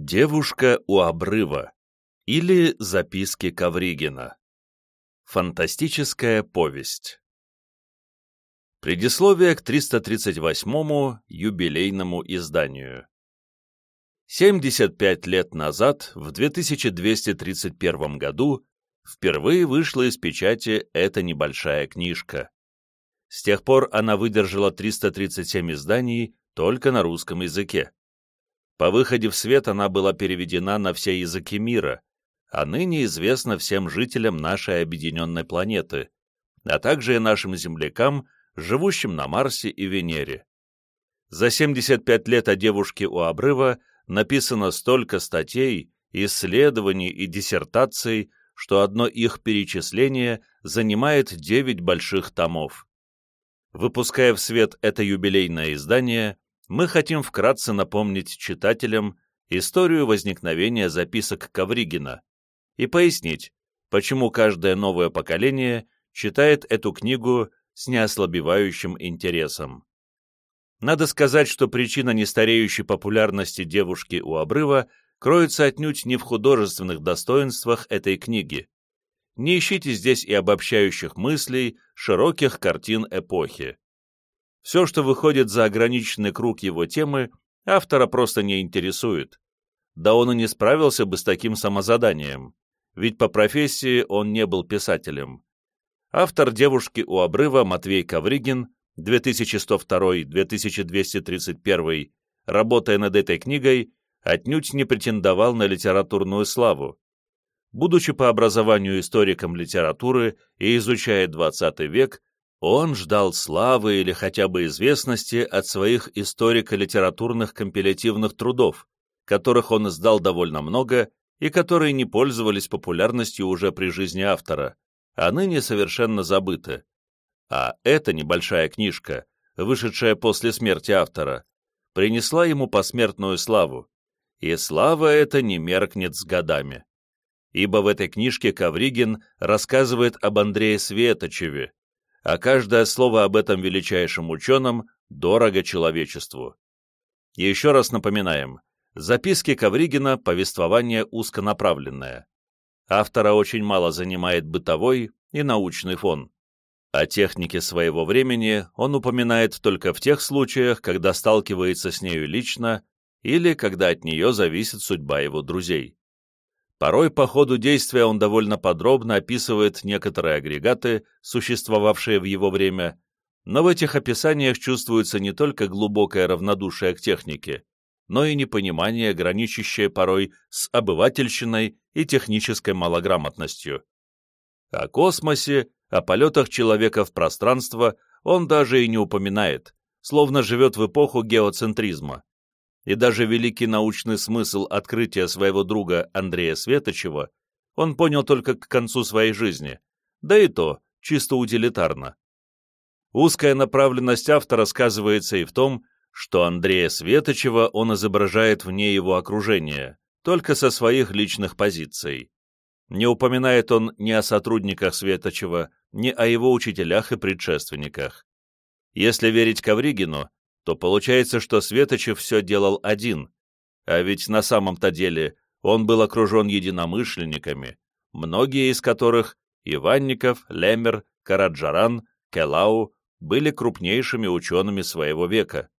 Девушка у обрыва или записки Ковригина. Фантастическая повесть. Предисловие к 338-му юбилейному изданию. 75 лет назад, в 2231 году, впервые вышла из печати эта небольшая книжка. С тех пор она выдержала 337 изданий только на русском языке. По выходе в свет она была переведена на все языки мира, а ныне известна всем жителям нашей объединенной планеты, а также и нашим землякам, живущим на Марсе и Венере. За 75 лет о девушке у обрыва написано столько статей, исследований и диссертаций, что одно их перечисление занимает 9 больших томов. Выпуская в свет это юбилейное издание, мы хотим вкратце напомнить читателям историю возникновения записок Ковригина и пояснить, почему каждое новое поколение читает эту книгу с неослабевающим интересом. Надо сказать, что причина нестареющей популярности девушки у обрыва кроется отнюдь не в художественных достоинствах этой книги. Не ищите здесь и обобщающих мыслей, широких картин эпохи. Все, что выходит за ограниченный круг его темы, автора просто не интересует. Да он и не справился бы с таким самозаданием, ведь по профессии он не был писателем. Автор «Девушки у обрыва» Матвей Ковригин, 2102-2231, работая над этой книгой, отнюдь не претендовал на литературную славу. Будучи по образованию историком литературы и изучая XX век, он ждал славы или хотя бы известности от своих историко-литературных компилятивных трудов, которых он издал довольно много и которые не пользовались популярностью уже при жизни автора, а ныне совершенно забыты. А эта небольшая книжка, вышедшая после смерти автора, принесла ему посмертную славу, и слава эта не меркнет с годами. Ибо в этой книжке Ковригин рассказывает об Андрее Светочеве, а каждое слово об этом величайшем ученом дорого человечеству. еще раз напоминаем, записки Ковригина – повествование узконаправленное. Автора очень мало занимает бытовой и научный фон. О технике своего времени он упоминает только в тех случаях, когда сталкивается с нею лично или когда от нее зависит судьба его друзей. Порой по ходу действия он довольно подробно описывает некоторые агрегаты, существовавшие в его время, но в этих описаниях чувствуется не только глубокое равнодушие к технике, но и непонимание, граничащее порой с обывательщиной и технической малограмотностью. О космосе, о полетах человека в пространство он даже и не упоминает, словно живет в эпоху геоцентризма и даже великий научный смысл открытия своего друга Андрея Светочева он понял только к концу своей жизни, да и то чисто утилитарно. Узкая направленность автора сказывается и в том, что Андрея Светочева он изображает вне его окружения, только со своих личных позиций. Не упоминает он ни о сотрудниках Светочева, ни о его учителях и предшественниках. Если верить Ковригину, то получается, что Светочев все делал один, а ведь на самом-то деле он был окружен единомышленниками, многие из которых Иванников, Лемер, Караджаран, Келау были крупнейшими учеными своего века.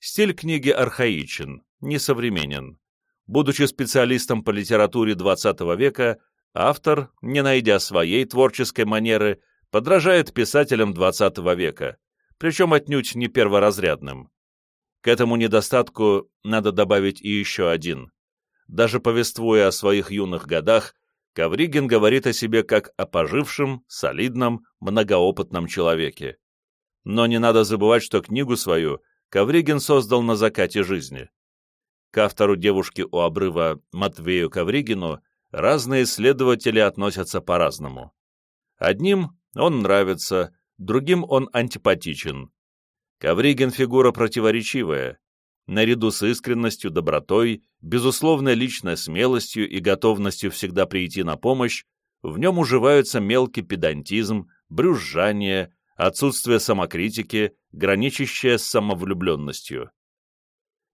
Стиль книги архаичен, несовременен. Будучи специалистом по литературе XX века, автор, не найдя своей творческой манеры, подражает писателям XX века, причем отнюдь не перворазрядным. К этому недостатку надо добавить и еще один. Даже повествуя о своих юных годах, Ковригин говорит о себе как о пожившем, солидном, многоопытном человеке. Но не надо забывать, что книгу свою Ковригин создал на закате жизни. К автору «Девушки у обрыва» Матвею Ковригину разные исследователи относятся по-разному. Одним он нравится, другим он антипатичен. Ковригин фигура противоречивая. Наряду с искренностью, добротой, безусловной личной смелостью и готовностью всегда прийти на помощь, в нем уживаются мелкий педантизм, брюзжание, отсутствие самокритики, граничащее с самовлюбленностью.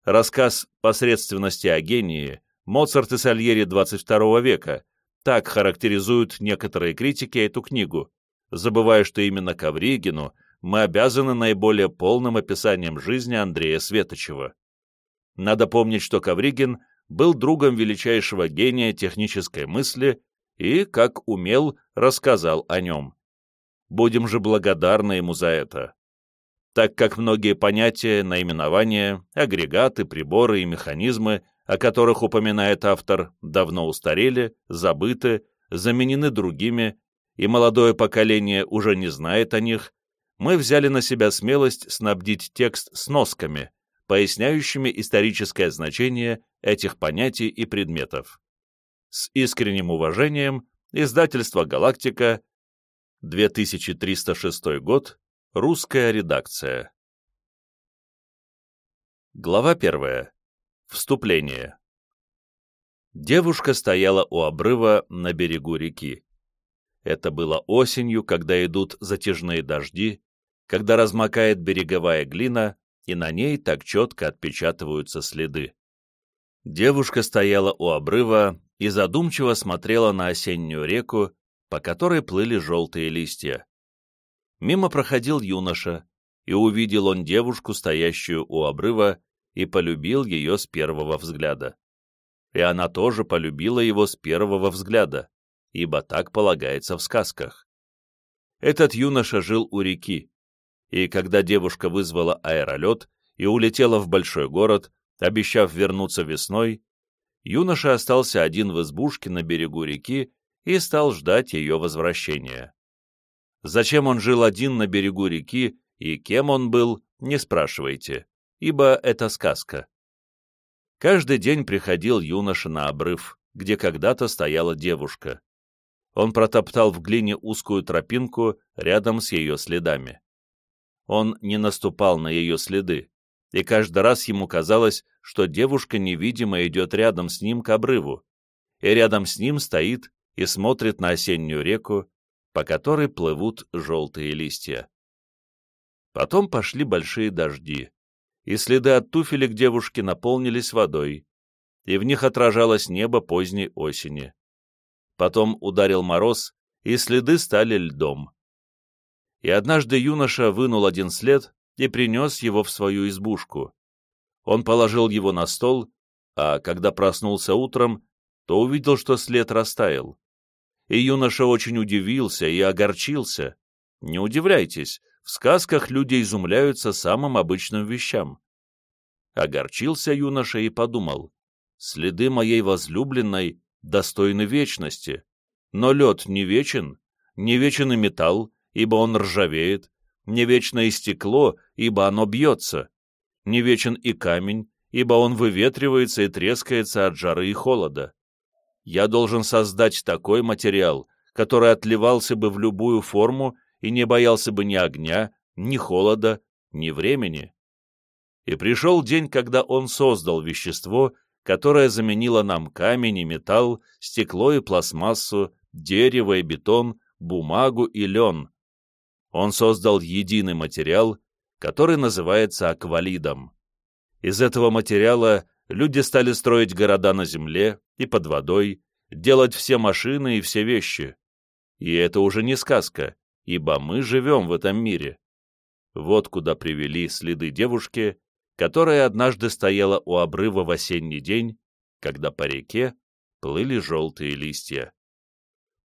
Рассказ «Посредственности о гении» Моцарт и Сальери 22 века, так характеризуют некоторые критики эту книгу, забывая, что именно Ковригину мы обязаны наиболее полным описанием жизни Андрея Светочева. Надо помнить, что Ковригин был другом величайшего гения технической мысли и, как умел, рассказал о нем. Будем же благодарны ему за это. Так как многие понятия, наименования, агрегаты, приборы и механизмы, о которых упоминает автор, давно устарели, забыты, заменены другими, и молодое поколение уже не знает о них, мы взяли на себя смелость снабдить текст сносками, поясняющими историческое значение этих понятий и предметов. С искренним уважением, издательство «Галактика», 2306 год, русская редакция. Глава первая. Вступление. Девушка стояла у обрыва на берегу реки. Это было осенью, когда идут затяжные дожди, когда размокает береговая глина, и на ней так четко отпечатываются следы. Девушка стояла у обрыва и задумчиво смотрела на осеннюю реку, по которой плыли желтые листья. Мимо проходил юноша, и увидел он девушку, стоящую у обрыва, и полюбил ее с первого взгляда. И она тоже полюбила его с первого взгляда, ибо так полагается в сказках. Этот юноша жил у реки, и когда девушка вызвала аэролет и улетела в большой город, обещав вернуться весной, юноша остался один в избушке на берегу реки и стал ждать ее возвращения. Зачем он жил один на берегу реки и кем он был, не спрашивайте, ибо это сказка. Каждый день приходил юноша на обрыв, где когда-то стояла девушка. Он протоптал в глине узкую тропинку рядом с ее следами. Он не наступал на ее следы, и каждый раз ему казалось, что девушка невидимо идет рядом с ним к обрыву, и рядом с ним стоит и смотрит на осеннюю реку, по которой плывут желтые листья. Потом пошли большие дожди, и следы от туфелек девушки наполнились водой, и в них отражалось небо поздней осени. Потом ударил мороз, и следы стали льдом. И однажды юноша вынул один след и принес его в свою избушку. Он положил его на стол, а когда проснулся утром, то увидел, что след растаял. И юноша очень удивился и огорчился. Не удивляйтесь, в сказках люди изумляются самым обычным вещам. Огорчился юноша и подумал, следы моей возлюбленной достойны вечности, но лед не вечен, не вечен и металл, ибо он ржавеет, не вечно и стекло, ибо оно бьется, не вечен и камень, ибо он выветривается и трескается от жары и холода. Я должен создать такой материал, который отливался бы в любую форму и не боялся бы ни огня, ни холода, ни времени. И пришел день, когда он создал вещество, которое заменило нам камень и металл, стекло и пластмассу, дерево и бетон, бумагу и лен. Он создал единый материал, который называется аквалидом. Из этого материала люди стали строить города на земле и под водой, делать все машины и все вещи. И это уже не сказка, ибо мы живем в этом мире. Вот куда привели следы девушки, которая однажды стояла у обрыва в осенний день, когда по реке плыли желтые листья.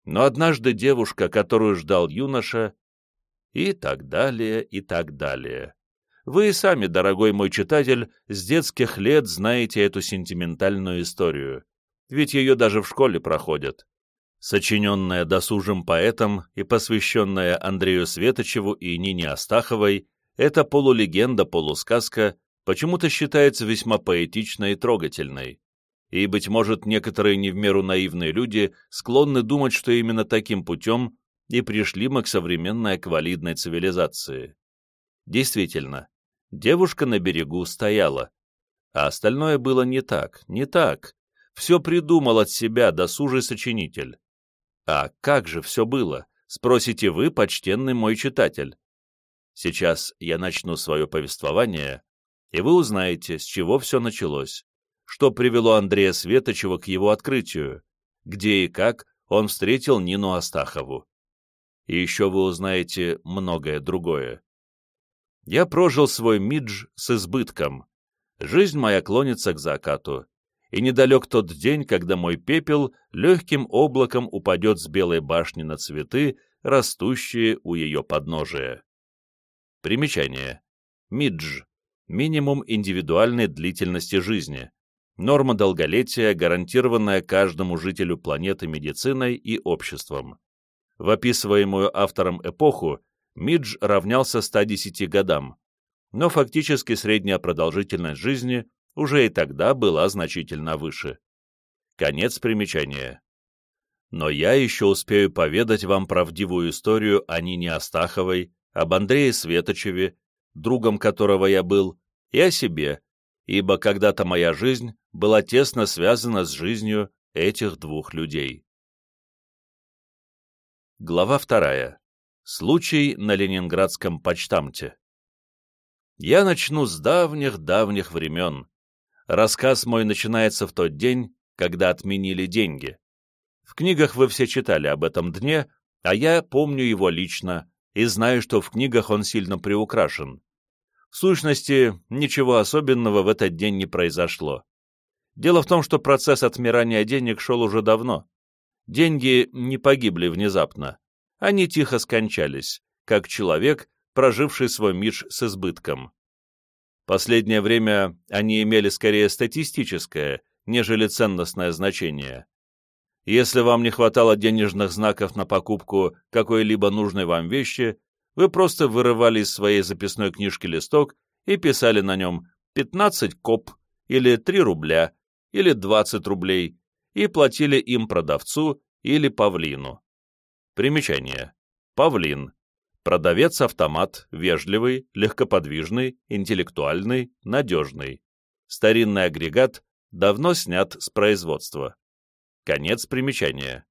Но однажды девушка, которую ждал юноша, и так далее, и так далее. Вы и сами, дорогой мой читатель, с детских лет знаете эту сентиментальную историю, ведь ее даже в школе проходят сочиненная досужим поэтом и посвященная Андрею Светочеву и Нине Астаховой, эта полулегенда-полусказка почему-то считается весьма поэтичной и трогательной. И, быть может, некоторые не в меру наивные люди склонны думать, что именно таким путем и пришли мы к современной аквалидной цивилизации. Действительно, девушка на берегу стояла, а остальное было не так, не так. Все придумал от себя досужий сочинитель. А как же все было, спросите вы, почтенный мой читатель. Сейчас я начну свое повествование, и вы узнаете, с чего все началось, что привело Андрея Светочева к его открытию, где и как он встретил Нину Астахову. И еще вы узнаете многое другое. Я прожил свой мидж с избытком. Жизнь моя клонится к закату, и недалек тот день, когда мой пепел легким облаком упадет с белой башни на цветы, растущие у ее подножия. Примечание. Мидж. Минимум индивидуальной длительности жизни. Норма долголетия, гарантированная каждому жителю планеты медициной и обществом. В описываемую автором эпоху Мидж равнялся 110 годам, но фактически средняя продолжительность жизни уже и тогда была значительно выше. Конец примечания. Но я еще успею поведать вам правдивую историю о Нине Астаховой, об Андрее Светочеве, другом которого я был, и о себе, ибо когда-то моя жизнь была тесно связана с жизнью этих двух людей. Глава вторая. Случай на ленинградском почтамте. Я начну с давних-давних времен. Рассказ мой начинается в тот день, когда отменили деньги. В книгах вы все читали об этом дне, а я помню его лично и знаю, что в книгах он сильно приукрашен. В сущности, ничего особенного в этот день не произошло. Дело в том, что процесс отмирания денег шел уже давно. Деньги не погибли внезапно. Они тихо скончались, как человек, проживший свой мир с избытком. Последнее время они имели скорее статистическое, нежели ценностное значение. Если вам не хватало денежных знаков на покупку какой-либо нужной вам вещи, вы просто вырывали из своей записной книжки листок и писали на нем 15 коп, или 3 рубля, или 20 рублей, и платили им продавцу или павлину. Примечание. Павлин. Продавец-автомат, вежливый, легкоподвижный, интеллектуальный, надежный. Старинный агрегат, давно снят с производства. Конец примечания.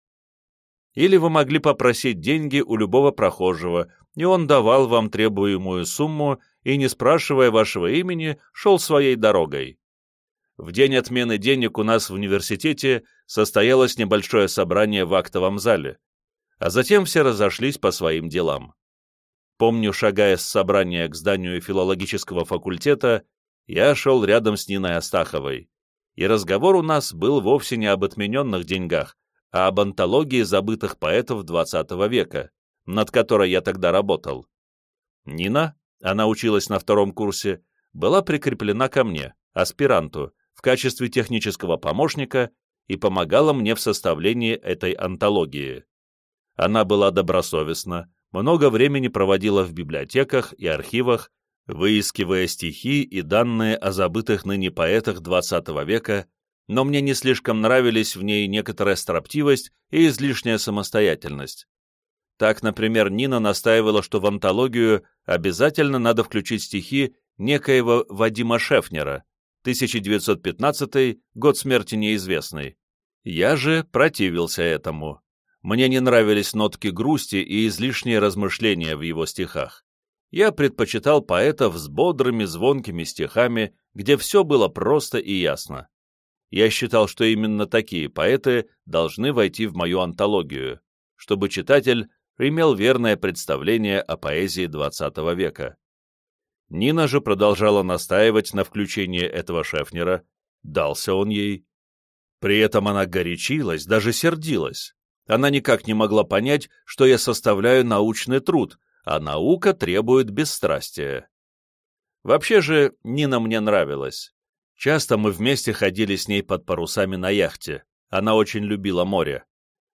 Или вы могли попросить деньги у любого прохожего, и он давал вам требуемую сумму и, не спрашивая вашего имени, шел своей дорогой. В день отмены денег у нас в университете состоялось небольшое собрание в актовом зале, а затем все разошлись по своим делам. Помню, шагая с собрания к зданию филологического факультета, я шел рядом с Ниной Астаховой и разговор у нас был вовсе не об отмененных деньгах, а об антологии забытых поэтов XX века, над которой я тогда работал. Нина, она училась на втором курсе, была прикреплена ко мне, аспиранту, в качестве технического помощника и помогала мне в составлении этой антологии. Она была добросовестна, много времени проводила в библиотеках и архивах, выискивая стихи и данные о забытых ныне поэтах XX века, но мне не слишком нравились в ней некоторая строптивость и излишняя самостоятельность. Так, например, Нина настаивала, что в антологию обязательно надо включить стихи некоего Вадима Шефнера, 1915 год смерти неизвестный. Я же противился этому. Мне не нравились нотки грусти и излишние размышления в его стихах я предпочитал поэтов с бодрыми, звонкими стихами, где все было просто и ясно. Я считал, что именно такие поэты должны войти в мою антологию, чтобы читатель имел верное представление о поэзии XX века. Нина же продолжала настаивать на включении этого Шефнера, дался он ей. При этом она горячилась, даже сердилась. Она никак не могла понять, что я составляю научный труд, а наука требует бесстрастия. Вообще же Нина мне нравилась. Часто мы вместе ходили с ней под парусами на яхте, она очень любила море.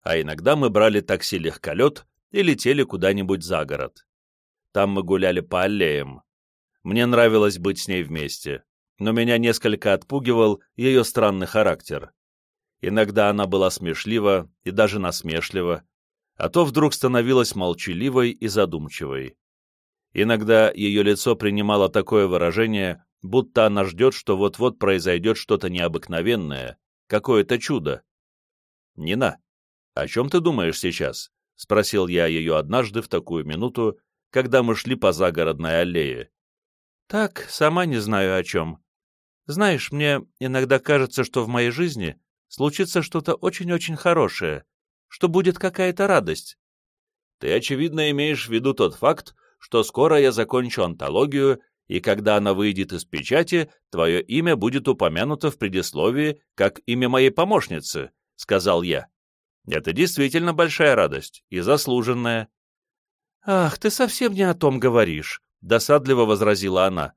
А иногда мы брали такси-легколет и летели куда-нибудь за город. Там мы гуляли по аллеям. Мне нравилось быть с ней вместе, но меня несколько отпугивал ее странный характер. Иногда она была смешлива и даже насмешлива, а то вдруг становилась молчаливой и задумчивой. Иногда ее лицо принимало такое выражение, будто она ждет, что вот-вот произойдет что-то необыкновенное, какое-то чудо. «Нина, о чем ты думаешь сейчас?» — спросил я ее однажды в такую минуту, когда мы шли по загородной аллее. Так, сама не знаю о чем. Знаешь, мне иногда кажется, что в моей жизни случится что-то очень-очень хорошее, что будет какая-то радость. Ты, очевидно, имеешь в виду тот факт, что скоро я закончу антологию, и когда она выйдет из печати, твое имя будет упомянуто в предисловии как имя моей помощницы, — сказал я. Это действительно большая радость и заслуженная. «Ах, ты совсем не о том говоришь», — досадливо возразила она.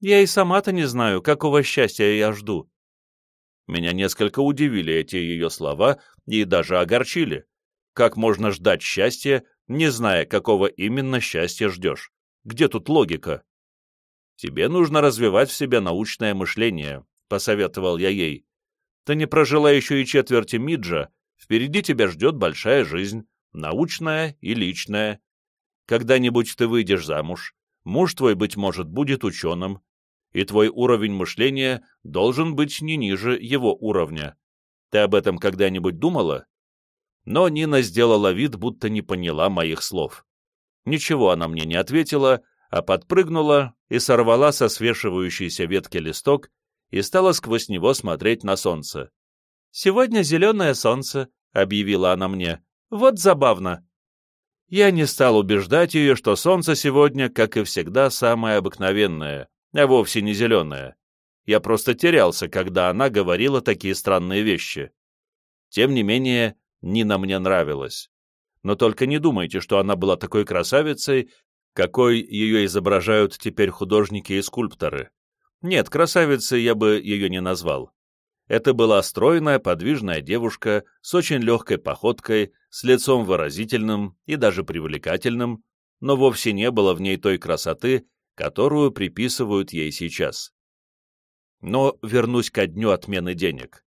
«Я и сама-то не знаю, какого счастья я жду». Меня несколько удивили эти ее слова и даже огорчили. Как можно ждать счастья, не зная, какого именно счастья ждешь? Где тут логика? Тебе нужно развивать в себе научное мышление, посоветовал я ей. Ты не прожила еще и четверти Миджа, впереди тебя ждет большая жизнь, научная и личная. Когда-нибудь ты выйдешь замуж, муж твой, быть может, будет ученым, и твой уровень мышления должен быть не ниже его уровня. Ты об этом когда-нибудь думала? Но Нина сделала вид, будто не поняла моих слов. Ничего она мне не ответила, а подпрыгнула и сорвала со свешивающейся ветки листок и стала сквозь него смотреть на солнце. «Сегодня зеленое солнце», — объявила она мне. «Вот забавно». Я не стал убеждать ее, что солнце сегодня, как и всегда, самое обыкновенное, а вовсе не зеленое. Я просто терялся, когда она говорила такие странные вещи. Тем не менее, Нина мне нравилась. Но только не думайте, что она была такой красавицей, какой ее изображают теперь художники и скульпторы. Нет, красавицей я бы ее не назвал. Это была стройная, подвижная девушка с очень легкой походкой, с лицом выразительным и даже привлекательным, но вовсе не было в ней той красоты, которую приписывают ей сейчас. Но вернусь ко дню отмены денег.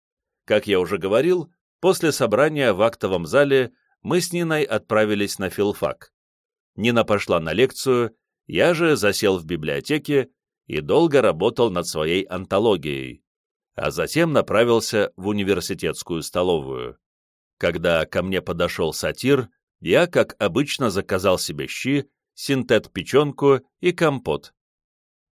Как я уже говорил, После собрания в актовом зале мы с Ниной отправились на филфак. Нина пошла на лекцию, я же засел в библиотеке и долго работал над своей антологией, а затем направился в университетскую столовую. Когда ко мне подошел сатир, я, как обычно, заказал себе щи, синтет-печенку и компот.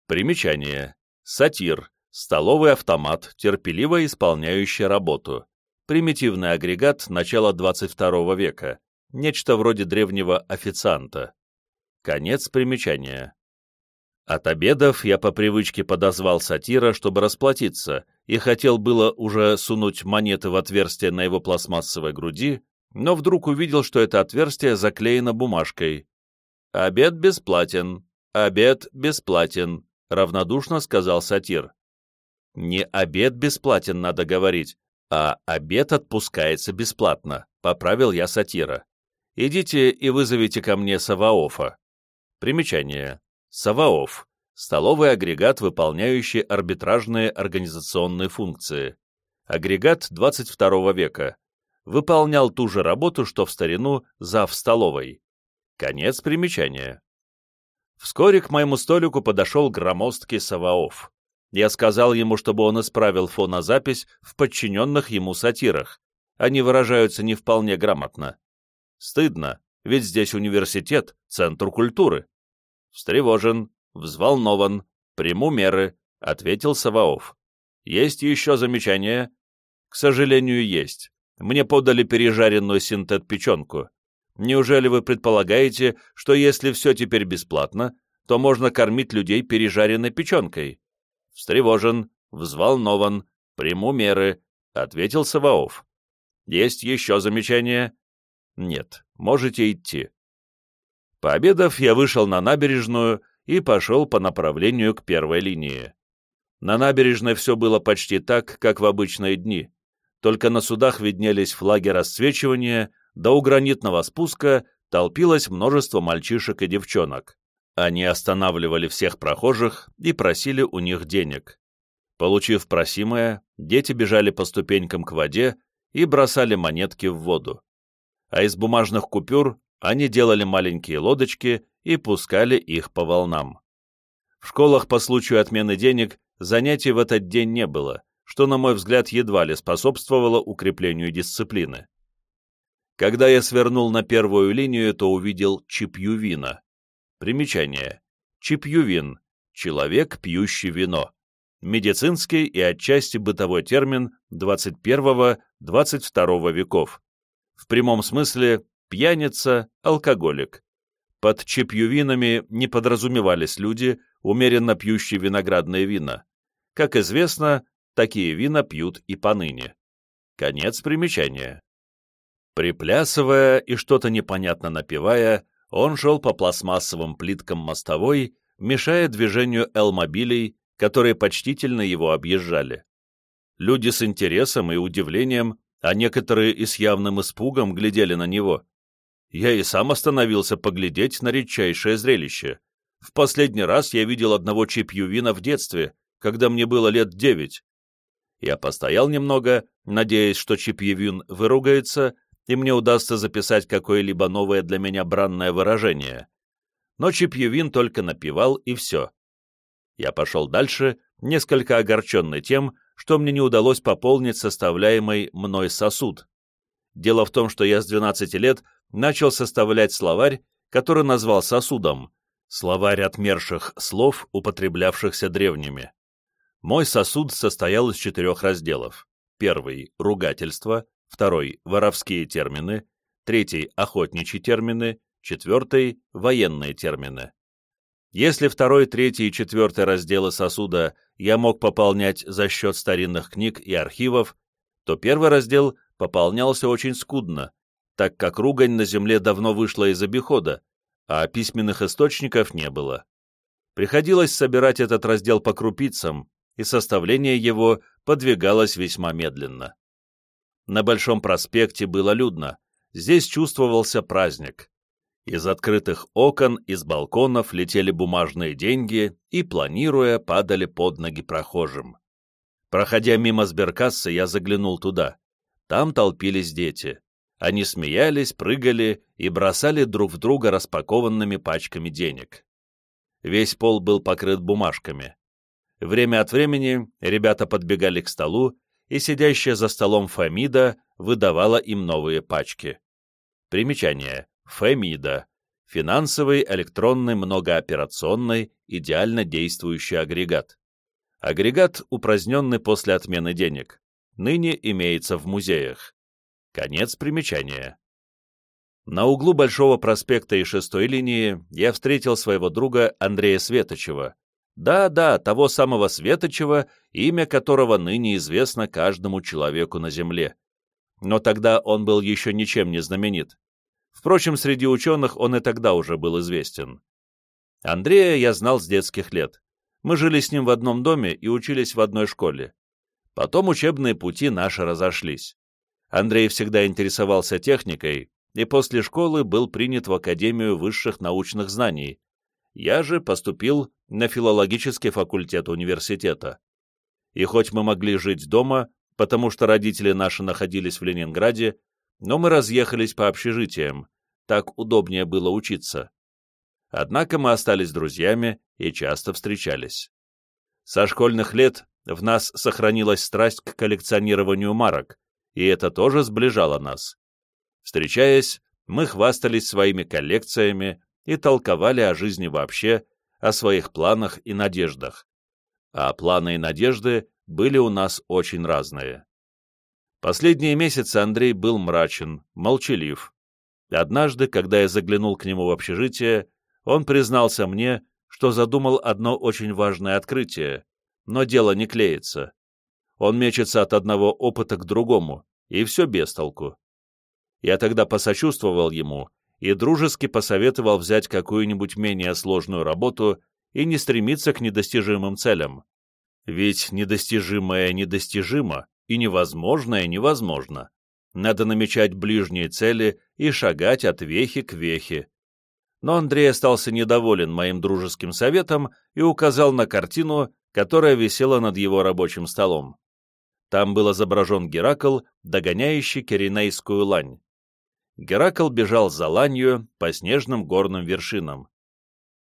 Примечание. Сатир. Столовый автомат, терпеливо исполняющий работу примитивный агрегат начала 22 века, нечто вроде древнего официанта. Конец примечания. От обедов я по привычке подозвал сатира, чтобы расплатиться, и хотел было уже сунуть монеты в отверстие на его пластмассовой груди, но вдруг увидел, что это отверстие заклеено бумажкой. «Обед бесплатен, обед бесплатен», — равнодушно сказал сатир. «Не обед бесплатен, надо говорить, а обед отпускается бесплатно, поправил я сатира. Идите и вызовите ко мне Саваофа. Примечание. Саваоф. Столовый агрегат, выполняющий арбитражные организационные функции. Агрегат 22 века. Выполнял ту же работу, что в старину зав столовой. Конец примечания. Вскоре к моему столику подошел громоздкий Саваоф. Я сказал ему, чтобы он исправил фонозапись в подчиненных ему сатирах. Они выражаются не вполне грамотно. Стыдно, ведь здесь университет, центр культуры. Встревожен, взволнован, приму меры, ответил Саваоф. Есть еще замечания? К сожалению, есть. Мне подали пережаренную синтет-печенку. Неужели вы предполагаете, что если все теперь бесплатно, то можно кормить людей пережаренной печенкой? встревожен, взволнован, приму меры», — ответил Саваоф. «Есть еще замечания?» «Нет, можете идти». Пообедав, я вышел на набережную и пошел по направлению к первой линии. На набережной все было почти так, как в обычные дни, только на судах виднелись флаги расцвечивания, да у гранитного спуска толпилось множество мальчишек и девчонок. Они останавливали всех прохожих и просили у них денег. Получив просимое, дети бежали по ступенькам к воде и бросали монетки в воду. А из бумажных купюр они делали маленькие лодочки и пускали их по волнам. В школах по случаю отмены денег занятий в этот день не было, что, на мой взгляд, едва ли способствовало укреплению дисциплины. Когда я свернул на первую линию, то увидел чипью вина. Примечание. Чипьювин человек, пьющий вино. Медицинский и отчасти бытовой термин 21-22 веков. В прямом смысле пьяница, алкоголик. Под чепьювинами не подразумевались люди, умеренно пьющие виноградные вина. Как известно, такие вина пьют и поныне. Конец примечания. Приплясывая и что-то непонятно напевая, он шел по пластмассовым плиткам мостовой, мешая движению элмобилей, которые почтительно его объезжали. Люди с интересом и удивлением, а некоторые и с явным испугом глядели на него. Я и сам остановился поглядеть на редчайшее зрелище. В последний раз я видел одного Чипьювина в детстве, когда мне было лет девять. Я постоял немного, надеясь, что Чипьювин выругается, и мне удастся записать какое-либо новое для меня бранное выражение. Но Чипьювин только напевал, и все. Я пошел дальше, несколько огорченный тем, что мне не удалось пополнить составляемый мной сосуд. Дело в том, что я с 12 лет начал составлять словарь, который назвал сосудом, словарь отмерших слов, употреблявшихся древними. Мой сосуд состоял из четырех разделов. Первый — ругательство, второй — воровские термины, третий — охотничьи термины, четвертый — военные термины. Если второй, третий и четвертый разделы сосуда я мог пополнять за счет старинных книг и архивов, то первый раздел пополнялся очень скудно, так как ругань на земле давно вышла из обихода, а письменных источников не было. Приходилось собирать этот раздел по крупицам, и составление его подвигалось весьма медленно. На Большом проспекте было людно, здесь чувствовался праздник. Из открытых окон, из балконов летели бумажные деньги и, планируя, падали под ноги прохожим. Проходя мимо сберкассы, я заглянул туда. Там толпились дети. Они смеялись, прыгали и бросали друг в друга распакованными пачками денег. Весь пол был покрыт бумажками. Время от времени ребята подбегали к столу и сидящая за столом Фамида выдавала им новые пачки. Примечание. Фамида. Финансовый, электронный, многооперационный, идеально действующий агрегат. Агрегат, упраздненный после отмены денег. Ныне имеется в музеях. Конец примечания. На углу Большого проспекта и шестой линии я встретил своего друга Андрея Светочева, да-да, того самого Светочева, имя которого ныне известно каждому человеку на Земле. Но тогда он был еще ничем не знаменит. Впрочем, среди ученых он и тогда уже был известен. Андрея я знал с детских лет. Мы жили с ним в одном доме и учились в одной школе. Потом учебные пути наши разошлись. Андрей всегда интересовался техникой и после школы был принят в Академию высших научных знаний, я же поступил на филологический факультет университета. И хоть мы могли жить дома, потому что родители наши находились в Ленинграде, но мы разъехались по общежитиям, так удобнее было учиться. Однако мы остались друзьями и часто встречались. Со школьных лет в нас сохранилась страсть к коллекционированию марок, и это тоже сближало нас. Встречаясь, мы хвастались своими коллекциями, и толковали о жизни вообще, о своих планах и надеждах. А планы и надежды были у нас очень разные. Последние месяцы Андрей был мрачен, молчалив. Однажды, когда я заглянул к нему в общежитие, он признался мне, что задумал одно очень важное открытие, но дело не клеится. Он мечется от одного опыта к другому, и все без толку. Я тогда посочувствовал ему и дружески посоветовал взять какую-нибудь менее сложную работу и не стремиться к недостижимым целям. Ведь недостижимое недостижимо, и невозможное невозможно. Надо намечать ближние цели и шагать от вехи к вехе. Но Андрей остался недоволен моим дружеским советом и указал на картину, которая висела над его рабочим столом. Там был изображен Геракл, догоняющий Киренейскую лань. Геракл бежал за ланью по снежным горным вершинам.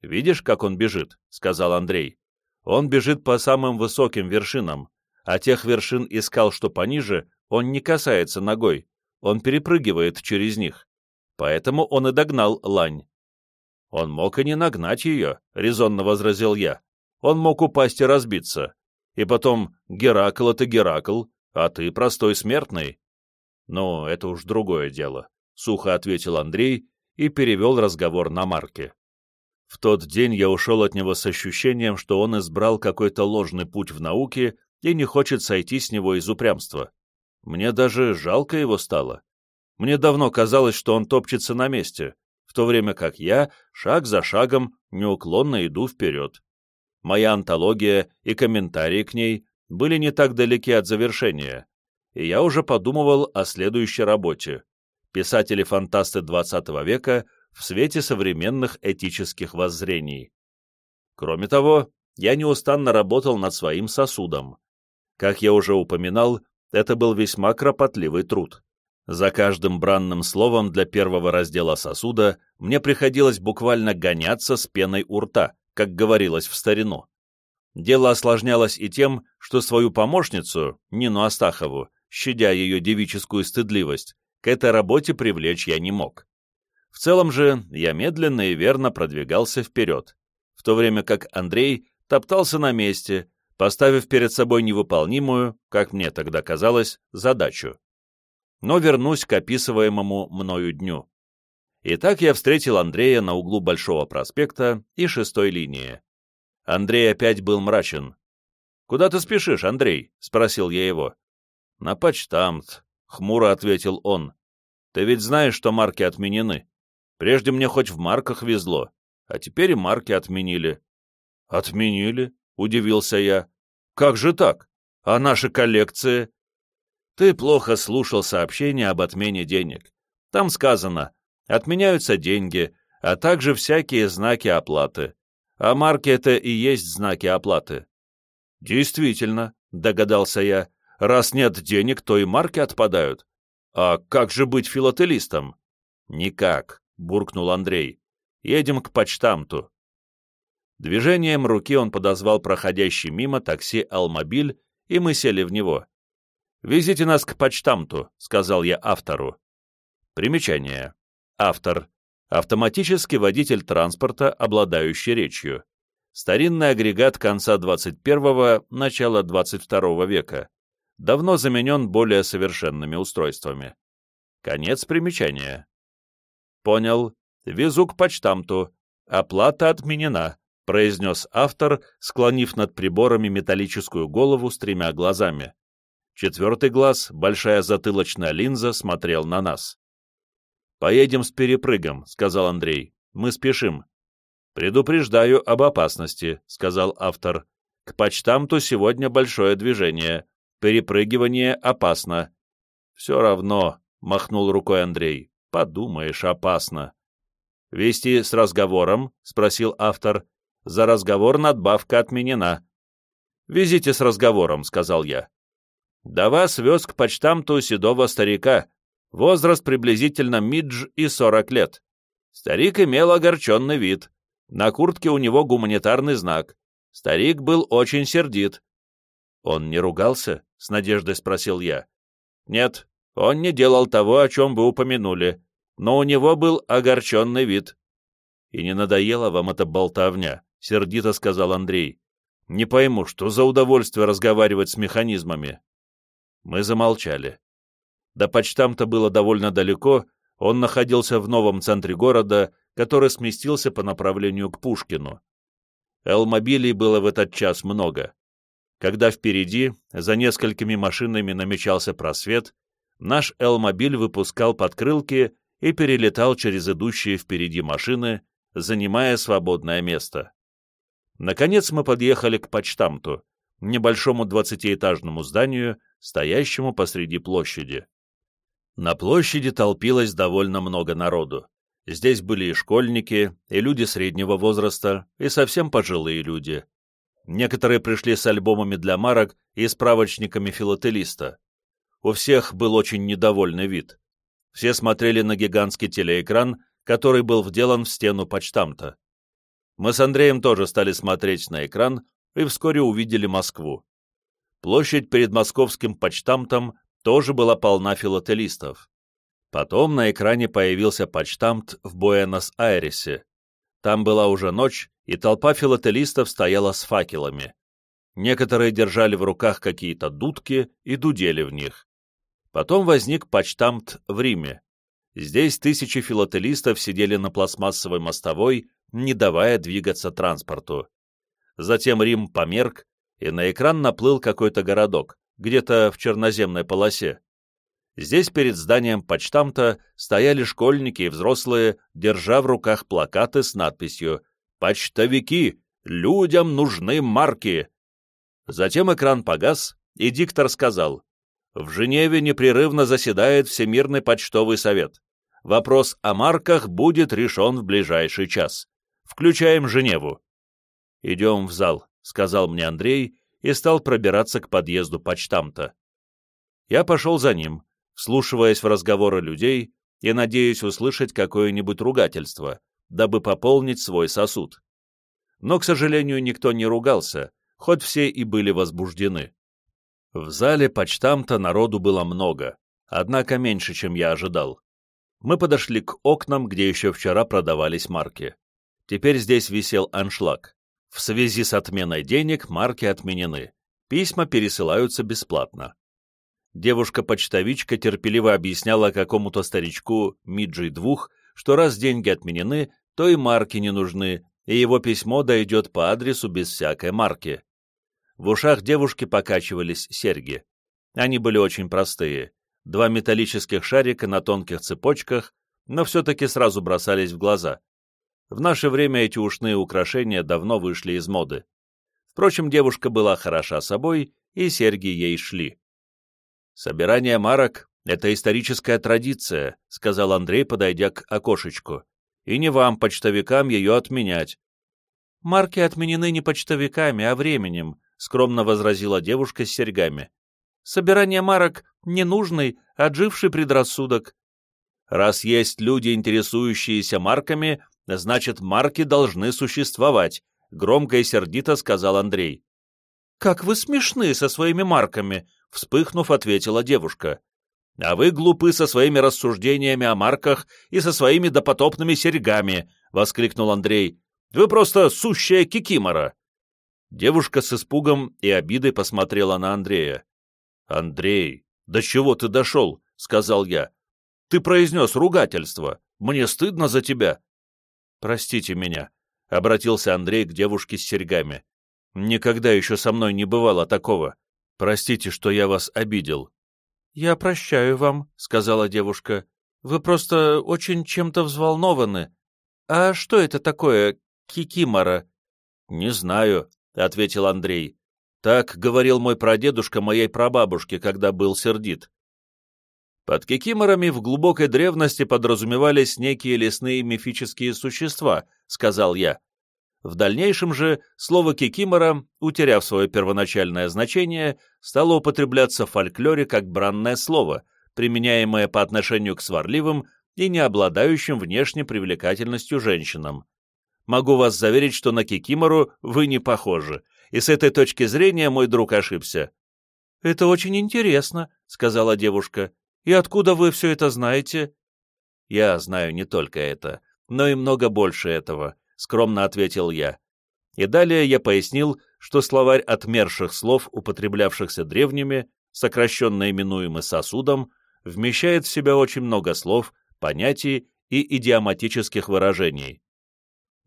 «Видишь, как он бежит?» — сказал Андрей. «Он бежит по самым высоким вершинам, а тех вершин и скал, что пониже, он не касается ногой, он перепрыгивает через них. Поэтому он и догнал лань». «Он мог и не нагнать ее», — резонно возразил я. Он мог упасть и разбиться. И потом, Геракл — это Геракл, а ты простой смертный. Ну, это уж другое дело, — сухо ответил Андрей и перевел разговор на Марке. В тот день я ушел от него с ощущением, что он избрал какой-то ложный путь в науке и не хочет сойти с него из упрямства. Мне даже жалко его стало. Мне давно казалось, что он топчется на месте, в то время как я, шаг за шагом, неуклонно иду вперед. Моя антология и комментарии к ней были не так далеки от завершения, и я уже подумывал о следующей работе «Писатели-фантасты XX века в свете современных этических воззрений». Кроме того, я неустанно работал над своим сосудом. Как я уже упоминал, это был весьма кропотливый труд. За каждым бранным словом для первого раздела сосуда мне приходилось буквально гоняться с пеной у рта, как говорилось в старину. Дело осложнялось и тем, что свою помощницу, Нину Астахову, щадя ее девическую стыдливость, к этой работе привлечь я не мог. В целом же я медленно и верно продвигался вперед, в то время как Андрей топтался на месте, поставив перед собой невыполнимую, как мне тогда казалось, задачу но вернусь к описываемому мною дню. Итак, я встретил Андрея на углу Большого проспекта и шестой линии. Андрей опять был мрачен. «Куда ты спешишь, Андрей?» — спросил я его. «На почтамт», — хмуро ответил он. «Ты ведь знаешь, что марки отменены. Прежде мне хоть в марках везло, а теперь и марки отменили». «Отменили?» — удивился я. «Как же так? А наши коллекции?» Ты плохо слушал сообщение об отмене денег. Там сказано, отменяются деньги, а также всякие знаки оплаты. А марки — это и есть знаки оплаты. Действительно, догадался я, раз нет денег, то и марки отпадают. А как же быть филателистом? Никак, буркнул Андрей. Едем к почтамту. Движением руки он подозвал проходящий мимо такси «Алмобиль», и мы сели в него. «Везите нас к почтамту», — сказал я автору. Примечание. Автор. Автоматический водитель транспорта, обладающий речью. Старинный агрегат конца 21-го, начала 22 века. Давно заменен более совершенными устройствами. Конец примечания. Понял. Везу к почтамту. Оплата отменена, произнес автор, склонив над приборами металлическую голову с тремя глазами. Четвертый глаз, большая затылочная линза, смотрел на нас. «Поедем с перепрыгом», — сказал Андрей. «Мы спешим». «Предупреждаю об опасности», — сказал автор. «К почтамту сегодня большое движение. Перепрыгивание опасно». «Все равно», — махнул рукой Андрей. «Подумаешь, опасно». «Вести с разговором?» — спросил автор. «За разговор надбавка отменена». «Везите с разговором», — сказал я. До вас вез к почтамту седого старика, возраст приблизительно мидж и сорок лет. Старик имел огорченный вид. На куртке у него гуманитарный знак. Старик был очень сердит. «Он не ругался?» — с надеждой спросил я. «Нет, он не делал того, о чем вы упомянули, но у него был огорченный вид». «И не надоела вам эта болтовня?» — сердито сказал Андрей. «Не пойму, что за удовольствие разговаривать с механизмами?» Мы замолчали. До почтамта было довольно далеко, он находился в новом центре города, который сместился по направлению к Пушкину. Элмобилей было в этот час много. Когда впереди, за несколькими машинами намечался просвет, наш Элмобиль выпускал подкрылки и перелетал через идущие впереди машины, занимая свободное место. Наконец мы подъехали к почтамту, небольшому двадцатиэтажному зданию, стоящему посреди площади. На площади толпилось довольно много народу. Здесь были и школьники, и люди среднего возраста, и совсем пожилые люди. Некоторые пришли с альбомами для марок и справочниками филателиста. У всех был очень недовольный вид. Все смотрели на гигантский телеэкран, который был вделан в стену почтамта. Мы с Андреем тоже стали смотреть на экран и вскоре увидели Москву. Площадь перед московским почтамтом тоже была полна филателистов. Потом на экране появился почтамт в Буэнос-Айресе. Там была уже ночь, и толпа филателистов стояла с факелами. Некоторые держали в руках какие-то дудки и дудели в них. Потом возник почтамт в Риме. Здесь тысячи филателистов сидели на пластмассовой мостовой, не давая двигаться транспорту. Затем Рим померк, и на экран наплыл какой-то городок, где-то в черноземной полосе. Здесь перед зданием почтамта стояли школьники и взрослые, держа в руках плакаты с надписью «Почтовики! Людям нужны марки!». Затем экран погас, и диктор сказал «В Женеве непрерывно заседает Всемирный почтовый совет. Вопрос о марках будет решен в ближайший час. Включаем Женеву». «Идем в зал», — сказал мне Андрей и стал пробираться к подъезду почтамта. Я пошел за ним, вслушиваясь в разговоры людей и надеясь услышать какое-нибудь ругательство, дабы пополнить свой сосуд. Но, к сожалению, никто не ругался, хоть все и были возбуждены. В зале почтамта народу было много, однако меньше, чем я ожидал. Мы подошли к окнам, где еще вчера продавались марки. Теперь здесь висел аншлаг. В связи с отменой денег марки отменены. Письма пересылаются бесплатно девушка-почтовичка терпеливо объясняла какому-то старичку Миджи-2, что раз деньги отменены, то и марки не нужны, и его письмо дойдет по адресу без всякой марки. В ушах девушки покачивались серьги. Они были очень простые. Два металлических шарика на тонких цепочках, но все-таки сразу бросались в глаза. В наше время эти ушные украшения давно вышли из моды. Впрочем, девушка была хороша собой, и серьги ей шли. «Собирание марок — это историческая традиция», — сказал Андрей, подойдя к окошечку. «И не вам, почтовикам, ее отменять». «Марки отменены не почтовиками, а временем», — скромно возразила девушка с серьгами. «Собирание марок — ненужный, отживший предрассудок». «Раз есть люди, интересующиеся марками, значит, марки должны существовать», — громко и сердито сказал Андрей. «Как вы смешны со своими марками!» — вспыхнув, ответила девушка. «А вы глупы со своими рассуждениями о марках и со своими допотопными серьгами!» — воскликнул Андрей. «Вы просто сущая кикимора!» Девушка с испугом и обидой посмотрела на Андрея. «Андрей, до чего ты дошел?» — сказал я. «Ты произнес ругательство. Мне стыдно за тебя». «Простите меня», — обратился Андрей к девушке с серьгами. «Никогда еще со мной не бывало такого. Простите, что я вас обидел». «Я прощаю вам», — сказала девушка. «Вы просто очень чем-то взволнованы. А что это такое, кикимора?» «Не знаю», — ответил Андрей. «Так говорил мой прадедушка моей прабабушке, когда был сердит». Под кикиморами в глубокой древности подразумевались некие лесные мифические существа, сказал я. В дальнейшем же слово «кикимора», утеряв свое первоначальное значение, стало употребляться в фольклоре как бранное слово, применяемое по отношению к сварливым и не обладающим внешней привлекательностью женщинам. Могу вас заверить, что на кикимору вы не похожи, и с этой точки зрения мой друг ошибся. «Это очень интересно», — сказала девушка. «И откуда вы все это знаете?» «Я знаю не только это, но и много больше этого», скромно ответил я. И далее я пояснил, что словарь отмерших слов, употреблявшихся древними, сокращенно именуемый сосудом, вмещает в себя очень много слов, понятий и идиоматических выражений.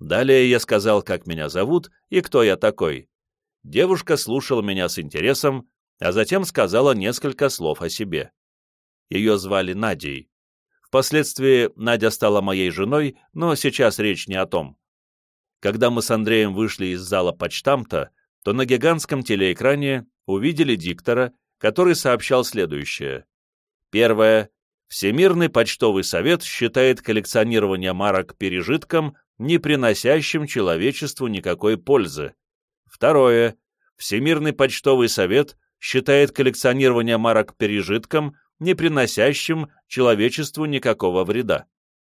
Далее я сказал, как меня зовут и кто я такой. Девушка слушала меня с интересом, а затем сказала несколько слов о себе. Ее звали Надей. Впоследствии Надя стала моей женой, но сейчас речь не о том. Когда мы с Андреем вышли из зала почтамта, то на гигантском телеэкране увидели диктора, который сообщал следующее. Первое. Всемирный почтовый совет считает коллекционирование марок пережитком, не приносящим человечеству никакой пользы. Второе. Всемирный почтовый совет считает коллекционирование марок пережитком, не приносящим человечеству никакого вреда.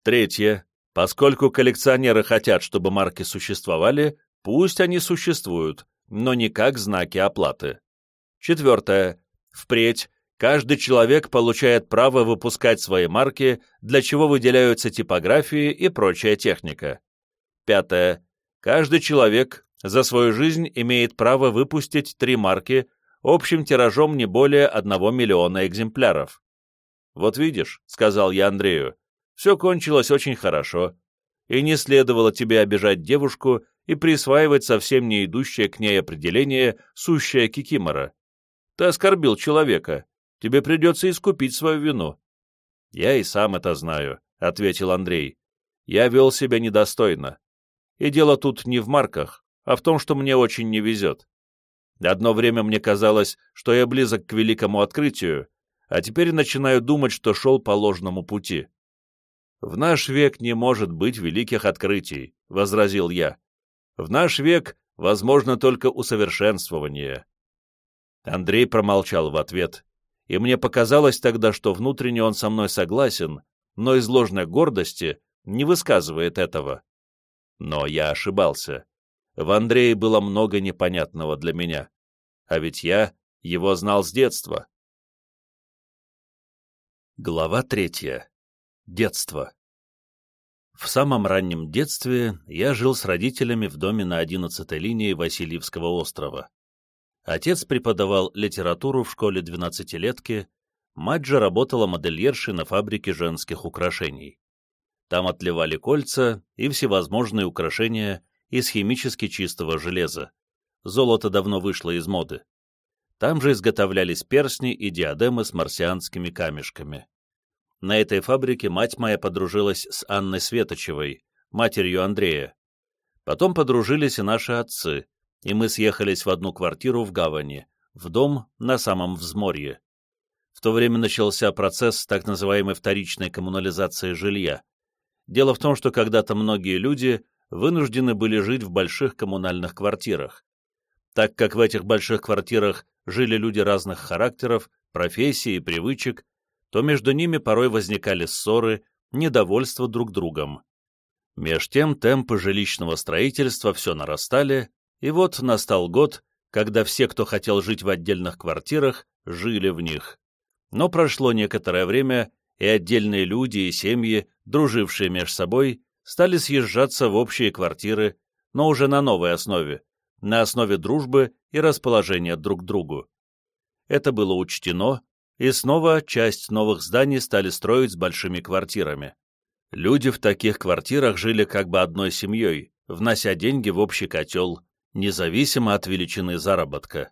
Третье. Поскольку коллекционеры хотят, чтобы марки существовали, пусть они существуют, но не как знаки оплаты. Четвертое. Впредь каждый человек получает право выпускать свои марки, для чего выделяются типографии и прочая техника. Пятое. Каждый человек за свою жизнь имеет право выпустить три марки общим тиражом не более одного миллиона экземпляров. «Вот видишь», — сказал я Андрею, — «все кончилось очень хорошо, и не следовало тебе обижать девушку и присваивать совсем не идущее к ней определение «сущая кикимора». Ты оскорбил человека, тебе придется искупить свою вину». «Я и сам это знаю», — ответил Андрей. «Я вел себя недостойно. И дело тут не в марках, а в том, что мне очень не везет. Одно время мне казалось, что я близок к великому открытию, а теперь начинаю думать, что шел по ложному пути. «В наш век не может быть великих открытий», — возразил я. «В наш век возможно только усовершенствование». Андрей промолчал в ответ, и мне показалось тогда, что внутренне он со мной согласен, но из ложной гордости не высказывает этого. Но я ошибался. В Андрее было много непонятного для меня. А ведь я его знал с детства. Глава третья. Детство. В самом раннем детстве я жил с родителями в доме на 11-й линии Васильевского острова. Отец преподавал литературу в школе двенадцатилетки, мать же работала модельершей на фабрике женских украшений. Там отливали кольца и всевозможные украшения из химически чистого железа. Золото давно вышло из моды. Там же изготовлялись перстни и диадемы с марсианскими камешками. На этой фабрике мать моя подружилась с Анной Светочевой, матерью Андрея. Потом подружились и наши отцы, и мы съехались в одну квартиру в гавани, в дом на самом взморье. В то время начался процесс так называемой вторичной коммунализации жилья. Дело в том, что когда-то многие люди вынуждены были жить в больших коммунальных квартирах. Так как в этих больших квартирах жили люди разных характеров, профессий и привычек, то между ними порой возникали ссоры, недовольство друг другом. Меж тем темпы жилищного строительства все нарастали, и вот настал год, когда все, кто хотел жить в отдельных квартирах, жили в них. Но прошло некоторое время, и отдельные люди и семьи, дружившие между собой, стали съезжаться в общие квартиры, но уже на новой основе, на основе дружбы и расположения друг к другу. Это было учтено, и снова часть новых зданий стали строить с большими квартирами. Люди в таких квартирах жили как бы одной семьей, внося деньги в общий котел, независимо от величины заработка.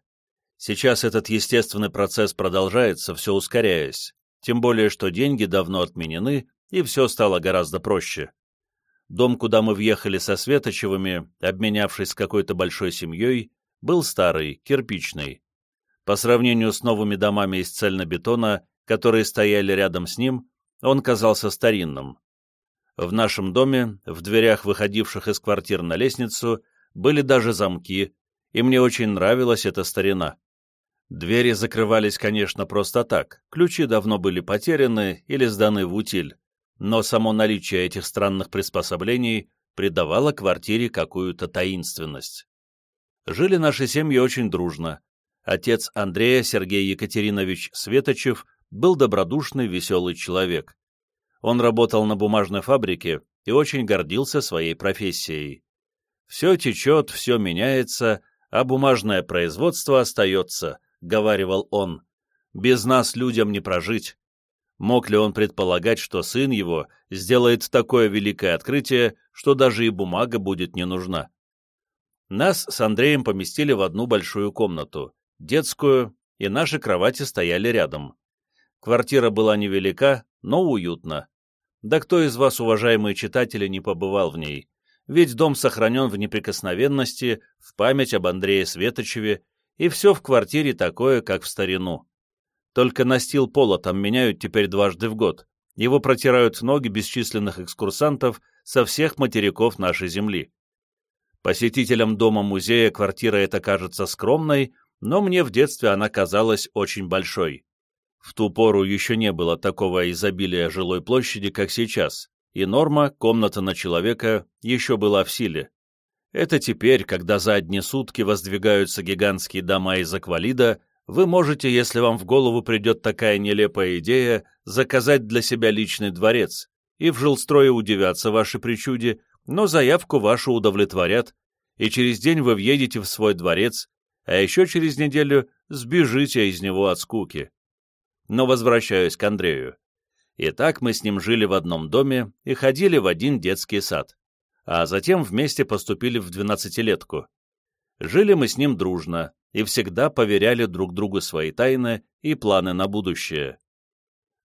Сейчас этот естественный процесс продолжается, все ускоряясь, тем более что деньги давно отменены, и все стало гораздо проще. Дом, куда мы въехали со Светочевыми, обменявшись какой-то большой семьей, был старый, кирпичный. По сравнению с новыми домами из цельнобетона, которые стояли рядом с ним, он казался старинным. В нашем доме, в дверях, выходивших из квартир на лестницу, были даже замки, и мне очень нравилась эта старина. Двери закрывались, конечно, просто так, ключи давно были потеряны или сданы в утиль, но само наличие этих странных приспособлений придавало квартире какую-то таинственность. Жили наши семьи очень дружно. Отец Андрея Сергей Екатеринович Светочев был добродушный, веселый человек. Он работал на бумажной фабрике и очень гордился своей профессией. «Все течет, все меняется, а бумажное производство остается», — говаривал он. «Без нас людям не прожить». Мог ли он предполагать, что сын его сделает такое великое открытие, что даже и бумага будет не нужна? Нас с Андреем поместили в одну большую комнату, детскую, и наши кровати стояли рядом. Квартира была невелика, но уютна. Да кто из вас, уважаемые читатели, не побывал в ней? Ведь дом сохранен в неприкосновенности, в память об Андрее Светочеве, и все в квартире такое, как в старину. Только настил пола там меняют теперь дважды в год. Его протирают ноги бесчисленных экскурсантов со всех материков нашей земли. Посетителям дома-музея квартира эта кажется скромной, но мне в детстве она казалась очень большой. В ту пору еще не было такого изобилия жилой площади, как сейчас, и норма «комната на человека» еще была в силе. Это теперь, когда за одни сутки воздвигаются гигантские дома из аквалида, вы можете, если вам в голову придет такая нелепая идея, заказать для себя личный дворец, и в жилстрое удивятся ваши причуде, но заявку вашу удовлетворят, и через день вы въедете в свой дворец, а еще через неделю сбежите из него от скуки. Но возвращаюсь к Андрею. И так мы с ним жили в одном доме и ходили в один детский сад, а затем вместе поступили в двенадцатилетку. Жили мы с ним дружно и всегда поверяли друг другу свои тайны и планы на будущее.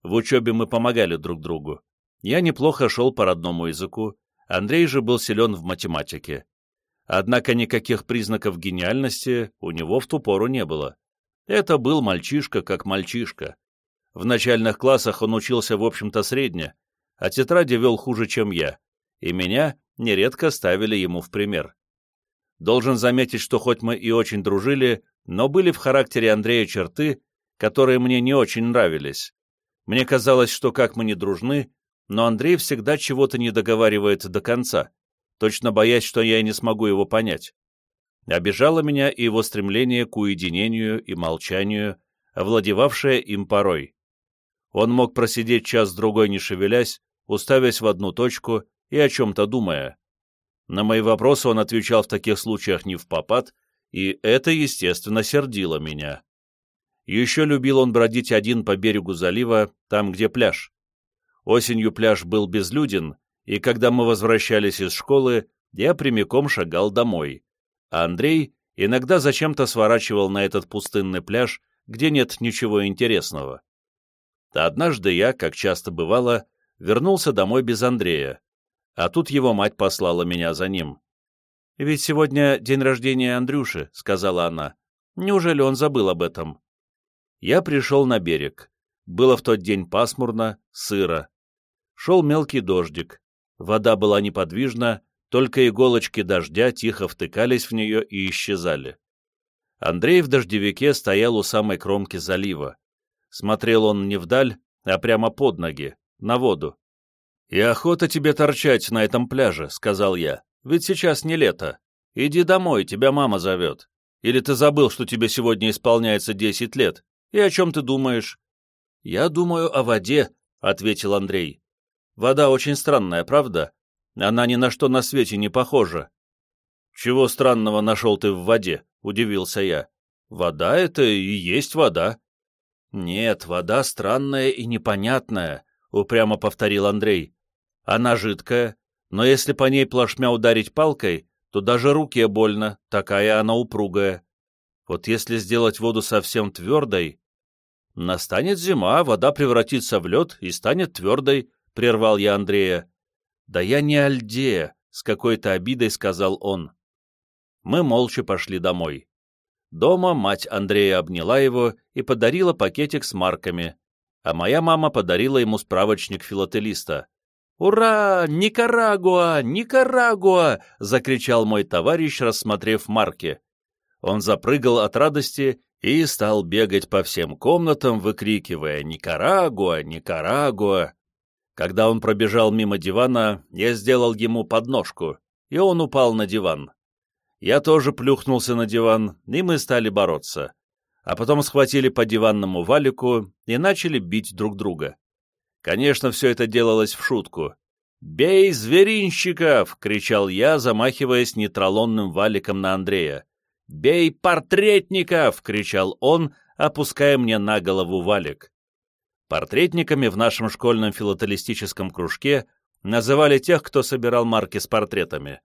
В учебе мы помогали друг другу. Я неплохо шел по родному языку, Андрей же был силен в математике. Однако никаких признаков гениальности у него в ту пору не было. Это был мальчишка как мальчишка. В начальных классах он учился, в общем-то, средне, а тетради вел хуже, чем я, и меня нередко ставили ему в пример. Должен заметить, что хоть мы и очень дружили, но были в характере Андрея черты, которые мне не очень нравились. Мне казалось, что как мы не дружны, но Андрей всегда чего-то не договаривает до конца, точно боясь, что я не смогу его понять. Обижало меня и его стремление к уединению и молчанию, овладевавшее им порой. Он мог просидеть час-другой, не шевелясь, уставясь в одну точку и о чем-то думая. На мои вопросы он отвечал в таких случаях не в попад, и это, естественно, сердило меня. Еще любил он бродить один по берегу залива, там, где пляж. Осенью пляж был безлюден, и когда мы возвращались из школы, я прямиком шагал домой, а Андрей иногда зачем-то сворачивал на этот пустынный пляж, где нет ничего интересного. Однажды я, как часто бывало, вернулся домой без Андрея, а тут его мать послала меня за ним. «Ведь сегодня день рождения Андрюши», — сказала она. «Неужели он забыл об этом?» Я пришел на берег. Было в тот день пасмурно, сыро. Шел мелкий дождик. Вода была неподвижна, только иголочки дождя тихо втыкались в нее и исчезали. Андрей в дождевике стоял у самой кромки залива. Смотрел он не вдаль, а прямо под ноги, на воду. «И охота тебе торчать на этом пляже», — сказал я. «Ведь сейчас не лето. Иди домой, тебя мама зовет. Или ты забыл, что тебе сегодня исполняется десять лет? И о чем ты думаешь?» «Я думаю о воде», — ответил Андрей. «Вода очень странная, правда? Она ни на что на свете не похожа». «Чего странного нашел ты в воде?» — удивился я. «Вода — это и есть вода». «Нет, вода странная и непонятная», — упрямо повторил Андрей. «Она жидкая, но если по ней плашмя ударить палкой, то даже руке больно, такая она упругая. Вот если сделать воду совсем твердой...» «Настанет зима, вода превратится в лед и станет твердой», — прервал я Андрея. «Да я не о льде», — с какой-то обидой сказал он. Мы молча пошли домой. Дома мать Андрея обняла его и подарила пакетик с марками, а моя мама подарила ему справочник филателиста. «Ура! Никарагуа! Никарагуа!» — закричал мой товарищ, рассмотрев марки. Он запрыгал от радости и стал бегать по всем комнатам, выкрикивая «Никарагуа! Никарагуа!». Когда он пробежал мимо дивана, я сделал ему подножку, и он упал на диван. Я тоже плюхнулся на диван, и мы стали бороться. А потом схватили по диванному валику и начали бить друг друга. Конечно, все это делалось в шутку. «Бей зверинщиков!» — кричал я, замахиваясь нейтралонным валиком на Андрея. «Бей портретников!» — кричал он, опуская мне на голову валик. Портретниками в нашем школьном филателистическом кружке называли тех, кто собирал марки с портретами.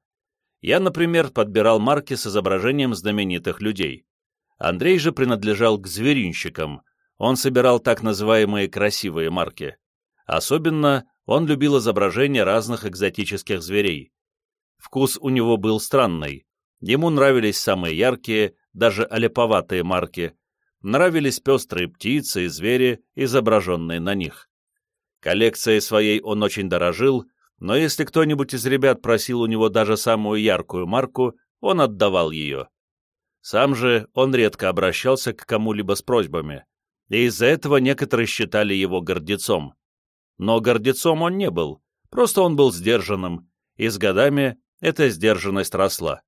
Я, например, подбирал марки с изображением знаменитых людей. Андрей же принадлежал к зверинщикам. Он собирал так называемые красивые марки. Особенно он любил изображения разных экзотических зверей. Вкус у него был странный. Ему нравились самые яркие, даже олеповатые марки. Нравились пестрые птицы и звери, изображенные на них. Коллекцией своей он очень дорожил но если кто-нибудь из ребят просил у него даже самую яркую марку, он отдавал ее. Сам же он редко обращался к кому-либо с просьбами, и из-за этого некоторые считали его гордецом. Но гордецом он не был, просто он был сдержанным, и с годами эта сдержанность росла.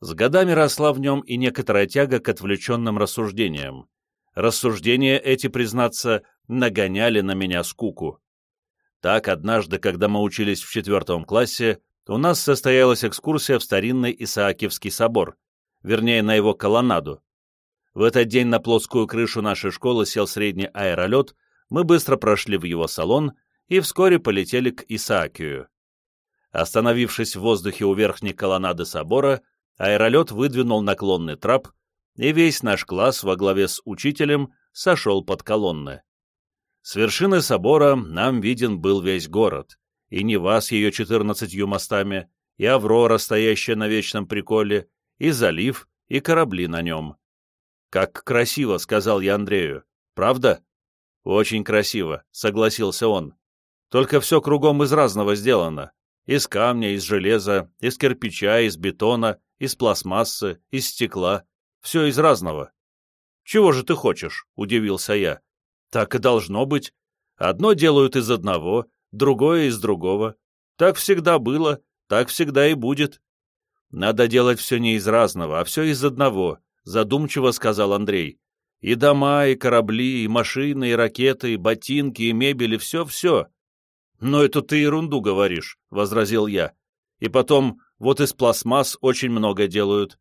С годами росла в нем и некоторая тяга к отвлеченным рассуждениям. Рассуждения эти, признаться, нагоняли на меня скуку. Так, однажды, когда мы учились в четвертом классе, у нас состоялась экскурсия в старинный Исаакиевский собор, вернее, на его колоннаду. В этот день на плоскую крышу нашей школы сел средний аэролет, мы быстро прошли в его салон и вскоре полетели к Исаакию. Остановившись в воздухе у верхней колоннады собора, аэролет выдвинул наклонный трап, и весь наш класс во главе с учителем сошел под колонны. С вершины собора нам виден был весь город, и Нева с ее четырнадцатью мостами, и Аврора, стоящая на вечном приколе, и залив, и корабли на нем. «Как красиво», — сказал я Андрею. «Правда?» «Очень красиво», — согласился он. «Только все кругом из разного сделано. Из камня, из железа, из кирпича, из бетона, из пластмассы, из стекла. Все из разного». «Чего же ты хочешь?» — удивился я. «Так и должно быть. Одно делают из одного, другое из другого. Так всегда было, так всегда и будет. Надо делать все не из разного, а все из одного, задумчиво сказал Андрей. И дома, и корабли, и машины, и ракеты, и ботинки, и мебель, и все-все. Но это ты ерунду говоришь, возразил я. И потом, вот из пластмасс очень много делают.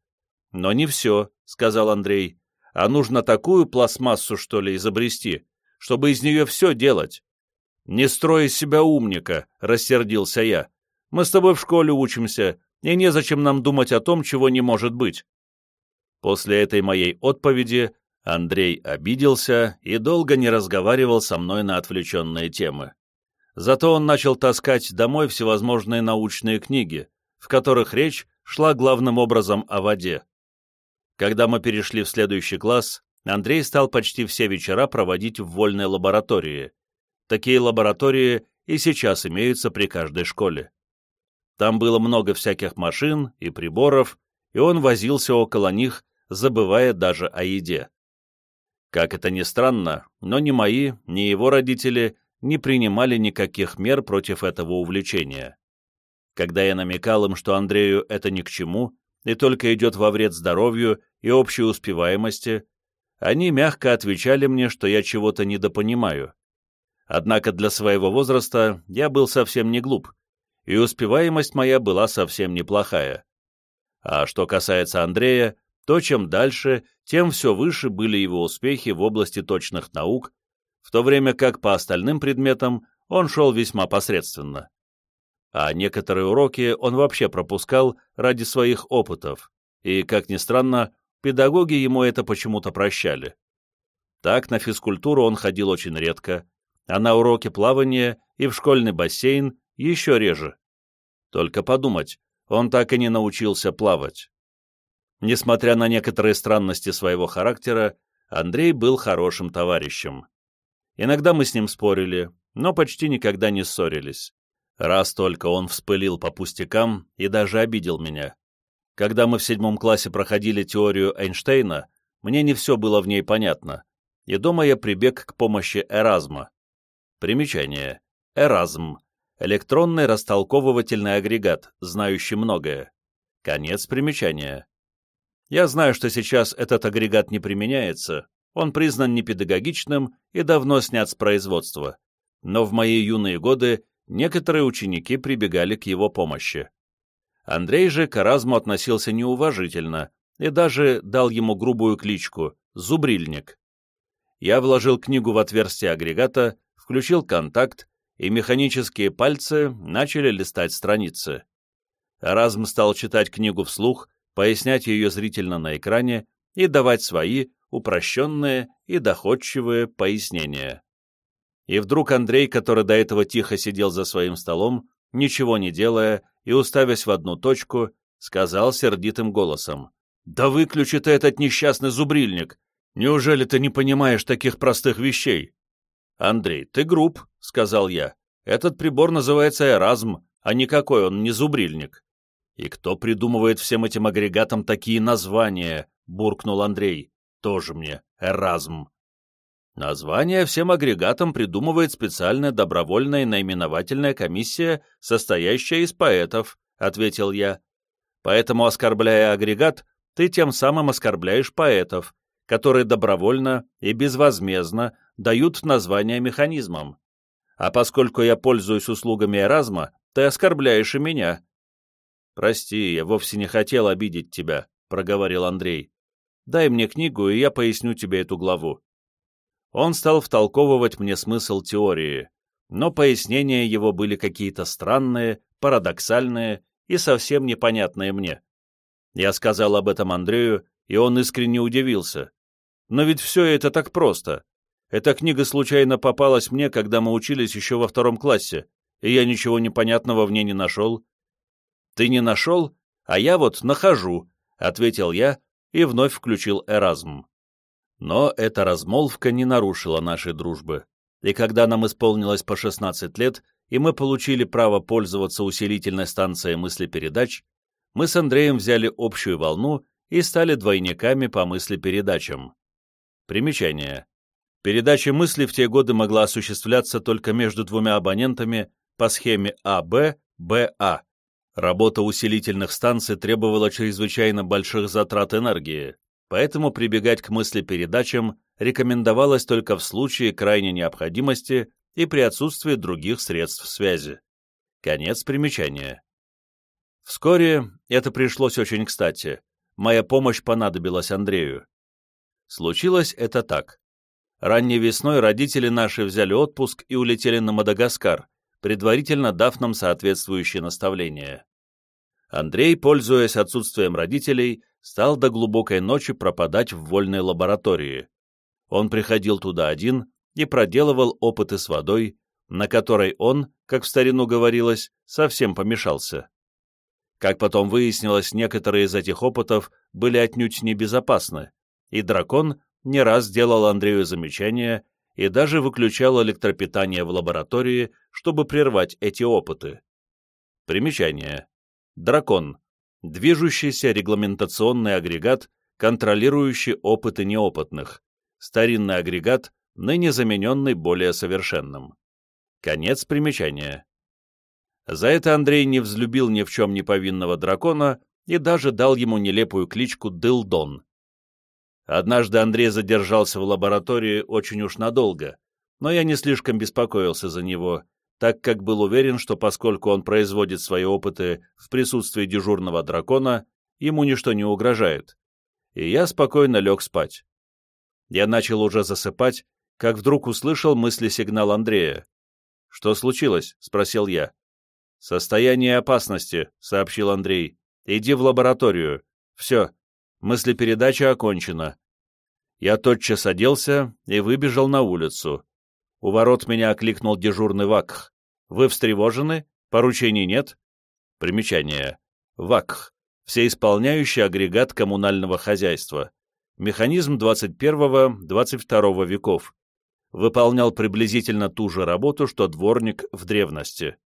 Но не все, сказал Андрей. А нужно такую пластмассу, что ли, изобрести, чтобы из нее все делать. «Не строй из себя умника», — рассердился я. «Мы с тобой в школе учимся, и незачем нам думать о том, чего не может быть». После этой моей отповеди Андрей обиделся и долго не разговаривал со мной на отвлеченные темы. Зато он начал таскать домой всевозможные научные книги, в которых речь шла главным образом о воде. Когда мы перешли в следующий класс, Андрей стал почти все вечера проводить в вольной лаборатории, Такие лаборатории и сейчас имеются при каждой школе. Там было много всяких машин и приборов, и он возился около них, забывая даже о еде. Как это ни странно, но ни мои, ни его родители не принимали никаких мер против этого увлечения. Когда я намекал им, что Андрею это ни к чему, и только идет во вред здоровью и общей успеваемости, они мягко отвечали мне, что я чего-то недопонимаю, Однако для своего возраста я был совсем не глуп, и успеваемость моя была совсем неплохая. А что касается Андрея, то чем дальше, тем все выше были его успехи в области точных наук, в то время как по остальным предметам он шел весьма посредственно. А некоторые уроки он вообще пропускал ради своих опытов, и, как ни странно, педагоги ему это почему-то прощали. Так на физкультуру он ходил очень редко, а на уроки плавания и в школьный бассейн еще реже. Только подумать, он так и не научился плавать. Несмотря на некоторые странности своего характера, Андрей был хорошим товарищем. Иногда мы с ним спорили, но почти никогда не ссорились. Раз только он вспылил по пустякам и даже обидел меня. Когда мы в седьмом классе проходили теорию Эйнштейна, мне не все было в ней понятно, и дома я прибег к помощи Эразма. Примечание. Эразм. Электронный растолковывательный агрегат, знающий многое. Конец примечания. Я знаю, что сейчас этот агрегат не применяется, он признан непедагогичным и давно снят с производства. Но в мои юные годы некоторые ученики прибегали к его помощи. Андрей же к Эразму относился неуважительно и даже дал ему грубую кличку «Зубрильник». Я вложил книгу в отверстие агрегата, включил контакт, и механические пальцы начали листать страницы. Разм стал читать книгу вслух, пояснять ее зрительно на экране и давать свои, упрощенные и доходчивые пояснения. И вдруг Андрей, который до этого тихо сидел за своим столом, ничего не делая и уставясь в одну точку, сказал сердитым голосом. «Да выключи ты этот несчастный зубрильник! Неужели ты не понимаешь таких простых вещей?» «Андрей, ты груб», — сказал я. «Этот прибор называется Эразм, а никакой он не зубрильник». «И кто придумывает всем этим агрегатам такие названия?» — буркнул Андрей. «Тоже мне Эразм». Название всем агрегатам придумывает специальная добровольная наименовательная комиссия, состоящая из поэтов, — ответил я. Поэтому, оскорбляя агрегат, ты тем самым оскорбляешь поэтов, которые добровольно и безвозмездно дают название механизмам. А поскольку я пользуюсь услугами Эразма, ты оскорбляешь и меня. «Прости, я вовсе не хотел обидеть тебя», — проговорил Андрей. «Дай мне книгу, и я поясню тебе эту главу». Он стал втолковывать мне смысл теории, но пояснения его были какие-то странные, парадоксальные и совсем непонятные мне. Я сказал об этом Андрею, и он искренне удивился. Но ведь все это так просто. Эта книга случайно попалась мне, когда мы учились еще во втором классе, и я ничего непонятного в ней не нашел. «Ты не нашел, а я вот нахожу», — ответил я и вновь включил Эразм. Но эта размолвка не нарушила нашей дружбы, и когда нам исполнилось по 16 лет, и мы получили право пользоваться усилительной станцией мыслепередач, мы с Андреем взяли общую волну и стали двойниками по мыслепередачам. Примечание. Передача мысли в те годы могла осуществляться только между двумя абонентами по схеме АБ, БА. Работа усилительных станций требовала чрезвычайно больших затрат энергии, поэтому прибегать к мыслепередачам рекомендовалось только в случае крайней необходимости и при отсутствии других средств связи. Конец примечания. Вскоре это пришлось очень кстати. Моя помощь понадобилась Андрею. Случилось это так. Ранней весной родители наши взяли отпуск и улетели на Мадагаскар, предварительно дав нам соответствующие наставления. Андрей, пользуясь отсутствием родителей, стал до глубокой ночи пропадать в вольной лаборатории. Он приходил туда один и проделывал опыты с водой, на которой он, как в старину говорилось, совсем помешался. Как потом выяснилось, некоторые из этих опытов были отнюдь небезопасны, и дракон не раз делал Андрею замечания и даже выключал электропитание в лаборатории, чтобы прервать эти опыты. Примечание. Дракон. Движущийся регламентационный агрегат, контролирующий опыты неопытных. Старинный агрегат, ныне замененный более совершенным. Конец примечания. За это Андрей не взлюбил ни в чем не повинного дракона и даже дал ему нелепую кличку Дылдон. Однажды Андрей задержался в лаборатории очень уж надолго, но я не слишком беспокоился за него, так как был уверен, что поскольку он производит свои опыты в присутствии дежурного дракона, ему ничто не угрожает. И я спокойно лег спать. Я начал уже засыпать, как вдруг услышал мысли-сигнал Андрея. «Что случилось?» — спросил я. «Состояние опасности», — сообщил Андрей. «Иди в лабораторию. Все, Мыслепередача окончена. Я тотчас оделся и выбежал на улицу. У ворот меня окликнул дежурный ВАКХ. «Вы встревожены? Поручений нет?» Примечание. ВАКХ. Всеисполняющий агрегат коммунального хозяйства. Механизм 21-22 веков. Выполнял приблизительно ту же работу, что дворник в древности.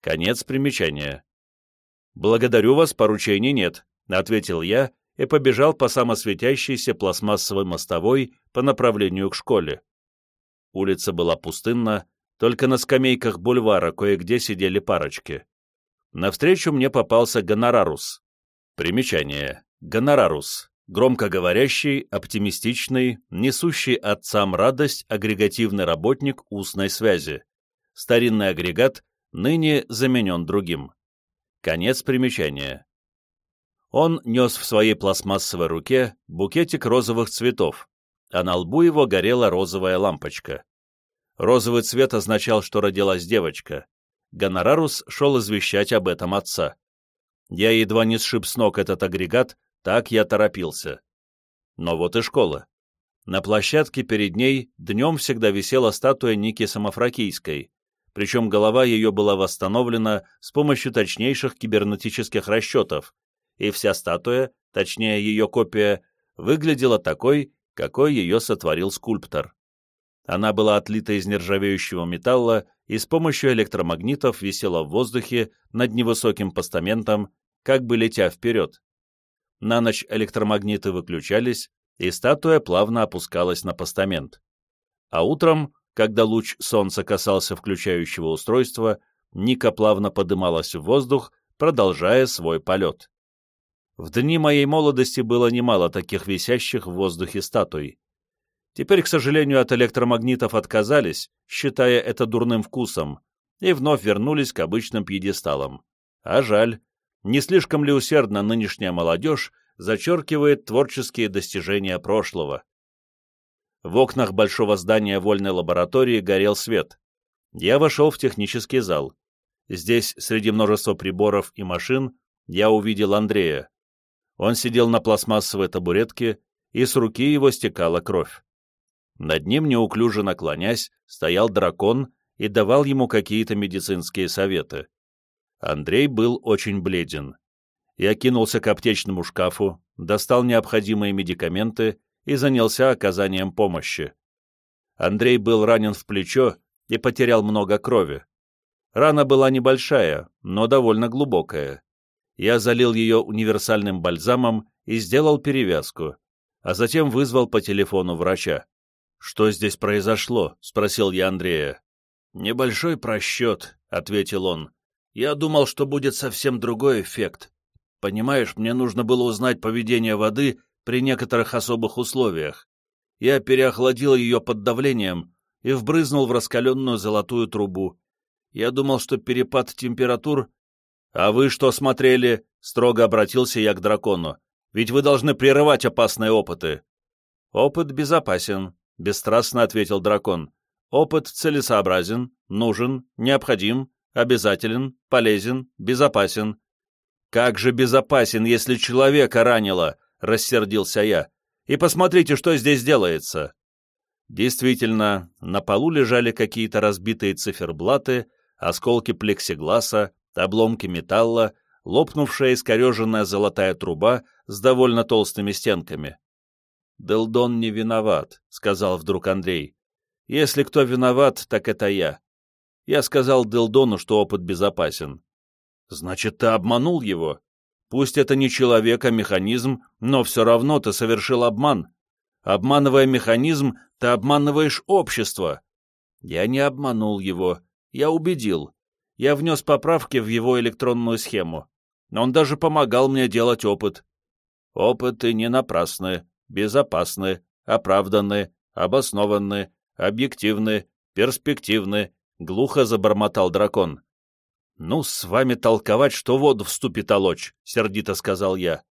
Конец примечания. «Благодарю вас, поручений нет», — ответил я и побежал по самосветящейся пластмассовой мостовой по направлению к школе. Улица была пустынна, только на скамейках бульвара кое-где сидели парочки. Навстречу мне попался гонорарус. Примечание. Гонорарус. Громкоговорящий, оптимистичный, несущий отцам радость агрегативный работник устной связи. Старинный агрегат ныне заменен другим. Конец примечания. Он нес в своей пластмассовой руке букетик розовых цветов, а на лбу его горела розовая лампочка. Розовый цвет означал, что родилась девочка. Гонорарус шел извещать об этом отца. Я едва не сшиб с ног этот агрегат, так я торопился. Но вот и школа. На площадке перед ней днем всегда висела статуя Ники Самофракийской, причем голова ее была восстановлена с помощью точнейших кибернетических расчетов, и вся статуя, точнее ее копия, выглядела такой, какой ее сотворил скульптор. Она была отлита из нержавеющего металла и с помощью электромагнитов висела в воздухе над невысоким постаментом, как бы летя вперед. На ночь электромагниты выключались, и статуя плавно опускалась на постамент. А утром, когда луч солнца касался включающего устройства, Ника плавно подымалась в воздух, продолжая свой полет. В дни моей молодости было немало таких висящих в воздухе статуй. Теперь, к сожалению, от электромагнитов отказались, считая это дурным вкусом, и вновь вернулись к обычным пьедесталам. А жаль, Не слишком ли усердно нынешняя молодежь зачеркивает творческие достижения прошлого? В окнах большого здания вольной лаборатории горел свет. Я вошел в технический зал. Здесь, среди множества приборов и машин, я увидел Андрея. Он сидел на пластмассовой табуретке, и с руки его стекала кровь. Над ним, неуклюже наклонясь, стоял дракон и давал ему какие-то медицинские советы. Андрей был очень бледен. Я кинулся к аптечному шкафу, достал необходимые медикаменты и занялся оказанием помощи. Андрей был ранен в плечо и потерял много крови. Рана была небольшая, но довольно глубокая. Я залил ее универсальным бальзамом и сделал перевязку, а затем вызвал по телефону врача. «Что здесь произошло?» — спросил я Андрея. «Небольшой просчет», — ответил он. «Я думал, что будет совсем другой эффект. Понимаешь, мне нужно было узнать поведение воды при некоторых особых условиях. Я переохладил ее под давлением и вбрызнул в раскаленную золотую трубу. Я думал, что перепад температур... «А вы что смотрели?» — строго обратился я к дракону. «Ведь вы должны прерывать опасные опыты». «Опыт безопасен», — бесстрастно ответил дракон. «Опыт целесообразен, нужен, необходим, обязателен, полезен, безопасен». «Как же безопасен, если человека ранило?» — рассердился я. «И посмотрите, что здесь делается!» Действительно, на полу лежали какие-то разбитые циферблаты, осколки плексигласа, обломки металла, лопнувшая искореженная золотая труба с довольно толстыми стенками. «Делдон не виноват», — сказал вдруг Андрей. «Если кто виноват, так это я. Я сказал Делдону, что опыт безопасен. Значит, ты обманул его? Пусть это не человек, а механизм, но все равно ты совершил обман. Обманывая механизм, ты обманываешь общество. Я не обманул его, я убедил. Я внес поправки в его электронную схему. Он даже помогал мне делать опыт. Опыты не напрасны, безопасны, оправданы, обоснованы, объективны, перспективны, глухо забормотал дракон. «Ну, с вами толковать, что воду в ступе толочь», — сердито сказал я.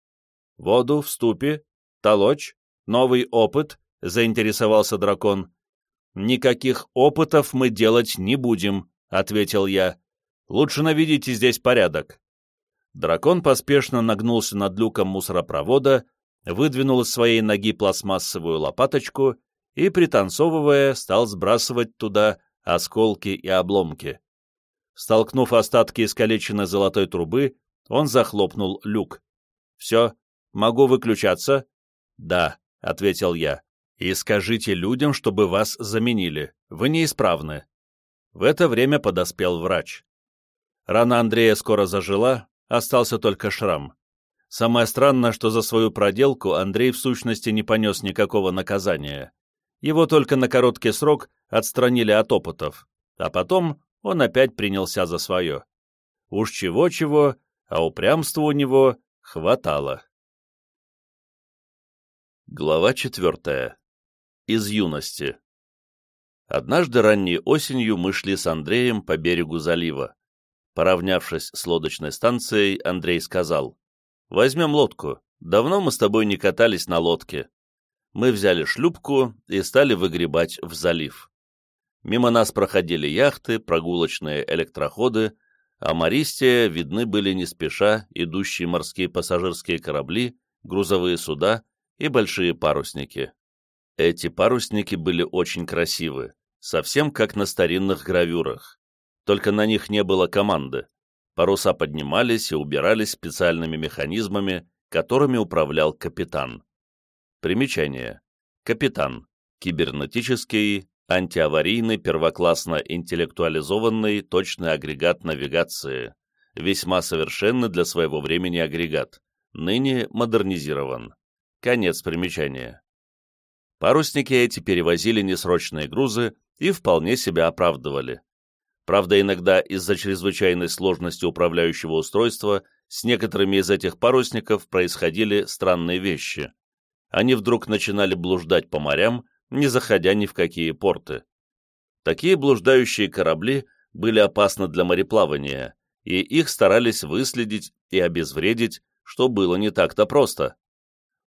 «Воду в ступе? Толочь? Новый опыт?» — заинтересовался дракон. «Никаких опытов мы делать не будем», — ответил я. «Лучше наведите здесь порядок». Дракон поспешно нагнулся над люком мусоропровода, выдвинул из своей ноги пластмассовую лопаточку и, пританцовывая, стал сбрасывать туда осколки и обломки. Столкнув остатки искалеченной золотой трубы, он захлопнул люк. «Все, могу выключаться?» «Да», — ответил я. «И скажите людям, чтобы вас заменили. Вы неисправны». В это время подоспел врач. Рана Андрея скоро зажила, остался только шрам. Самое странное, что за свою проделку Андрей в сущности не понес никакого наказания. Его только на короткий срок отстранили от опытов, а потом он опять принялся за свое. Уж чего-чего, а упрямства у него хватало. Глава четвертая. Из юности. Однажды ранней осенью мы шли с Андреем по берегу залива. Поравнявшись с лодочной станцией, Андрей сказал, «Возьмем лодку. Давно мы с тобой не катались на лодке». Мы взяли шлюпку и стали выгребать в залив. Мимо нас проходили яхты, прогулочные электроходы, а Мористия видны были не спеша идущие морские пассажирские корабли, грузовые суда и большие парусники. Эти парусники были очень красивы, совсем как на старинных гравюрах. Только на них не было команды. Паруса поднимались и убирались специальными механизмами, которыми управлял капитан. Примечание. Капитан. Кибернетический антиаварийный, первоклассно интеллектуализованный, точный агрегат навигации, весьма совершенный для своего времени агрегат, ныне модернизирован. Конец примечания. Парусники эти перевозили несрочные грузы и вполне себя оправдывали. Правда, иногда из-за чрезвычайной сложности управляющего устройства с некоторыми из этих парусников происходили странные вещи. Они вдруг начинали блуждать по морям, не заходя ни в какие порты. Такие блуждающие корабли были опасны для мореплавания, и их старались выследить и обезвредить, что было не так-то просто.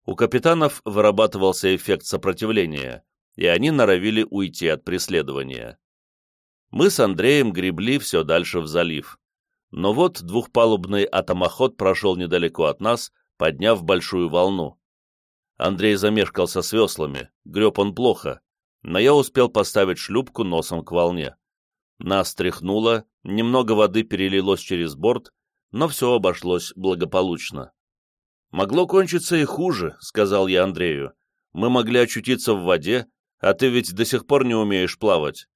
У капитанов вырабатывался эффект сопротивления, и они норовили уйти от преследования. Мы с Андреем гребли все дальше в залив. Но вот двухпалубный атомоход прошел недалеко от нас, подняв большую волну. Андрей замешкался с веслами, греб он плохо, но я успел поставить шлюпку носом к волне. Нас тряхнуло, немного воды перелилось через борт, но все обошлось благополучно. «Могло кончиться и хуже», — сказал я Андрею. «Мы могли очутиться в воде, а ты ведь до сих пор не умеешь плавать.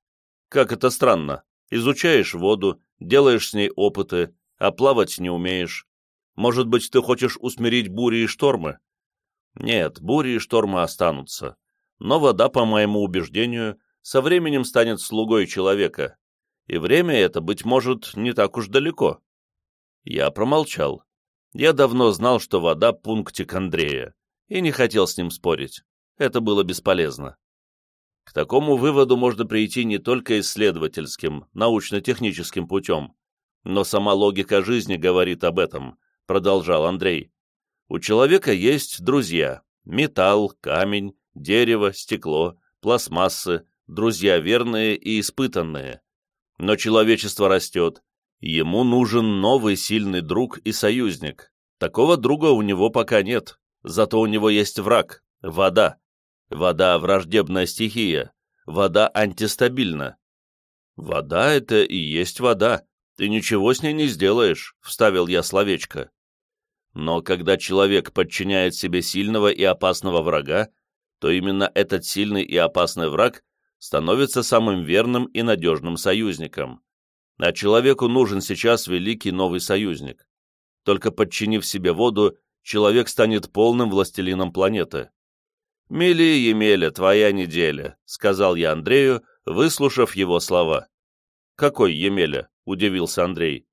Как это странно. Изучаешь воду, делаешь с ней опыты, а плавать не умеешь. Может быть, ты хочешь усмирить бури и штормы? Нет, бури и штормы останутся. Но вода, по моему убеждению, со временем станет слугой человека. И время это, быть может, не так уж далеко. Я промолчал. Я давно знал, что вода — пунктик Андрея, и не хотел с ним спорить. Это было бесполезно. К такому выводу можно прийти не только исследовательским, научно-техническим путем, но сама логика жизни говорит об этом, продолжал Андрей. У человека есть друзья – металл, камень, дерево, стекло, пластмассы, друзья верные и испытанные. Но человечество растет, ему нужен новый сильный друг и союзник. Такого друга у него пока нет, зато у него есть враг – вода. Вода — враждебная стихия, вода антистабильна. Вода — это и есть вода, ты ничего с ней не сделаешь, — вставил я словечко. Но когда человек подчиняет себе сильного и опасного врага, то именно этот сильный и опасный враг становится самым верным и надежным союзником. А человеку нужен сейчас великий новый союзник. Только подчинив себе воду, человек станет полным властелином планеты. «Мели, Емеля, твоя неделя», — сказал я Андрею, выслушав его слова. «Какой Емеля?» — удивился Андрей.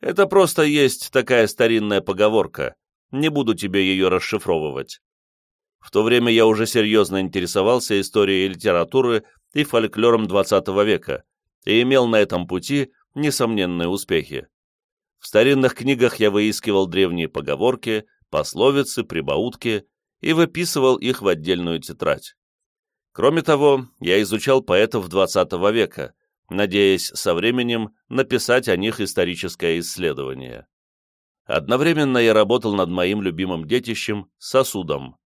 «Это просто есть такая старинная поговорка. Не буду тебе ее расшифровывать». В то время я уже серьезно интересовался историей литературы и фольклором XX века и имел на этом пути несомненные успехи. В старинных книгах я выискивал древние поговорки, пословицы, прибаутки и выписывал их в отдельную тетрадь. Кроме того, я изучал поэтов XX века, надеясь со временем написать о них историческое исследование. Одновременно я работал над моим любимым детищем — сосудом.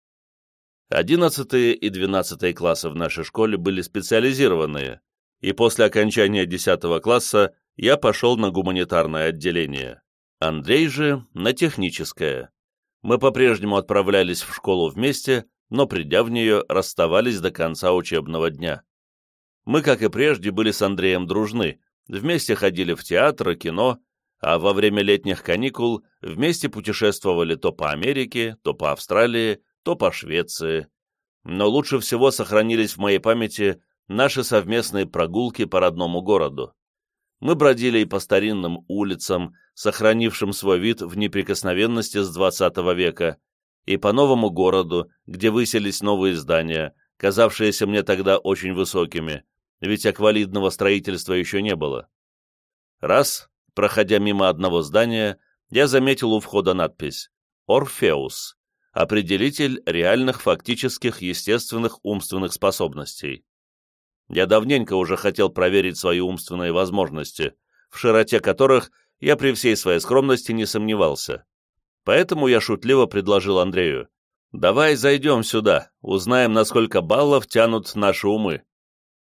Одиннадцатые и двенадцатые классы в нашей школе были специализированные, и после окончания десятого класса я пошел на гуманитарное отделение. Андрей же — на техническое. Мы по-прежнему отправлялись в школу вместе, но, придя в нее, расставались до конца учебного дня. Мы, как и прежде, были с Андреем дружны, вместе ходили в театр и кино, а во время летних каникул вместе путешествовали то по Америке, то по Австралии, то по Швеции. Но лучше всего сохранились в моей памяти наши совместные прогулки по родному городу. Мы бродили и по старинным улицам, сохранившим свой вид в неприкосновенности с XX века, и по новому городу, где выселись новые здания, казавшиеся мне тогда очень высокими, ведь аквалидного строительства еще не было. Раз, проходя мимо одного здания, я заметил у входа надпись «Орфеус» — определитель реальных фактических естественных умственных способностей. Я давненько уже хотел проверить свои умственные возможности, в широте которых я при всей своей скромности не сомневался. Поэтому я шутливо предложил Андрею, «Давай зайдем сюда, узнаем, насколько баллов тянут наши умы».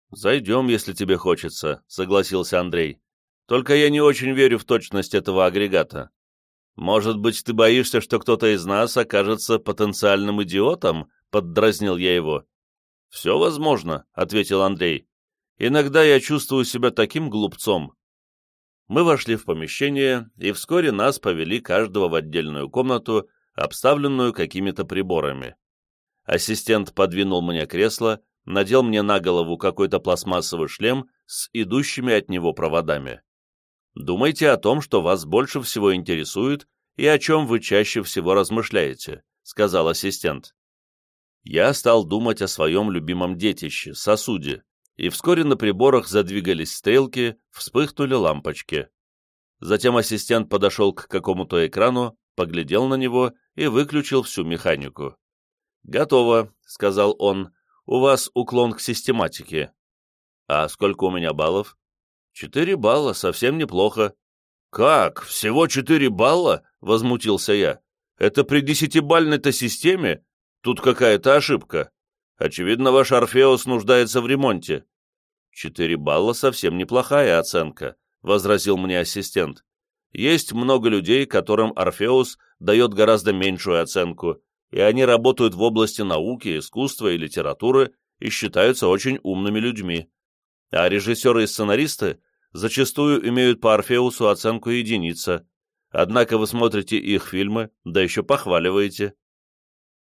«Зайдем, если тебе хочется», — согласился Андрей. «Только я не очень верю в точность этого агрегата. Может быть, ты боишься, что кто-то из нас окажется потенциальным идиотом?» — поддразнил я его. «Все возможно», — ответил Андрей. «Иногда я чувствую себя таким глупцом». Мы вошли в помещение, и вскоре нас повели каждого в отдельную комнату, обставленную какими-то приборами. Ассистент подвинул мне кресло, надел мне на голову какой-то пластмассовый шлем с идущими от него проводами. «Думайте о том, что вас больше всего интересует и о чем вы чаще всего размышляете», — сказал ассистент я стал думать о своем любимом детище, сосуде, и вскоре на приборах задвигались стрелки, вспыхнули лампочки. Затем ассистент подошел к какому-то экрану, поглядел на него и выключил всю механику. «Готово», — сказал он. «У вас уклон к систематике». «А сколько у меня баллов?» «Четыре балла, совсем неплохо». «Как? Всего четыре балла?» — возмутился я. «Это при десятибальной-то системе? Тут какая-то ошибка. Очевидно, ваш Орфеус нуждается в ремонте». «Четыре балла — совсем неплохая оценка», — возразил мне ассистент. «Есть много людей, которым Орфеус дает гораздо меньшую оценку, и они работают в области науки, искусства и литературы и считаются очень умными людьми. А режиссеры и сценаристы зачастую имеют по Орфеусу оценку единица, однако вы смотрите их фильмы, да еще похваливаете.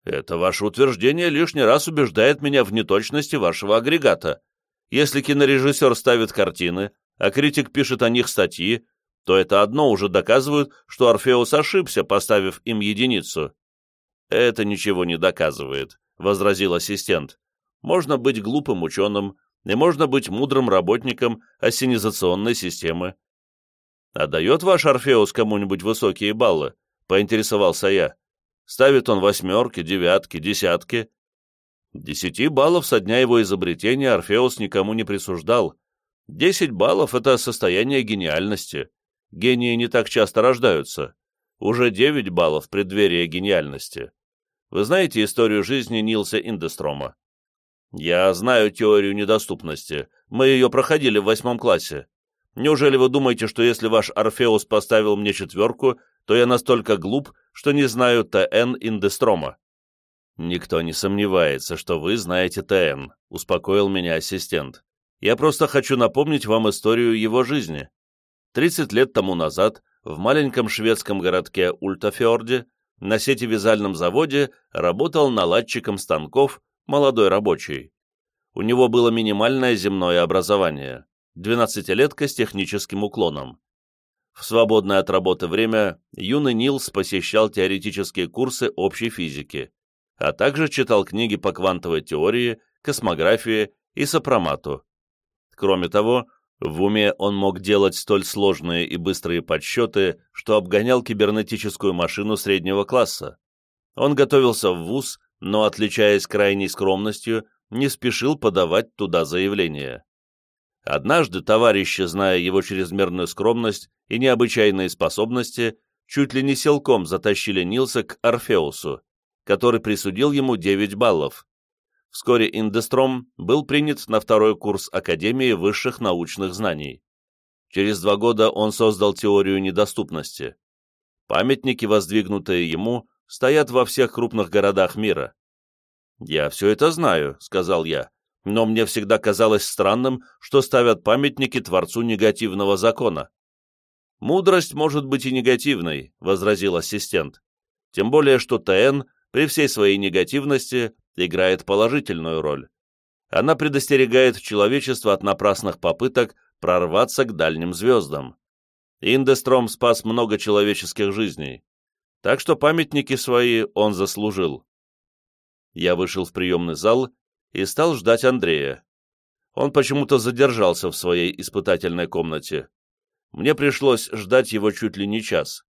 Это ваше утверждение лишний раз убеждает меня в неточности вашего агрегата. Если кинорежиссер ставит картины, а критик пишет о них статьи, то это одно уже доказывает, что Орфеус ошибся, поставив им единицу. «Это ничего не доказывает», — возразил ассистент. «Можно быть глупым ученым, и можно быть мудрым работником ассенизационной системы». «А дает ваш Орфеус кому-нибудь высокие баллы?» — поинтересовался я. «Ставит он восьмерки, девятки, десятки?» Десяти баллов со дня его изобретения Орфеус никому не присуждал. Десять баллов — это состояние гениальности. Гении не так часто рождаются. Уже девять баллов в гениальности. Вы знаете историю жизни Нилса Индестрома? Я знаю теорию недоступности. Мы ее проходили в восьмом классе. Неужели вы думаете, что если ваш Орфеус поставил мне четверку, то я настолько глуп, что не знаю ТН Индестрома? Никто не сомневается, что вы знаете ТН, успокоил меня ассистент. Я просто хочу напомнить вам историю его жизни. 30 лет тому назад в маленьком шведском городке Ультафьорде на сетевязальном заводе работал наладчиком станков молодой рабочий. У него было минимальное земное образование, 12-летка с техническим уклоном. В свободное от работы время юный Нилс посещал теоретические курсы общей физики, а также читал книги по квантовой теории, космографии и сопромату. Кроме того, в уме он мог делать столь сложные и быстрые подсчеты, что обгонял кибернетическую машину среднего класса. Он готовился в ВУЗ, но, отличаясь крайней скромностью, не спешил подавать туда заявление. Однажды товарищи, зная его чрезмерную скромность и необычайные способности, чуть ли не силком затащили Нилса к Орфеусу, который присудил ему 9 баллов. Вскоре Индестром был принят на второй курс Академии высших научных знаний. Через два года он создал теорию недоступности. Памятники, воздвигнутые ему, стоят во всех крупных городах мира. «Я все это знаю», — сказал я, «но мне всегда казалось странным, что ставят памятники Творцу негативного закона». «Мудрость может быть и негативной», — возразил ассистент. «Тем более, что ТН при всей своей негативности играет положительную роль. Она предостерегает человечество от напрасных попыток прорваться к дальним звездам. Индестром спас много человеческих жизней, так что памятники свои он заслужил. Я вышел в приемный зал и стал ждать Андрея. Он почему-то задержался в своей испытательной комнате. Мне пришлось ждать его чуть ли не час.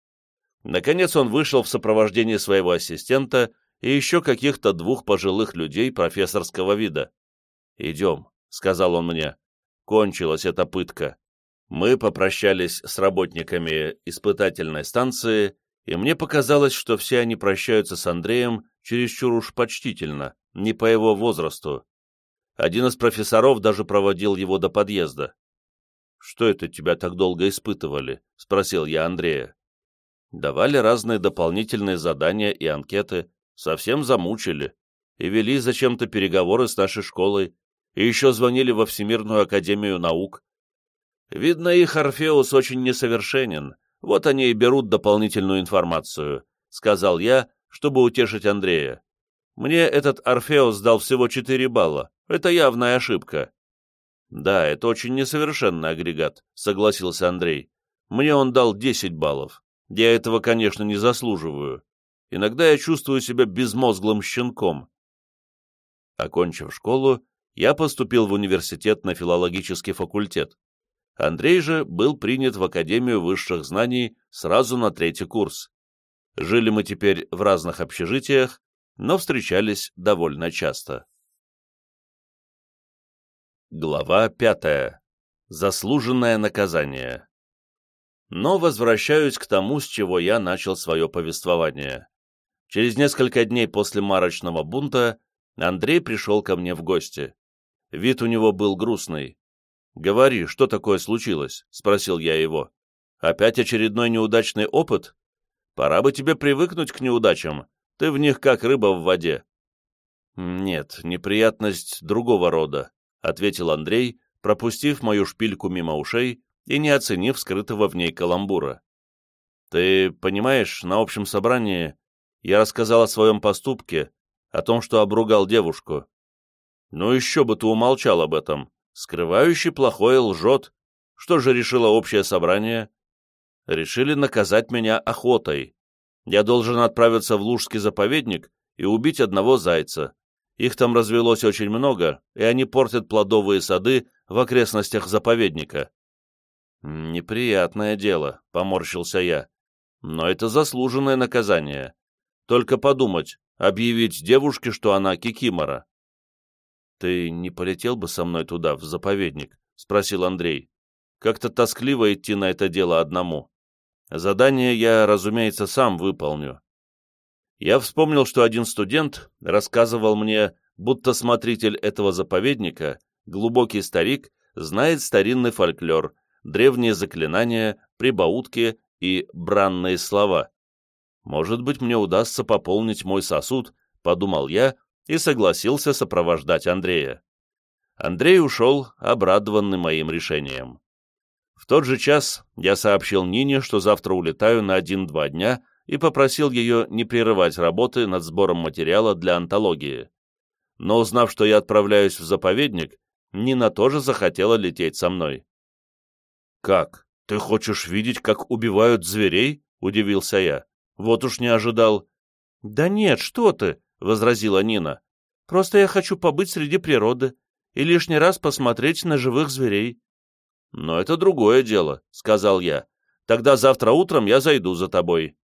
Наконец он вышел в сопровождении своего ассистента и еще каких-то двух пожилых людей профессорского вида. «Идем», — сказал он мне. Кончилась эта пытка. Мы попрощались с работниками испытательной станции, и мне показалось, что все они прощаются с Андреем чересчур уж почтительно, не по его возрасту. Один из профессоров даже проводил его до подъезда. «Что это тебя так долго испытывали?» — спросил я Андрея. Давали разные дополнительные задания и анкеты, совсем замучили, и вели зачем-то переговоры с нашей школой, и еще звонили во Всемирную Академию Наук. Видно, их Орфеус очень несовершенен, вот они и берут дополнительную информацию, — сказал я, чтобы утешить Андрея. Мне этот Орфеус дал всего 4 балла, это явная ошибка. Да, это очень несовершенный агрегат, — согласился Андрей. Мне он дал 10 баллов. Я этого, конечно, не заслуживаю. Иногда я чувствую себя безмозглым щенком. Окончив школу, я поступил в университет на филологический факультет. Андрей же был принят в Академию высших знаний сразу на третий курс. Жили мы теперь в разных общежитиях, но встречались довольно часто. Глава пятая. Заслуженное наказание. Но возвращаюсь к тому, с чего я начал свое повествование. Через несколько дней после марочного бунта Андрей пришел ко мне в гости. Вид у него был грустный. «Говори, что такое случилось?» — спросил я его. «Опять очередной неудачный опыт? Пора бы тебе привыкнуть к неудачам. Ты в них как рыба в воде». «Нет, неприятность другого рода», — ответил Андрей, пропустив мою шпильку мимо ушей и не оценив скрытого в ней каламбура. «Ты понимаешь, на общем собрании я рассказал о своем поступке, о том, что обругал девушку. Ну еще бы ты умолчал об этом. Скрывающий плохое лжет. Что же решило общее собрание? Решили наказать меня охотой. Я должен отправиться в Лужский заповедник и убить одного зайца. Их там развелось очень много, и они портят плодовые сады в окрестностях заповедника. «Неприятное дело», — поморщился я. «Но это заслуженное наказание. Только подумать, объявить девушке, что она кикимора. «Ты не полетел бы со мной туда, в заповедник?» — спросил Андрей. «Как-то тоскливо идти на это дело одному. Задание я, разумеется, сам выполню». Я вспомнил, что один студент рассказывал мне, будто смотритель этого заповедника, глубокий старик, знает старинный фольклор, древние заклинания, прибаутки и бранные слова. Может быть, мне удастся пополнить мой сосуд, подумал я и согласился сопровождать Андрея. Андрей ушел, обрадованный моим решением. В тот же час я сообщил Нине, что завтра улетаю на один-два дня и попросил ее не прерывать работы над сбором материала для антологии. Но узнав, что я отправляюсь в заповедник, Нина тоже захотела лететь со мной. «Как? Ты хочешь видеть, как убивают зверей?» — удивился я. «Вот уж не ожидал». «Да нет, что ты!» — возразила Нина. «Просто я хочу побыть среди природы и лишний раз посмотреть на живых зверей». «Но это другое дело», — сказал я. «Тогда завтра утром я зайду за тобой».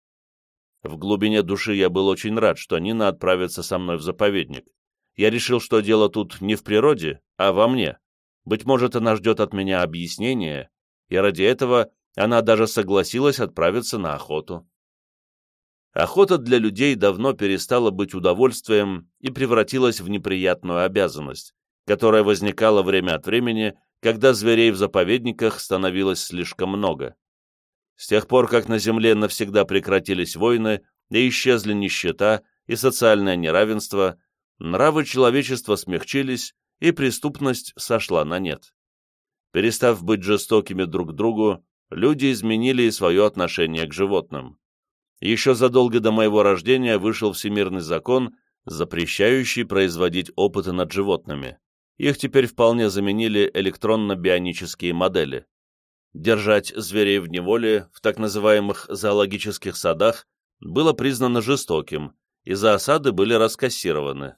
В глубине души я был очень рад, что Нина отправится со мной в заповедник. Я решил, что дело тут не в природе, а во мне. Быть может, она ждет от меня объяснения, и ради этого она даже согласилась отправиться на охоту. Охота для людей давно перестала быть удовольствием и превратилась в неприятную обязанность, которая возникала время от времени, когда зверей в заповедниках становилось слишком много. С тех пор, как на Земле навсегда прекратились войны и исчезли нищета и социальное неравенство, нравы человечества смягчились, и преступность сошла на нет. Перестав быть жестокими друг к другу, люди изменили и свое отношение к животным еще задолго до моего рождения вышел всемирный закон, запрещающий производить опыты над животными. Их теперь вполне заменили электронно-бионические модели. Держать зверей в неволе в так называемых зоологических садах было признано жестоким, и за осады были раскассированы.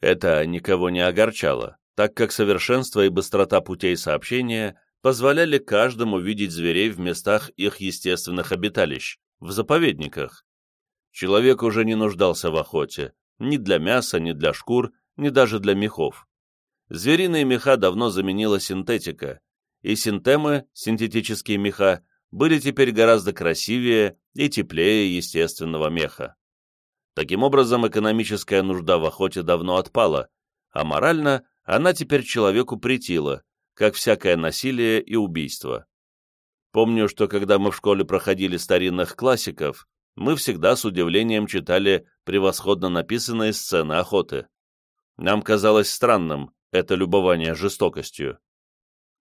Это никого не огорчало, так как совершенство и быстрота путей сообщения позволяли каждому видеть зверей в местах их естественных обиталищ, в заповедниках. Человек уже не нуждался в охоте, ни для мяса, ни для шкур, ни даже для мехов. Звериные меха давно заменила синтетика, и синтемы, синтетические меха, были теперь гораздо красивее и теплее естественного меха. Таким образом, экономическая нужда в охоте давно отпала, а морально она теперь человеку претила, как всякое насилие и убийство. Помню, что когда мы в школе проходили старинных классиков, мы всегда с удивлением читали превосходно написанные сцены охоты. Нам казалось странным это любование жестокостью.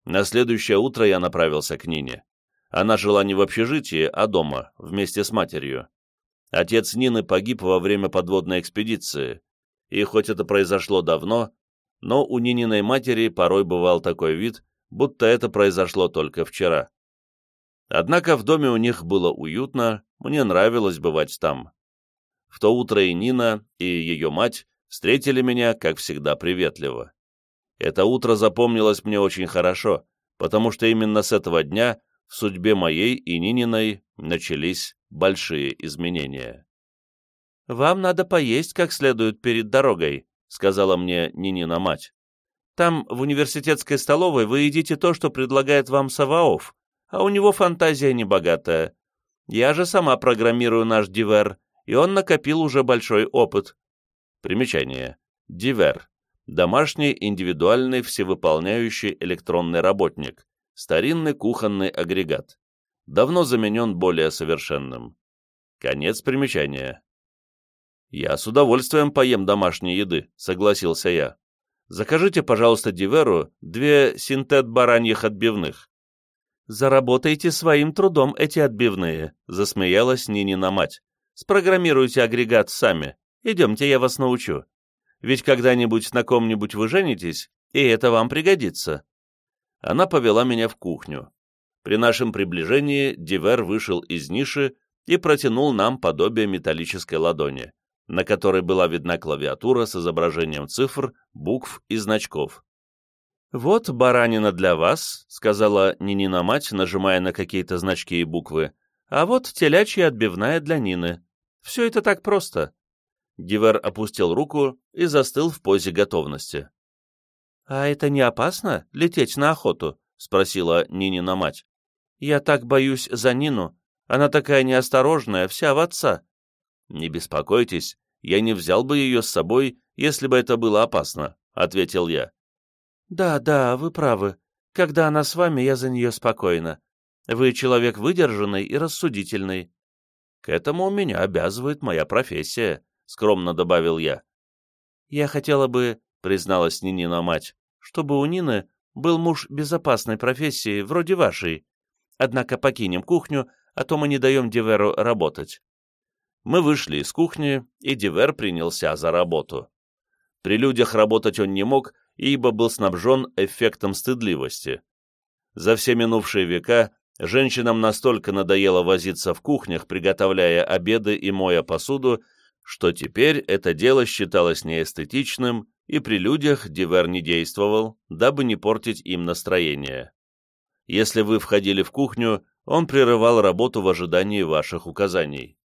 На следующее утро я направился к Нине. Она жила не в общежитии, а дома, вместе с матерью. Отец Нины погиб во время подводной экспедиции, и хоть это произошло давно, но у Нининой матери порой бывал такой вид, будто это произошло только вчера. Однако в доме у них было уютно, мне нравилось бывать там. В то утро и Нина, и ее мать встретили меня, как всегда, приветливо. Это утро запомнилось мне очень хорошо, потому что именно с этого дня в судьбе моей и Нининой начались большие изменения. «Вам надо поесть как следует перед дорогой», — сказала мне Нинина мать. «Там, в университетской столовой, вы едите то, что предлагает вам Саваоф, а у него фантазия небогатая. Я же сама программирую наш Дивер, и он накопил уже большой опыт». Примечание. Дивер. Домашний индивидуальный всевыполняющий электронный работник. Старинный кухонный агрегат. Давно заменен более совершенным. Конец примечания. «Я с удовольствием поем домашней еды», — согласился я. «Закажите, пожалуйста, Диверу две синтет бараньих отбивных». «Заработайте своим трудом эти отбивные», — засмеялась Нинина мать. «Спрограммируйте агрегат сами. Идемте, я вас научу. Ведь когда-нибудь на ком-нибудь вы женитесь, и это вам пригодится». Она повела меня в кухню. При нашем приближении Дивер вышел из ниши и протянул нам подобие металлической ладони на которой была видна клавиатура с изображением цифр, букв и значков. «Вот баранина для вас», — сказала Нинина мать, нажимая на какие-то значки и буквы, «а вот телячья отбивная для Нины. Все это так просто». Дивер опустил руку и застыл в позе готовности. «А это не опасно, лететь на охоту?» — спросила Нинина мать. «Я так боюсь за Нину. Она такая неосторожная, вся в отца. «Не беспокойтесь, я не взял бы ее с собой, если бы это было опасно», — ответил я. «Да, да, вы правы. Когда она с вами, я за нее спокойна. Вы человек выдержанный и рассудительный». «К этому меня обязывает моя профессия», — скромно добавил я. «Я хотела бы», — призналась Нинина мать, «чтобы у Нины был муж безопасной профессии, вроде вашей. Однако покинем кухню, а то мы не даем Диверу работать». Мы вышли из кухни, и Дивер принялся за работу. При людях работать он не мог, ибо был снабжен эффектом стыдливости. За все минувшие века женщинам настолько надоело возиться в кухнях, приготовляя обеды и моя посуду, что теперь это дело считалось неэстетичным, и при людях Дивер не действовал, дабы не портить им настроение. Если вы входили в кухню, он прерывал работу в ожидании ваших указаний.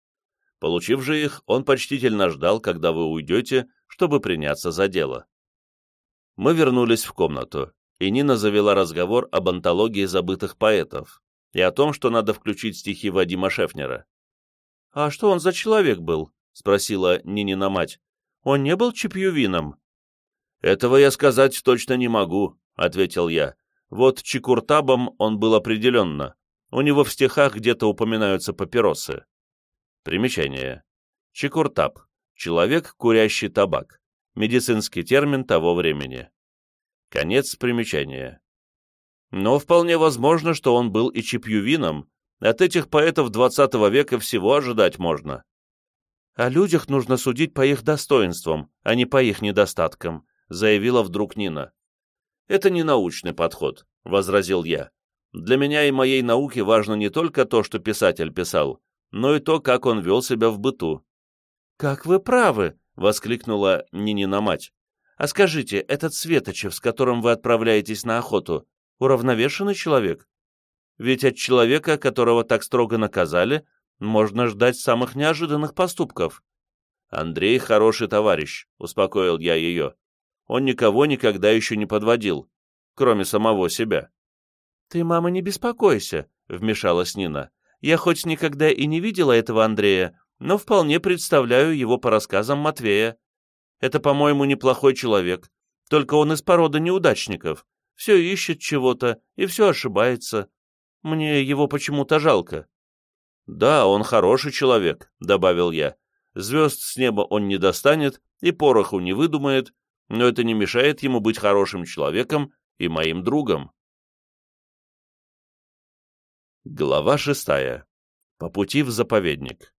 Получив же их, он почтительно ждал, когда вы уйдете, чтобы приняться за дело. Мы вернулись в комнату, и Нина завела разговор об антологии забытых поэтов и о том, что надо включить стихи Вадима Шефнера. «А что он за человек был?» — спросила Нинина мать. «Он не был чепьювином?» «Этого я сказать точно не могу», — ответил я. «Вот чекуртабом он был определенно. У него в стихах где-то упоминаются папиросы». Примечание. Чекуртап. Человек, курящий табак. Медицинский термин того времени. Конец примечания. Но вполне возможно, что он был и чепьювином. От этих поэтов XX века всего ожидать можно. «О людях нужно судить по их достоинствам, а не по их недостаткам», заявила вдруг Нина. «Это не научный подход», — возразил я. «Для меня и моей науки важно не только то, что писатель писал, но и то, как он вел себя в быту. «Как вы правы!» — воскликнула Нинина мать. «А скажите, этот Светочев, с которым вы отправляетесь на охоту, уравновешенный человек? Ведь от человека, которого так строго наказали, можно ждать самых неожиданных поступков». «Андрей хороший товарищ», — успокоил я ее. «Он никого никогда еще не подводил, кроме самого себя». «Ты, мама, не беспокойся», — вмешалась Нина. Я хоть никогда и не видела этого Андрея, но вполне представляю его по рассказам Матвея. Это, по-моему, неплохой человек, только он из породы неудачников. Все ищет чего-то и все ошибается. Мне его почему-то жалко». «Да, он хороший человек», — добавил я. «Звезд с неба он не достанет и пороху не выдумает, но это не мешает ему быть хорошим человеком и моим другом». Глава шестая. По пути в заповедник.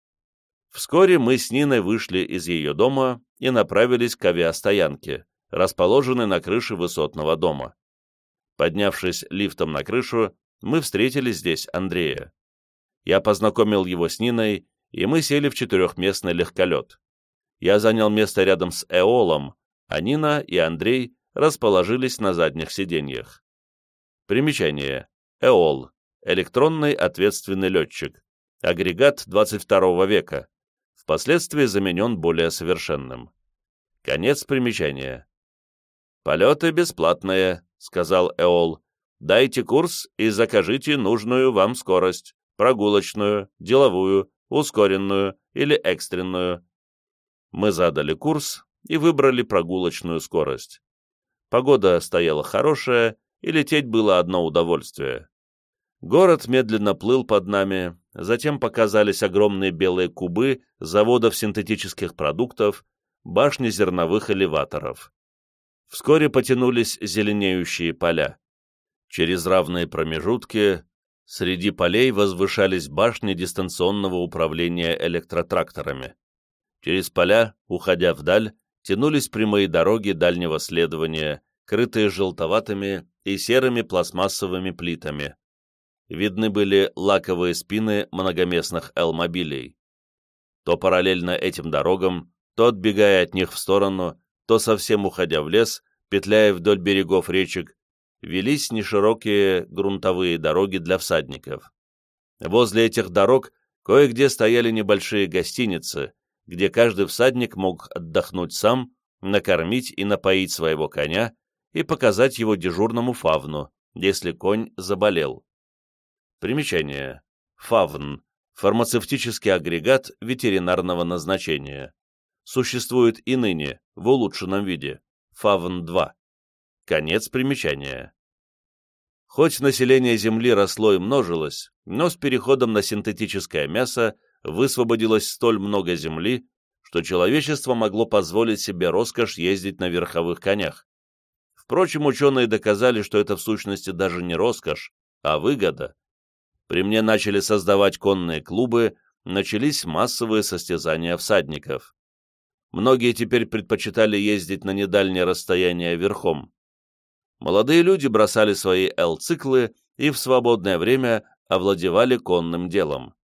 Вскоре мы с Ниной вышли из ее дома и направились к авиастоянке, расположенной на крыше высотного дома. Поднявшись лифтом на крышу, мы встретили здесь Андрея. Я познакомил его с Ниной, и мы сели в четырехместный легколет. Я занял место рядом с Эолом, а Нина и Андрей расположились на задних сиденьях. Примечание. ЭОЛ. Электронный ответственный летчик. Агрегат 22 века. Впоследствии заменен более совершенным. Конец примечания. «Полеты бесплатные», — сказал Эол. «Дайте курс и закажите нужную вам скорость, прогулочную, деловую, ускоренную или экстренную». Мы задали курс и выбрали прогулочную скорость. Погода стояла хорошая, и лететь было одно удовольствие. Город медленно плыл под нами, затем показались огромные белые кубы заводов синтетических продуктов, башни зерновых элеваторов. Вскоре потянулись зеленеющие поля. Через равные промежутки среди полей возвышались башни дистанционного управления электротракторами. Через поля, уходя вдаль, тянулись прямые дороги дальнего следования, крытые желтоватыми и серыми пластмассовыми плитами. Видны были лаковые спины многоместных Л-мобилей. То параллельно этим дорогам, то отбегая от них в сторону, то совсем уходя в лес, петляя вдоль берегов речек, велись неширокие грунтовые дороги для всадников. Возле этих дорог кое-где стояли небольшие гостиницы, где каждый всадник мог отдохнуть сам, накормить и напоить своего коня и показать его дежурному фавну, если конь заболел. Примечание. Фавн. Фармацевтический агрегат ветеринарного назначения существует и ныне, в улучшенном виде, ФАВН-2. Конец примечания. Хоть население Земли росло и множилось, но с переходом на синтетическое мясо высвободилось столь много земли, что человечество могло позволить себе роскошь ездить на верховых конях. Впрочем, ученые доказали, что это в сущности даже не роскошь, а выгода. При мне начали создавать конные клубы, начались массовые состязания всадников. Многие теперь предпочитали ездить на недальнее расстояние верхом. Молодые люди бросали свои L-циклы и в свободное время овладевали конным делом.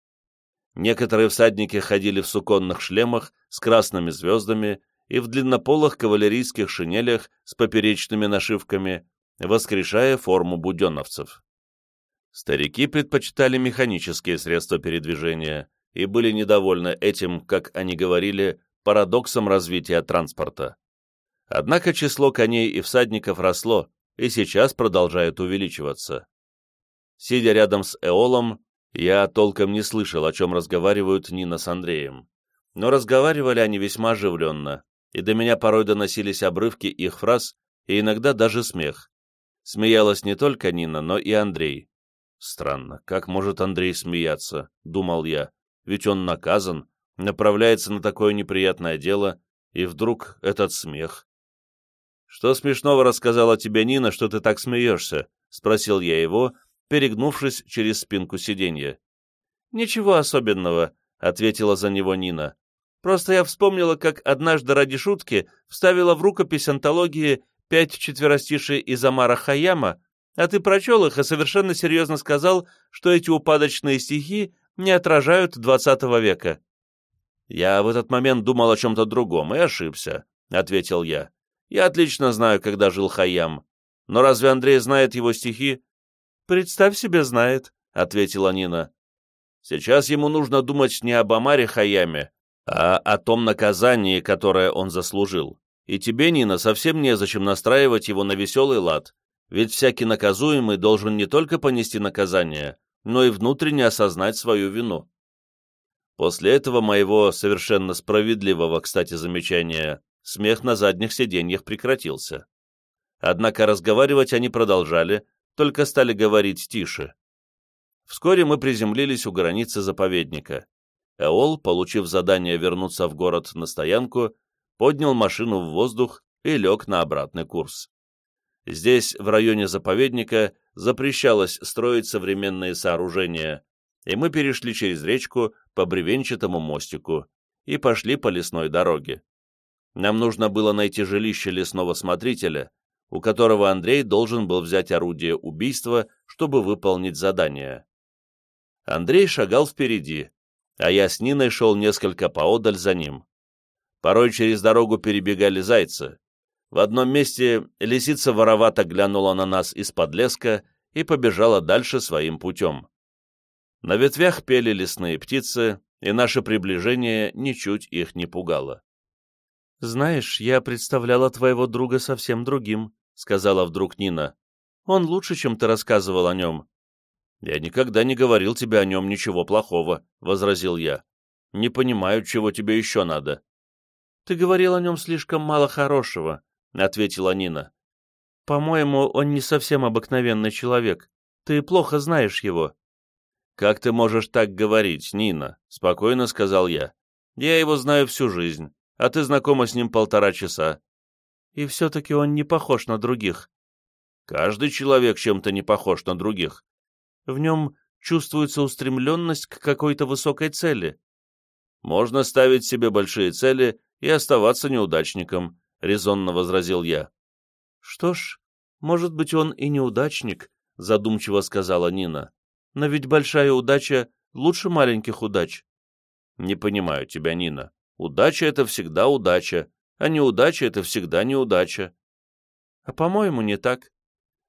Некоторые всадники ходили в суконных шлемах с красными звездами и в длиннополых кавалерийских шинелях с поперечными нашивками, воскрешая форму буденовцев. Старики предпочитали механические средства передвижения и были недовольны этим, как они говорили, парадоксом развития транспорта. Однако число коней и всадников росло и сейчас продолжает увеличиваться. Сидя рядом с Эолом, я толком не слышал, о чем разговаривают Нина с Андреем. Но разговаривали они весьма оживленно, и до меня порой доносились обрывки их фраз и иногда даже смех. Смеялась не только Нина, но и Андрей. Странно, как может Андрей смеяться, думал я, ведь он наказан, направляется на такое неприятное дело, и вдруг этот смех. «Что смешного рассказала тебе Нина, что ты так смеешься?» — спросил я его, перегнувшись через спинку сиденья. «Ничего особенного», — ответила за него Нина. «Просто я вспомнила, как однажды ради шутки вставила в рукопись антологии пять четверостишей из Амара Хаяма, а ты прочел их и совершенно серьезно сказал, что эти упадочные стихи не отражают двадцатого века. «Я в этот момент думал о чем-то другом и ошибся», — ответил я. «Я отлично знаю, когда жил Хайям. Но разве Андрей знает его стихи?» «Представь себе, знает», — ответила Нина. «Сейчас ему нужно думать не об Амаре Хаяме, а о том наказании, которое он заслужил. И тебе, Нина, совсем незачем настраивать его на веселый лад, ведь всякий наказуемый должен не только понести наказание, но и внутренне осознать свою вину. После этого моего совершенно справедливого, кстати, замечания, смех на задних сиденьях прекратился. Однако разговаривать они продолжали, только стали говорить тише. Вскоре мы приземлились у границы заповедника. Эол, получив задание вернуться в город на стоянку, поднял машину в воздух и лег на обратный курс. Здесь, в районе заповедника, запрещалось строить современные сооружения, и мы перешли через речку по бревенчатому мостику и пошли по лесной дороге. Нам нужно было найти жилище лесного смотрителя, у которого Андрей должен был взять орудие убийства, чтобы выполнить задание. Андрей шагал впереди, а я с Ниной шел несколько поодаль за ним. Порой через дорогу перебегали зайцы. В одном месте лисица воровато глянула на нас из-под леска и побежала дальше своим путем. На ветвях пели лесные птицы, и наше приближение ничуть их не пугало. «Знаешь, я представляла твоего друга совсем другим», — сказала вдруг Нина. «Он лучше, чем ты рассказывал о нем». «Я никогда не говорил тебе о нем ничего плохого», — возразил я. «Не понимаю, чего тебе еще надо». «Ты говорил о нем слишком мало хорошего», — ответила Нина. «По-моему, он не совсем обыкновенный человек. Ты плохо знаешь его». «Как ты можешь так говорить, Нина?» — спокойно сказал я. «Я его знаю всю жизнь, а ты знакома с ним полтора часа». «И все-таки он не похож на других». «Каждый человек чем-то не похож на других». «В нем чувствуется устремленность к какой-то высокой цели». «Можно ставить себе большие цели и оставаться неудачником», — резонно возразил я. «Что ж, может быть, он и неудачник», — задумчиво сказала Нина. Но ведь большая удача лучше маленьких удач. Не понимаю тебя, Нина. Удача — это всегда удача, а неудача — это всегда неудача. А по-моему, не так.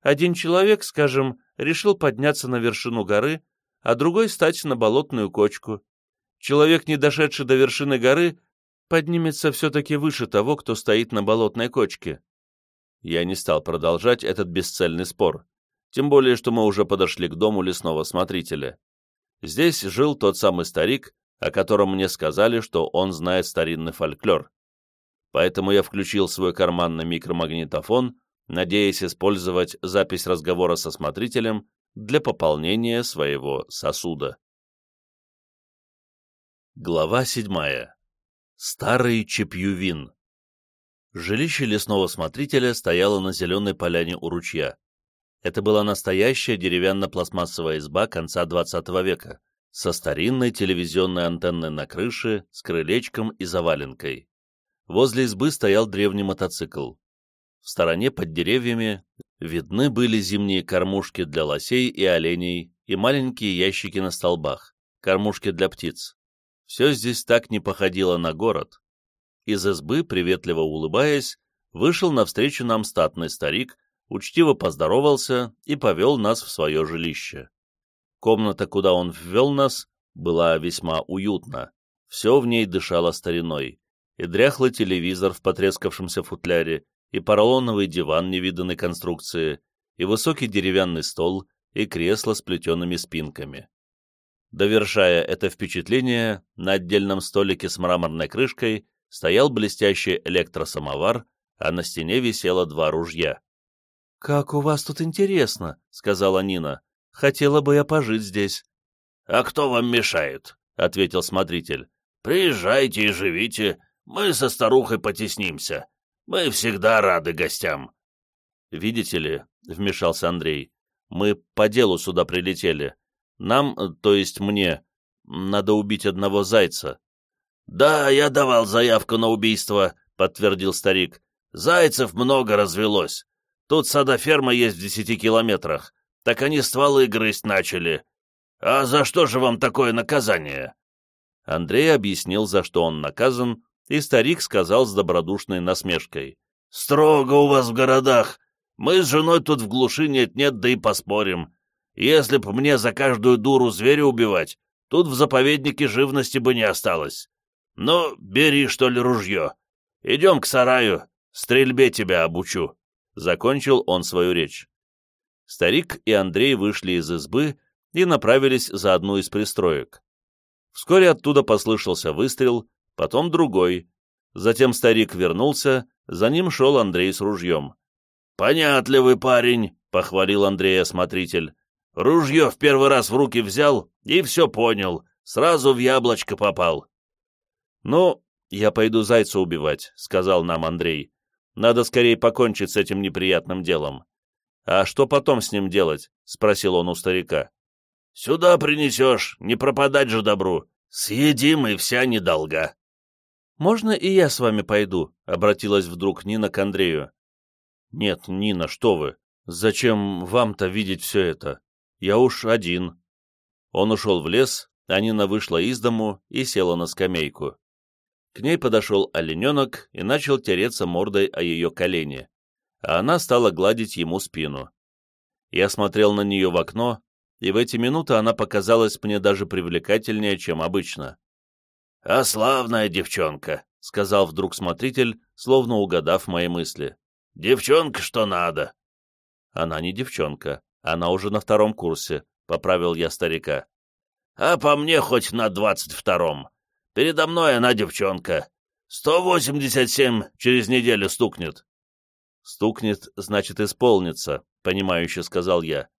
Один человек, скажем, решил подняться на вершину горы, а другой стать на болотную кочку. Человек, не дошедший до вершины горы, поднимется все-таки выше того, кто стоит на болотной кочке. Я не стал продолжать этот бесцельный спор тем более, что мы уже подошли к дому лесного смотрителя. Здесь жил тот самый старик, о котором мне сказали, что он знает старинный фольклор. Поэтому я включил свой карманный микромагнитофон, надеясь использовать запись разговора со смотрителем для пополнения своего сосуда. Глава седьмая. Старый Чепьювин. Жилище лесного смотрителя стояло на зеленой поляне у ручья. Это была настоящая деревянно-пластмассовая изба конца XX века, со старинной телевизионной антенной на крыше, с крылечком и заваленкой. Возле избы стоял древний мотоцикл. В стороне под деревьями видны были зимние кормушки для лосей и оленей и маленькие ящики на столбах, кормушки для птиц. Все здесь так не походило на город. Из избы, приветливо улыбаясь, вышел навстречу нам статный старик учтиво поздоровался и повел нас в свое жилище. Комната, куда он ввел нас, была весьма уютна. Все в ней дышало стариной. И дряхлый телевизор в потрескавшемся футляре, и поролоновый диван невиданной конструкции, и высокий деревянный стол, и кресло с плетеными спинками. Довершая это впечатление, на отдельном столике с мраморной крышкой стоял блестящий электросамовар, а на стене висело два ружья. «Как у вас тут интересно», — сказала Нина. «Хотела бы я пожить здесь». «А кто вам мешает?» — ответил смотритель. «Приезжайте и живите, мы со старухой потеснимся. Мы всегда рады гостям». «Видите ли», — вмешался Андрей, — «мы по делу сюда прилетели. Нам, то есть мне, надо убить одного зайца». «Да, я давал заявку на убийство», — подтвердил старик. «Зайцев много развелось. Тут садоферма есть в десяти километрах. Так они стволы грызть начали. А за что же вам такое наказание?» Андрей объяснил, за что он наказан, и старик сказал с добродушной насмешкой. «Строго у вас в городах. Мы с женой тут в глуши нет-нет, да и поспорим. Если б мне за каждую дуру зверя убивать, тут в заповеднике живности бы не осталось. Ну, бери, что ли, ружье. Идем к сараю, стрельбе тебя обучу». Закончил он свою речь. Старик и Андрей вышли из избы и направились за одну из пристроек. Вскоре оттуда послышался выстрел, потом другой. Затем старик вернулся, за ним шел Андрей с ружьем. «Понятливый парень», — похвалил Андрея смотритель. «Ружье в первый раз в руки взял и все понял, сразу в яблочко попал». «Ну, я пойду зайца убивать», — сказал нам Андрей. Надо скорее покончить с этим неприятным делом. А что потом с ним делать? — спросил он у старика. — Сюда принесешь, не пропадать же добру. Съедим, и вся недолга. — Можно и я с вами пойду? — обратилась вдруг Нина к Андрею. — Нет, Нина, что вы. Зачем вам-то видеть все это? Я уж один. Он ушел в лес, а Нина вышла из дому и села на скамейку. К ней подошел олененок и начал тереться мордой о ее колени, а она стала гладить ему спину. Я смотрел на нее в окно, и в эти минуты она показалась мне даже привлекательнее, чем обычно. «А славная девчонка», — сказал вдруг смотритель, словно угадав мои мысли. «Девчонка, что надо». «Она не девчонка, она уже на втором курсе», — поправил я старика. «А по мне хоть на двадцать втором. Передо мной она девчонка. Сто восемьдесят семь через неделю стукнет». «Стукнет, значит, исполнится», — понимающе сказал я.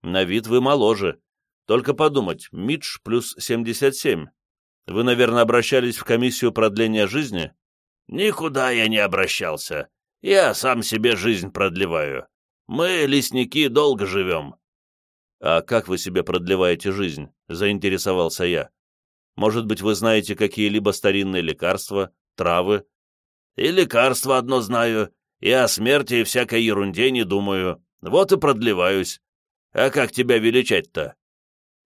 «На вид вы моложе. Только подумать, Мидж плюс семьдесят семь. Вы, наверное, обращались в комиссию продления жизни?» «Никуда я не обращался. Я сам себе жизнь продлеваю. Мы, лесники, долго живем». «А как вы себе продлеваете жизнь?» — заинтересовался я. «Может быть, вы знаете какие-либо старинные лекарства, травы?» «И лекарства одно знаю, и о смерти и всякой ерунде не думаю. Вот и продлеваюсь. А как тебя величать-то?»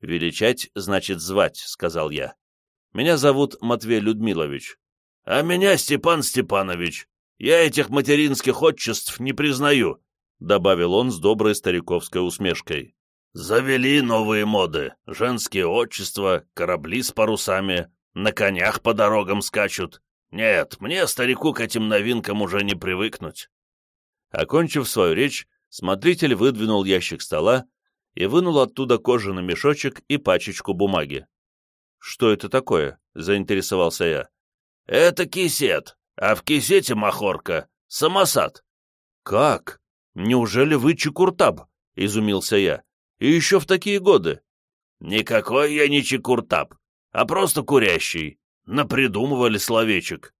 «Величать значит звать», — сказал я. «Меня зовут Матвей Людмилович». «А меня Степан Степанович. Я этих материнских отчеств не признаю», — добавил он с доброй стариковской усмешкой. «Завели новые моды. Женские отчества, корабли с парусами, на конях по дорогам скачут. Нет, мне, старику, к этим новинкам уже не привыкнуть». Окончив свою речь, смотритель выдвинул ящик стола и вынул оттуда кожаный мешочек и пачечку бумаги. «Что это такое?» — заинтересовался я. «Это кисет, а в кисете махорка, самосад». «Как? Неужели вы Чекуртаб?» — изумился я. «И еще в такие годы». «Никакой я не Чекуртаб, а просто курящий. Напридумывали словечек».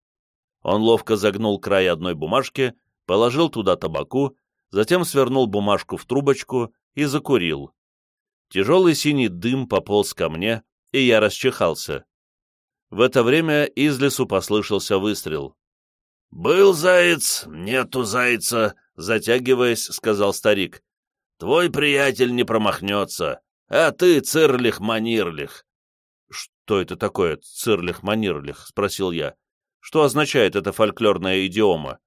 Он ловко загнул край одной бумажки, положил туда табаку, затем свернул бумажку в трубочку и закурил. Тяжелый синий дым пополз ко мне, и я расчихался. В это время из лесу послышался выстрел. «Был заяц, нету зайца», — затягиваясь, сказал старик. «Твой приятель не промахнется, а ты цирлих-манирлих». «Что это такое, цирлих-манирлих?» — спросил я. «Что означает эта фольклорная идиома?»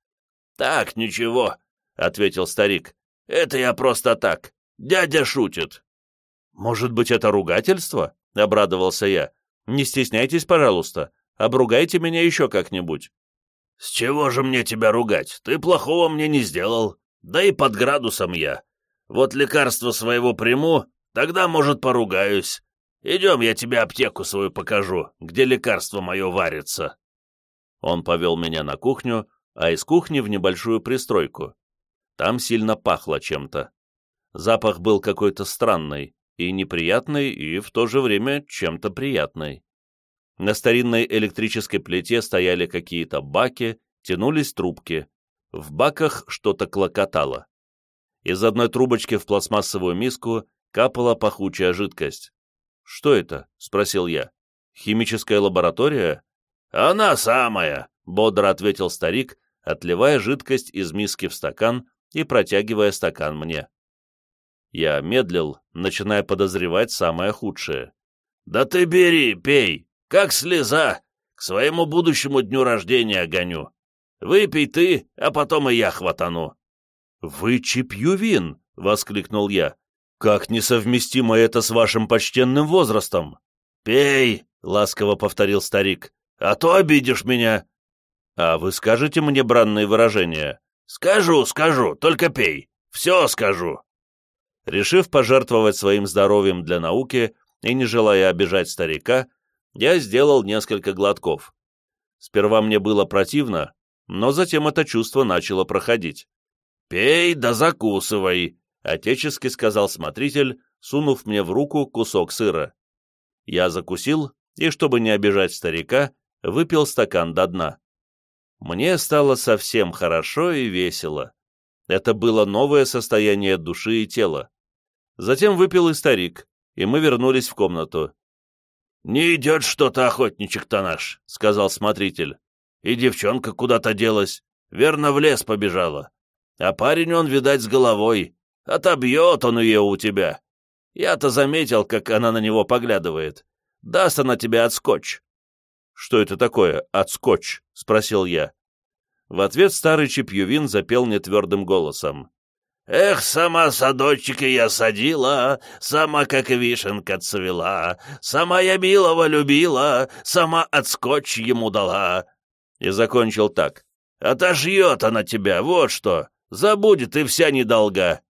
«Так, ничего», — ответил старик. «Это я просто так. Дядя шутит». «Может быть, это ругательство?» — обрадовался я. «Не стесняйтесь, пожалуйста. Обругайте меня еще как-нибудь». «С чего же мне тебя ругать? Ты плохого мне не сделал. Да и под градусом я. Вот лекарство своего приму, тогда, может, поругаюсь. Идем, я тебе аптеку свою покажу, где лекарство мое варится». Он повел меня на кухню, а из кухни в небольшую пристройку. Там сильно пахло чем-то. Запах был какой-то странный, и неприятный, и в то же время чем-то приятный. На старинной электрической плите стояли какие-то баки, тянулись трубки. В баках что-то клокотало. Из одной трубочки в пластмассовую миску капала пахучая жидкость. «Что это?» — спросил я. «Химическая лаборатория?» «Она самая!» — бодро ответил старик, отливая жидкость из миски в стакан и протягивая стакан мне. Я медлил, начиная подозревать самое худшее. «Да ты бери, пей!» Как слеза! К своему будущему дню рождения гоню. Выпей ты, а потом и я хватану». «Вы Чипьювин!» — воскликнул я. «Как несовместимо это с вашим почтенным возрастом!» «Пей!» — ласково повторил старик. «А то обидишь меня!» «А вы скажете мне бранные выражения?» «Скажу, скажу, только пей. Все скажу!» Решив пожертвовать своим здоровьем для науки и не желая обижать старика, я сделал несколько глотков. Сперва мне было противно, но затем это чувство начало проходить. «Пей да закусывай», — отечески сказал смотритель, сунув мне в руку кусок сыра. Я закусил и, чтобы не обижать старика, выпил стакан до дна. Мне стало совсем хорошо и весело. Это было новое состояние души и тела. Затем выпил и старик, и мы вернулись в комнату. «Не идет что-то охотничек-то наш», — сказал смотритель. «И девчонка куда-то делась, верно, в лес побежала. А парень он, видать, с головой. Отобьет он ее у тебя. Я-то заметил, как она на него поглядывает. Даст она тебе отскочь». «Что это такое, отскочь?» — спросил я. В ответ старый Чипьювин запел нетвердым голосом. Эх, сама садочки я садила, сама как вишенка цвела, сама я милого любила, сама отскочь ему дала. И закончил так. Отожьет она тебя, вот что, забудет и вся недолга.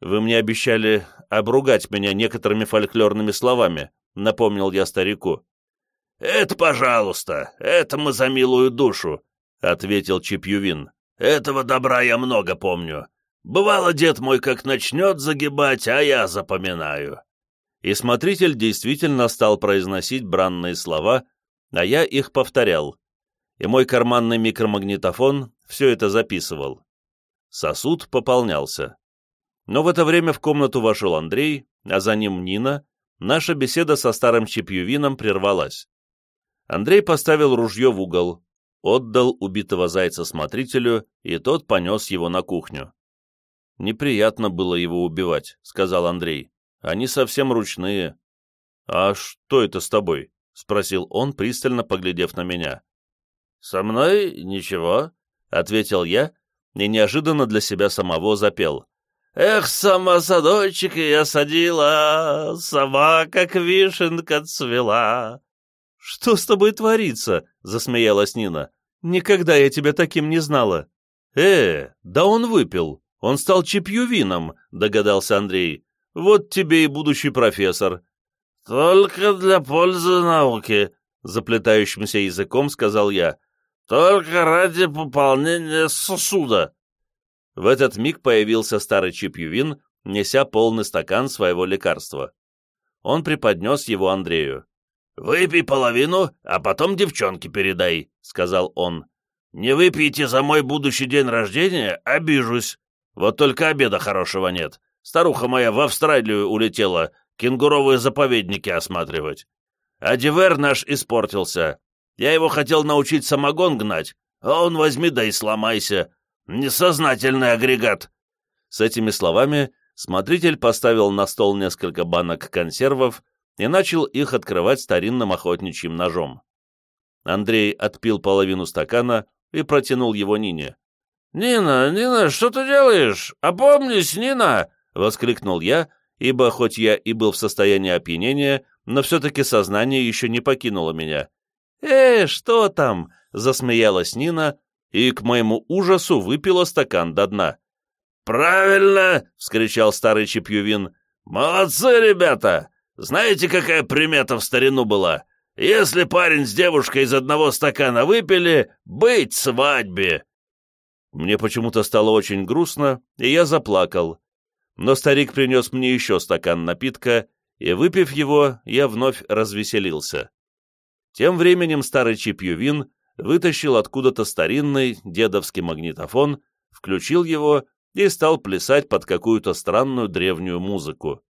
Вы мне обещали обругать меня некоторыми фольклорными словами, напомнил я старику. «Это, пожалуйста, это мы за милую душу», — ответил Чипьювин. «Этого добра я много помню. Бывало, дед мой как начнет загибать, а я запоминаю». И смотритель действительно стал произносить бранные слова, а я их повторял. И мой карманный микромагнитофон все это записывал. Сосуд пополнялся. Но в это время в комнату вошел Андрей, а за ним Нина. Наша беседа со старым Чепьювином прервалась. Андрей поставил ружье в угол, отдал убитого зайца смотрителю, и тот понес его на кухню. «Неприятно было его убивать», — сказал Андрей. «Они совсем ручные». «А что это с тобой?» — спросил он, пристально поглядев на меня. «Со мной ничего», — ответил я, и неожиданно для себя самого запел. «Эх, сама садочек я садила, сама как вишенка цвела». «Что с тобой творится?» — засмеялась Нина. «Никогда я тебя таким не знала». «Э, да он выпил. Он стал чепьювином», — догадался Андрей. «Вот тебе и будущий профессор». «Только для пользы науки», — заплетающимся языком сказал я. «Только ради пополнения сосуда». В этот миг появился старый чепьювин, неся полный стакан своего лекарства. Он преподнес его Андрею. «Выпей половину, а потом девчонке передай», — сказал он. «Не выпейте за мой будущий день рождения, обижусь. Вот только обеда хорошего нет. Старуха моя в Австралию улетела, кенгуровые заповедники осматривать. А дивер наш испортился. Я его хотел научить самогон гнать, а он возьми да и сломайся. Несознательный агрегат». С этими словами смотритель поставил на стол несколько банок консервов и начал их открывать старинным охотничьим ножом. Андрей отпил половину стакана и протянул его Нине. «Нина, Нина, что ты делаешь? Опомнись, Нина!» — воскликнул я, ибо хоть я и был в состоянии опьянения, но все-таки сознание еще не покинуло меня. «Э, что там?» — засмеялась Нина и, к моему ужасу, выпила стакан до дна. «Правильно!» — вскричал старый Чепьювин. «Молодцы, ребята! Знаете, какая примета в старину была? Если парень с девушкой из одного стакана выпили, быть свадьбе!» Мне почему-то стало очень грустно, и я заплакал. Но старик принес мне еще стакан напитка, и, выпив его, я вновь развеселился. Тем временем старый Чипьювин вытащил откуда-то старинный дедовский магнитофон, включил его и стал плясать под какую-то странную древнюю музыку.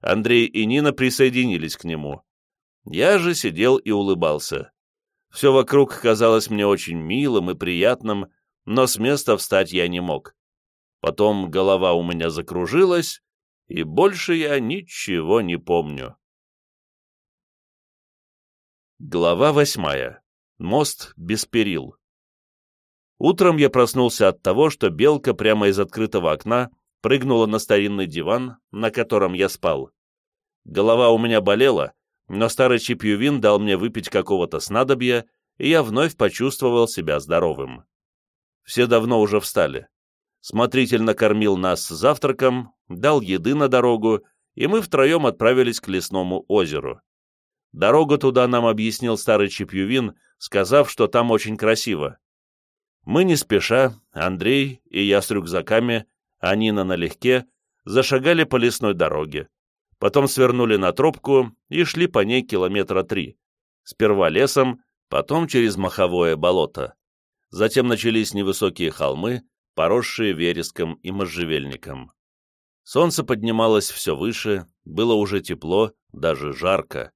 Андрей и Нина присоединились к нему. Я же сидел и улыбался. Все вокруг казалось мне очень милым и приятным, но с места встать я не мог. Потом голова у меня закружилась, и больше я ничего не помню. Глава восьмая. Мост без перил. Утром я проснулся от того, что белка прямо из открытого окна прыгнула на старинный диван, на котором я спал. Голова у меня болела, но старый Чипьювин дал мне выпить какого-то снадобья, и я вновь почувствовал себя здоровым. Все давно уже встали. Смотритель накормил нас завтраком, дал еды на дорогу, и мы втроем отправились к лесному озеру. Дорогу туда нам объяснил старый Чипьювин, сказав, что там очень красиво. Мы не спеша, Андрей и я с рюкзаками, а Нина налегке, зашагали по лесной дороге. Потом свернули на тропку и шли по ней километра три. Сперва лесом, потом через маховое болото. Затем начались невысокие холмы, поросшие вереском и можжевельником. Солнце поднималось все выше, было уже тепло, даже жарко.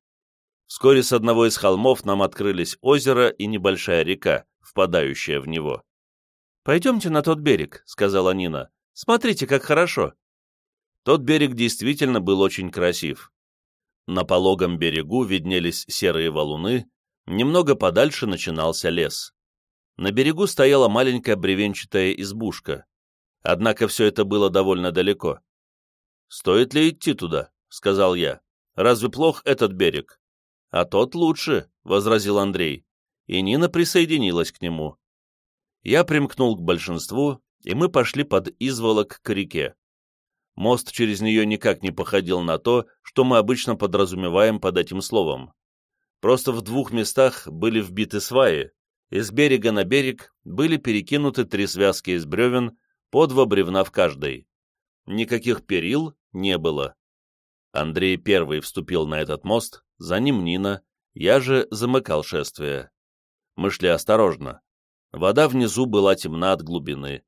Вскоре с одного из холмов нам открылись озеро и небольшая река, впадающая в него. «Пойдемте на тот берег», — сказала Нина. «Смотрите, как хорошо». Тот берег действительно был очень красив. На пологом берегу виднелись серые валуны, немного подальше начинался лес. На берегу стояла маленькая бревенчатая избушка. Однако все это было довольно далеко. «Стоит ли идти туда?» — сказал я. «Разве плох этот берег?» «А тот лучше», — возразил Андрей. И Нина присоединилась к нему. Я примкнул к большинству, и мы пошли под изволок к реке. Мост через нее никак не походил на то, что мы обычно подразумеваем под этим словом. Просто в двух местах были вбиты сваи, и с берега на берег были перекинуты три связки из бревен, по два бревна в каждой. Никаких перил не было. Андрей первый вступил на этот мост, за ним Нина, я же замыкал шествие. Мы шли осторожно. Вода внизу была темна от глубины.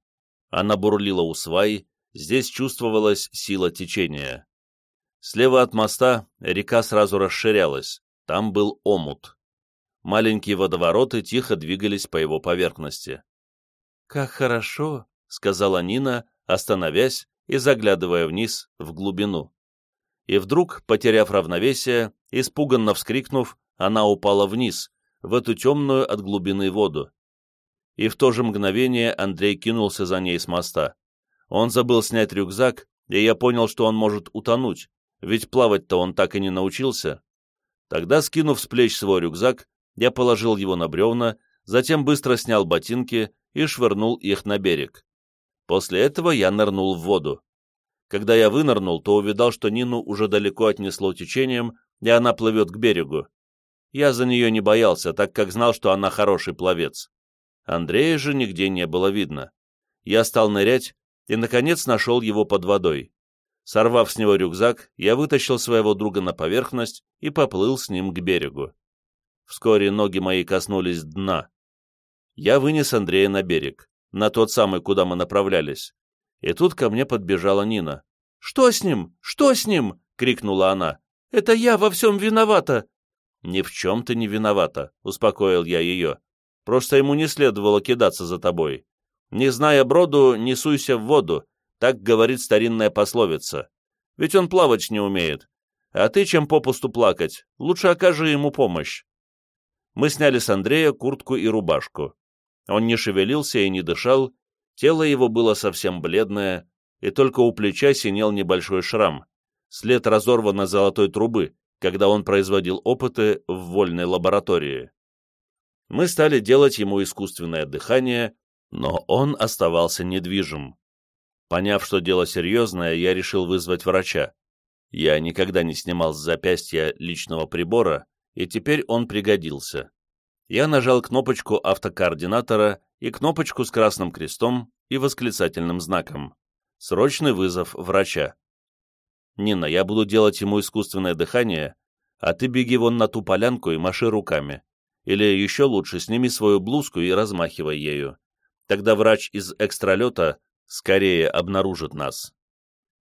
Она бурлила у свай, здесь чувствовалась сила течения. Слева от моста река сразу расширялась, там был омут. Маленькие водовороты тихо двигались по его поверхности. «Как хорошо!» — сказала Нина, остановясь и заглядывая вниз, в глубину. И вдруг, потеряв равновесие, испуганно вскрикнув, она упала вниз, в эту темную от глубины воду. И в то же мгновение Андрей кинулся за ней с моста. Он забыл снять рюкзак, и я понял, что он может утонуть, ведь плавать-то он так и не научился. Тогда, скинув с плеч свой рюкзак, я положил его на бревна, затем быстро снял ботинки и швырнул их на берег. После этого я нырнул в воду. Когда я вынырнул, то увидал, что Нину уже далеко отнесло течением, и она плывет к берегу. Я за нее не боялся, так как знал, что она хороший пловец. Андрея же нигде не было видно. Я стал нырять и, наконец, нашел его под водой. Сорвав с него рюкзак, я вытащил своего друга на поверхность и поплыл с ним к берегу. Вскоре ноги мои коснулись дна. Я вынес Андрея на берег, на тот самый, куда мы направлялись. И тут ко мне подбежала Нина. «Что с ним? Что с ним?» — крикнула она. «Это я во всем виновата!» «Ни в чем ты не виновата», — успокоил я ее. «Просто ему не следовало кидаться за тобой. Не зная броду, не суйся в воду, так говорит старинная пословица. Ведь он плавать не умеет. А ты чем попусту плакать? Лучше окажи ему помощь. Мы сняли с Андрея куртку и рубашку. Он не шевелился и не дышал, тело его было совсем бледное, и только у плеча синел небольшой шрам, след разорванной золотой трубы, когда он производил опыты в вольной лаборатории. Мы стали делать ему искусственное дыхание, но он оставался недвижим. Поняв, что дело серьезное, я решил вызвать врача. Я никогда не снимал с запястья личного прибора, и теперь он пригодился. Я нажал кнопочку автокоординатора и кнопочку с красным крестом и восклицательным знаком. Срочный вызов врача. «Нина, я буду делать ему искусственное дыхание, а ты беги вон на ту полянку и маши руками. Или еще лучше, сними свою блузку и размахивай ею. Тогда врач из экстралета скорее обнаружит нас.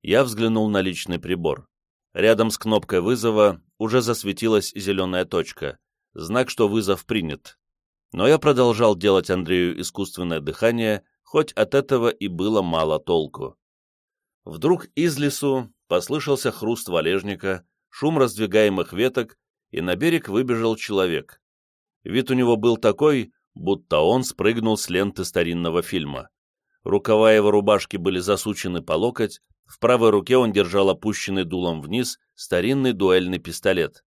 Я взглянул на личный прибор. Рядом с кнопкой вызова уже засветилась зеленая точка, знак, что вызов принят. Но я продолжал делать Андрею искусственное дыхание, хоть от этого и было мало толку. Вдруг из лесу послышался хруст валежника, шум раздвигаемых веток, и на берег выбежал человек. Вид у него был такой, будто он спрыгнул с ленты старинного фильма. Рукава его рубашки были засучены по локоть, в правой руке он держал опущенный дулом вниз старинный дуэльный пистолет.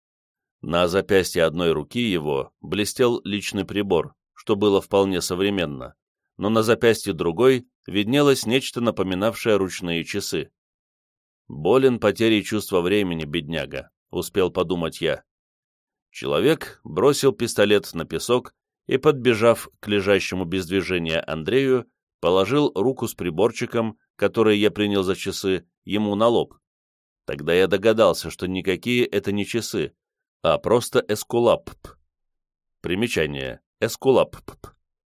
На запястье одной руки его блестел личный прибор, что было вполне современно, но на запястье другой виднелось нечто напоминавшее ручные часы. «Болен потерей чувства времени, бедняга», — успел подумать я. Человек бросил пистолет на песок и, подбежав к лежащему без движения Андрею, положил руку с приборчиком, который я принял за часы, ему на лоб. Тогда я догадался, что никакие это не часы, а просто эскулап. Примечание. Эскулап.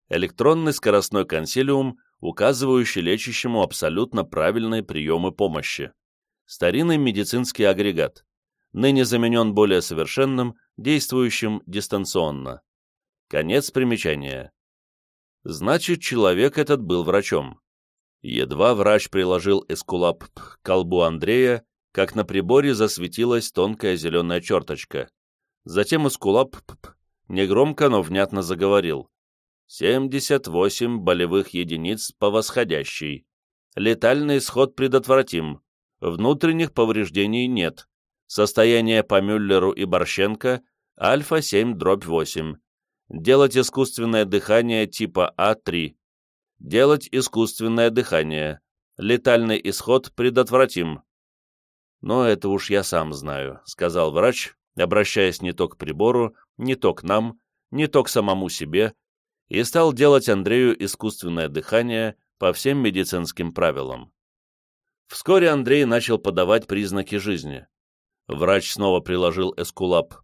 Электронный скоростной консилиум, указывающий лечащему абсолютно правильные приемы помощи. Старинный медицинский агрегат. Ныне заменен более совершенным, действующим дистанционно. Конец примечания. Значит, человек этот был врачом. Едва врач приложил эскулап к колбу Андрея, как на приборе засветилась тонкая зеленая черточка. Затем эскулап негромко, но внятно заговорил. 78 болевых единиц по восходящей. Летальный исход предотвратим. Внутренних повреждений нет. Состояние по Мюллеру и Борщенко альфа-7 дробь 8. Делать искусственное дыхание типа А3. Делать искусственное дыхание. Летальный исход предотвратим. Но это уж я сам знаю, сказал врач, обращаясь не то к прибору, не то к нам, не то к самому себе, и стал делать Андрею искусственное дыхание по всем медицинским правилам. Вскоре Андрей начал подавать признаки жизни. Врач снова приложил эскулап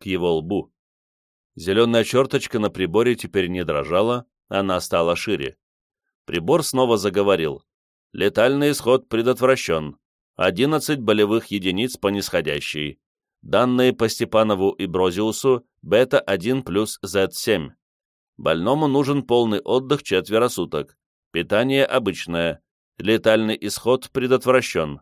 к его лбу. Зеленая черточка на приборе теперь не дрожала, она стала шире. Прибор снова заговорил. Летальный исход предотвращен. 11 болевых единиц по нисходящей. Данные по Степанову и Брозиусу бета-1 плюс Z7. Больному нужен полный отдых четверо суток. Питание обычное. Летальный исход предотвращен.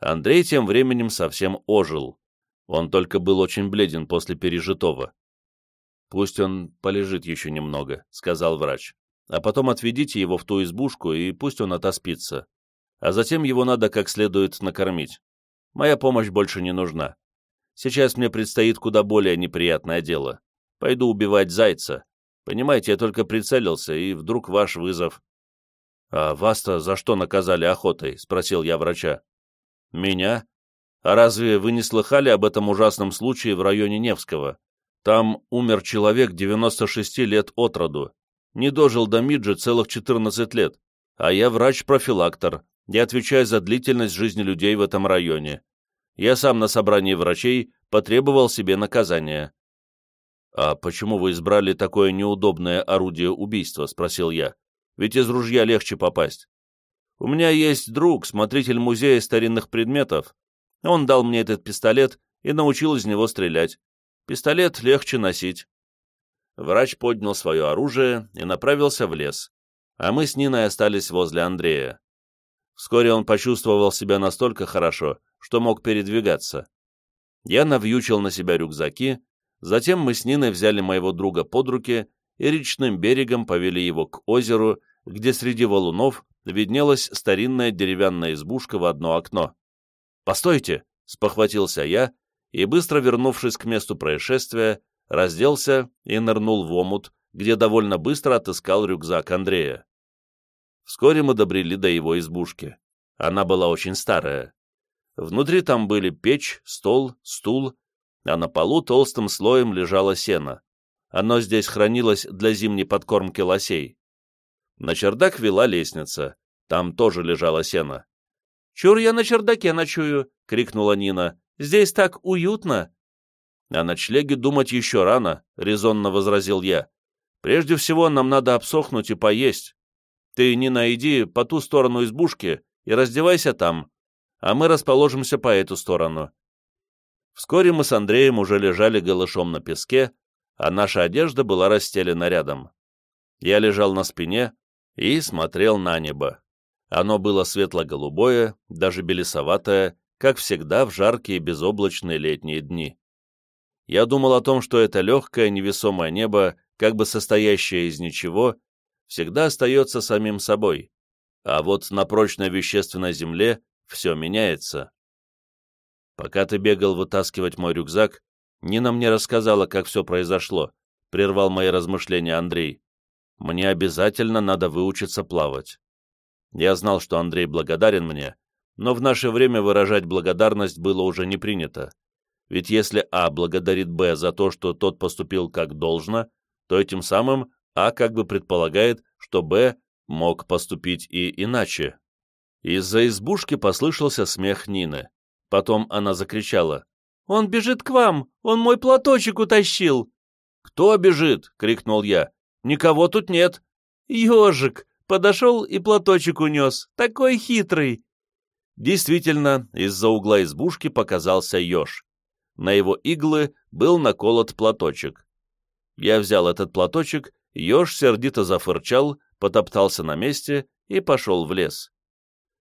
Андрей тем временем совсем ожил. Он только был очень бледен после пережитого. «Пусть он полежит еще немного», — сказал врач. «А потом отведите его в ту избушку, и пусть он отоспится. А затем его надо как следует накормить. Моя помощь больше не нужна. Сейчас мне предстоит куда более неприятное дело. Пойду убивать зайца. Понимаете, я только прицелился, и вдруг ваш вызов. — А вас-то за что наказали охотой? — спросил я врача. — Меня? А разве вы не слыхали об этом ужасном случае в районе Невского? Там умер человек 96 лет от роду. Не дожил до Миджи целых 14 лет. А я врач-профилактор. Я отвечаю за длительность жизни людей в этом районе. Я сам на собрании врачей потребовал себе наказания. «А почему вы избрали такое неудобное орудие убийства?» — спросил я. «Ведь из ружья легче попасть». «У меня есть друг, смотритель музея старинных предметов. Он дал мне этот пистолет и научил из него стрелять. Пистолет легче носить». Врач поднял свое оружие и направился в лес, а мы с Ниной остались возле Андрея. Вскоре он почувствовал себя настолько хорошо, что мог передвигаться. Я навьючил на себя рюкзаки, Затем мы с Ниной взяли моего друга под руки и речным берегом повели его к озеру, где среди валунов виднелась старинная деревянная избушка в одно окно. «Постойте!» — спохватился я, и, быстро вернувшись к месту происшествия, разделся и нырнул в омут, где довольно быстро отыскал рюкзак Андрея. Вскоре мы добрели до его избушки. Она была очень старая. Внутри там были печь, стол, стул а на полу толстым слоем лежало сено. Оно здесь хранилось для зимней подкормки лосей. На чердак вела лестница, там тоже лежало сено. «Чур я на чердаке ночую!» — крикнула Нина. «Здесь так уютно!» «О ночлеге думать еще рано», — резонно возразил я. «Прежде всего нам надо обсохнуть и поесть. Ты, Нина, иди по ту сторону избушки и раздевайся там, а мы расположимся по эту сторону. Вскоре мы с Андреем уже лежали голышом на песке, а наша одежда была расстелена рядом. Я лежал на спине и смотрел на небо. Оно было светло-голубое, даже белесоватое, как всегда в жаркие безоблачные летние дни. Я думал о том, что это легкое невесомое небо, как бы состоящее из ничего, всегда остается самим собой, а вот на прочной вещественной земле все меняется. Пока ты бегал вытаскивать мой рюкзак, Нина мне рассказала, как все произошло, — прервал мои размышления Андрей. Мне обязательно надо выучиться плавать. Я знал, что Андрей благодарен мне, но в наше время выражать благодарность было уже не принято. Ведь если А благодарит Б за то, что тот поступил как должно, то этим самым А как бы предполагает, что Б мог поступить и иначе. Из-за избушки послышался смех Нины. Потом она закричала. «Он бежит к вам! Он мой платочек утащил!» «Кто бежит?» — крикнул я. «Никого тут нет!» «Ежик!» Подошел и платочек унес. Такой хитрый!» Действительно, из-за угла избушки показался еж. На его иглы был наколот платочек. Я взял этот платочек, еж сердито зафырчал, потоптался на месте и пошел в лес.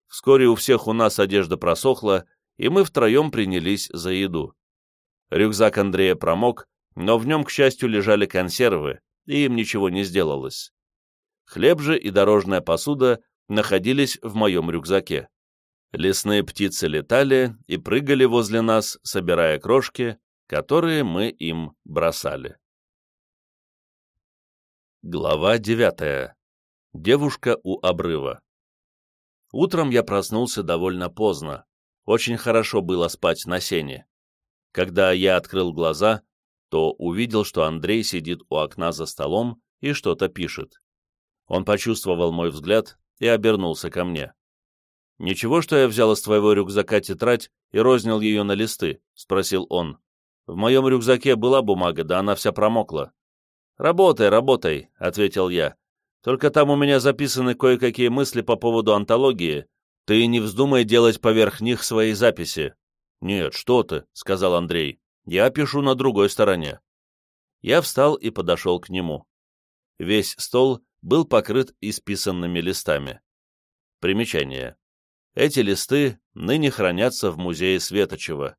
Вскоре у всех у нас одежда просохла, и мы втроем принялись за еду. Рюкзак Андрея промок, но в нем, к счастью, лежали консервы, и им ничего не сделалось. Хлеб же и дорожная посуда находились в моем рюкзаке. Лесные птицы летали и прыгали возле нас, собирая крошки, которые мы им бросали. Глава девятая. Девушка у обрыва. Утром я проснулся довольно поздно. Очень хорошо было спать на сене. Когда я открыл глаза, то увидел, что Андрей сидит у окна за столом и что-то пишет. Он почувствовал мой взгляд и обернулся ко мне. «Ничего, что я взял из твоего рюкзака тетрадь и рознял ее на листы?» — спросил он. «В моем рюкзаке была бумага, да она вся промокла». «Работай, работай», — ответил я. «Только там у меня записаны кое-какие мысли по поводу антологии. Ты не вздумай делать поверх них свои записи». «Нет, что ты», — сказал Андрей. «Я пишу на другой стороне». Я встал и подошел к нему. Весь стол был покрыт исписанными листами. Примечание. Эти листы ныне хранятся в музее Светочева.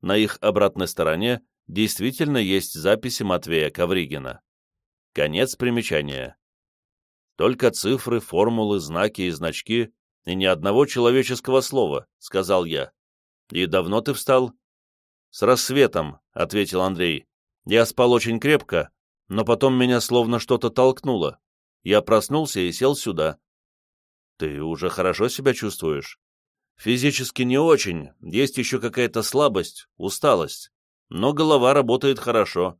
На их обратной стороне действительно есть записи Матвея Ковригина. Конец примечания. Только цифры, формулы, знаки и значки, и ни одного человеческого слова, сказал я. И давно ты встал? С рассветом, ответил Андрей. Я спал очень крепко, но потом меня словно что-то толкнуло. Я проснулся и сел сюда. Ты уже хорошо себя чувствуешь? Физически не очень, есть еще какая-то слабость, усталость, но голова работает хорошо.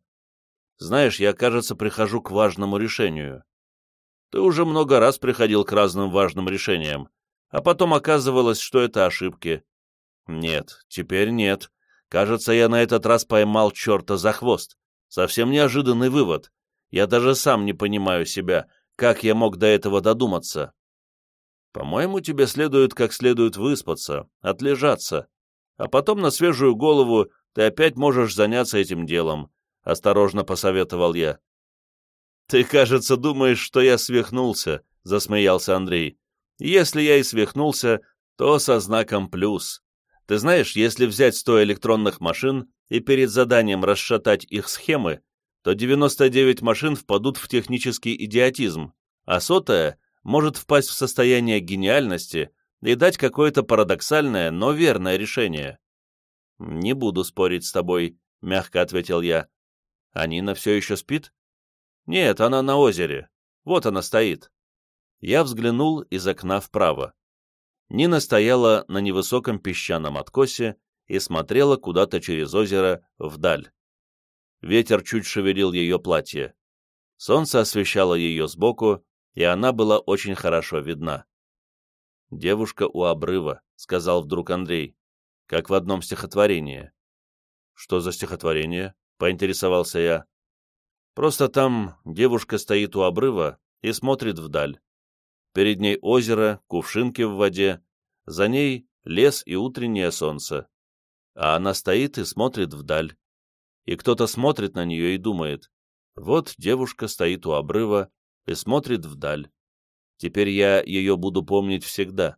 Знаешь, я, кажется, прихожу к важному решению. Ты уже много раз приходил к разным важным решениям, а потом оказывалось, что это ошибки. Нет, теперь нет. Кажется, я на этот раз поймал черта за хвост. Совсем неожиданный вывод. Я даже сам не понимаю себя, как я мог до этого додуматься. По-моему, тебе следует как следует выспаться, отлежаться, а потом на свежую голову ты опять можешь заняться этим делом, — осторожно посоветовал я. «Ты, кажется, думаешь, что я свихнулся», — засмеялся Андрей. «Если я и свихнулся, то со знаком плюс. Ты знаешь, если взять сто электронных машин и перед заданием расшатать их схемы, то 99 машин впадут в технический идиотизм, а сотая может впасть в состояние гениальности и дать какое-то парадоксальное, но верное решение. «Не буду спорить с тобой», — мягко ответил я. «А Нина все еще спит?» «Нет, она на озере. Вот она стоит». Я взглянул из окна вправо. Нина стояла на невысоком песчаном откосе и смотрела куда-то через озеро вдаль. Ветер чуть шевелил ее платье. Солнце освещало ее сбоку, и она была очень хорошо видна. «Девушка у обрыва», — сказал вдруг Андрей, как в одном стихотворении. «Что за стихотворение?» — поинтересовался я. «Просто там девушка стоит у обрыва и смотрит вдаль. Перед ней озеро, кувшинки в воде, за ней лес и утреннее солнце. А она стоит и смотрит вдаль. И кто-то смотрит на нее и думает, вот девушка стоит у обрыва и смотрит вдаль. Теперь я ее буду помнить всегда.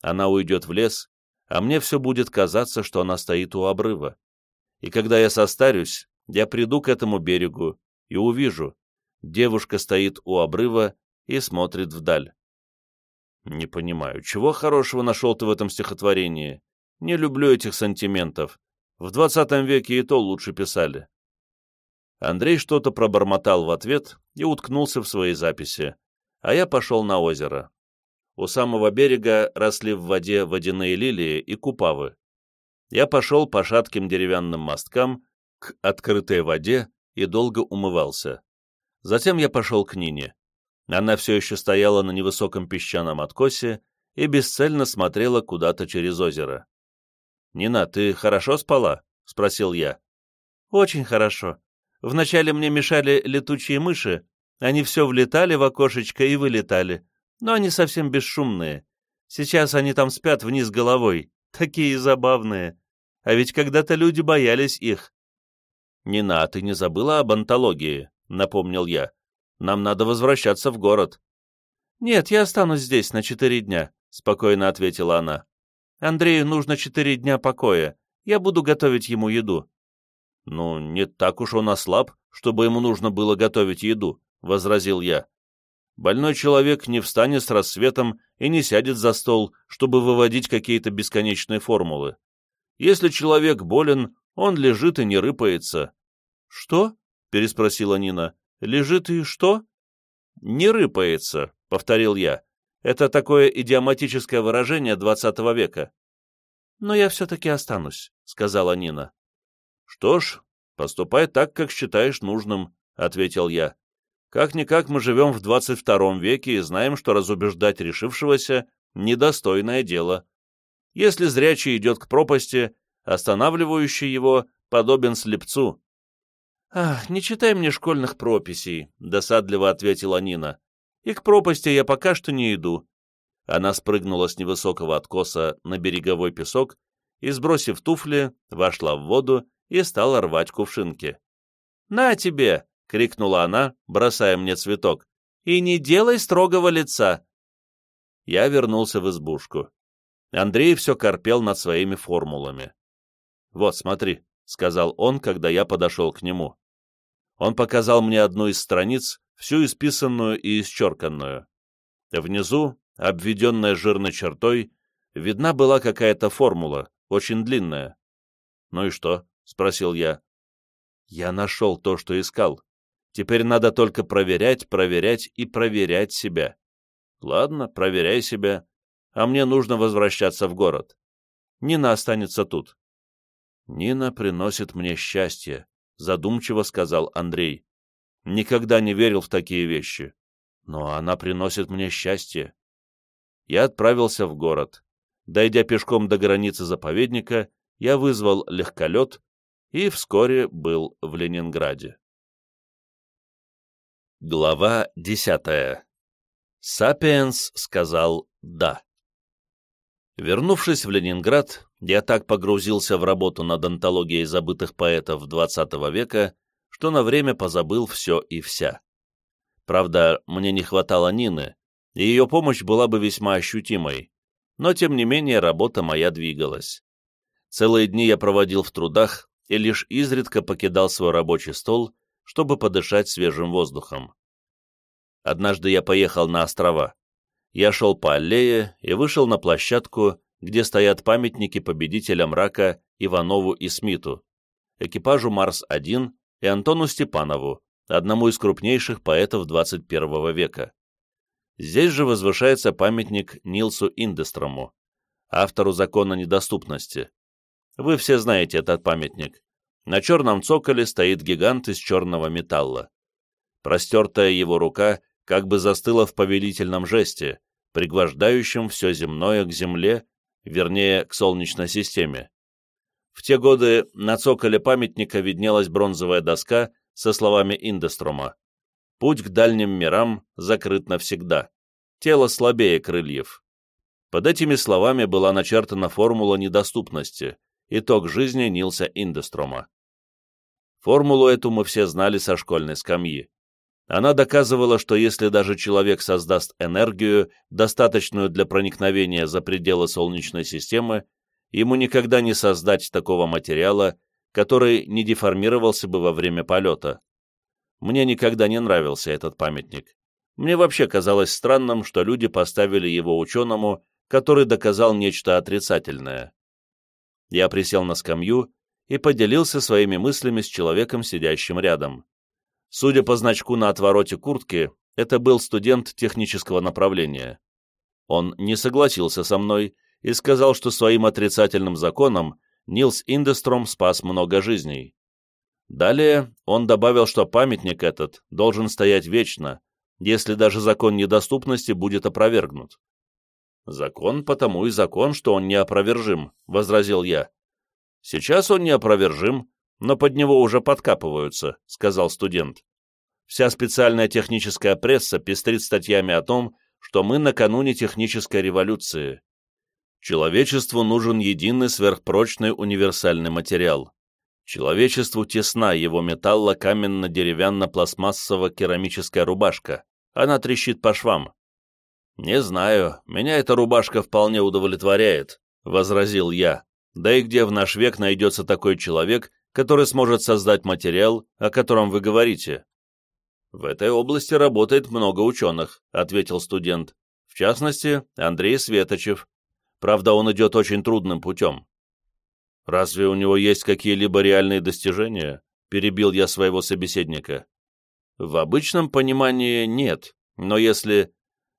Она уйдет в лес, а мне все будет казаться, что она стоит у обрыва. И когда я состарюсь, я приду к этому берегу и увижу, девушка стоит у обрыва и смотрит вдаль. Не понимаю, чего хорошего нашел ты в этом стихотворении? Не люблю этих сантиментов. В двадцатом веке и то лучше писали. Андрей что-то пробормотал в ответ и уткнулся в свои записи, а я пошел на озеро. У самого берега росли в воде водяные лилии и купавы. Я пошел по шатким деревянным мосткам к открытой воде и долго умывался. Затем я пошел к Нине. Она все еще стояла на невысоком песчаном откосе и бесцельно смотрела куда-то через озеро. «Нина, ты хорошо спала?» — спросил я. «Очень хорошо. Вначале мне мешали летучие мыши, они все влетали в окошечко и вылетали, но они совсем бесшумные. Сейчас они там спят вниз головой, такие забавные. А ведь когда-то люди боялись их. «Нина, ты не забыла об антологии?» — напомнил я. «Нам надо возвращаться в город». «Нет, я останусь здесь на четыре дня», — спокойно ответила она. «Андрею нужно четыре дня покоя. Я буду готовить ему еду. «Ну, не так уж он ослаб, чтобы ему нужно было готовить еду», — возразил я. Больной человек не встанет с рассветом и не сядет за стол, чтобы выводить какие-то бесконечные формулы. Если человек болен, он лежит и не рыпается. — Что? — переспросила Нина. — Лежит и что? — Не рыпается, — повторил я. Это такое идиоматическое выражение двадцатого века. — Но я все-таки останусь, — сказала Нина. — Что ж, поступай так, как считаешь нужным, — ответил я. Как-никак мы живем в 22 веке и знаем, что разубеждать решившегося — недостойное дело. Если зрячий идет к пропасти, останавливающий его подобен слепцу. «Ах, не читай мне школьных прописей», — досадливо ответила Нина. «И к пропасти я пока что не иду». Она спрыгнула с невысокого откоса на береговой песок и, сбросив туфли, вошла в воду и стала рвать кувшинки. «На тебе!» — крикнула она, бросая мне цветок. «И не делай строгого лица!» Я вернулся в избушку. Андрей все корпел над своими формулами. «Вот, смотри», — сказал он, когда я подошел к нему. Он показал мне одну из страниц, всю исписанную и исчерканную. Внизу, обведенная жирной чертой, видна была какая-то формула, очень длинная. «Ну и что?» — спросил я. «Я нашел то, что искал. Теперь надо только проверять, проверять и проверять себя. Ладно, проверяй себя, а мне нужно возвращаться в город. Нина останется тут. Нина приносит мне счастье, задумчиво сказал Андрей. Никогда не верил в такие вещи. Но она приносит мне счастье. Я отправился в город. Дойдя пешком до границы заповедника, я вызвал легколет и вскоре был в Ленинграде. Глава десятая. Сапиенс сказал «да». Вернувшись в Ленинград, я так погрузился в работу над антологией забытых поэтов XX века, что на время позабыл все и вся. Правда, мне не хватало Нины, и ее помощь была бы весьма ощутимой, но тем не менее работа моя двигалась. Целые дни я проводил в трудах и лишь изредка покидал свой рабочий стол, чтобы подышать свежим воздухом. Однажды я поехал на острова. Я шел по аллее и вышел на площадку, где стоят памятники победителям рака Иванову и Смиту, экипажу Марс-1 и Антону Степанову, одному из крупнейших поэтов 21 века. Здесь же возвышается памятник Нилсу Индестрому, автору закона недоступности. Вы все знаете этот памятник. На черном цоколе стоит гигант из черного металла. Простертая его рука как бы застыла в повелительном жесте, пригвождающем все земное к Земле, вернее, к Солнечной системе. В те годы на цоколе памятника виднелась бронзовая доска со словами Индестрома «Путь к дальним мирам закрыт навсегда. Тело слабее крыльев». Под этими словами была начертана формула недоступности, итог жизни Нилса Индестрома. Формулу эту мы все знали со школьной скамьи. Она доказывала, что если даже человек создаст энергию, достаточную для проникновения за пределы Солнечной системы, ему никогда не создать такого материала, который не деформировался бы во время полета. Мне никогда не нравился этот памятник. Мне вообще казалось странным, что люди поставили его ученому, который доказал нечто отрицательное. Я присел на скамью и поделился своими мыслями с человеком, сидящим рядом. Судя по значку на отвороте куртки, это был студент технического направления. Он не согласился со мной и сказал, что своим отрицательным законом Нилс Индестром спас много жизней. Далее он добавил, что памятник этот должен стоять вечно, если даже закон недоступности будет опровергнут. «Закон потому и закон, что он неопровержим», — возразил я. «Сейчас он неопровержим, но под него уже подкапываются», — сказал студент. «Вся специальная техническая пресса пестрит статьями о том, что мы накануне технической революции. Человечеству нужен единый сверхпрочный универсальный материал. Человечеству тесна его металло-каменно-деревянно-пластмассово-керамическая рубашка. Она трещит по швам. «Не знаю, меня эта рубашка вполне удовлетворяет», — возразил я. «Да и где в наш век найдется такой человек, который сможет создать материал, о котором вы говорите?» В этой области работает много ученых, ответил студент. В частности, Андрей Светочев. Правда, он идет очень трудным путем. Разве у него есть какие-либо реальные достижения? Перебил я своего собеседника. В обычном понимании нет, но если...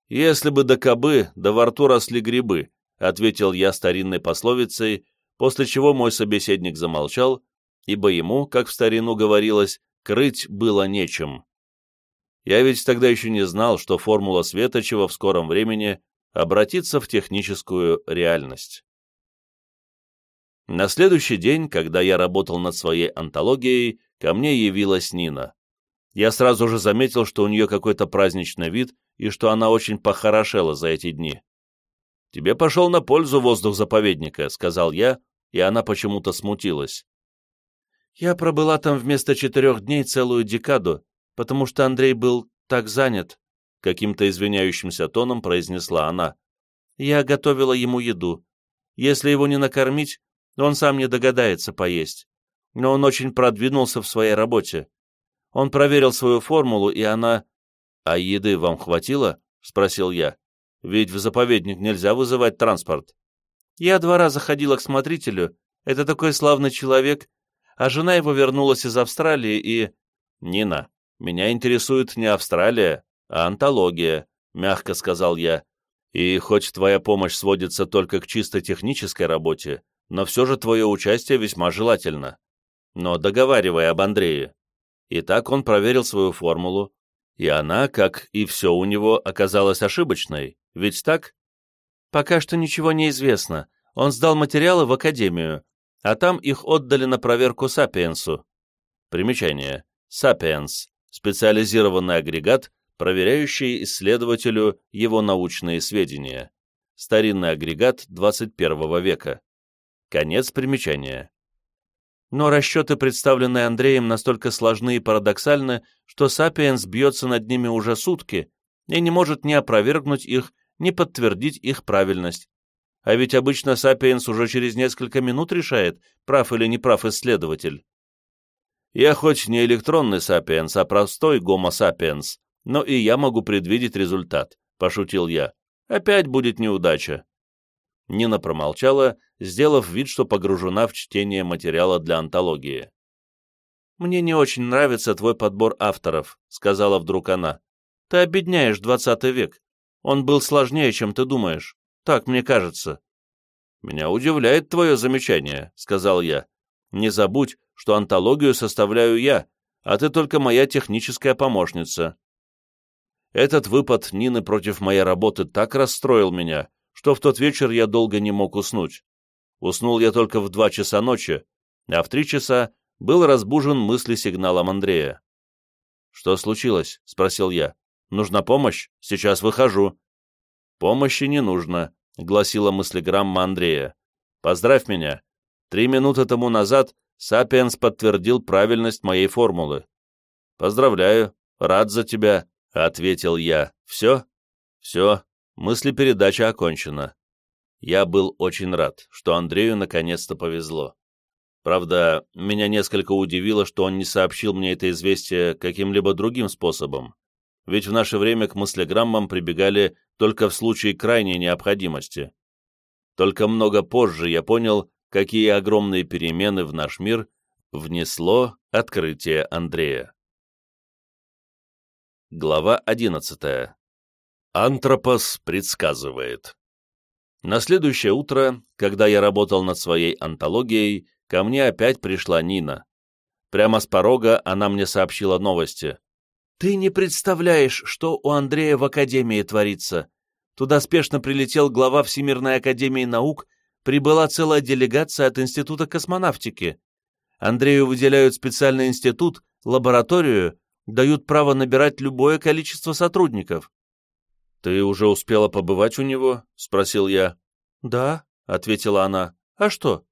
Если бы до кобы, да во рту росли грибы, ответил я старинной пословицей, после чего мой собеседник замолчал, ибо ему, как в старину говорилось, крыть было нечем. Я ведь тогда еще не знал, что формула Светочева в скором времени обратится в техническую реальность. На следующий день, когда я работал над своей антологией, ко мне явилась Нина. Я сразу же заметил, что у нее какой-то праздничный вид и что она очень похорошела за эти дни. «Тебе пошел на пользу воздух заповедника», — сказал я, и она почему-то смутилась. «Я пробыла там вместо четырех дней целую декаду, потому что Андрей был так занят», — каким-то извиняющимся тоном произнесла она. «Я готовила ему еду. Если его не накормить, он сам не догадается поесть. Но он очень продвинулся в своей работе. Он проверил свою формулу, и она... «А еды вам хватило?» — спросил я. «Ведь в заповедник нельзя вызывать транспорт». Я два раза ходила к смотрителю. Это такой славный человек. А жена его вернулась из Австралии и... «Нина, меня интересует не Австралия, а антология», — мягко сказал я. «И хоть твоя помощь сводится только к чисто технической работе, но все же твое участие весьма желательно. Но договаривай об Андрее». И так он проверил свою формулу, и она, как и все у него, оказалась ошибочной, ведь так? Пока что ничего не известно. Он сдал материалы в академию, а там их отдали на проверку Сапиенсу. Примечание. Сапиенс специализированный агрегат, проверяющий исследователю его научные сведения. Старинный агрегат 21 века. Конец примечания. Но расчеты, представленные Андреем, настолько сложны и парадоксальны, что Сапиенс бьется над ними уже сутки и не может ни опровергнуть их, ни подтвердить их правильность. А ведь обычно Сапиенс уже через несколько минут решает, прав или не прав исследователь. Я хоть не электронный сапиенс, а простой гомо-сапиенс, но и я могу предвидеть результат, — пошутил я. Опять будет неудача. Нина промолчала, сделав вид, что погружена в чтение материала для антологии. «Мне не очень нравится твой подбор авторов», — сказала вдруг она. «Ты обедняешь двадцатый век. Он был сложнее, чем ты думаешь. Так мне кажется». «Меня удивляет твое замечание», — сказал я. «Не забудь, что антологию составляю я, а ты только моя техническая помощница. Этот выпад Нины против моей работы так расстроил меня, что в тот вечер я долго не мог уснуть. Уснул я только в два часа ночи, а в три часа был разбужен мысли сигналом Андрея. «Что случилось?» — спросил я. «Нужна помощь? Сейчас выхожу». «Помощи не нужно», — гласила мыслеграмма Андрея. «Поздравь меня. Три минуты тому назад Сапиенс подтвердил правильность моей формулы. «Поздравляю, рад за тебя», — ответил я. «Все?» «Все, мыслепередача окончена». Я был очень рад, что Андрею наконец-то повезло. Правда, меня несколько удивило, что он не сообщил мне это известие каким-либо другим способом, ведь в наше время к мыслеграммам прибегали только в случае крайней необходимости. Только много позже я понял, какие огромные перемены в наш мир внесло открытие Андрея. Глава 11. Антропос предсказывает. На следующее утро, когда я работал над своей антологией, ко мне опять пришла Нина. Прямо с порога она мне сообщила новости. «Ты не представляешь, что у Андрея в Академии творится. Туда спешно прилетел глава Всемирной Академии Наук прибыла целая делегация от Института космонавтики. Андрею выделяют специальный институт, лабораторию, дают право набирать любое количество сотрудников. «Ты уже успела побывать у него?» — спросил я. «Да», — ответила она. «А что?»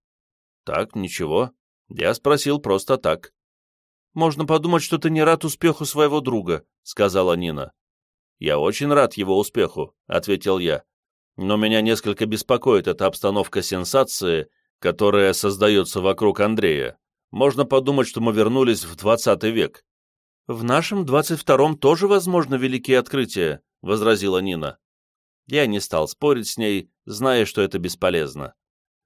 «Так, ничего. Я спросил просто так». «Можно подумать, что ты не рад успеху своего друга», — сказала Нина. «Я очень рад его успеху», — ответил я. Но меня несколько беспокоит эта обстановка сенсации, которая создается вокруг Андрея. Можно подумать, что мы вернулись в 20 век. «В нашем двадцать втором тоже возможно великие открытия», — возразила Нина. Я не стал спорить с ней, зная, что это бесполезно.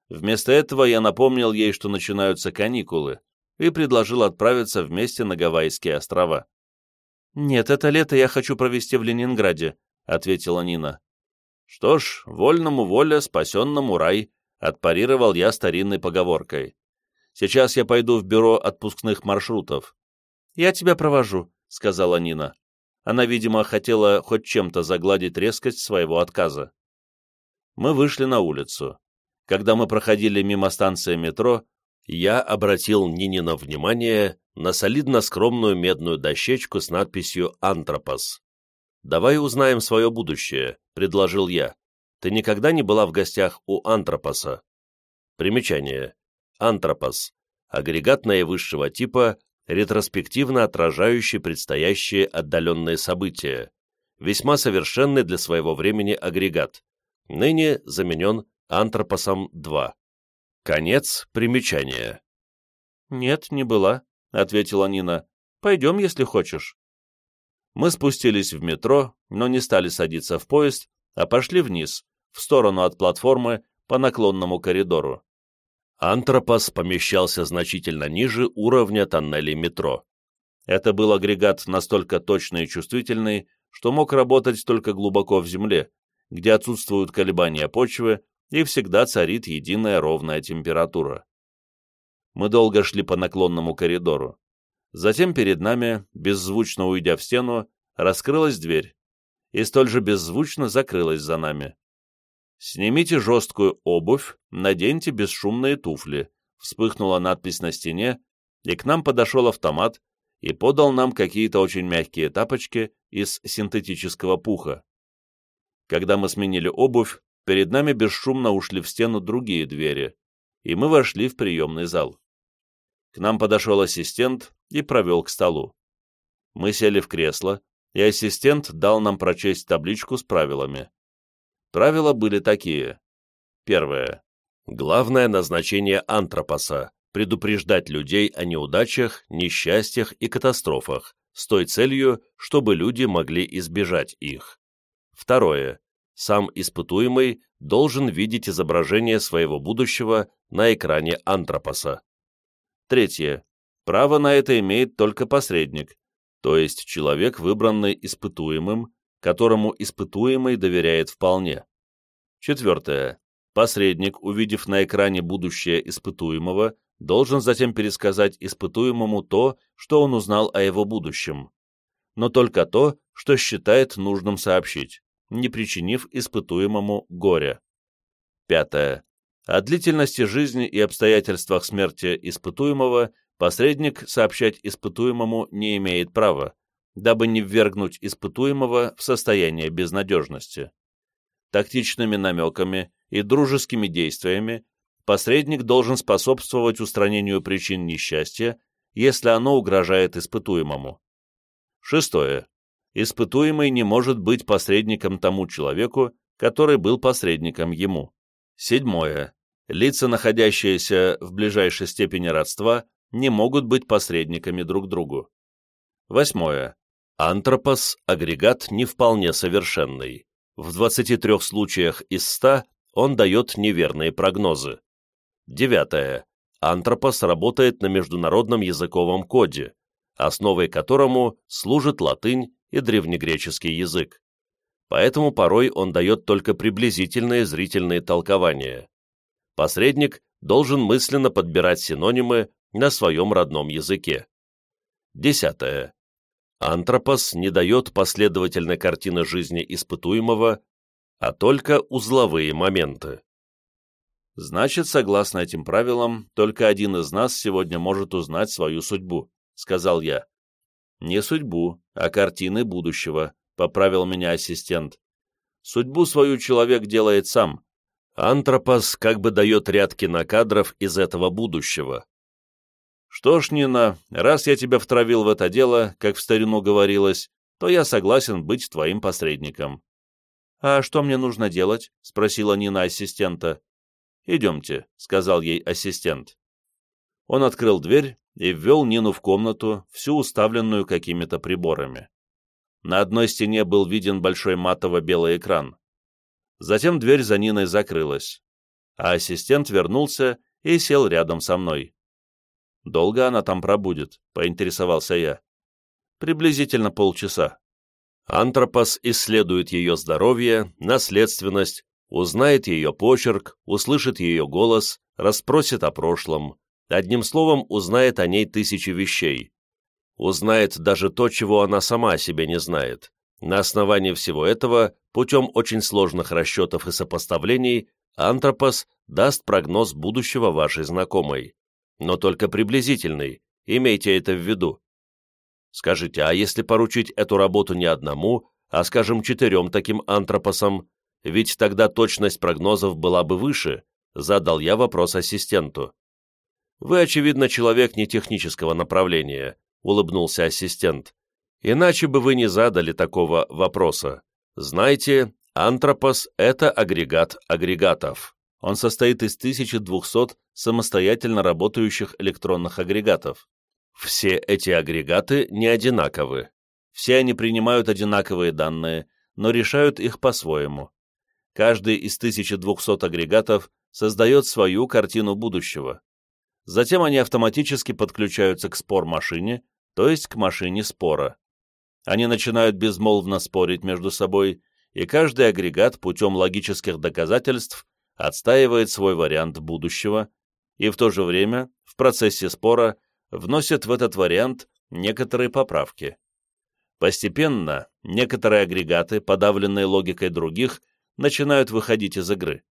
Вместо этого я напомнил ей, что начинаются каникулы, и предложил отправиться вместе на Гавайские острова. «Нет, это лето я хочу провести в Ленинграде», — ответила Нина. «Что ж, вольному воля, спасенному рай», — отпарировал я старинной поговоркой. «Сейчас я пойду в бюро отпускных маршрутов». «Я тебя провожу», — сказала Нина. Она, видимо, хотела хоть чем-то загладить резкость своего отказа. Мы вышли на улицу. Когда мы проходили мимо станции метро, я обратил Нинино внимание на солидно-скромную медную дощечку с надписью «Антропос». «Давай узнаем свое будущее», — предложил я. «Ты никогда не была в гостях у Антропоса?» Примечание. Антропос. Агрегат наивысшего типа, ретроспективно отражающий предстоящие отдаленные события, весьма совершенный для своего времени агрегат, ныне заменен Антропосом-2. Конец примечания. «Нет, не была», — ответила Нина. «Пойдем, если хочешь». Мы спустились в метро, но не стали садиться в поезд, а пошли вниз, в сторону от платформы, по наклонному коридору. Антропос помещался значительно ниже уровня тоннелей метро. Это был агрегат настолько точный и чувствительный, что мог работать только глубоко в земле, где отсутствуют колебания почвы и всегда царит единая ровная температура. Мы долго шли по наклонному коридору. Затем перед нами, беззвучно уйдя в стену, раскрылась дверь и столь же беззвучно закрылась за нами. «Снимите жесткую обувь, наденьте бесшумные туфли», вспыхнула надпись на стене, и к нам подошел автомат и подал нам какие-то очень мягкие тапочки из синтетического пуха. Когда мы сменили обувь, перед нами бесшумно ушли в стену другие двери, и мы вошли в приемный зал. К нам подошел ассистент и провел к столу. Мы сели в кресло, и ассистент дал нам прочесть табличку с правилами. Правила были такие. Первое. Главное назначение антропоса – предупреждать людей о неудачах, несчастьях и катастрофах, с той целью, чтобы люди могли избежать их. Второе. Сам испытуемый должен видеть изображение своего будущего на экране антропоса. Третье. Право на это имеет только посредник, то есть человек, выбранный испытуемым, которому испытуемый доверяет вполне. Четвертое. Посредник, увидев на экране будущее испытуемого, должен затем пересказать испытуемому то, что он узнал о его будущем. Но только то, что считает нужным сообщить, не причинив испытуемому горя. Пятое. О длительности жизни и обстоятельствах смерти испытуемого посредник сообщать испытуемому не имеет права, дабы не ввергнуть испытуемого в состояние безнадежности. Тактичными намеками и дружескими действиями посредник должен способствовать устранению причин несчастья, если оно угрожает испытуемому. Шестое. Испытуемый не может быть посредником тому человеку, который был посредником ему. Седьмое. Лица, находящиеся в ближайшей степени родства, не могут быть посредниками друг другу. Восьмое. Антропос – агрегат не вполне совершенный. В 23 случаях из 100 он дает неверные прогнозы. Девятое. Антропос работает на международном языковом коде, основой которому служит латынь и древнегреческий язык. Поэтому порой он дает только приблизительные зрительные толкования. Посредник должен мысленно подбирать синонимы на своем родном языке. Десятое. Антропос не дает последовательной картины жизни испытуемого, а только узловые моменты. «Значит, согласно этим правилам, только один из нас сегодня может узнать свою судьбу», — сказал я. «Не судьбу, а картины будущего», — поправил меня ассистент. «Судьбу свою человек делает сам. Антропос как бы дает ряд кинокадров из этого будущего. «Что ж, Нина, раз я тебя втравил в это дело, как в старину говорилось, то я согласен быть твоим посредником». «А что мне нужно делать?» — спросила Нина ассистента. «Идемте», — сказал ей ассистент. Он открыл дверь и ввел Нину в комнату, всю уставленную какими-то приборами. На одной стене был виден большой матово-белый экран. Затем дверь за Ниной закрылась, а ассистент вернулся и сел рядом со мной. «Долго она там пробудет?» — поинтересовался я. «Приблизительно полчаса. Антропос исследует ее здоровье, наследственность, узнает ее почерк, услышит ее голос, расспросит о прошлом. Одним словом, узнает о ней тысячи вещей. Узнает даже то, чего она сама о себе не знает. На основании всего этого, путем очень сложных расчетов и сопоставлений, Антропос даст прогноз будущего вашей знакомой. Но только приблизительный, имейте это в виду. Скажите, а если поручить эту работу не одному, а, скажем, четырем таким антропосам, ведь тогда точность прогнозов была бы выше, задал я вопрос ассистенту. Вы, очевидно, человек не технического направления, улыбнулся ассистент. Иначе бы вы не задали такого вопроса. Знаете, антропос — это агрегат агрегатов. Он состоит из 1200 самостоятельно работающих электронных агрегатов. Все эти агрегаты не одинаковы. Все они принимают одинаковые данные, но решают их по-своему. Каждый из 1200 агрегатов создает свою картину будущего. Затем они автоматически подключаются к спор-машине, то есть к машине спора. Они начинают безмолвно спорить между собой, и каждый агрегат путем логических доказательств отстаивает свой вариант будущего, и в то же время в процессе спора вносят в этот вариант некоторые поправки. Постепенно некоторые агрегаты, подавленные логикой других, начинают выходить из игры.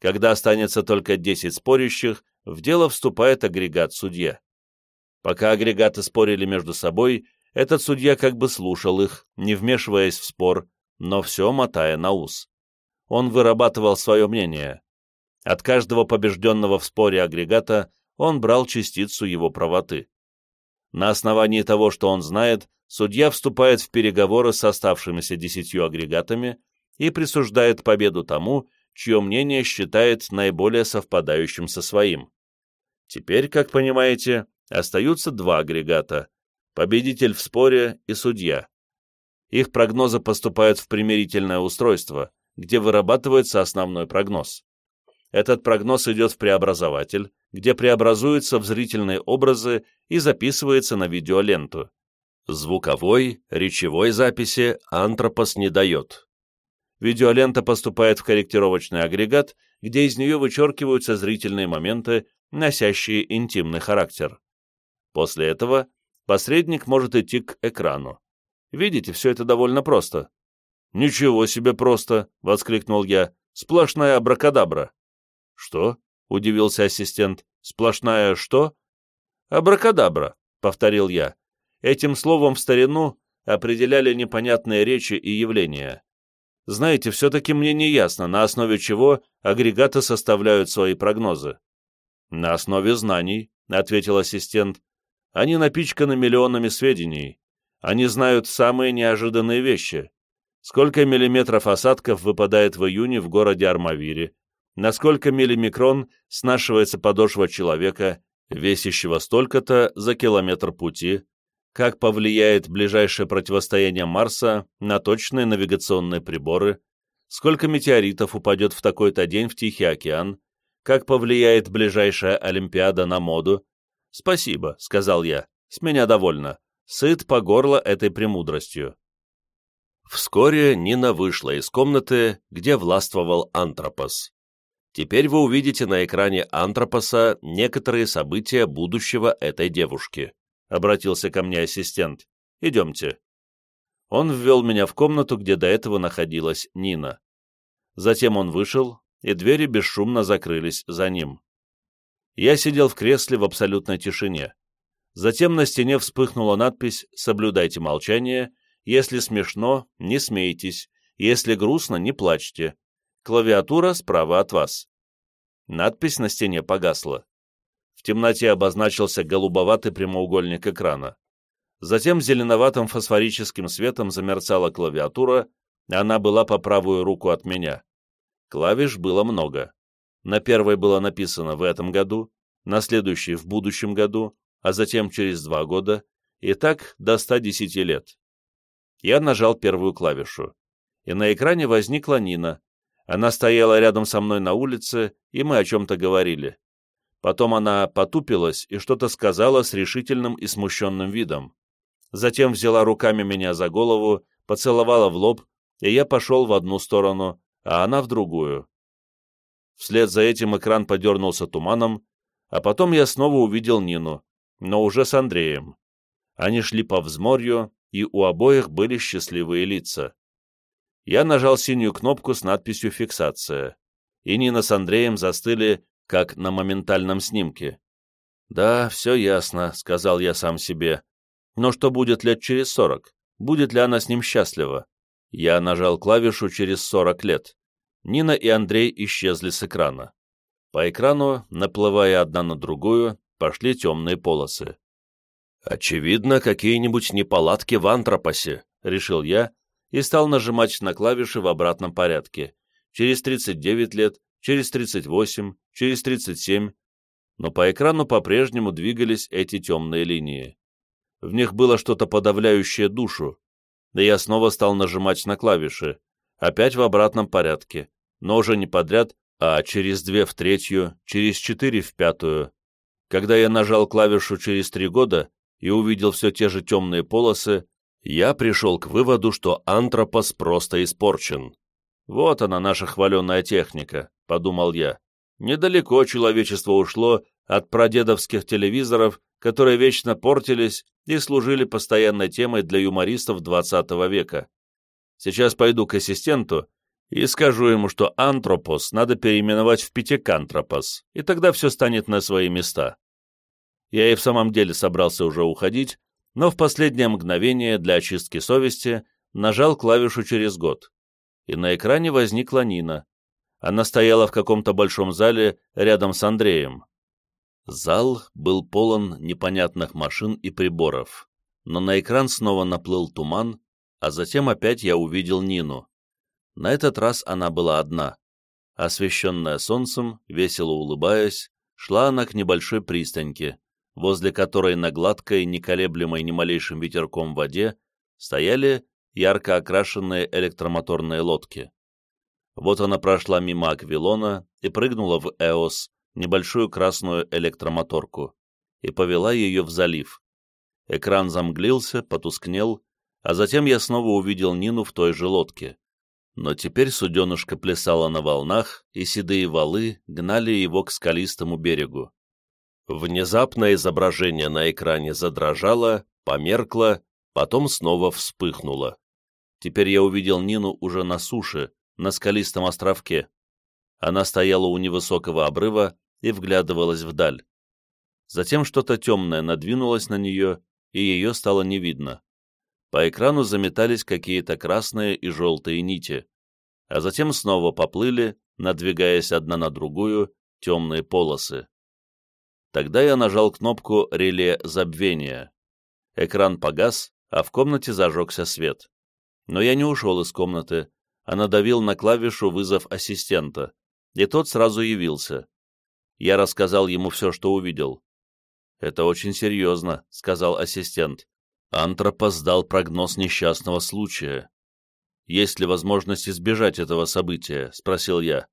Когда останется только 10 спорящих, в дело вступает агрегат-судья. Пока агрегаты спорили между собой, этот судья как бы слушал их, не вмешиваясь в спор, но все мотая на ус. Он вырабатывал свое мнение. От каждого побежденного в споре агрегата он брал частицу его правоты. На основании того, что он знает, судья вступает в переговоры с оставшимися десятью агрегатами и присуждает победу тому, чье мнение считает наиболее совпадающим со своим. Теперь, как понимаете, остаются два агрегата – победитель в споре и судья. Их прогнозы поступают в примирительное устройство, где вырабатывается основной прогноз. Этот прогноз идет в преобразователь, где преобразуются в зрительные образы и записывается на видеоленту. Звуковой, речевой записи антропос не дает. Видеолента поступает в корректировочный агрегат, где из нее вычеркиваются зрительные моменты, носящие интимный характер. После этого посредник может идти к экрану. Видите, все это довольно просто. «Ничего себе просто!» — воскликнул я. «Сплошная абракадабра». «Что?» — удивился ассистент. «Сплошная что?» «Абракадабра», — повторил я. Этим словом в старину определяли непонятные речи и явления. Знаете, все-таки мне не ясно, на основе чего агрегаты составляют свои прогнозы. «На основе знаний», — ответил ассистент. «Они напичканы миллионами сведений. Они знают самые неожиданные вещи. Сколько миллиметров осадков выпадает в июне в городе Армавире, насколько миллимикрон снашивается подошва человека, весящего столько-то за километр пути, как повлияет ближайшее противостояние Марса на точные навигационные приборы, сколько метеоритов упадет в такой-то день в Тихий океан, как повлияет ближайшая Олимпиада на моду. «Спасибо», — сказал я, — «с меня довольно. Сыт по горло этой премудростью». Вскоре Нина вышла из комнаты, где властвовал Антропос. Теперь вы увидите на экране Антропоса некоторые события будущего этой девушки. Обратился ко мне ассистент. Идемте. Он ввел меня в комнату, где до этого находилась Нина. Затем он вышел, и двери бесшумно закрылись за ним. Я сидел в кресле в абсолютной тишине. Затем на стене вспыхнула надпись «Соблюдайте молчание», «Если смешно, не смейтесь», «Если грустно, не плачьте», Клавиатура справа от вас. Надпись на стене погасла. В темноте обозначился голубоватый прямоугольник экрана. Затем зеленоватым фосфорическим светом замерцала клавиатура, она была по правую руку от меня. Клавиш было много. На первой было написано «в этом году», на следующей «в будущем году», а затем через два года, и так до 110 лет. Я нажал первую клавишу, и на экране возникла Нина. Она стояла рядом со мной на улице, и мы о чем-то говорили. Потом она потупилась и что-то сказала с решительным и смущенным видом. Затем взяла руками меня за голову, поцеловала в лоб, и я пошел в одну сторону, а она в другую. Вслед за этим экран подернулся туманом, а потом я снова увидел Нину, но уже с Андреем. Они шли по взморью, и у обоих были счастливые лица. Я нажал синюю кнопку с надписью «Фиксация», и Нина с Андреем застыли, как на моментальном снимке. «Да, все ясно», — сказал я сам себе. «Но что будет лет через сорок? Будет ли она с ним счастлива?» Я нажал клавишу через сорок лет. Нина и Андрей исчезли с экрана. По экрану, наплывая одна на другую, пошли темные полосы. «Очевидно, какие-нибудь неполадки в антропосе», — решил я и стал нажимать на клавиши в обратном порядке. Через 39 лет, через 38, через 37. Но по экрану по-прежнему двигались эти темные линии. В них было что-то подавляющее душу. И я снова стал нажимать на клавиши, опять в обратном порядке, но уже не подряд, а через две в третью, через четыре в пятую. Когда я нажал клавишу через три года и увидел все те же темные полосы, я пришел к выводу, что антропос просто испорчен. Вот она, наша хваленная техника, подумал я. Недалеко человечество ушло от прадедовских телевизоров, которые вечно портились и служили постоянной темой для юмористов XX века. Сейчас пойду к ассистенту и скажу ему, что антропос надо переименовать в пятикантропос, и тогда все станет на свои места. Я и в самом деле собрался уже уходить, но в последнее мгновение для очистки совести нажал клавишу через год. И на экране возникла Нина. Она стояла в каком-то большом зале рядом с Андреем. Зал был полон непонятных машин и приборов, но на экран снова наплыл туман, а затем опять я увидел Нину. На этот раз она была одна. Освещенная солнцем, весело улыбаясь, шла она к небольшой пристаньке, возле которой на гладкой, не колеблемой ни малейшим ветерком воде стояли ярко окрашенные электромоторные лодки. Вот она прошла мимо Аквилона и прыгнула в Эос, небольшую красную электромоторку, и повела ее в залив. Экран замглился, потускнел, а затем я снова увидел Нину в той же лодке. Но теперь суденышко плясало на волнах, и седые валы гнали его к скалистому берегу. Внезапно изображение на экране задрожало, померкло, потом снова вспыхнуло. Теперь я увидел Нину уже на суше, на скалистом островке. Она стояла у невысокого обрыва и вглядывалась вдаль. Затем что-то темное надвинулось на нее, и ее стало не видно. По экрану заметались какие-то красные и желтые нити, а затем снова поплыли, надвигаясь одна на другую, темные полосы. Тогда я нажал кнопку «Реле забвения». Экран погас, а в комнате зажегся свет. Но я не ушел из комнаты, а надавил на клавишу «Вызов ассистента», и тот сразу явился. Я рассказал ему все, что увидел. «Это очень серьезно», — сказал ассистент. Антропос дал прогноз несчастного случая. «Есть ли возможность избежать этого события?» — спросил я.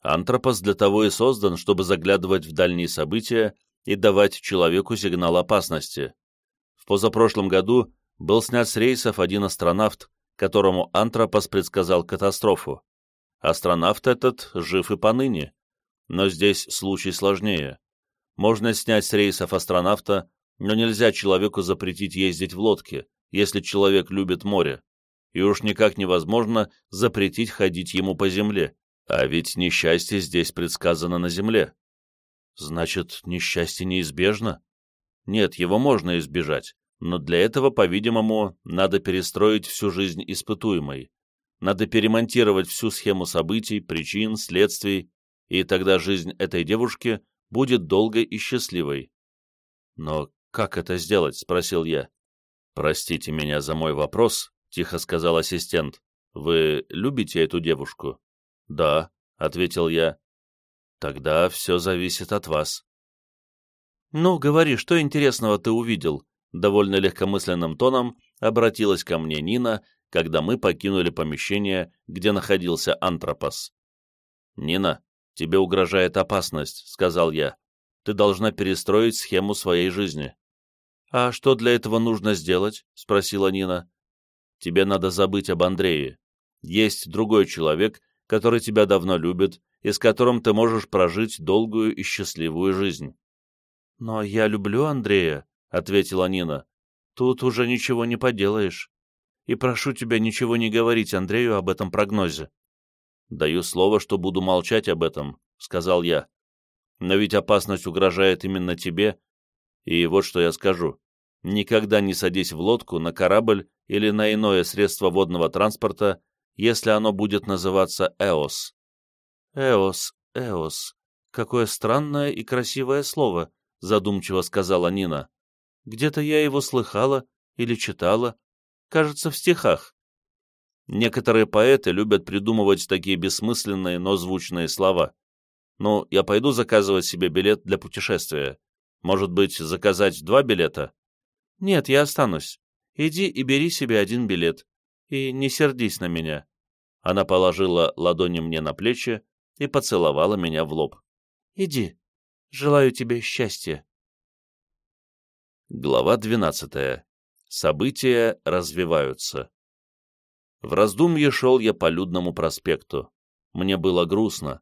Антропос для того и создан, чтобы заглядывать в дальние события и давать человеку сигнал опасности. В позапрошлом году был снят с рейсов один астронавт, которому Антропос предсказал катастрофу. Астронавт этот жив и поныне. Но здесь случай сложнее. Можно снять с рейсов астронавта, но нельзя человеку запретить ездить в лодке, если человек любит море, и уж никак невозможно запретить ходить ему по земле, а ведь несчастье здесь предсказано на земле. Значит, несчастье неизбежно? Нет, его можно избежать, но для этого, по-видимому, надо перестроить всю жизнь испытуемой. Надо перемонтировать всю схему событий, причин, следствий, и тогда жизнь этой девушки будет долгой и счастливой. Но «Как это сделать?» — спросил я. «Простите меня за мой вопрос», — тихо сказал ассистент. «Вы любите эту девушку?» «Да», — ответил я. «Тогда все зависит от вас». «Ну, говори, что интересного ты увидел?» Довольно легкомысленным тоном обратилась ко мне Нина, когда мы покинули помещение, где находился антропос. «Нина, тебе угрожает опасность», — сказал я. «Ты должна перестроить схему своей жизни». «А что для этого нужно сделать?» — спросила Нина. «Тебе надо забыть об Андрее. Есть другой человек, который тебя давно любит и с которым ты можешь прожить долгую и счастливую жизнь». «Но я люблю Андрея», — ответила Нина. «Тут уже ничего не поделаешь. И прошу тебя ничего не говорить Андрею об этом прогнозе». «Даю слово, что буду молчать об этом», — сказал я. «Но ведь опасность угрожает именно тебе. И вот что я скажу. Никогда не садись в лодку, на корабль или на иное средство водного транспорта, если оно будет называться «Эос». «Эос, Эос. Какое странное и красивое слово», — задумчиво сказала Нина. «Где-то я его слыхала или читала. Кажется, в стихах». Некоторые поэты любят придумывать такие бессмысленные, но звучные слова. Ну, я пойду заказывать себе билет для путешествия. Может быть, заказать два билета? Нет, я останусь. Иди и бери себе один билет. И не сердись на меня. Она положила ладони мне на плечи и поцеловала меня в лоб. Иди. Желаю тебе счастья. Глава двенадцатая. События развиваются. В раздумье шел я по Людному проспекту. Мне было грустно.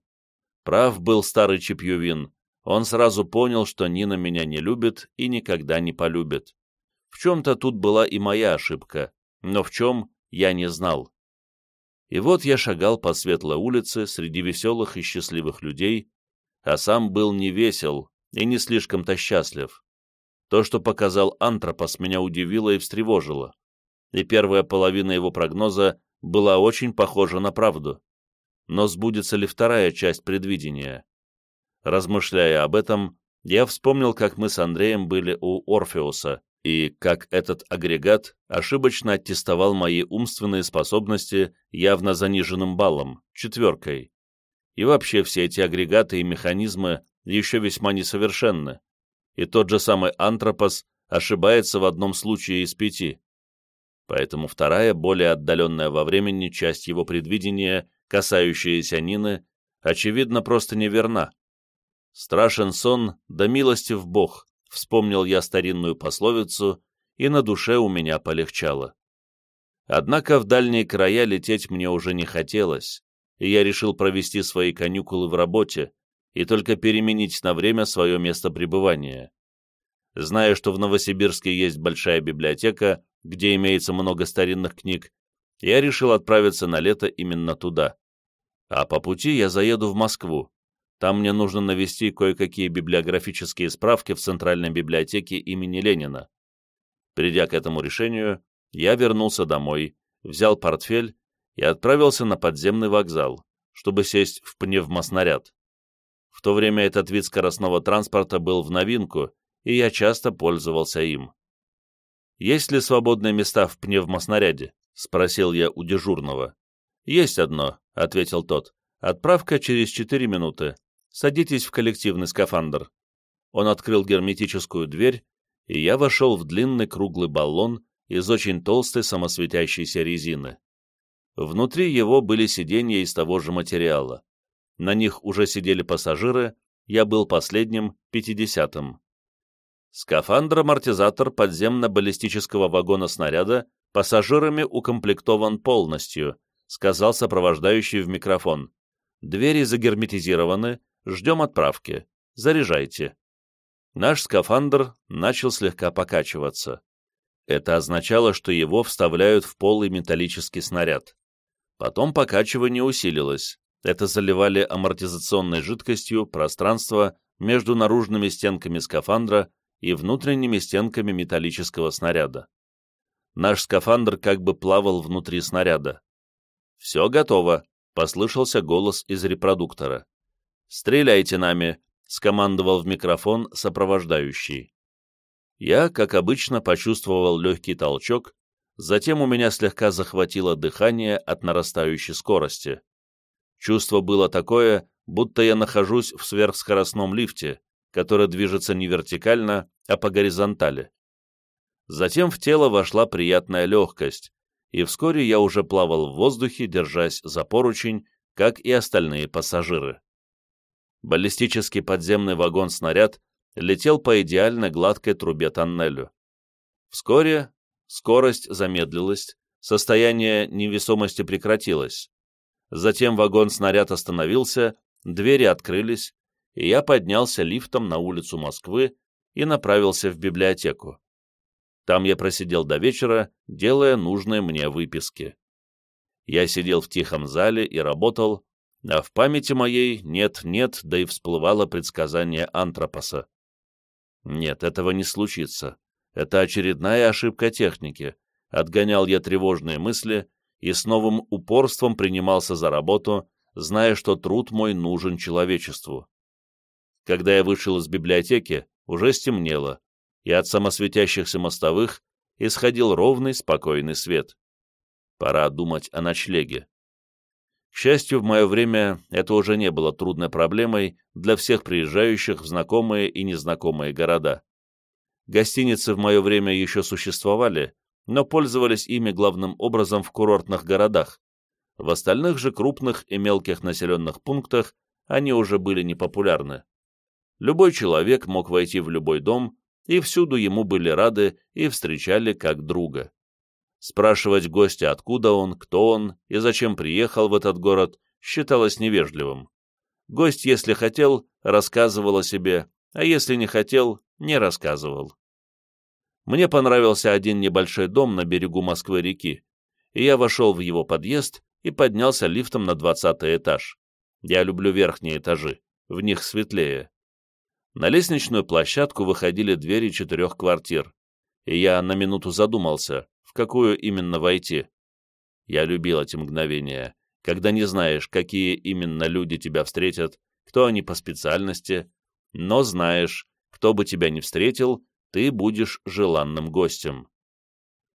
Прав был старый Чепьювин. Он сразу понял, что Нина меня не любит и никогда не полюбит. В чем-то тут была и моя ошибка, но в чем я не знал. И вот я шагал по светлой улице среди веселых и счастливых людей, а сам был не весел и не слишком-то счастлив. То, что показал Антропос, меня удивило и встревожило, и первая половина его прогноза была очень похожа на правду. Но сбудется ли вторая часть предвидения? Размышляя об этом, я вспомнил, как мы с Андреем были у Орфеуса, и как этот агрегат ошибочно аттестовал мои умственные способности явно заниженным баллом, четверкой. И вообще все эти агрегаты и механизмы еще весьма несовершенны, и тот же самый антропос ошибается в одном случае из пяти. Поэтому вторая, более отдаленная во времени часть его предвидения, касающаяся Нины, очевидно, просто неверна. Страшен сон, да милостив Бог, вспомнил я старинную пословицу, и на душе у меня полегчало. Однако в дальние края лететь мне уже не хотелось, и я решил провести свои каникулы в работе и только переменить на время свое место пребывания. Зная, что в Новосибирске есть большая библиотека, где имеется много старинных книг, я решил отправиться на лето именно туда. А по пути я заеду в Москву, там мне нужно навести кое-какие библиографические справки в Центральной библиотеке имени Ленина. Придя к этому решению, я вернулся домой, взял портфель и отправился на подземный вокзал, чтобы сесть в пневмоснаряд. В то время этот вид скоростного транспорта был в новинку, и я часто пользовался им. «Есть ли свободные места в пневмоснаряде?» — спросил я у дежурного. «Есть одно», — ответил тот. «Отправка через четыре минуты. Садитесь в коллективный скафандр». Он открыл герметическую дверь, и я вошел в длинный круглый баллон из очень толстой самосветящейся резины. Внутри его были сиденья из того же материала. На них уже сидели пассажиры, я был последним, пятидесятым. Скафандр-амортизатор подземно-баллистического вагона снаряда пассажирами укомплектован полностью, сказал сопровождающий в микрофон. Двери загерметизированы, Ждем отправки. Заряжайте. Наш скафандр начал слегка покачиваться. Это означало, что его вставляют в полый металлический снаряд. Потом покачивание усилилось. Это заливали амортизационной жидкостью пространство между наружными стенками скафандра и внутренними стенками металлического снаряда. Наш скафандр как бы плавал внутри снаряда. «Все готово», — послышался голос из репродуктора. «Стреляйте нами!» — скомандовал в микрофон сопровождающий. Я, как обычно, почувствовал легкий толчок, затем у меня слегка захватило дыхание от нарастающей скорости. Чувство было такое, будто я нахожусь в сверхскоростном лифте, которое движется не вертикально, а по горизонтали. Затем в тело вошла приятная легкость, и вскоре я уже плавал в воздухе, держась за поручень, как и остальные пассажиры. Баллистический подземный вагон-снаряд летел по идеально гладкой трубе тоннелю. Вскоре скорость замедлилась, состояние невесомости прекратилось. Затем вагон-снаряд остановился, двери открылись, и я поднялся лифтом на улицу Москвы и направился в библиотеку. Там я просидел до вечера, делая нужные мне выписки. Я сидел в тихом зале и работал, а в памяти моей нет-нет, да и всплывало предсказание Антропоса. Нет, этого не случится. Это очередная ошибка техники. Отгонял я тревожные мысли и с новым упорством принимался за работу, зная, что труд мой нужен человечеству. Когда я вышел из библиотеки, уже стемнело, и от самосветящихся мостовых исходил ровный, спокойный свет. Пора думать о ночлеге. К счастью, в мое время это уже не было трудной проблемой для всех приезжающих в знакомые и незнакомые города. Гостиницы в мое время еще существовали, но пользовались ими главным образом в курортных городах. В остальных же крупных и мелких населенных пунктах они уже были непопулярны. Любой человек мог войти в любой дом, и всюду ему были рады и встречали как друга. Спрашивать гостя, откуда он, кто он и зачем приехал в этот город, считалось невежливым. Гость, если хотел, рассказывал о себе, а если не хотел, не рассказывал. Мне понравился один небольшой дом на берегу Москвы-реки, и я вошел в его подъезд и поднялся лифтом на двадцатый этаж. Я люблю верхние этажи, в них светлее. На лестничную площадку выходили двери четырех квартир, и я на минуту задумался, какую именно войти. Я любил эти мгновения, когда не знаешь, какие именно люди тебя встретят, кто они по специальности, но знаешь, кто бы тебя не встретил, ты будешь желанным гостем.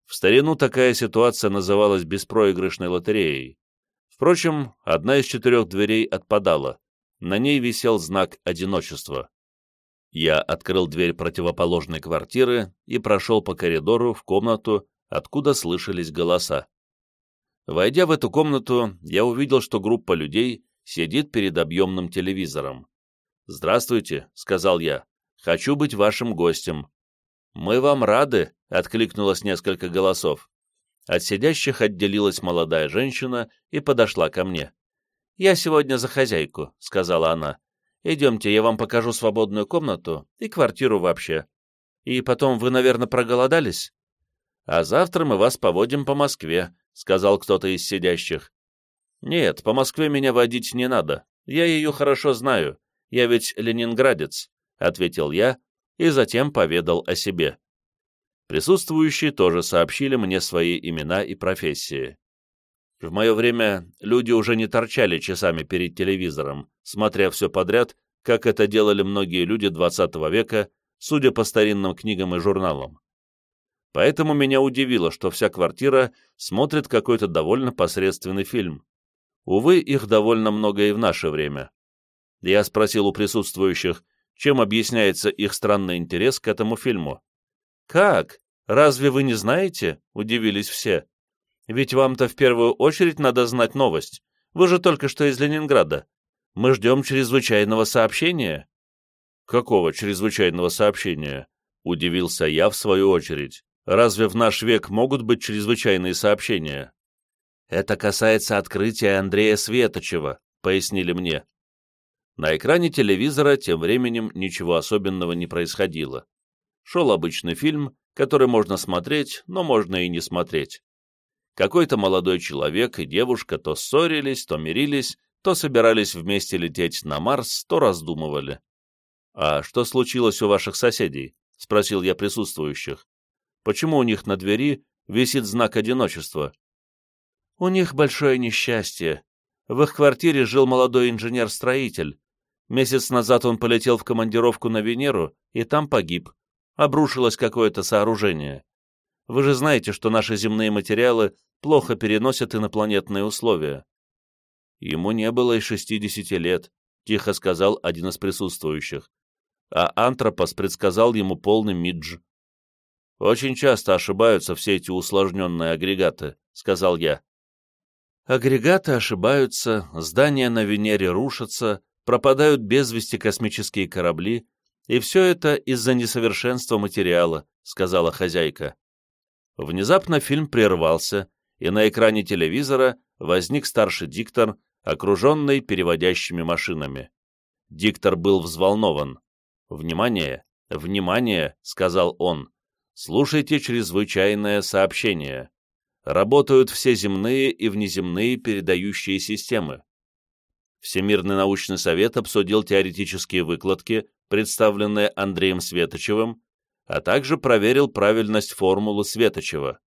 В старину такая ситуация называлась беспроигрышной лотереей. Впрочем, одна из четырех дверей отпадала, на ней висел знак одиночества. Я открыл дверь противоположной квартиры и прошел по коридору в комнату, откуда слышались голоса. Войдя в эту комнату, я увидел, что группа людей сидит перед объемным телевизором. «Здравствуйте», — сказал я, — «хочу быть вашим гостем». «Мы вам рады», — откликнулось несколько голосов. От сидящих отделилась молодая женщина и подошла ко мне. «Я сегодня за хозяйку», — сказала она. Идемте, я вам покажу свободную комнату и квартиру вообще. И потом вы, наверное, проголодались? А завтра мы вас поводим по Москве, — сказал кто-то из сидящих. Нет, по Москве меня водить не надо. Я ее хорошо знаю. Я ведь ленинградец, — ответил я и затем поведал о себе. Присутствующие тоже сообщили мне свои имена и профессии. В мое время люди уже не торчали часами перед телевизором, смотря все подряд, как это делали многие люди XX века, судя по старинным книгам и журналам. Поэтому меня удивило, что вся квартира смотрит какой-то довольно посредственный фильм. Увы, их довольно много и в наше время. Я спросил у присутствующих, чем объясняется их странный интерес к этому фильму. «Как? Разве вы не знаете?» — удивились все. Ведь вам-то в первую очередь надо знать новость. Вы же только что из Ленинграда. Мы ждем чрезвычайного сообщения». «Какого чрезвычайного сообщения?» — удивился я в свою очередь. «Разве в наш век могут быть чрезвычайные сообщения?» «Это касается открытия Андрея Светочева», — пояснили мне. На экране телевизора тем временем ничего особенного не происходило. Шел обычный фильм, который можно смотреть, но можно и не смотреть. Какой-то молодой человек и девушка то ссорились, то мирились, то собирались вместе лететь на Марс, то раздумывали. «А что случилось у ваших соседей?» — спросил я присутствующих. «Почему у них на двери висит знак одиночества?» «У них большое несчастье. В их квартире жил молодой инженер-строитель. Месяц назад он полетел в командировку на Венеру и там погиб. Обрушилось какое-то сооружение. Вы же знаете, что наши земные материалы плохо переносят инопланетные условия. Ему не было и шестидесяти лет, тихо сказал один из присутствующих. а Антропос предсказал ему полный мидж. «Очень часто ошибаются все эти усложненные агрегаты», — сказал я. Агрегаты ошибаются, здания на Венере рушатся, пропадают без вести космические корабли, и все это из-за несовершенства материала, сказала хозяйка. Внезапно фильм прервался, и на экране телевизора возник старший диктор, окруженный переводящими машинами. Диктор был взволнован. «Внимание! Внимание!» — сказал он. «Слушайте чрезвычайное сообщение. Работают все земные и внеземные передающие системы. Всемирный научный совет обсудил теоретические выкладки, представленные Андреем Светочевым, а также проверил правильность формулы Светочева.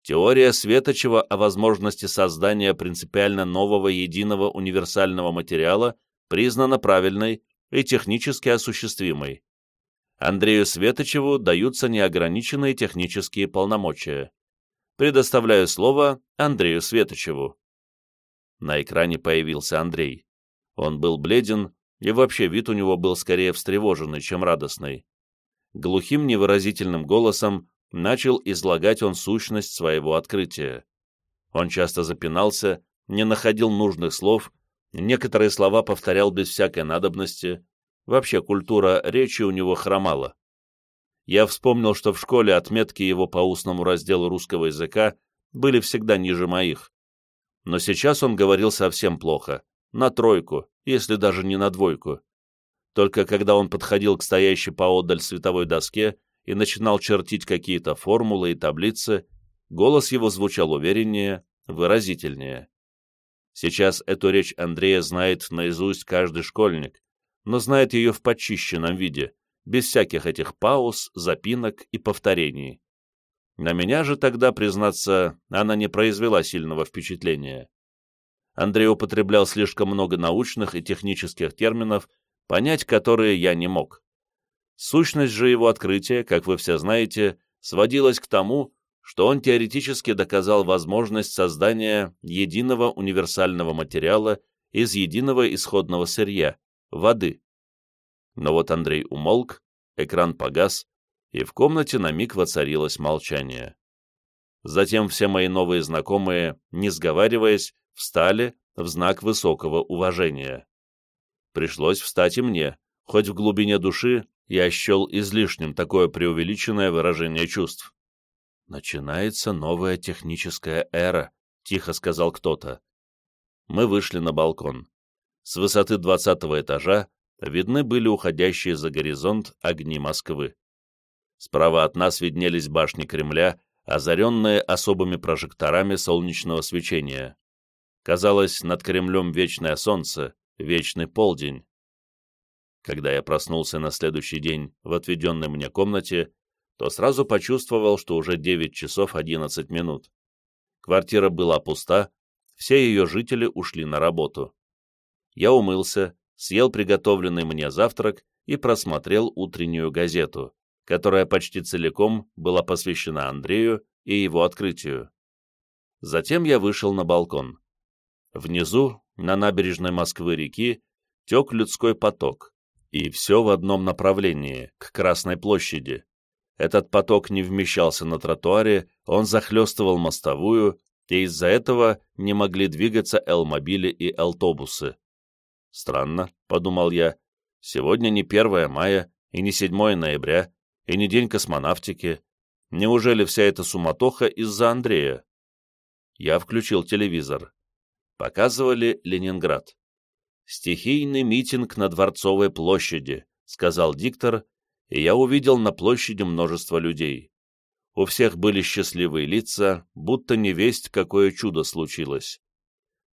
Теория Светочева о возможности создания принципиально нового единого универсального материала признана правильной и технически осуществимой. Андрею Светочеву даются неограниченные технические полномочия. Предоставляю слово Андрею Светочеву. На экране появился Андрей. Он был бледен, и вообще вид у него был скорее встревоженный, чем радостный. Глухим невыразительным голосом начал излагать он сущность своего открытия. Он часто запинался, не находил нужных слов, некоторые слова повторял без всякой надобности, вообще культура речи у него хромала. Я вспомнил, что в школе отметки его по устному разделу русского языка были всегда ниже моих. Но сейчас он говорил совсем плохо, на тройку, если даже не на двойку. Только когда он подходил к стоящей поодаль световой доске и начинал чертить какие-то формулы и таблицы, голос его звучал увереннее, выразительнее. Сейчас эту речь Андрея знает наизусть каждый школьник, но знает ее в почищенном виде, без всяких этих пауз, запинок и повторений. На меня же тогда, признаться, она не произвела сильного впечатления. Андрей употреблял слишком много научных и технических терминов, понять которые я не мог. Сущность же его открытия, как вы все знаете, сводилась к тому, что он теоретически доказал возможность создания единого универсального материала из единого исходного сырья – воды. Но вот Андрей умолк, экран погас, и в комнате на миг воцарилось молчание. Затем все мои новые знакомые, не сговариваясь, встали в знак высокого уважения. Пришлось встать и мне, хоть в глубине души я счел излишним такое преувеличенное выражение чувств. «Начинается новая техническая эра», — тихо сказал кто-то. Мы вышли на балкон. С высоты двадцатого этажа видны были уходящие за горизонт огни Москвы. Справа от нас виднелись башни Кремля, озаренные особыми прожекторами солнечного свечения. Казалось, над Кремлем вечное солнце, вечный полдень. Когда я проснулся на следующий день в отведенной мне комнате, то сразу почувствовал, что уже 9 часов 11 минут. Квартира была пуста, все ее жители ушли на работу. Я умылся, съел приготовленный мне завтрак и просмотрел утреннюю газету, которая почти целиком была посвящена Андрею и его открытию. Затем я вышел на балкон. Внизу, на набережной Москвы-реки, тек людской поток, и все в одном направлении, к Красной площади. Этот поток не вмещался на тротуаре, он захлестывал мостовую, и из-за этого не могли двигаться элмобили и автобусы. «Странно», — подумал я, — «сегодня не 1 мая и не 7 ноября, и не день космонавтики. Неужели вся эта суматоха из-за Андрея?» Я включил телевизор показывали Ленинград. «Стихийный митинг на Дворцовой площади», — сказал диктор, и я увидел на площади множество людей. У всех были счастливые лица, будто не весть, какое чудо случилось.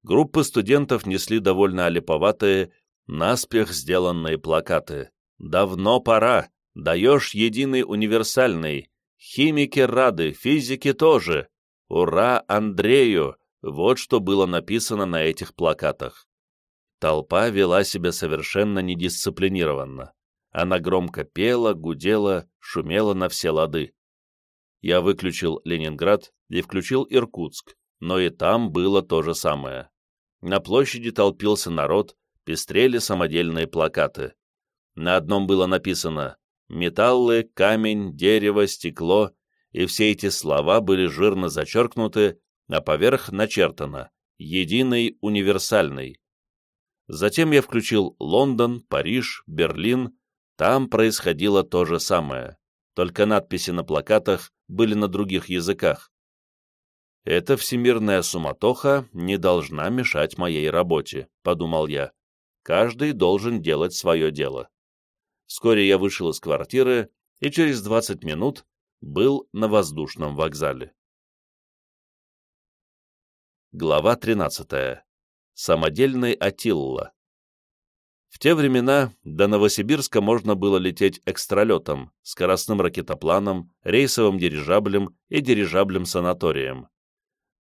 Группы студентов несли довольно олиповатые, наспех сделанные плакаты. «Давно пора! Даешь единый универсальный! Химики рады, физики тоже! Ура Андрею! Вот что было написано на этих плакатах. Толпа вела себя совершенно недисциплинированно. Она громко пела, гудела, шумела на все лады. Я выключил Ленинград и включил Иркутск, но и там было то же самое. На площади толпился народ, пестрели самодельные плакаты. На одном было написано «металлы, камень, дерево, стекло», и все эти слова были жирно зачеркнуты, а поверх начертано «единый, универсальный». Затем я включил Лондон, Париж, Берлин, там происходило то же самое, только надписи на плакатах были на других языках. «Эта всемирная суматоха не должна мешать моей работе», — подумал я. «Каждый должен делать свое дело». Вскоре я вышел из квартиры и через 20 минут был на воздушном вокзале. Глава 13. Самодельный Атилла. В те времена до Новосибирска можно было лететь экстралетом, скоростным ракетопланом, рейсовым дирижаблем и дирижаблем-санаторием.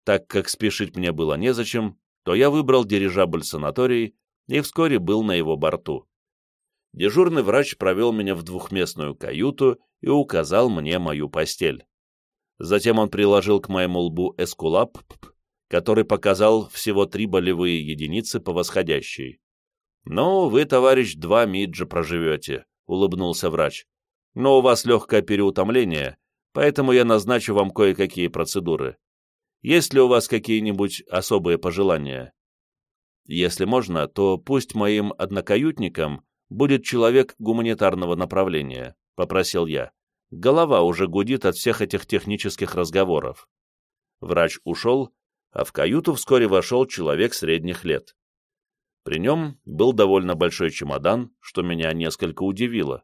Так как спешить мне было незачем, то я выбрал дирижабль-санаторий и вскоре был на его борту. Дежурный врач провел меня в двухместную каюту и указал мне мою постель. Затем он приложил к моему лбу эскулап, который показал всего три болевые единицы по восходящей. «Ну, вы, товарищ, два миджа проживете», — улыбнулся врач. «Но у вас легкое переутомление, поэтому я назначу вам кое-какие процедуры. Есть ли у вас какие-нибудь особые пожелания?» «Если можно, то пусть моим однокаютникам будет человек гуманитарного направления», — попросил я. Голова уже гудит от всех этих технических разговоров. Врач ушел, а в каюту вскоре вошел человек средних лет. При нем был довольно большой чемодан, что меня несколько удивило.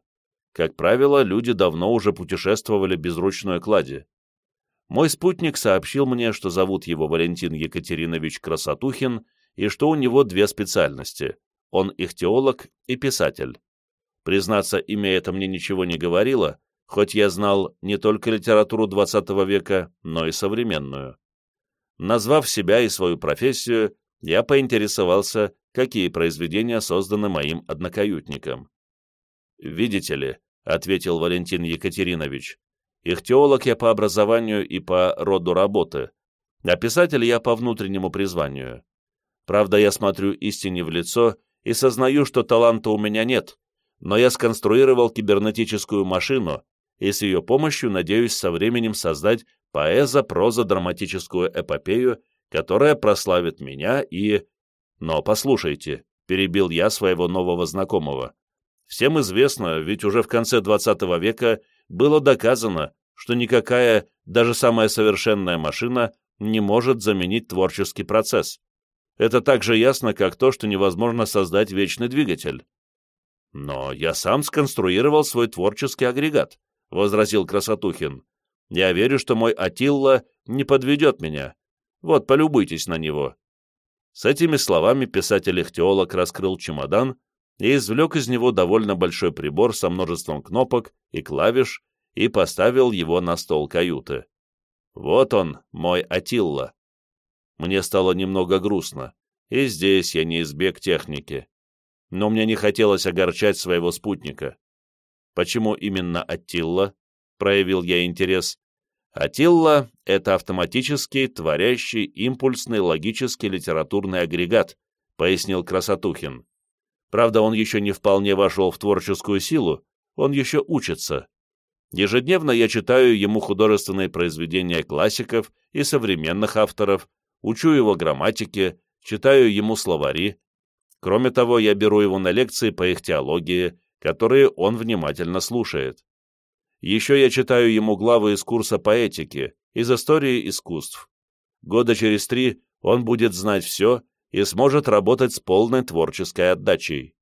Как правило, люди давно уже путешествовали без ручной клади. Мой спутник сообщил мне, что зовут его Валентин Екатеринович Красотухин и что у него две специальности — он ихтеолог и писатель. Признаться, имя это мне ничего не говорило, хоть я знал не только литературу XX века, но и современную. Назвав себя и свою профессию, я поинтересовался, какие произведения созданы моим однокаютником. «Видите ли», — ответил Валентин Екатеринович, «ихтеолог я по образованию и по роду работы, а писатель я по внутреннему призванию. Правда, я смотрю истине в лицо и сознаю, что таланта у меня нет, но я сконструировал кибернетическую машину и с ее помощью надеюсь со временем создать поэзо-прозо-драматическую эпопею, которая прославит меня и но послушайте, перебил я своего нового знакомого. Всем известно, ведь уже в конце XX века было доказано, что никакая, даже самая совершенная машина не может заменить творческий процесс. Это так же ясно, как то, что невозможно создать вечный двигатель. Но я сам сконструировал свой творческий агрегат, возразил Красотухин. Я верю, что мой Атилла не подведет меня. Вот, полюбуйтесь на него. С этими словами писатель-ихтеолог раскрыл чемодан и извлек из него довольно большой прибор со множеством кнопок и клавиш и поставил его на стол каюты. Вот он, мой Атилла. Мне стало немного грустно, и здесь я не избег техники. Но мне не хотелось огорчать своего спутника. Почему именно Аттилла? Проявил я интерес. Атилла — это автоматический, творящий, импульсный, логический литературный агрегат, пояснил Красотухин. Правда, он еще не вполне вошел в творческую силу, он еще учится. Ежедневно я читаю ему художественные произведения классиков и современных авторов, учу его грамматике, читаю ему словари. Кроме того, я беру его на лекции по их теологии, которые он внимательно слушает. Еще я читаю ему главы из курса по этике, из истории искусств. Года через три он будет знать все и сможет работать с полной творческой отдачей.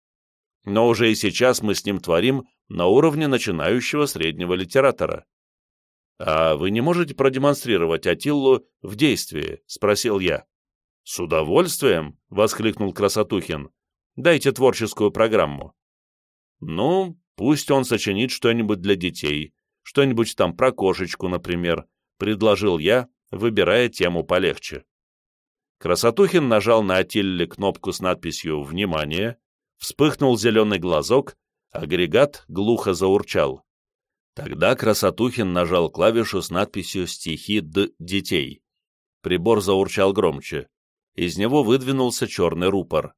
Но уже и сейчас мы с ним творим на уровне начинающего среднего литератора. «А вы не можете продемонстрировать Атиллу в действии?» — спросил я. «С удовольствием!» — воскликнул Красотухин. «Дайте творческую программу». «Ну, Пусть он сочинит что-нибудь для детей, что-нибудь там про кошечку, например, предложил я, выбирая тему полегче. Красотухин нажал на Атилле кнопку с надписью «Внимание», вспыхнул зеленый глазок, агрегат глухо заурчал. Тогда Красотухин нажал клавишу с надписью «Стихи Д. детей». Прибор заурчал громче. Из него выдвинулся черный рупор.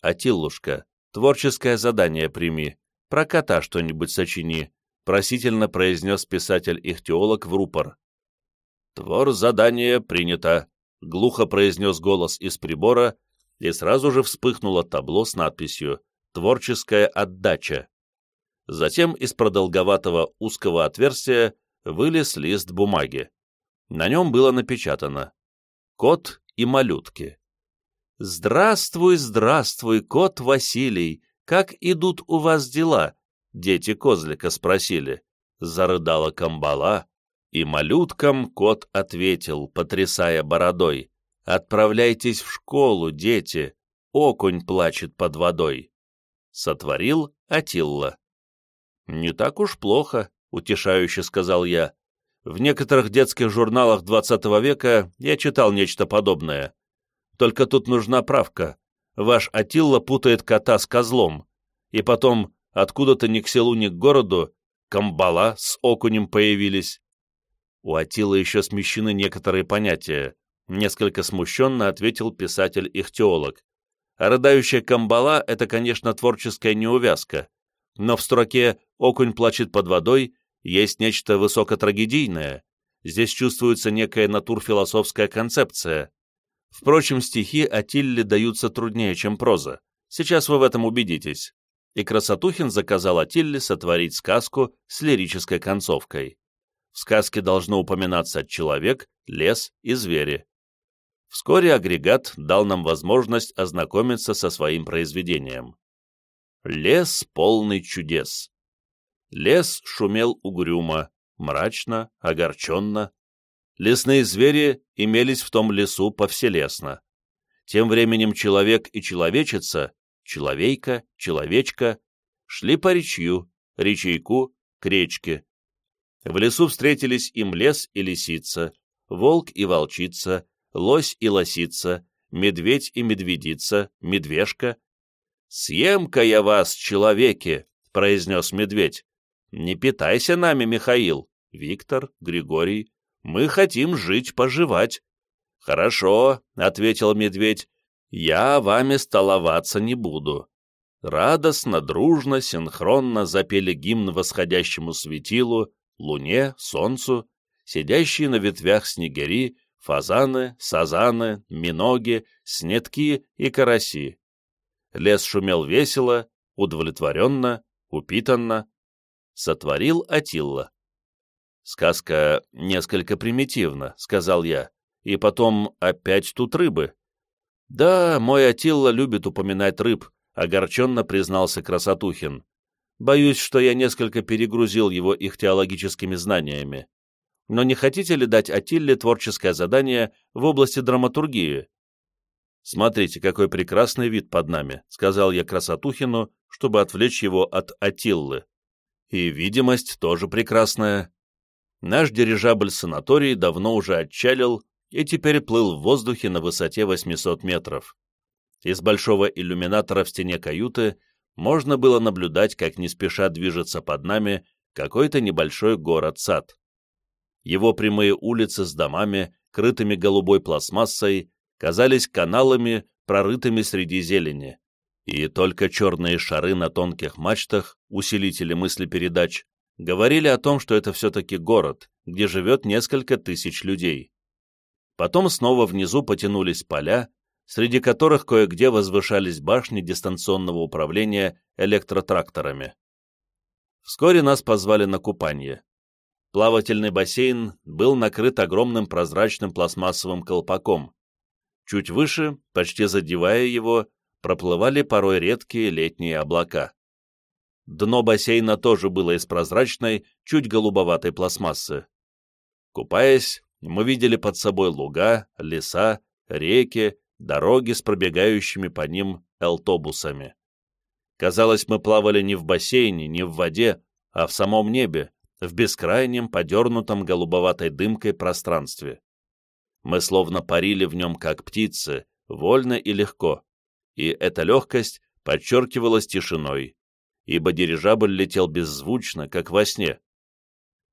«Атиллушка, творческое задание прими», Про кота что-нибудь сочини, просительно произнес писатель-ихтиолог в рупор. «Твор задание принято», — глухо произнес голос из прибора, и сразу же вспыхнуло табло с надписью «Творческая отдача». Затем из продолговатого узкого отверстия вылез лист бумаги. На нем было напечатано «Кот и малютки». «Здравствуй, здравствуй, кот Василий! Как идут у вас дела?» Дети козлика спросили. Зарыдала камбала, и малюткам кот ответил, потрясая бородой. «Отправляйтесь в школу, дети! Окунь плачет под водой!» Сотворил Атилла. «Не так уж плохо», — утешающе сказал я. «В некоторых детских журналах XX века я читал нечто подобное. Только тут нужна правка. Ваш Атилла путает кота с козлом. И потом, откуда-то ни к селу, ни к городу, камбала с окунем появились». У Атилла еще смещены некоторые понятия. Несколько смущенно ответил писатель-ихтиолог. А рыдающая камбала — это, конечно, творческая неувязка но в строке «Окунь плачет под водой» есть нечто высокотрагедийное. Здесь чувствуется некая натурфилософская концепция. Впрочем, стихи Атилле даются труднее, чем проза. Сейчас вы в этом убедитесь. И Красотухин заказал Атилле сотворить сказку с лирической концовкой. В сказке должно упоминаться человек, лес и звери. Вскоре агрегат дал нам возможность ознакомиться со своим произведением. Лес полный чудес. Лес шумел угрюмо, мрачно, огорченно. Лесные звери имелись в том лесу повселесно. Тем временем человек и человечица, человейка, человечка, шли по речью, речейку, к речке. В лесу встретились им лес и лисица, волк и волчица, лось и лосица, медведь и медведица, медвежка, «Съем-ка я вас, человеки!» — произнес медведь. «Не питайся нами, Михаил, Виктор, Григорий. Мы хотим жить-поживать». «Хорошо», — ответил медведь, — «я вами столоваться не буду». Радостно, дружно, синхронно запели гимн восходящему светилу, луне, солнцу, сидящие на ветвях снегири, фазаны, сазаны, миноги, снетки и караси. Лес шумел весело, удовлетворенно, упитанно. Сотворил Атилла. «Сказка несколько примитивна», — сказал я. «И потом опять тут рыбы». «Да, мой Атилла любит упоминать рыб», — огорченно признался Красотухин. «Боюсь, что я несколько перегрузил его их теологическими знаниями. Но не хотите ли дать Атилле творческое задание в области драматургии? «Смотрите, какой прекрасный вид под нами», — сказал я Красотухину, чтобы отвлечь его от Атиллы. «И видимость тоже прекрасная». Наш дирижабль-санаторий давно уже отчалил и теперь плыл в воздухе на высоте 800 метров. Из большого иллюминатора в стене каюты можно было наблюдать, как не спеша движется под нами какой-то небольшой город-сад. Его прямые улицы с домами, крытыми голубой пластмассой, казались каналами, прорытыми среди зелени, и только черные шары на тонких мачтах, усилители мыслепередач, говорили о том, что это все-таки город, где живет несколько тысяч людей. Потом снова внизу потянулись поля, среди которых кое-где возвышались башни дистанционного управления электротракторами. Вскоре нас позвали на купание. Плавательный бассейн был накрыт огромным прозрачным пластмассовым колпаком, Чуть выше, почти задевая его, проплывали порой редкие летние облака. Дно бассейна тоже было из прозрачной, чуть голубоватой пластмассы. Купаясь, мы видели под собой луга, леса, реки, дороги с пробегающими по ним автобусами. Казалось, мы плавали не в бассейне, не в воде, а в самом небе, в бескрайнем, подернутом голубоватой дымкой пространстве. Мы словно парили в нем, как птицы, вольно и легко, и эта легкость подчеркивалась тишиной, ибо дирижабль летел беззвучно, как во сне.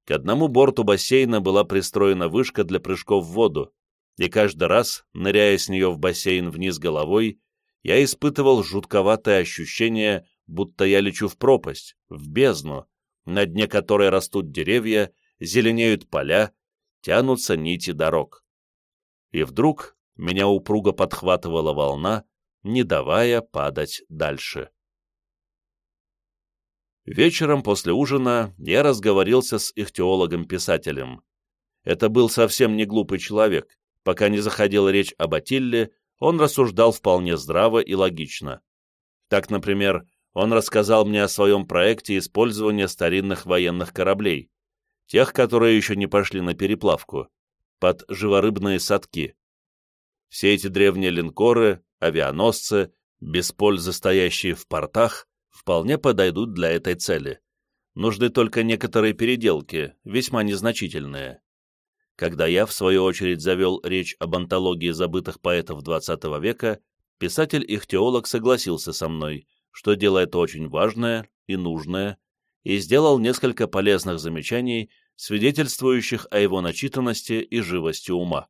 К одному борту бассейна была пристроена вышка для прыжков в воду, и каждый раз, ныряя с нее в бассейн вниз головой, я испытывал жутковатое ощущение будто я лечу в пропасть, в бездну, на дне которой растут деревья, зеленеют поля, тянутся нити дорог. И вдруг меня упруго подхватывала волна, не давая падать дальше. Вечером после ужина я разговорился с ихтиологом-писателем. Это был совсем не глупый человек. Пока не заходила речь об Атилле, он рассуждал вполне здраво и логично. Так, например, он рассказал мне о своем проекте использования старинных военных кораблей, тех, которые еще не пошли на переплавку, под живорыбные садки. Все эти древние линкоры, авианосцы, без пользы стоящие в портах, вполне подойдут для этой цели. Нужны только некоторые переделки, весьма незначительные. Когда я, в свою очередь, завел речь об антологии забытых поэтов XX века, писатель-ихтеолог согласился со мной, что дело это очень важное и нужное, и сделал несколько полезных замечаний, свидетельствующих о его начитанности и живости ума.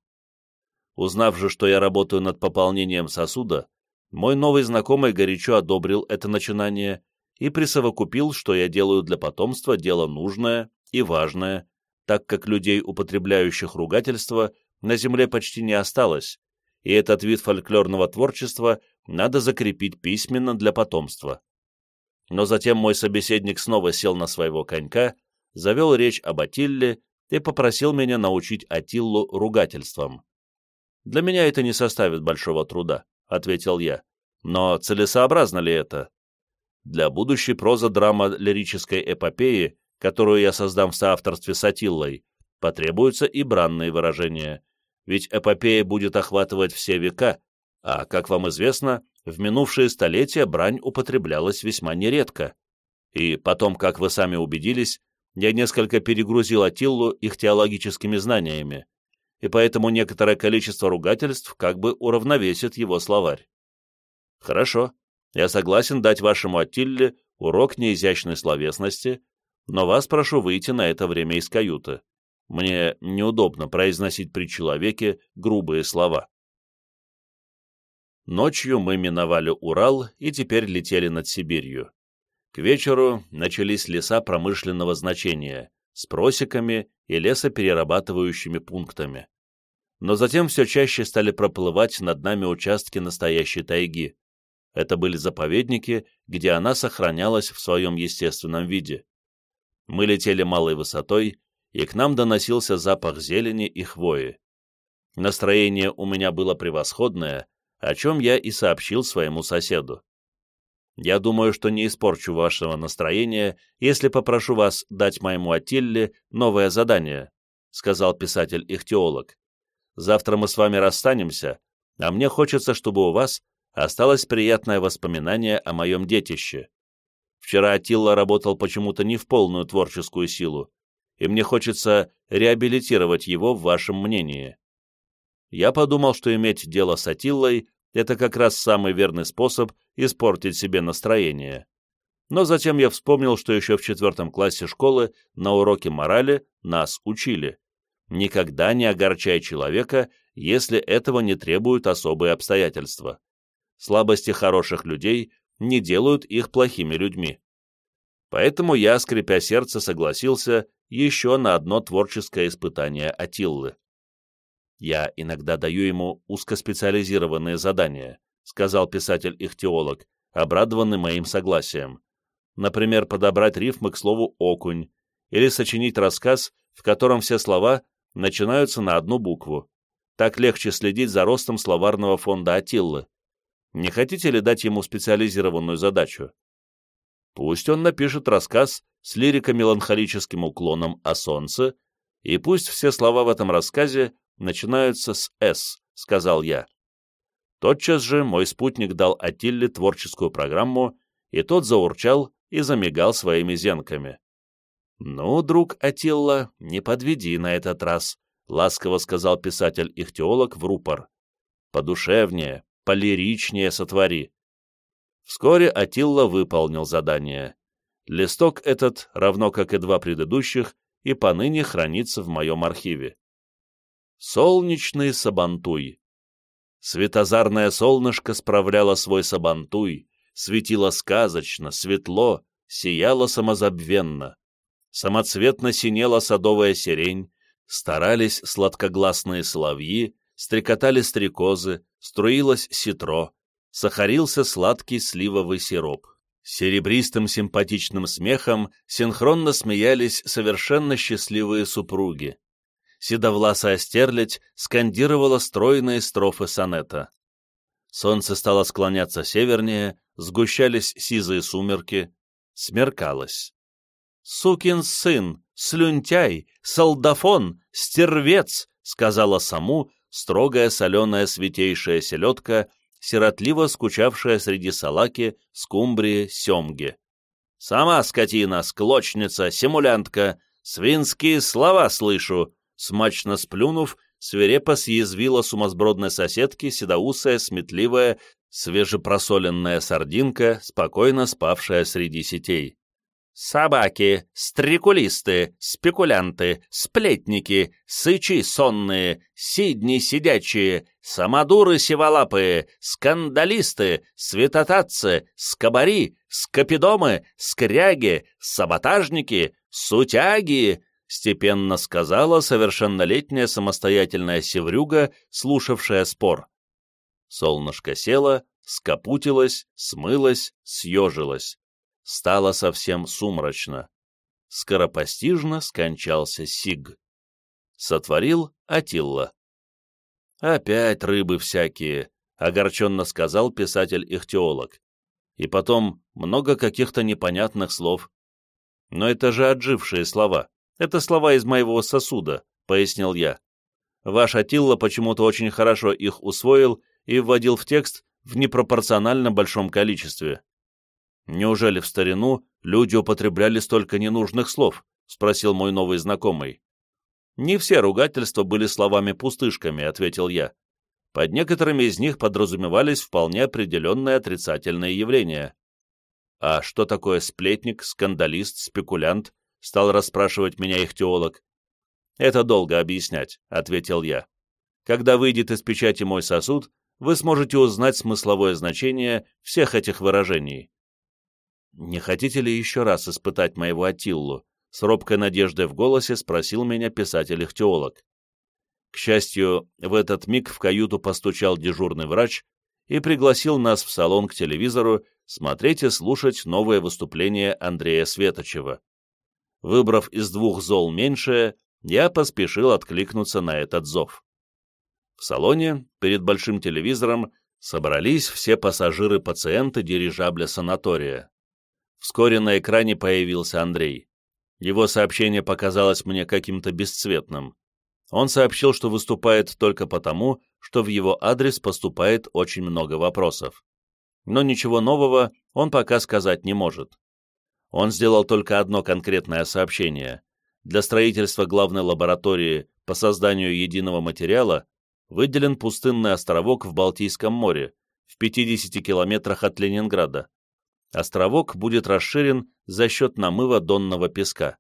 Узнав же, что я работаю над пополнением сосуда, мой новый знакомый горячо одобрил это начинание и присовокупил, что я делаю для потомства дело нужное и важное, так как людей, употребляющих ругательство, на земле почти не осталось, и этот вид фольклорного творчества надо закрепить письменно для потомства. Но затем мой собеседник снова сел на своего конька, завел речь об Атилле и попросил меня научить Атиллу ругательствам. Для меня это не составит большого труда. — ответил я. «Но целесообразно ли это? Для будущей проза-драма лирической эпопеи, которую я создам в соавторстве с Атиллой, потребуются и бранные выражения, ведь эпопея будет охватывать все века, а, как вам известно, в минувшие столетия брань употреблялась весьма нередко. И потом, как вы сами убедились, я несколько перегрузил Атиллу их теологическими знаниями и поэтому некоторое количество ругательств как бы уравновесит его словарь. Хорошо, я согласен дать вашему Аттилле урок неизящной словесности, но вас прошу выйти на это время из каюты. Мне неудобно произносить при человеке грубые слова. Ночью мы миновали Урал и теперь летели над Сибирью. К вечеру начались леса промышленного значения с просеками и лесоперерабатывающими пунктами но затем все чаще стали проплывать над нами участки настоящей тайги. Это были заповедники, где она сохранялась в своем естественном виде. Мы летели малой высотой, и к нам доносился запах зелени и хвои. Настроение у меня было превосходное, о чем я и сообщил своему соседу. Я думаю, что не испорчу вашего настроения, если попрошу вас дать моему Атилле новое задание, сказал писатель-ихтеолог. Завтра мы с вами расстанемся, а мне хочется, чтобы у вас осталось приятное воспоминание о моем детище. Вчера Атилла работал почему-то не в полную творческую силу, и мне хочется реабилитировать его в вашем мнении. Я подумал, что иметь дело с Атиллой — это как раз самый верный способ испортить себе настроение. Но затем я вспомнил, что еще в четвертом классе школы на уроке морали нас учили. Никогда не огорчай человека, если этого не требуют особые обстоятельства. Слабости хороших людей не делают их плохими людьми. Поэтому я, скрипя сердце, согласился еще на одно творческое испытание Атиллы. «Я иногда даю ему узкоспециализированные задания», сказал писатель-ихтеолог, обрадованный моим согласием. Например, подобрать рифмы к слову «окунь» или сочинить рассказ, в котором все слова начинаются на одну букву. Так легче следить за ростом словарного фонда Атиллы. Не хотите ли дать ему специализированную задачу? Пусть он напишет рассказ с лирико-меланхолическим уклоном о солнце, и пусть все слова в этом рассказе начинаются с «С», — сказал я. Тотчас же мой спутник дал Атилле творческую программу, и тот заурчал и замигал своими зенками. «Ну, друг Атилла, не подведи на этот раз», — ласково сказал писатель-ихтеолог в рупор. «Подушевнее, полиричнее сотвори». Вскоре Атилла выполнил задание. Листок этот, равно как и два предыдущих, и поныне хранится в моем архиве. Солнечный сабантуй. Светозарное солнышко справляло свой сабантуй, светило сказочно, светло, сияло самозабвенно. Самоцветно синела садовая сирень, старались сладкогласные соловьи, стрекотали стрекозы, струилось ситро, сахарился сладкий сливовый сироп. Серебристым симпатичным смехом синхронно смеялись совершенно счастливые супруги. Седовласая стерлядь скандировала стройные строфы сонета. Солнце стало склоняться севернее, сгущались сизые сумерки, смеркалось. «Сукин сын, слюнтяй, солдафон, стервец!» — сказала саму строгая соленая святейшая селедка, сиротливо скучавшая среди салаки, скумбрии, семги. «Сама скотина, склочница, симулянтка, свинские слова слышу!» Смачно сплюнув, свирепо съязвила сумасбродной соседки седоусая, сметливая, свежепросоленная сардинка, спокойно спавшая среди сетей. Собаки, стрекулисты, спекулянты, сплетники, сычи сонные, сидни сидячие, самодуры сиволапые, скандалисты, светотатцы, скобари, скопидомы, скряги, саботажники, сутяги, степенно сказала совершеннолетняя самостоятельная севрюга, слушавшая спор. Солнышко село, скопутилось, смылось, съежилось стало совсем сумрачно. Скоропостижно скончался Сиг. Сотворил Атилла. «Опять рыбы всякие», — огорченно сказал писатель-ихтеолог. И потом много каких-то непонятных слов. «Но это же отжившие слова. Это слова из моего сосуда», — пояснил я. Ваш Атилла почему-то очень хорошо их усвоил и вводил в текст в непропорционально большом количестве. «Неужели в старину люди употребляли столько ненужных слов?» — спросил мой новый знакомый. «Не все ругательства были словами-пустышками», — ответил я. Под некоторыми из них подразумевались вполне определенные отрицательные явления. «А что такое сплетник, скандалист, спекулянт?» — стал расспрашивать меня их теолог. «Это долго объяснять», — ответил я. «Когда выйдет из печати мой сосуд, вы сможете узнать смысловое значение всех этих выражений. «Не хотите ли еще раз испытать моего Атиллу?» С робкой надеждой в голосе спросил меня писатель-ихтеолог. К счастью, в этот миг в каюту постучал дежурный врач и пригласил нас в салон к телевизору смотреть и слушать новое выступление Андрея Светочева. Выбрав из двух зол меньшее, я поспешил откликнуться на этот зов. В салоне, перед большим телевизором, собрались все пассажиры-пациенты дирижабля санатория. Вскоре на экране появился Андрей. Его сообщение показалось мне каким-то бесцветным. Он сообщил, что выступает только потому, что в его адрес поступает очень много вопросов. Но ничего нового он пока сказать не может. Он сделал только одно конкретное сообщение. Для строительства главной лаборатории по созданию единого материала выделен пустынный островок в Балтийском море, в 50 километрах от Ленинграда. Островок будет расширен за счет намыва донного песка.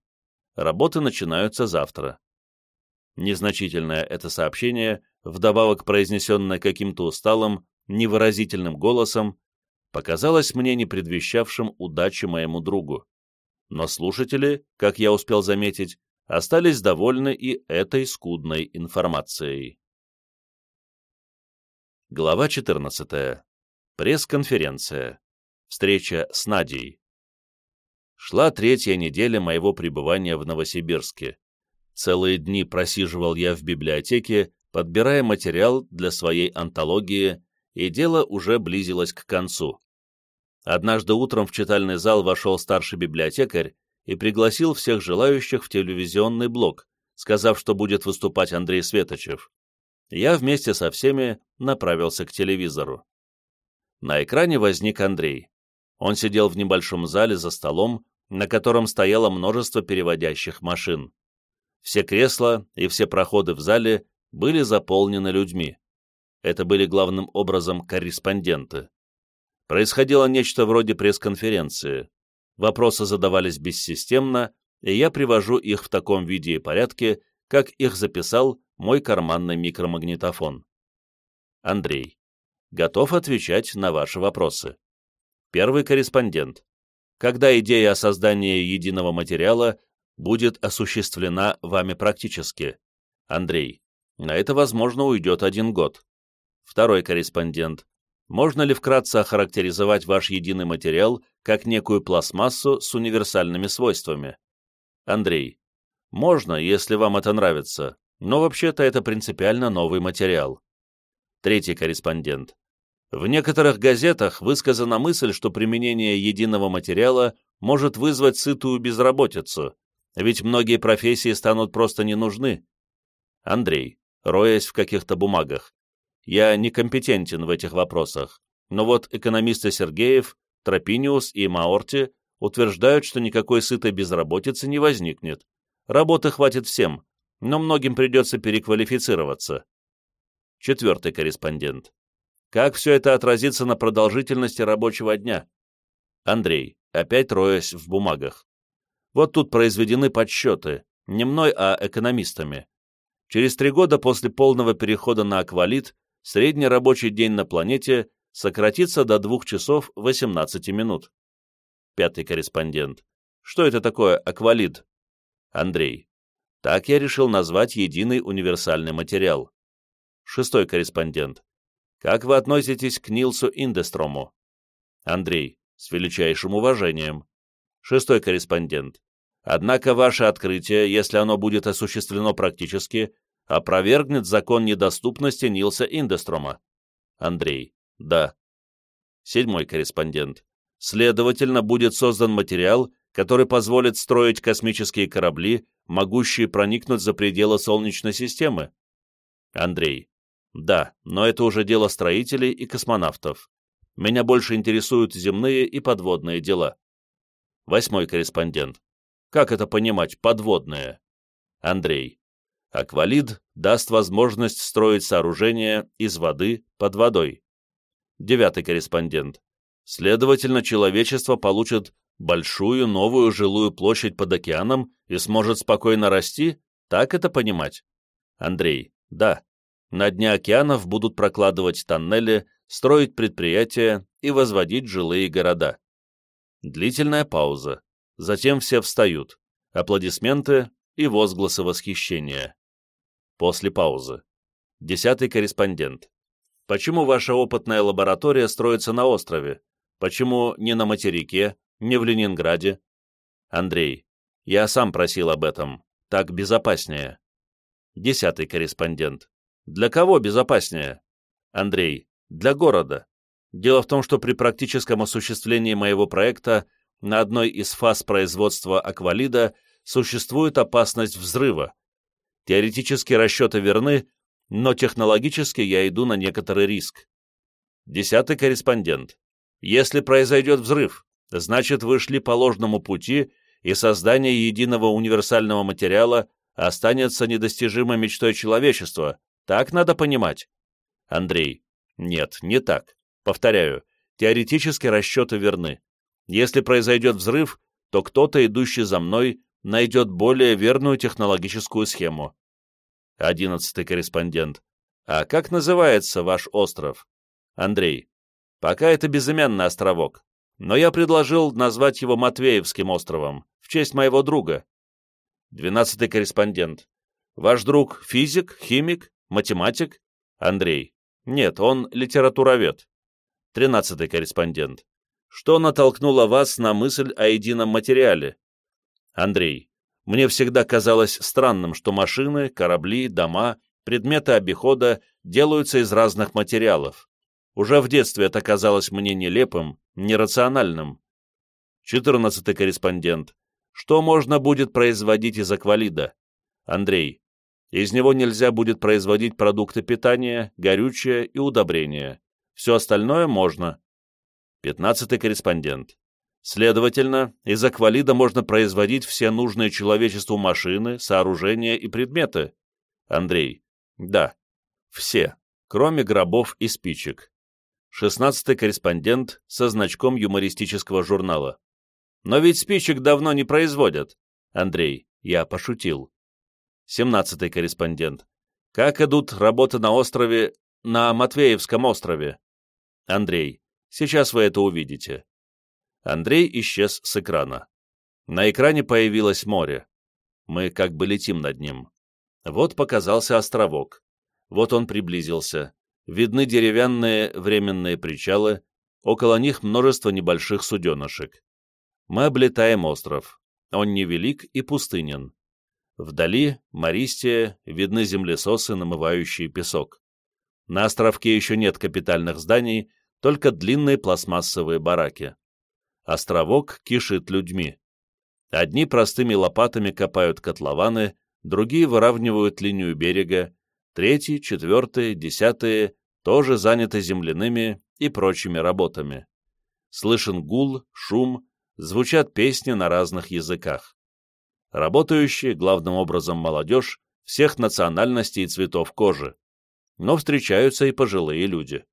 Работы начинаются завтра. Незначительное это сообщение, вдобавок произнесенное каким-то усталым, невыразительным голосом, показалось мне не предвещавшим удачи моему другу. Но слушатели, как я успел заметить, остались довольны и этой скудной информацией. Глава 14. Пресс-конференция. Встреча с Надей. Шла третья неделя моего пребывания в Новосибирске. Целые дни просиживал я в библиотеке, подбирая материал для своей антологии, и дело уже близилось к концу. Однажды утром в читальный зал вошел старший библиотекарь и пригласил всех желающих в телевизионный блок, сказав, что будет выступать Андрей Светочев. Я вместе со всеми направился к телевизору. На экране возник Андрей. Он сидел в небольшом зале за столом, на котором стояло множество переводящих машин. Все кресла и все проходы в зале были заполнены людьми. Это были главным образом корреспонденты. Происходило нечто вроде пресс-конференции. Вопросы задавались бессистемно, и я привожу их в таком виде и порядке, как их записал мой карманный микромагнитофон. Андрей. Готов отвечать на ваши вопросы. Первый корреспондент. Когда идея о создании единого материала будет осуществлена вами практически? Андрей. На это, возможно, уйдет один год. Второй корреспондент. Можно ли вкратце охарактеризовать ваш единый материал как некую пластмассу с универсальными свойствами? Андрей. Можно, если вам это нравится, но вообще-то это принципиально новый материал. Третий корреспондент. В некоторых газетах высказана мысль, что применение единого материала может вызвать сытую безработицу, ведь многие профессии станут просто не нужны. Андрей, роясь в каких-то бумагах. Я некомпетентен в этих вопросах, но вот экономисты Сергеев, Тропиниус и Маорти утверждают, что никакой сытой безработицы не возникнет. Работы хватит всем, но многим придется переквалифицироваться. Четвертый корреспондент. Как все это отразится на продолжительности рабочего дня? Андрей, опять роясь в бумагах. Вот тут произведены подсчеты, не мной, а экономистами. Через три года после полного перехода на аквалит средний рабочий день на планете сократится до 2 часов 18 минут. Пятый корреспондент. Что это такое аквалит? Андрей. Так я решил назвать единый универсальный материал. Шестой корреспондент. Как вы относитесь к Нилсу Индестрому? Андрей. С величайшим уважением. Шестой корреспондент. Однако ваше открытие, если оно будет осуществлено практически, опровергнет закон недоступности Нилса Индестрома. Андрей. Да. Седьмой корреспондент. Следовательно, будет создан материал, который позволит строить космические корабли, могущие проникнуть за пределы Солнечной системы. Андрей. Да, но это уже дело строителей и космонавтов. Меня больше интересуют земные и подводные дела. Восьмой корреспондент. Как это понимать, подводные? Андрей. Аквалид даст возможность строить сооружения из воды под водой. Девятый корреспондент. Следовательно, человечество получит большую новую жилую площадь под океаном и сможет спокойно расти? Так это понимать? Андрей. Да. На дне океанов будут прокладывать тоннели, строить предприятия и возводить жилые города. Длительная пауза. Затем все встают. Аплодисменты и возгласы восхищения. После паузы. Десятый корреспондент. Почему ваша опытная лаборатория строится на острове? Почему не на материке, не в Ленинграде? Андрей. Я сам просил об этом. Так безопаснее. Десятый корреспондент. Для кого безопаснее? Андрей. Для города. Дело в том, что при практическом осуществлении моего проекта на одной из фаз производства аквалида существует опасность взрыва, Теоретически расчеты верны, но технологически я иду на некоторый риск. Десятый корреспондент. Если произойдет взрыв, значит вы шли по ложному пути, и создание единого универсального материала останется недостижимой мечтой человечества. Так надо понимать. Андрей. Нет, не так. Повторяю, теоретически расчеты верны. Если произойдет взрыв, то кто-то, идущий за мной, найдет более верную технологическую схему. Одиннадцатый корреспондент. А как называется ваш остров? Андрей. Пока это безымянный островок, но я предложил назвать его Матвеевским островом, в честь моего друга. Двенадцатый корреспондент. Ваш друг физик, химик, математик? Андрей. Нет, он литературовед. Тринадцатый корреспондент. Что натолкнуло вас на мысль о едином материале? Андрей, мне всегда казалось странным, что машины, корабли, дома, предметы обихода делаются из разных материалов. Уже в детстве это казалось мне нелепым, нерациональным. Четырнадцатый корреспондент. Что можно будет производить из аквалида? Андрей. Из него нельзя будет производить продукты питания, горючее и удобрения. Все остальное можно. Пятнадцатый корреспондент. Следовательно, из аквалида можно производить все нужные человечеству машины, сооружения и предметы. Андрей. Да. Все, кроме гробов и спичек. Шестнадцатый корреспондент со значком юмористического журнала. Но ведь спичек давно не производят. Андрей. Я пошутил. Семнадцатый корреспондент. Как идут работы на острове, на Матвеевском острове? Андрей. Сейчас вы это увидите. Андрей исчез с экрана. На экране появилось море. Мы как бы летим над ним. Вот показался островок. Вот он приблизился. Видны деревянные временные причалы, около них множество небольших суденышек. Мы облетаем остров. Он невелик и пустынен. Вдали, Мористия, видны землесосы, намывающие песок. На островке еще нет капитальных зданий, только длинные пластмассовые бараки. Островок кишит людьми. Одни простыми лопатами копают котлованы, другие выравнивают линию берега, третьи, четвертые, десятые тоже заняты земляными и прочими работами. Слышен гул, шум, звучат песни на разных языках. Работающие, главным образом молодежь, всех национальностей и цветов кожи. Но встречаются и пожилые люди.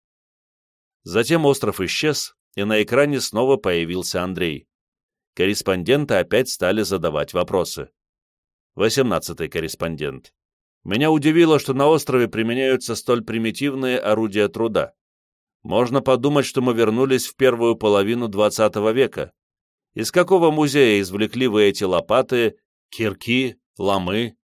Затем остров исчез, и на экране снова появился Андрей. Корреспонденты опять стали задавать вопросы. 18 корреспондент. Меня удивило, что на острове применяются столь примитивные орудия труда. Можно подумать, что мы вернулись в первую половину XX века. Из какого музея извлекли вы эти лопаты, кирки, ломы?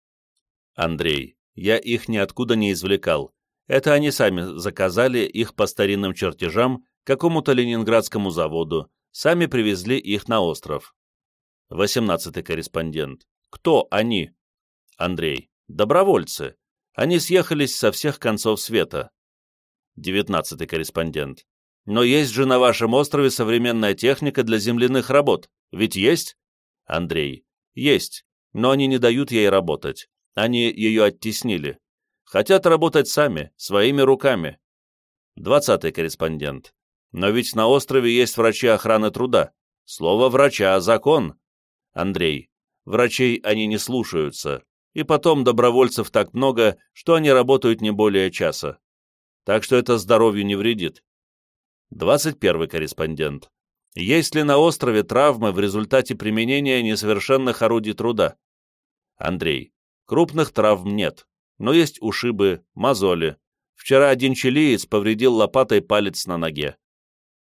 Андрей, я их ниоткуда не извлекал. Это они сами заказали их по старинным чертежам какому-то ленинградскому заводу, сами привезли их на остров. 18 корреспондент. Кто они? Андрей. Добровольцы. Они съехались со всех концов света. 19 корреспондент. Но есть же на вашем острове современная техника для земляных работ. Ведь есть? Андрей. Есть. Но они не дают ей работать. Они ее оттеснили. Хотят работать сами, своими руками. 20 корреспондент. Но ведь на острове есть врачи охраны труда. Слово врача – закон. Андрей. Врачей они не слушаются. И потом добровольцев так много, что они работают не более часа. Так что это здоровью не вредит. 21 корреспондент. Есть ли на острове травмы в результате применения несовершенных орудий труда? Андрей. Крупных травм нет, но есть ушибы, мозоли. Вчера один чилиец повредил лопатой палец на ноге.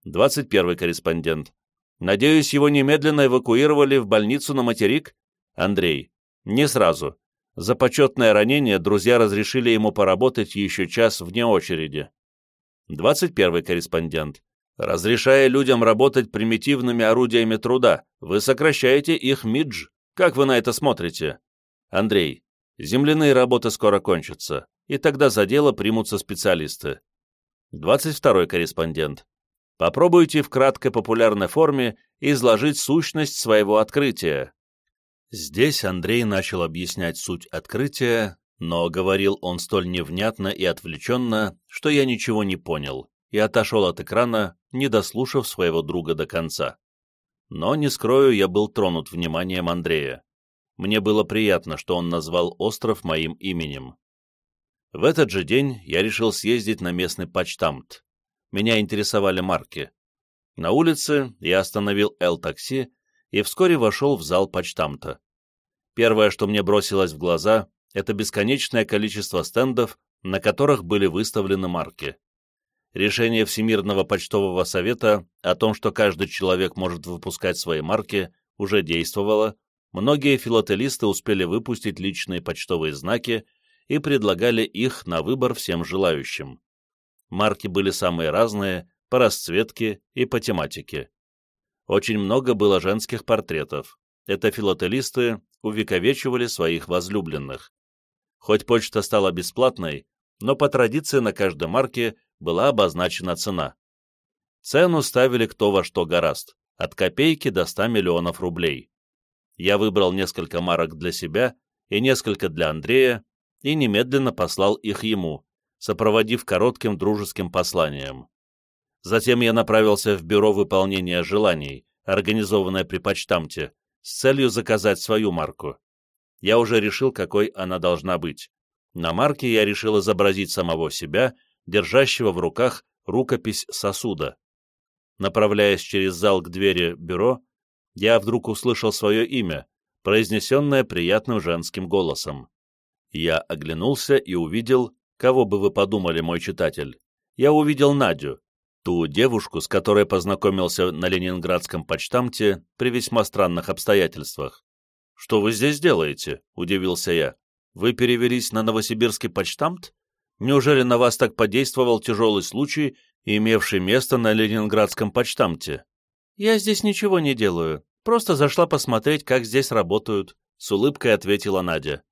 21 корреспондент. Надеюсь, его немедленно эвакуировали в больницу на материк? Андрей. Не сразу. За почетное ранение друзья разрешили ему поработать еще час вне очереди. 21 корреспондент. Разрешая людям работать примитивными орудиями труда, вы сокращаете их мидж. Как вы на это смотрите? Андрей. Земляные работы скоро кончатся, и тогда за дело примутся специалисты. 22 корреспондент. Попробуйте в краткой популярной форме изложить сущность своего открытия. Здесь Андрей начал объяснять суть открытия, но говорил он столь невнятно и отвлеченно, что я ничего не понял, и отошел от экрана, не дослушав своего друга до конца. Но, не скрою, я был тронут вниманием Андрея. Мне было приятно, что он назвал остров моим именем. В этот же день я решил съездить на местный почтамт. Меня интересовали марки. На улице я остановил Л-такси и вскоре вошел в зал почтамта. Первое, что мне бросилось в глаза, это бесконечное количество стендов, на которых были выставлены марки. Решение Всемирного почтового совета о том, что каждый человек может выпускать свои марки, уже действовало, многие филателисты успели выпустить личные почтовые знаки и предлагали их на выбор всем желающим. Марки были самые разные, по расцветке и по тематике. Очень много было женских портретов. Это филателисты увековечивали своих возлюбленных. Хоть почта стала бесплатной, но по традиции на каждой марке была обозначена цена. Цену ставили кто во что гораст, от копейки до 100 миллионов рублей. Я выбрал несколько марок для себя и несколько для Андрея и немедленно послал их ему, сопроводив коротким дружеским посланием. Затем я направился в бюро выполнения желаний, организованное при почтамте, с целью заказать свою марку. Я уже решил, какой она должна быть. На марке я решил изобразить самого себя, держащего в руках рукопись сосуда. Направляясь через зал к двери бюро, я вдруг услышал свое имя, произнесенное приятным женским голосом. Я оглянулся и увидел, кого бы вы подумали, мой читатель. Я увидел Надю, Ту девушку, с которой познакомился на ленинградском почтамте при весьма странных обстоятельствах. «Что вы здесь делаете?» — удивился я. «Вы перевелись на новосибирский почтамт? Неужели на вас так подействовал тяжелый случай, имевший место на ленинградском почтамте?» «Я здесь ничего не делаю, просто зашла посмотреть, как здесь работают», — с улыбкой ответила Надя.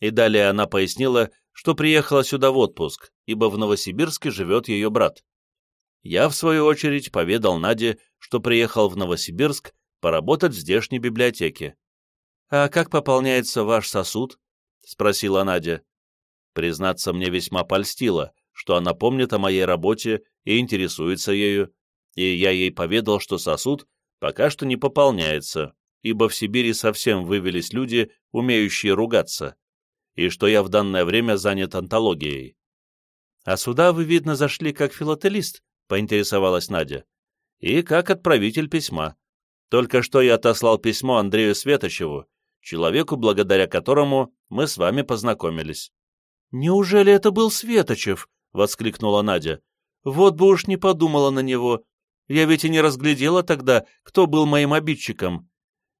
И далее она пояснила, что приехала сюда в отпуск, ибо в Новосибирске живет ее брат. Я, в свою очередь, поведал Наде, что приехал в Новосибирск поработать в здешней библиотеке. «А как пополняется ваш сосуд?» — спросила Надя. Признаться, мне весьма польстило, что она помнит о моей работе и интересуется ею, и я ей поведал, что сосуд пока что не пополняется, ибо в Сибири совсем вывелись люди, умеющие ругаться и что я в данное время занят антологией. «А сюда вы, видно, зашли как филателист», — поинтересовалась Надя. «И как отправитель письма. Только что я отослал письмо Андрею Светочеву, человеку, благодаря которому мы с вами познакомились». «Неужели это был Светочев?» — воскликнула Надя. «Вот бы уж не подумала на него. Я ведь и не разглядела тогда, кто был моим обидчиком.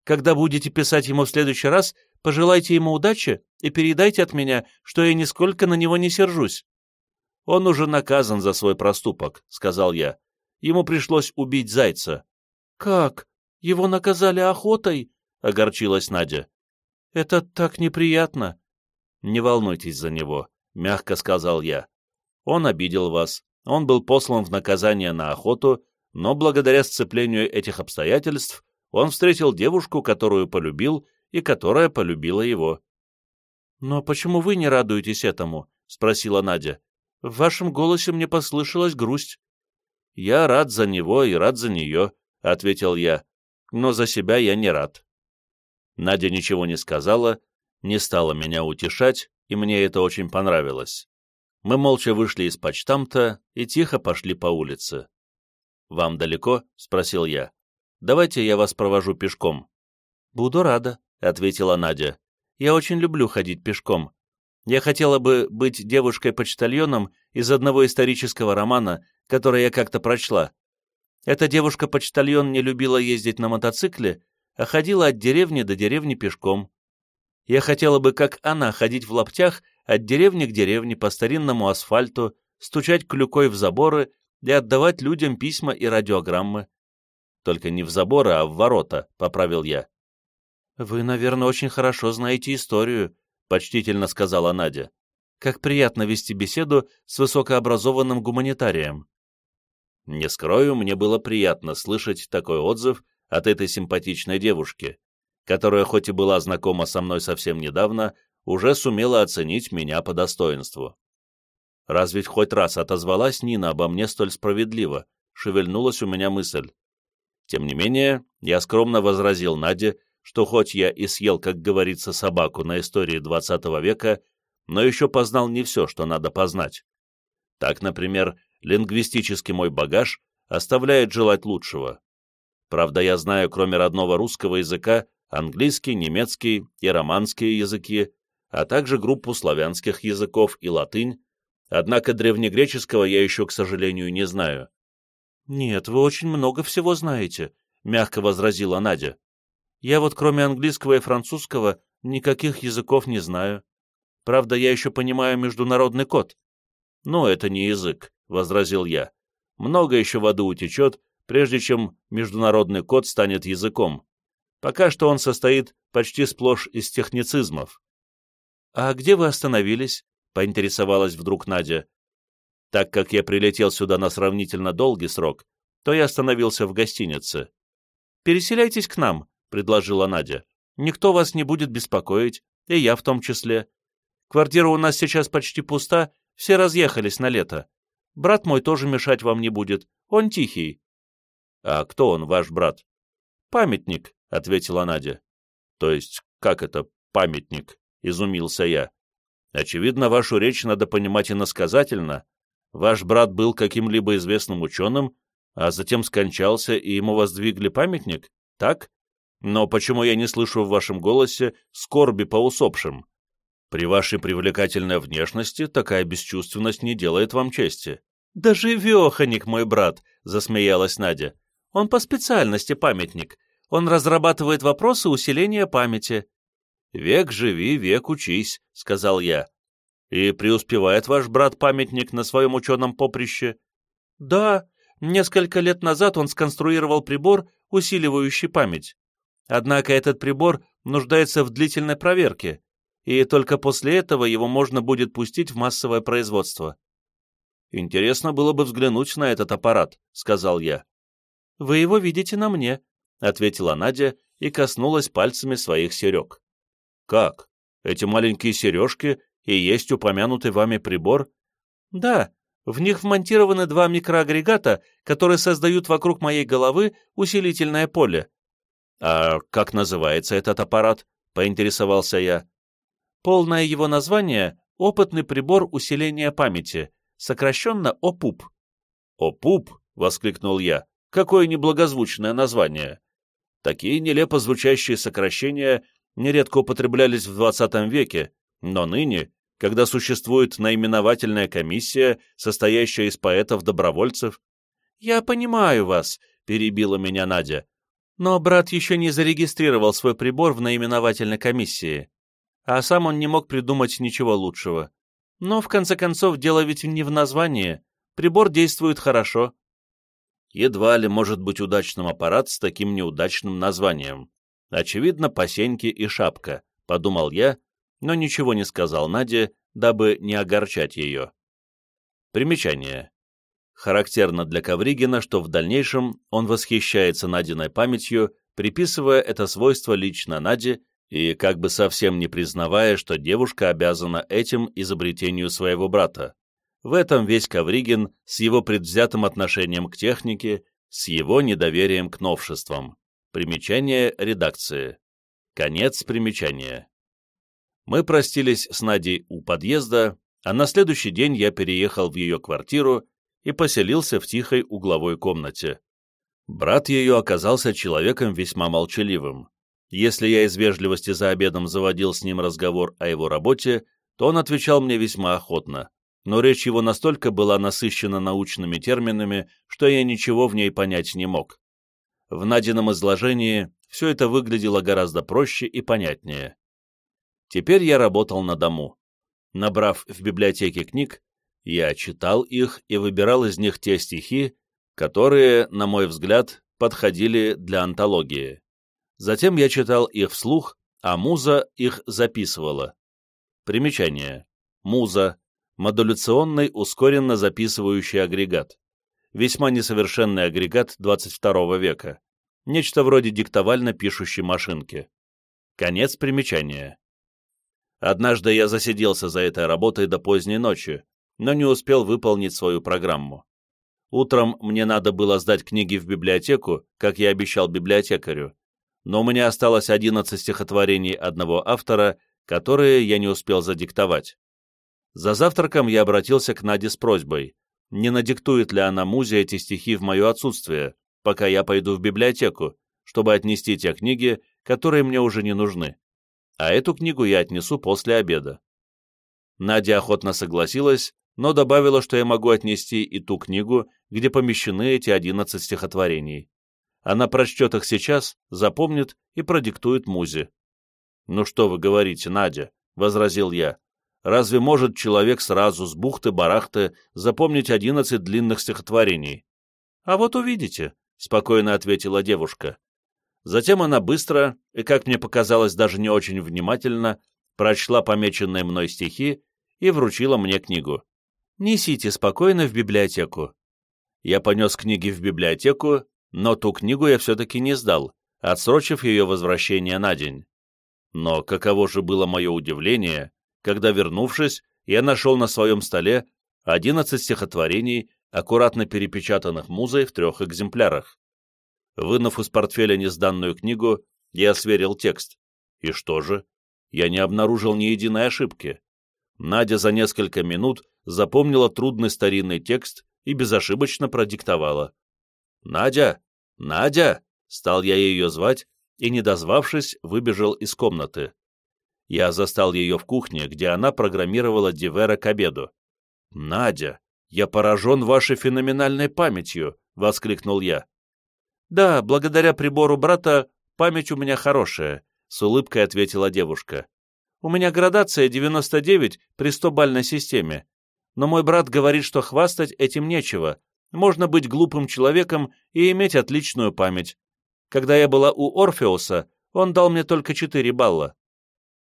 Когда будете писать ему в следующий раз, пожелайте ему удачи и передайте от меня, что я нисколько на него не сержусь». «Он уже наказан за свой проступок», — сказал я. «Ему пришлось убить зайца». «Как? Его наказали охотой?» — огорчилась Надя. «Это так неприятно». «Не волнуйтесь за него», — мягко сказал я. «Он обидел вас, он был послан в наказание на охоту, но благодаря сцеплению этих обстоятельств он встретил девушку, которую полюбил и которая полюбила его. «Но почему вы не радуетесь этому?» — спросила Надя. «В вашем голосе мне послышалась грусть». «Я рад за него и рад за нее», — ответил я, — «но за себя я не рад». Надя ничего не сказала, не стала меня утешать, и мне это очень понравилось. Мы молча вышли из почтамта и тихо пошли по улице. «Вам далеко?» — спросил я. Давайте я вас провожу пешком». «Буду рада», — ответила Надя. «Я очень люблю ходить пешком. Я хотела бы быть девушкой-почтальоном из одного исторического романа, который я как-то прочла. Эта девушка-почтальон не любила ездить на мотоцикле, а ходила от деревни до деревни пешком. Я хотела бы, как она, ходить в лаптях от деревни к деревне по старинному асфальту, стучать клюкой в заборы и отдавать людям письма и радиограммы. Только не в заборы, а в ворота, — поправил я. «Вы, наверное, очень хорошо знаете историю», — почтительно сказала Надя. «Как приятно вести беседу с высокообразованным гуманитарием». Не скрою, мне было приятно слышать такой отзыв от этой симпатичной девушки, которая, хоть и была знакома со мной совсем недавно, уже сумела оценить меня по достоинству. Разве хоть раз отозвалась Нина обо мне столь справедливо? Шевельнулась у меня мысль. Тем не менее, я скромно возразил Наде, что хоть я и съел, как говорится, собаку на истории XX века, но еще познал не все, что надо познать. Так, например, лингвистический мой багаж оставляет желать лучшего. Правда, я знаю, кроме родного русского языка, английский, немецкий и романские языки, а также группу славянских языков и латынь, однако древнегреческого я еще, к сожалению, не знаю. «Нет, вы очень много всего знаете», — мягко возразила Надя. «Я вот кроме английского и французского никаких языков не знаю. Правда, я еще понимаю международный код». «Но это не язык», — возразил я. «Много еще воды утечет, прежде чем международный код станет языком. Пока что он состоит почти сплошь из техницизмов». «А где вы остановились?» — поинтересовалась вдруг Надя. Так как я прилетел сюда на сравнительно долгий срок, то я остановился в гостинице. «Переселяйтесь к нам», — предложила Надя. «Никто вас не будет беспокоить, и я в том числе. Квартира у нас сейчас почти пуста, все разъехались на лето. Брат мой тоже мешать вам не будет, он тихий». «А кто он, ваш брат?» «Памятник», — ответила Надя. «То есть, как это памятник?» — изумился я. «Очевидно, вашу речь надо понимать иносказательно, Ваш брат был каким-либо известным ученым, а затем скончался, и ему воздвигли памятник, так? Но почему я не слышу в вашем голосе скорби по усопшим? При вашей привлекательной внешности такая бесчувственность не делает вам чести. «Да живеханик мой брат!» — засмеялась Надя. «Он по специальности памятник. Он разрабатывает вопросы усиления памяти». «Век живи, век учись», — сказал я. «И преуспевает ваш брат-памятник на своем ученом поприще?» «Да, несколько лет назад он сконструировал прибор, усиливающий память. Однако этот прибор нуждается в длительной проверке, и только после этого его можно будет пустить в массовое производство. «Интересно было бы взглянуть на этот аппарат», — сказал я. «Вы его видите на мне», — ответила Надя и коснулась пальцами своих серег. «Как? Эти маленькие сережки и есть упомянутый вами прибор?» «Да, в них вмонтированы два микроагрегата, которые создают вокруг моей головы усилительное поле». «А как называется этот аппарат?» — поинтересовался я. Полное его название — опытный прибор усиления памяти, сокращенно ОПУП. «ОПУП!» — воскликнул я. «Какое неблагозвучное название!» Такие нелепо звучащие сокращения нередко употреблялись в XX веке, но ныне, когда существует наименовательная комиссия, состоящая из поэтов-добровольцев... «Я понимаю вас», — перебила меня Надя. «Но брат еще не зарегистрировал свой прибор в наименовательной комиссии, а сам он не мог придумать ничего лучшего. Но, в конце концов, дело ведь не в названии. Прибор действует хорошо. Едва ли может быть удачным аппарат с таким неудачным названием. Очевидно, посеньки и шапка, подумал я, но ничего не сказал Наде, дабы не огорчать ее. Примечание. Характерно для Ковригина, что в дальнейшем он восхищается Надиной памятью, приписывая это свойство лично Наде и как бы совсем не признавая, что девушка обязана этим изобретению своего брата. В этом весь Ковригин с его предвзятым отношением к технике, с его недоверием к новшествам. Примечание редакции. Конец примечания. Мы простились с Надей у подъезда, а на следующий день я переехал в ее квартиру и поселился в тихой угловой комнате. Брат ее оказался человеком весьма молчаливым. Если я из вежливости за обедом заводил с ним разговор о его работе, то он отвечал мне весьма охотно, но речь его настолько была насыщена научными терминами, что я ничего в ней понять не мог. В Надином изложении все это выглядело гораздо проще и понятнее. Теперь я работал на дому. Набрав в библиотеке книг, я читал их и выбирал из них те стихи, которые, на мой взгляд, подходили для антологии. Затем я читал их вслух, а муза их записывала. Примечание. Муза – модуляционный ускоренно записывающий агрегат. Весьма несовершенный агрегат 22 века. Нечто вроде диктовально-пишущей машинки. Конец примечания. Однажды я засиделся за этой работой до поздней ночи, но не успел выполнить свою программу. Утром мне надо было сдать книги в библиотеку, как я обещал библиотекарю, но у меня осталось 11 стихотворений одного автора, которые я не успел задиктовать. За завтраком я обратился к Наде с просьбой, не надиктует ли она музе эти стихи в мое отсутствие, пока я пойду в библиотеку, чтобы отнести те книги, которые мне уже не нужны. А эту книгу я отнесу после обеда. Надя охотно согласилась, но добавила, что я могу отнести и ту книгу, где помещены эти 11 стихотворений. Она прочтет их сейчас, запомнит и продиктует Музе. «Ну что вы говорите, Надя?» — возразил я. «Разве может человек сразу с бухты-барахты запомнить одиннадцать длинных стихотворений?» «А вот увидите», — спокойно ответила девушка. Затем она быстро и, как мне показалось, даже не очень внимательно, прочла помеченные мной стихи и вручила мне книгу. «Несите спокойно в библиотеку». Я понес книги в библиотеку но ту книгу я все-таки не сдал, отсрочив ее возвращение на день. Но каково же было мое удивление, когда, вернувшись, я нашел на своем столе 11 стихотворений, аккуратно перепечатанных музой в трех экземплярах. Вынув из портфеля несданную книгу, я сверил текст. И что же? Я не обнаружил ни единой ошибки. Надя за несколько минут запомнила трудный старинный текст и безошибочно продиктовала. «Надя! Надя!» — стал я ее звать, и, не дозвавшись, выбежал из комнаты. Я застал ее в кухне, где она программировала Дивера к обеду. «Надя! «Я поражен вашей феноменальной памятью!» — воскликнул я. «Да, благодаря прибору брата память у меня хорошая», — с улыбкой ответила девушка. «У меня градация 99 при 100-бальной системе, но мой брат говорит, что хвастать этим нечего, можно быть глупым человеком и иметь отличную память. Когда я была у Орфеуса, он дал мне только 4 балла».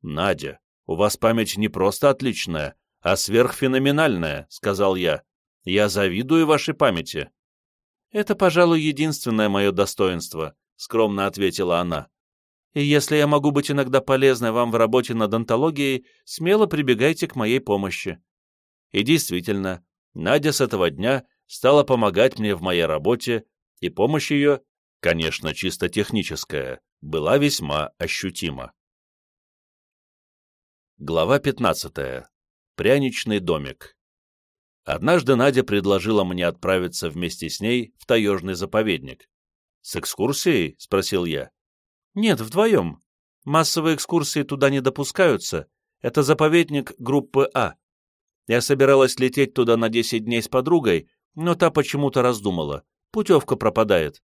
«Надя, у вас память не просто отличная, а сверхфеноменальная», — сказал я. «Я завидую вашей памяти». «Это, пожалуй, единственное мое достоинство», — скромно ответила она. «И если я могу быть иногда полезной вам в работе над антологией, смело прибегайте к моей помощи». И действительно, Надя с этого дня стала помогать мне в моей работе, и помощь ее, конечно, чисто техническая, была весьма ощутима. Глава 15. Пряничный домик. Однажды Надя предложила мне отправиться вместе с ней в таежный заповедник. «С экскурсией?» — спросил я. «Нет, вдвоем. Массовые экскурсии туда не допускаются. Это заповедник группы А. Я собиралась лететь туда на 10 дней с подругой, но та почему-то раздумала. Путевка пропадает».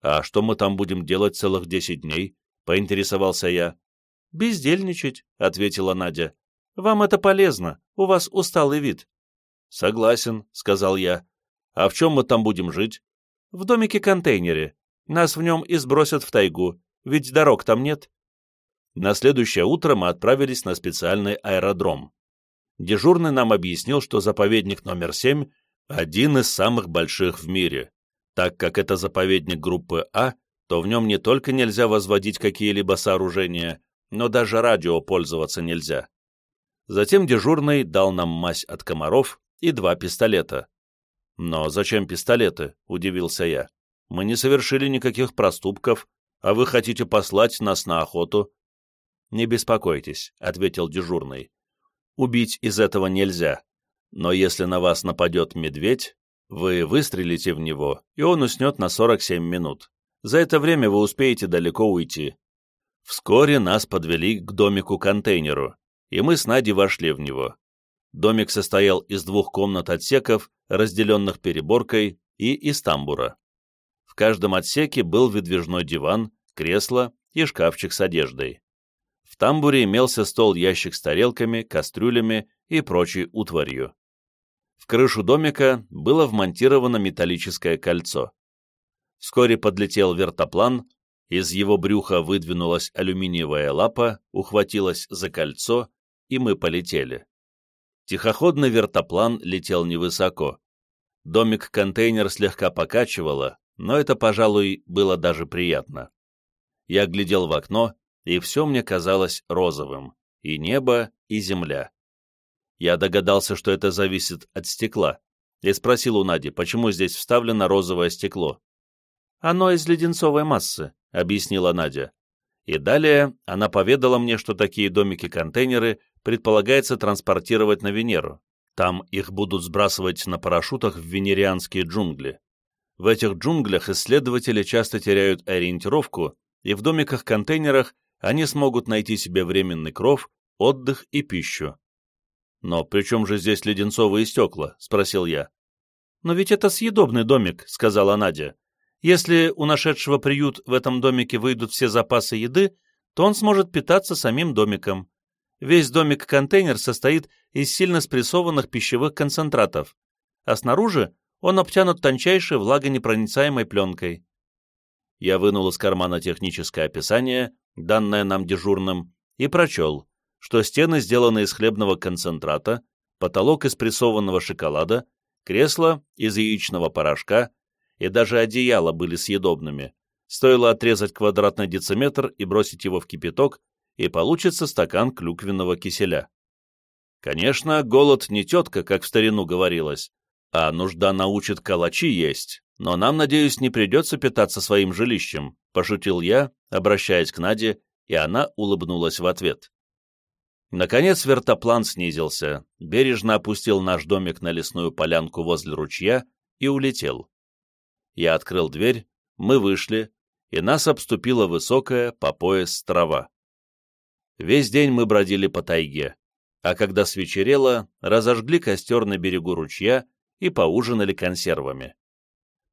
«А что мы там будем делать целых 10 дней?» — поинтересовался я. «Бездельничать», — ответила Надя. «Вам это полезно, у вас усталый вид». «Согласен», — сказал я. «А в чем мы там будем жить?» «В домике-контейнере. Нас в нем и сбросят в тайгу, ведь дорог там нет». На следующее утро мы отправились на специальный аэродром. Дежурный нам объяснил, что заповедник номер 7 – один из самых больших в мире. Так как это заповедник группы А, то в нем не только нельзя возводить какие-либо сооружения, но даже радио пользоваться нельзя. Затем дежурный дал нам мазь от комаров и два пистолета. «Но зачем пистолеты?» — удивился я. «Мы не совершили никаких проступков, а вы хотите послать нас на охоту?» «Не беспокойтесь», — ответил дежурный. «Убить из этого нельзя, но если на вас нападет медведь, вы выстрелите в него, и он уснет на 47 минут. За это время вы успеете далеко уйти». Вскоре нас подвели к домику-контейнеру, и мы с Надей вошли в него. Домик состоял из двух комнат-отсеков, разделенных переборкой, и из тамбура. В каждом отсеке был выдвижной диван, кресло и шкафчик с одеждой. В тамбуре имелся стол-ящик с тарелками, кастрюлями и прочей утварью. В крышу домика было вмонтировано металлическое кольцо. Вскоре подлетел вертоплан, из его брюха выдвинулась алюминиевая лапа, ухватилась за кольцо, и мы полетели. Тихоходный вертоплан летел невысоко. Домик-контейнер слегка покачивало, но это, пожалуй, было даже приятно. Я глядел в окно, и все мне казалось розовым. И небо, и земля. Я догадался, что это зависит от стекла, и спросил у Нади, почему здесь вставлено розовое стекло. «Оно из леденцовой массы», — объяснила Надя. И далее она поведала мне, что такие домики-контейнеры предполагается транспортировать на Венеру. Там их будут сбрасывать на парашютах в венерианские джунгли. В этих джунглях исследователи часто теряют ориентировку, и в домиках-контейнерах они смогут найти себе временный кров, отдых и пищу. «Но при чем же здесь леденцовые стекла?» — спросил я. «Но ведь это съедобный домик», — сказала Надя. «Если у нашедшего приют в этом домике выйдут все запасы еды, то он сможет питаться самим домиком. Весь домик-контейнер состоит из сильно спрессованных пищевых концентратов, а снаружи он обтянут тончайшей влагонепроницаемой пленкой. Я вынул из кармана техническое описание, данное нам дежурным, и прочел, что стены сделаны из хлебного концентрата, потолок из прессованного шоколада, кресло из яичного порошка и даже одеяло были съедобными. Стоило отрезать квадратный дециметр и бросить его в кипяток, и получится стакан клюквенного киселя. Конечно, голод не тетка, как в старину говорилось, а нужда научит калачи есть, но нам, надеюсь, не придется питаться своим жилищем, пошутил я, обращаясь к Наде, и она улыбнулась в ответ. Наконец вертоплан снизился, бережно опустил наш домик на лесную полянку возле ручья и улетел. Я открыл дверь, мы вышли, и нас обступила высокая по пояс трава. Весь день мы бродили по тайге, а когда свечерело, разожгли костер на берегу ручья и поужинали консервами.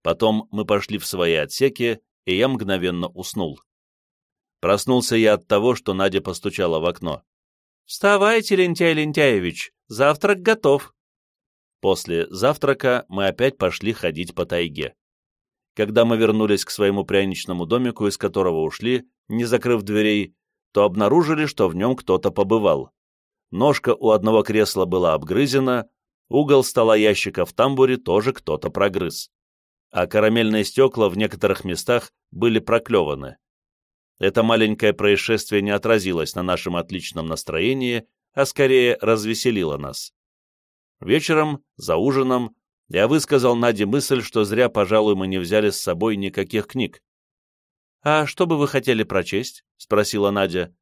Потом мы пошли в свои отсеки, и я мгновенно уснул. Проснулся я от того, что Надя постучала в окно. «Вставайте, Лентяй Лентяевич, завтрак готов». После завтрака мы опять пошли ходить по тайге. Когда мы вернулись к своему пряничному домику, из которого ушли, не закрыв дверей, то обнаружили, что в нем кто-то побывал. Ножка у одного кресла была обгрызена, угол стола ящика в тамбуре тоже кто-то прогрыз. А карамельные стекла в некоторых местах были проклеваны. Это маленькое происшествие не отразилось на нашем отличном настроении, а скорее развеселило нас. Вечером, за ужином, я высказал Наде мысль, что зря, пожалуй, мы не взяли с собой никаких книг. «А что бы вы хотели прочесть?» — спросила Надя.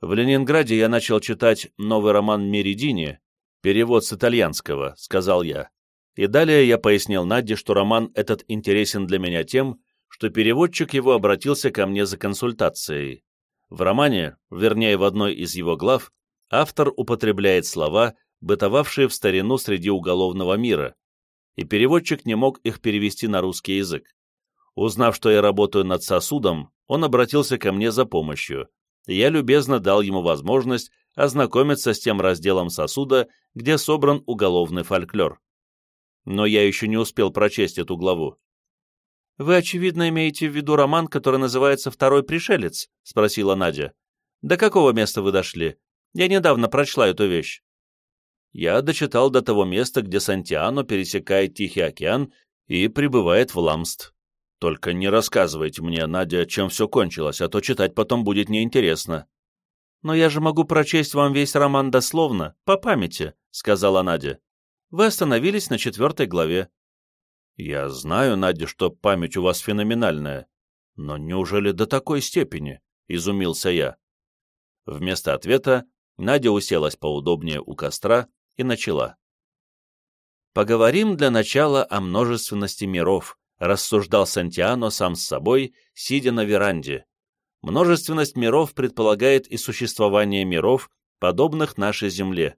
В Ленинграде я начал читать новый роман Меридини, перевод с итальянского, сказал я. И далее я пояснил Наде, что роман этот интересен для меня тем, что переводчик его обратился ко мне за консультацией. В романе, вернее в одной из его глав, автор употребляет слова, бытовавшие в старину среди уголовного мира, и переводчик не мог их перевести на русский язык. Узнав, что я работаю над сосудом, он обратился ко мне за помощью, и я любезно дал ему возможность ознакомиться с тем разделом сосуда, где собран уголовный фольклор. Но я еще не успел прочесть эту главу. «Вы, очевидно, имеете в виду роман, который называется «Второй пришелец», — спросила Надя. «До какого места вы дошли? Я недавно прочла эту вещь». Я дочитал до того места, где Сантиано пересекает Тихий океан и прибывает в Ламст. Только не рассказывайте мне, Надя, чем все кончилось, а то читать потом будет неинтересно. «Но я же могу прочесть вам весь роман дословно, по памяти», — сказала Надя. «Вы остановились на четвертой главе. «Я знаю, Надя, что память у вас феноменальная, но неужели до такой степени?» — изумился я. Вместо ответа Надя уселась поудобнее у костра и начала. «Поговорим для начала о множественности миров», — рассуждал Сантиано сам с собой, сидя на веранде. «Множественность миров предполагает и существование миров, подобных нашей Земле.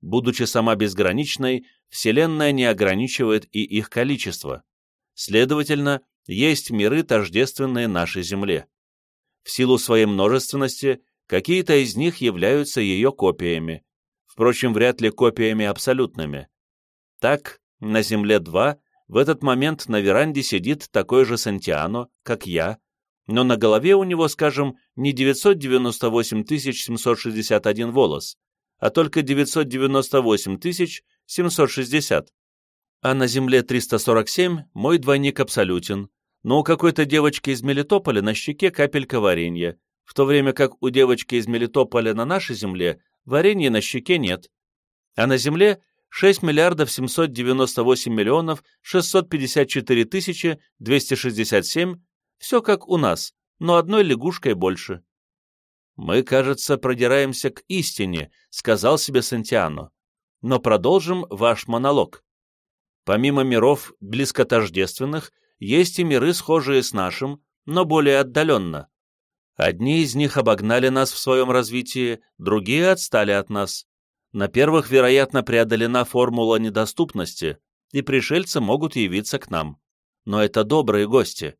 Будучи сама безграничной, Вселенная не ограничивает и их количество. Следовательно, есть миры, тождественные нашей Земле. В силу своей множественности, какие-то из них являются ее копиями, впрочем, вряд ли копиями абсолютными. Так, на Земле-2 в этот момент на веранде сидит такой же Сантиано, как я, но на голове у него, скажем, не 998 761 волос, а только 998 760. А на Земле 347 мой двойник абсолютен, но у какой-то девочки из Мелитополя на щеке капелька варенья, в то время как у девочки из Мелитополя на нашей Земле варенья на щеке нет. А на Земле 6 миллиардов 798 миллионов 654 тысячи 267, все как у нас, но одной лягушкой больше. «Мы, кажется, продираемся к истине», — сказал себе Сантиано. «Но продолжим ваш монолог. Помимо миров близкотождественных, есть и миры, схожие с нашим, но более отдаленно. Одни из них обогнали нас в своем развитии, другие отстали от нас. На первых, вероятно, преодолена формула недоступности, и пришельцы могут явиться к нам. Но это добрые гости.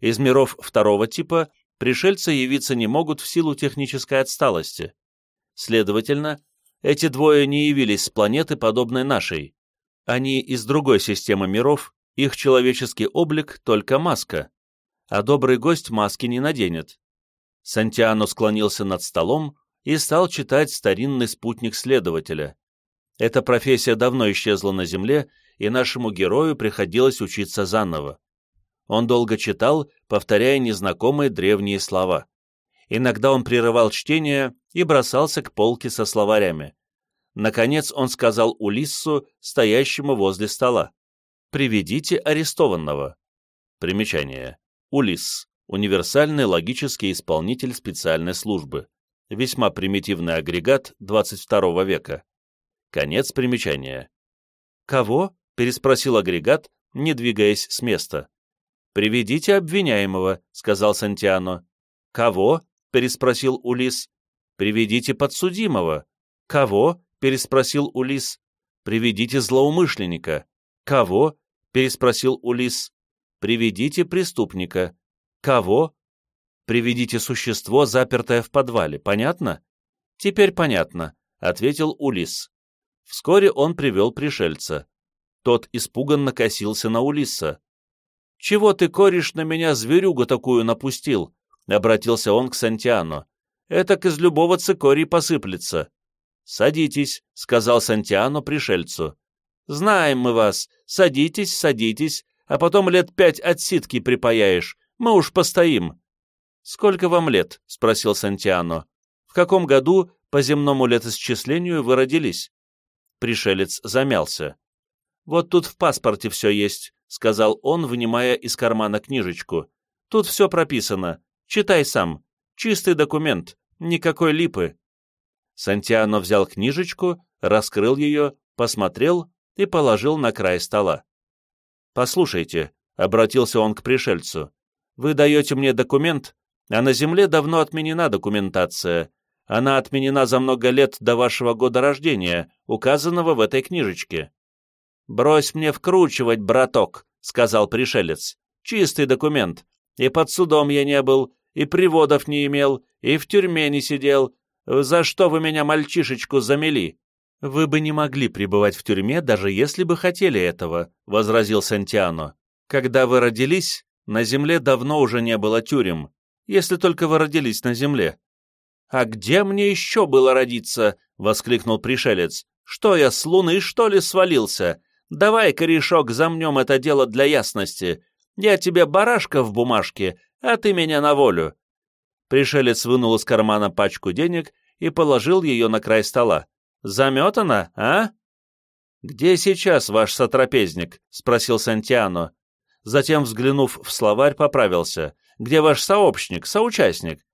Из миров второго типа пришельцы явиться не могут в силу технической отсталости. Следовательно, эти двое не явились с планеты, подобной нашей. Они из другой системы миров, их человеческий облик — только маска. А добрый гость маски не наденет. Сантиано склонился над столом и стал читать старинный спутник следователя. Эта профессия давно исчезла на Земле, и нашему герою приходилось учиться заново. Он долго читал, повторяя незнакомые древние слова. Иногда он прерывал чтение и бросался к полке со словарями. Наконец он сказал Улиссу, стоящему возле стола, «Приведите арестованного». Примечание. Улисс. Универсальный логический исполнитель специальной службы. Весьма примитивный агрегат 22 века. Конец примечания. «Кого?» — переспросил агрегат, не двигаясь с места. «Приведите обвиняемого», — сказал Сантиано. «Кого?» — переспросил Улис. «Приведите подсудимого». «Кого?» — переспросил Улис. «Приведите злоумышленника». «Кого?» — переспросил Улис. «Приведите преступника». «Кого?» «Приведите существо, запертое в подвале. Понятно?» «Теперь понятно», — ответил Улис. Вскоре он привел пришельца. Тот испуганно косился на Улисса. «Чего ты коришь на меня зверюгу такую напустил?» — обратился он к Сантиану. «Этак из любого цикорий посыплется». «Садитесь», — сказал Сантиану пришельцу. «Знаем мы вас. Садитесь, садитесь, а потом лет пять отсидки припаяешь. Мы уж постоим». «Сколько вам лет?» — спросил Сантиано. «В каком году по земному летосчислению вы родились?» Пришелец замялся. «Вот тут в паспорте все есть», — сказал он, вынимая из кармана книжечку. «Тут все прописано. Читай сам. Чистый документ. Никакой липы». Сантьяно взял книжечку, раскрыл ее, посмотрел и положил на край стола. «Послушайте», — обратился он к пришельцу, — «вы даете мне документ, а на Земле давно отменена документация. Она отменена за много лет до вашего года рождения, указанного в этой книжечке». «Брось мне вкручивать, браток», — сказал пришелец. «Чистый документ. И под судом я не был, и приводов не имел, и в тюрьме не сидел. За что вы меня, мальчишечку, замели?» «Вы бы не могли пребывать в тюрьме, даже если бы хотели этого», — возразил Сантиано. «Когда вы родились, на земле давно уже не было тюрем, если только вы родились на земле». «А где мне еще было родиться?» — воскликнул пришелец. «Что я, с луны, что ли, свалился? Давай, корешок, замнем это дело для ясности. Я тебе барашка в бумажке, а ты меня на волю». Пришелец вынул из кармана пачку денег и положил ее на край стола. «Заметана, а?» «Где сейчас ваш сотрапезник?» — спросил Сантьяно. Затем, взглянув в словарь, поправился. «Где ваш сообщник, соучастник?»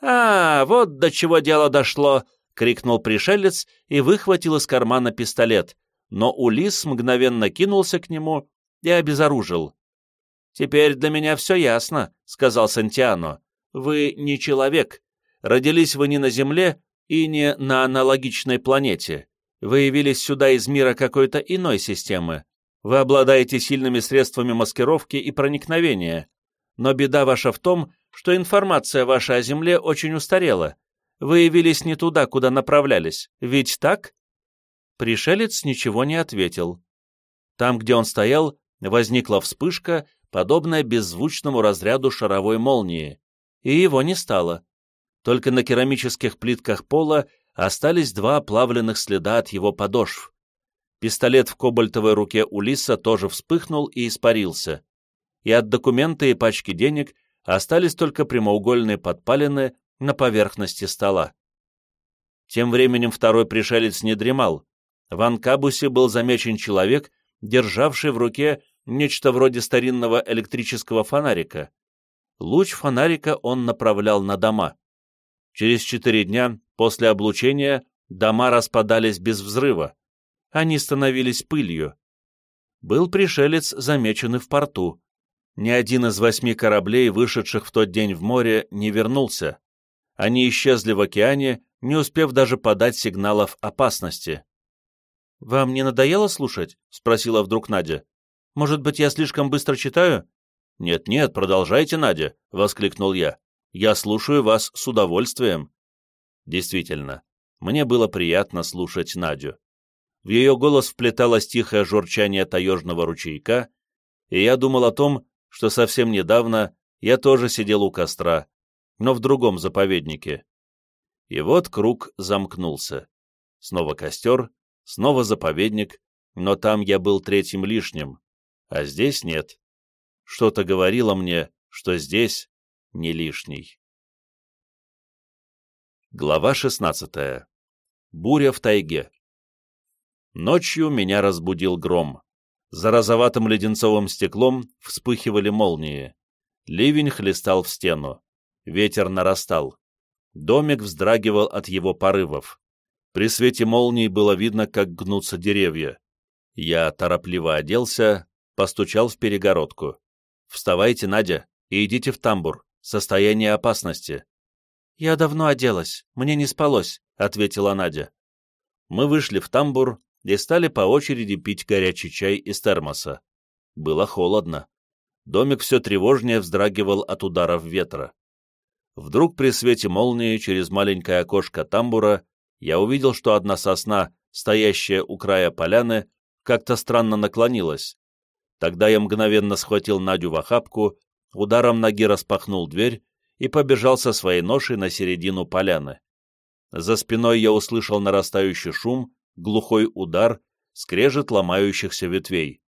«А, вот до чего дело дошло!» — крикнул пришелец и выхватил из кармана пистолет, но Улис мгновенно кинулся к нему и обезоружил. «Теперь для меня все ясно», — сказал Сантьяно. «Вы не человек. Родились вы не на Земле и не на аналогичной планете. Вы явились сюда из мира какой-то иной системы. Вы обладаете сильными средствами маскировки и проникновения. Но беда ваша в том, что информация ваша о Земле очень устарела. Вы явились не туда, куда направлялись. Ведь так?» Пришелец ничего не ответил. Там, где он стоял, возникла вспышка, подобная беззвучному разряду шаровой молнии, и его не стало. Только на керамических плитках пола остались два оплавленных следа от его подошв. Пистолет в кобальтовой руке Улиса тоже вспыхнул и испарился. И от документа и пачки денег остались только прямоугольные подпалины на поверхности стола. Тем временем второй пришелец не дремал. В Анкабусе был замечен человек, державший в руке нечто вроде старинного электрического фонарика. Луч фонарика он направлял на дома. Через четыре дня после облучения дома распадались без взрыва. Они становились пылью. Был пришелец, замеченный в порту. Ни один из восьми кораблей, вышедших в тот день в море, не вернулся. Они исчезли в океане, не успев даже подать сигналов опасности. «Вам не надоело слушать?» — спросила вдруг Надя. «Может быть, я слишком быстро читаю?» «Нет-нет, продолжайте, Надя», — воскликнул я. «Я слушаю вас с удовольствием». Действительно, мне было приятно слушать Надю. В ее голос вплеталось тихое журчание таежного ручейка, и я думал о том, что совсем недавно я тоже сидел у костра, но в другом заповеднике. И вот круг замкнулся. Снова костер, снова заповедник, но там я был третьим лишним, а здесь нет. Что-то говорило мне, что здесь не лишний. Глава 16. Буря в тайге. Ночью меня разбудил гром. За розоватым леденцовым стеклом вспыхивали молнии. Ливень хлестал в стену. Ветер нарастал. Домик вздрагивал от его порывов. При свете молнии было видно, как гнутся деревья. Я торопливо оделся, постучал в перегородку. «Вставайте, Надя, и идите в тамбур. Состояние опасности». «Я давно оделась, мне не спалось», — ответила Надя. Мы вышли в тамбур, и стали по очереди пить горячий чай из термоса. Было холодно. Домик все тревожнее вздрагивал от ударов ветра. Вдруг при свете молнии через маленькое окошко тамбура я увидел, что одна сосна, стоящая у края поляны, как-то странно наклонилась. Тогда я мгновенно схватил Надю в охапку, ударом ноги распахнул дверь и побежал со своей ношей на середину поляны. За спиной я услышал нарастающий шум, глухой удар, скрежет ломающихся ветвей.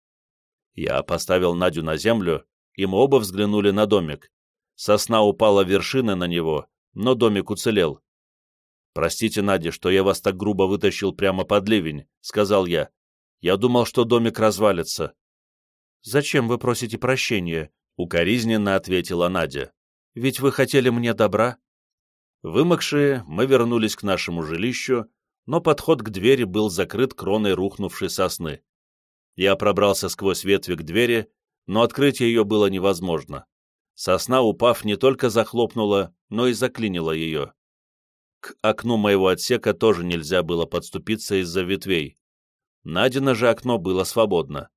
Я поставил Надю на землю, и мы оба взглянули на домик. Сосна упала вершины на него, но домик уцелел. «Простите, Надя, что я вас так грубо вытащил прямо под ливень», — сказал я. «Я думал, что домик развалится». «Зачем вы просите прощения?» — укоризненно ответила Надя. «Ведь вы хотели мне добра». Вымокшие, мы вернулись к нашему жилищу, но подход к двери был закрыт кроной рухнувшей сосны. Я пробрался сквозь ветви к двери, но открыть ее было невозможно. Сосна, упав, не только захлопнула, но и заклинила ее. К окну моего отсека тоже нельзя было подступиться из-за ветвей. Надино же окно было свободно.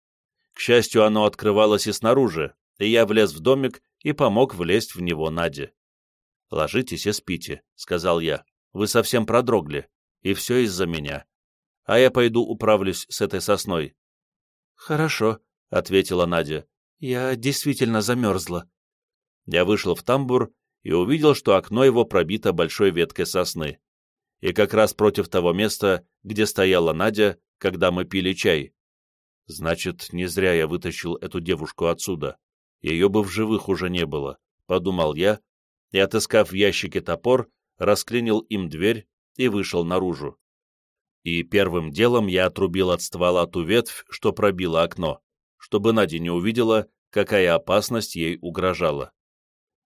К счастью, оно открывалось и снаружи, и я влез в домик и помог влезть в него Наде. «Ложитесь и спите», — сказал я. «Вы совсем продрогли, и все из-за меня. А я пойду управлюсь с этой сосной». «Хорошо», — ответила Надя. «Я действительно замерзла». Я вышел в тамбур и увидел, что окно его пробито большой веткой сосны. И как раз против того места, где стояла Надя, когда мы пили чай. Значит, не зря я вытащил эту девушку отсюда. Ее бы в живых уже не было, — подумал я, и, отыскав в ящике топор, расклинил им дверь и вышел наружу. И первым делом я отрубил от ствола ту ветвь, что пробила окно, чтобы Надя не увидела, какая опасность ей угрожала.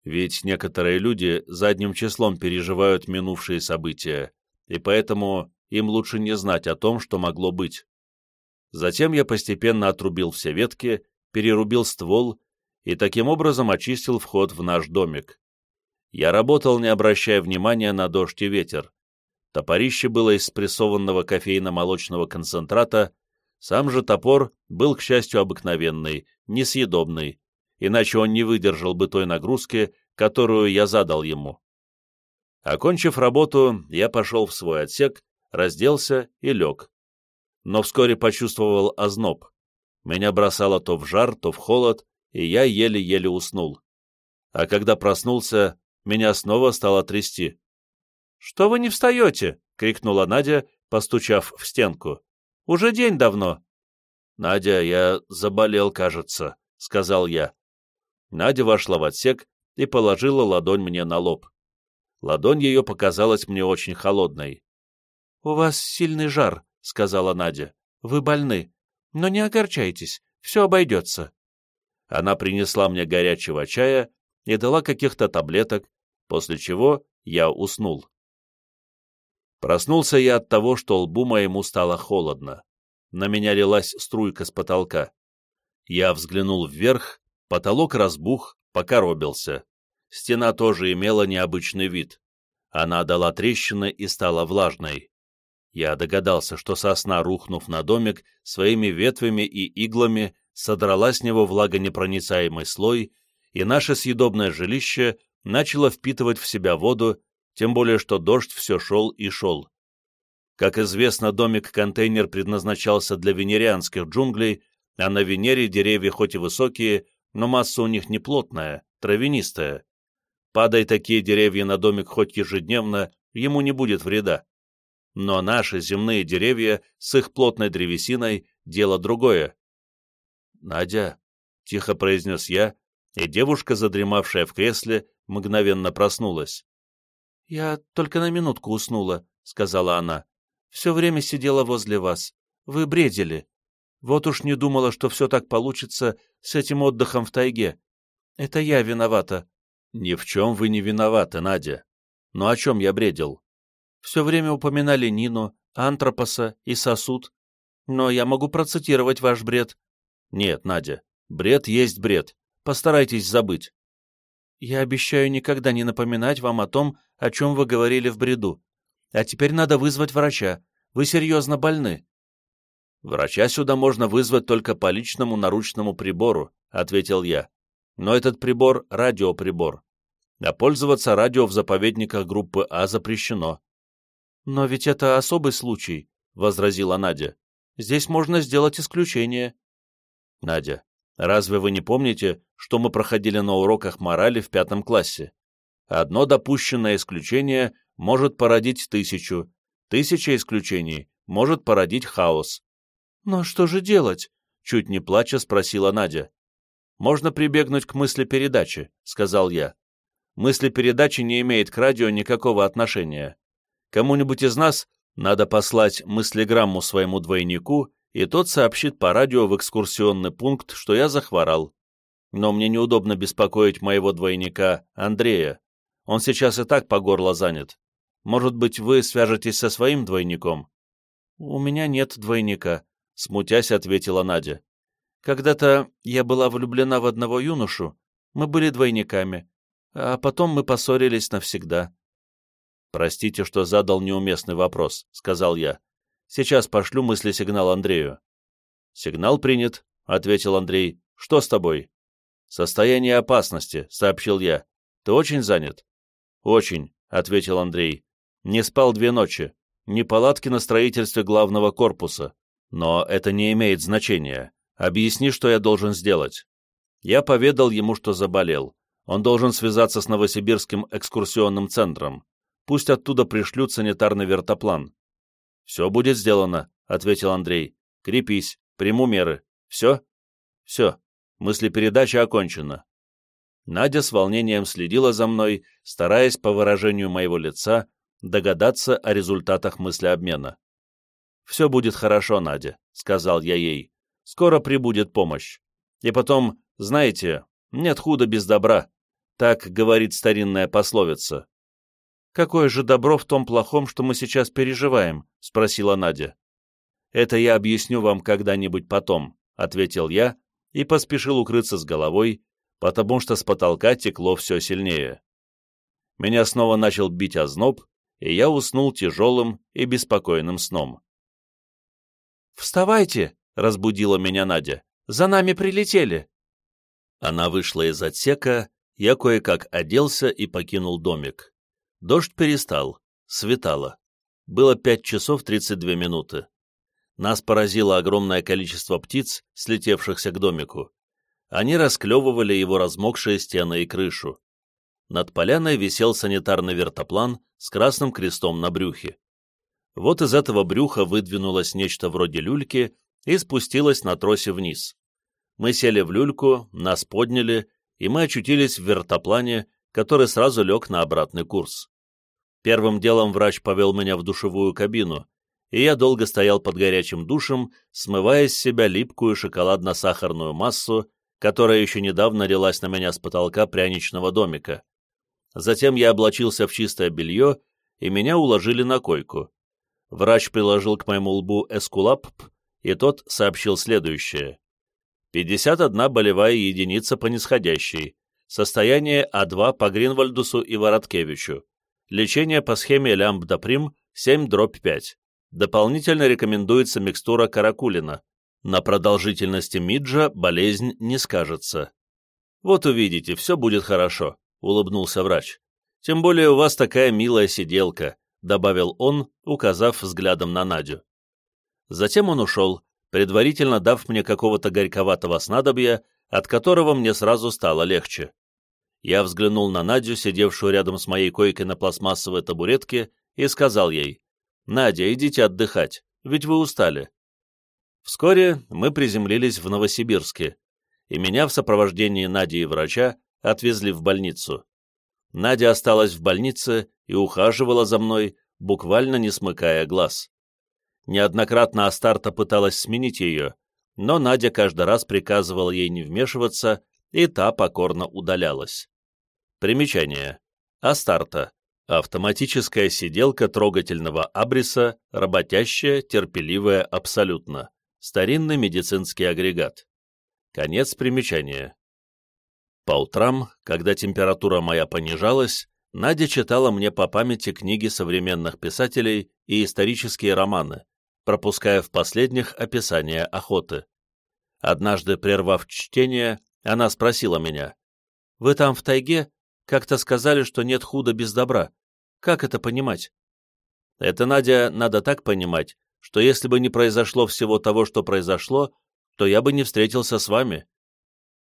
Ведь некоторые люди задним числом переживают минувшие события, и поэтому им лучше не знать о том, что могло быть. Затем я постепенно отрубил все ветки, перерубил ствол и таким образом очистил вход в наш домик. Я работал, не обращая внимания на дождь и ветер. Топорище было из спрессованного кофейно-молочного концентрата, сам же топор был, к счастью, обыкновенный, несъедобный, иначе он не выдержал бы той нагрузки, которую я задал ему. Окончив работу, я пошел в свой отсек, разделся и лег. Но вскоре почувствовал озноб. Меня бросало то в жар, то в холод, и я еле-еле уснул. А когда проснулся, меня снова стало трясти. «Что вы не встаете?» — крикнула Надя, постучав в стенку. «Уже день давно». «Надя, я заболел, кажется», — сказал я. Надя вошла в отсек и положила ладонь мне на лоб. Ладонь ее показалась мне очень холодной. — У вас сильный жар, — сказала Надя. — Вы больны. Но не огорчайтесь, все обойдется. Она принесла мне горячего чая и дала каких-то таблеток, после чего я уснул. Проснулся я от того, что лбу моему стало холодно. На меня лилась струйка с потолка. Я взглянул вверх Потолок разбух, покоробился. Стена тоже имела необычный вид. Она дала трещины и стала влажной. Я догадался, что сосна, рухнув на домик, своими ветвями и иглами содрала с него влагонепроницаемый слой, и наше съедобное жилище начало впитывать в себя воду, тем более что дождь все шел и шел. Как известно, домик-контейнер предназначался для венерианских джунглей, а на Венере деревья хоть и высокие, но масса у них не плотная, травянистая. Падай такие деревья на домик хоть ежедневно, ему не будет вреда. Но наши земные деревья с их плотной древесиной — дело другое. «Надя», — тихо произнес я, и девушка, задремавшая в кресле, мгновенно проснулась. «Я только на минутку уснула», — сказала она. «Все время сидела возле вас. Вы бредили. Вот уж не думала, что все так получится с этим отдыхом в тайге. Это я виновата. Ни в чем вы не виноваты, Надя. Но о чем я бредил? Все время упоминали Нину, Антропоса и сосуд. Но я могу процитировать ваш бред. Нет, Надя, бред есть бред. Постарайтесь забыть. Я обещаю никогда не напоминать вам о том, о чем вы говорили в бреду. А теперь надо вызвать врача. Вы серьезно больны. «Врача сюда можно вызвать только по личному наручному прибору», — ответил я. «Но этот прибор — радиоприбор. А пользоваться радио в заповедниках группы А запрещено». «Но ведь это особый случай», — возразила Надя. «Здесь можно сделать исключение». «Надя, разве вы не помните, что мы проходили на уроках морали в пятом классе? Одно допущенное исключение может породить тысячу, тысяча исключений может породить хаос. «Но что же делать?» — чуть не плача спросила Надя. «Можно прибегнуть к мыслепередаче», — сказал я. «Мыслепередача не имеет к радио никакого отношения. Кому-нибудь из нас надо послать мыслеграмму своему двойнику, и тот сообщит по радио в экскурсионный пункт, что я захворал. Но мне неудобно беспокоить моего двойника, Андрея. Он сейчас и так по горло занят. Может быть, вы свяжетесь со своим двойником?» «У меня нет двойника», — смутясь ответила Надя. «Когда-то я была влюблена в одного юношу, мы были двойниками, а потом мы поссорились навсегда». «Простите, что задал неуместный вопрос», — сказал я. «Сейчас пошлю мысли-сигнал Андрею». «Сигнал принят», — ответил Андрей. «Что с тобой?» «Состояние опасности», — сообщил я. «Ты очень занят?» «Очень», — ответил Андрей. «Не спал две ночи. Неполадки на строительстве главного корпуса. Но это не имеет значения. Объясни, что я должен сделать». Я поведал ему, что заболел. Он должен связаться с Новосибирским экскурсионным центром. Пусть оттуда пришлют санитарный вертоплан. «Все будет сделано», — ответил Андрей. «Крепись, приму меры. Все?» «Все. Мыслепередача окончена». Надя с волнением следила за мной, стараясь по выражению моего лица догадаться о результатах мыслеобмена. «Все будет хорошо, Надя», — сказал я ей. «Скоро прибудет помощь. И потом, знаете, нет худа без добра. Так говорит старинная пословица». «Какое же добро в том плохом, что мы сейчас переживаем?» — спросила Надя. «Это я объясню вам когда-нибудь потом», — ответил я и поспешил укрыться с головой, потому что с потолка текло все сильнее. Меня снова начал бить озноб, и я уснул тяжелым и беспокойным сном. «Вставайте!» — разбудила меня Надя. «За нами прилетели!» Она вышла из отсека, я кое-как оделся и покинул домик. Дождь перестал, светало. Было пять часов тридцать две минуты. Нас поразило огромное количество птиц, слетевшихся к домику. Они расклевывали его размокшие стены и крышу. Над поляной висел санитарный вертоплан с красным крестом на брюхе. Вот из этого брюха выдвинулось нечто вроде люльки и спустилось на тросе вниз. Мы сели в люльку, нас подняли, и мы очутились в вертоплане, который сразу лег на обратный курс. Первым делом врач повел меня в душевую кабину, и я долго стоял под горячим душем, смывая с себя липкую шоколадно-сахарную массу, которая еще недавно лилась на меня с потолка пряничного домика. Затем я облачился в чистое белье, и меня уложили на койку. Врач приложил к моему лбу эскулап, и тот сообщил следующее. 51 болевая единица по нисходящей. Состояние А2 по Гринвальдусу и Вороткевичу. Лечение по схеме лямбдаприм 7-5. Дополнительно рекомендуется микстура каракулина. На продолжительности миджа болезнь не скажется. «Вот увидите, все будет хорошо», — улыбнулся врач. «Тем более у вас такая милая сиделка», — добавил он, указав взглядом на Надю. Затем он ушел, предварительно дав мне какого-то горьковатого снадобья, от которого мне сразу стало легче. Я взглянул на Надю, сидевшую рядом с моей койкой на пластмассовой табуретке, и сказал ей, «Надя, идите отдыхать, ведь вы устали. Вскоре мы приземлились в Новосибирске, и меня в сопровождении Нади и врача отвезли в больницу. Надя осталась в больнице и ухаживала за мной, буквально не смыкая глаз. Неоднократно Астарта пыталась сменить ее, но Надя каждый раз приказывала ей не вмешиваться, и та покорно удалялась. Примечание. Астарта. Автоматическая сиделка трогательного абриса, работящая, терпеливая абсолютно. Старинный медицинский агрегат. Конец примечания. По утрам, когда температура моя понижалась, Надя читала мне по памяти книги современных писателей и исторические романы, пропуская в последних описание охоты. Однажды, прервав чтение, она спросила меня, «Вы там в тайге как-то сказали, что нет худа без добра. Как это понимать?» Это, Надя, надо так понимать, что если бы не произошло всего того, что произошло, то я бы не встретился с вами.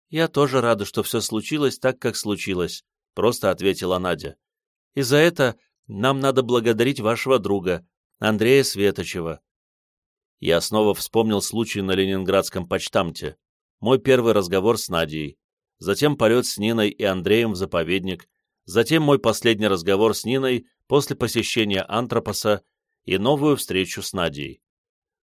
Я тоже рада, что все случилось так, как случилось, просто ответила Надя. И за это нам надо благодарить вашего друга, Андрея Светочева. Я снова вспомнил случай на Ленинградском почтамте, мой первый разговор с Надей, затем полет с Ниной и Андреем в заповедник, затем мой последний разговор с Ниной после посещения Антропоса и новую встречу с Надей.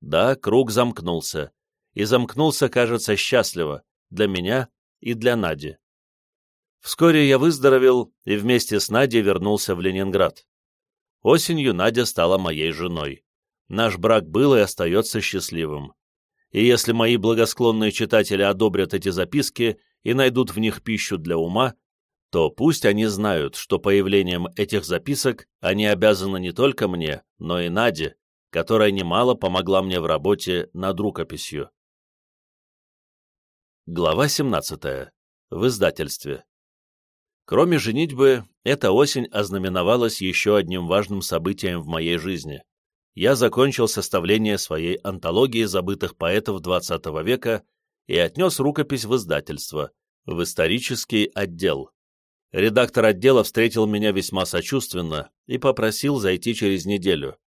Да, круг замкнулся. И замкнулся, кажется, счастливо, для меня и для Нади. Вскоре я выздоровел и вместе с Надей вернулся в Ленинград. Осенью Надя стала моей женой. Наш брак был и остается счастливым. И если мои благосклонные читатели одобрят эти записки и найдут в них пищу для ума, то пусть они знают, что появлением этих записок они обязаны не только мне, но и Наде, которая немало помогла мне в работе над рукописью. Глава 17. В издательстве. Кроме женитьбы, эта осень ознаменовалась еще одним важным событием в моей жизни. Я закончил составление своей антологии забытых поэтов XX века и отнес рукопись в издательство, в исторический отдел. Редактор отдела встретил меня весьма сочувственно и попросил зайти через неделю.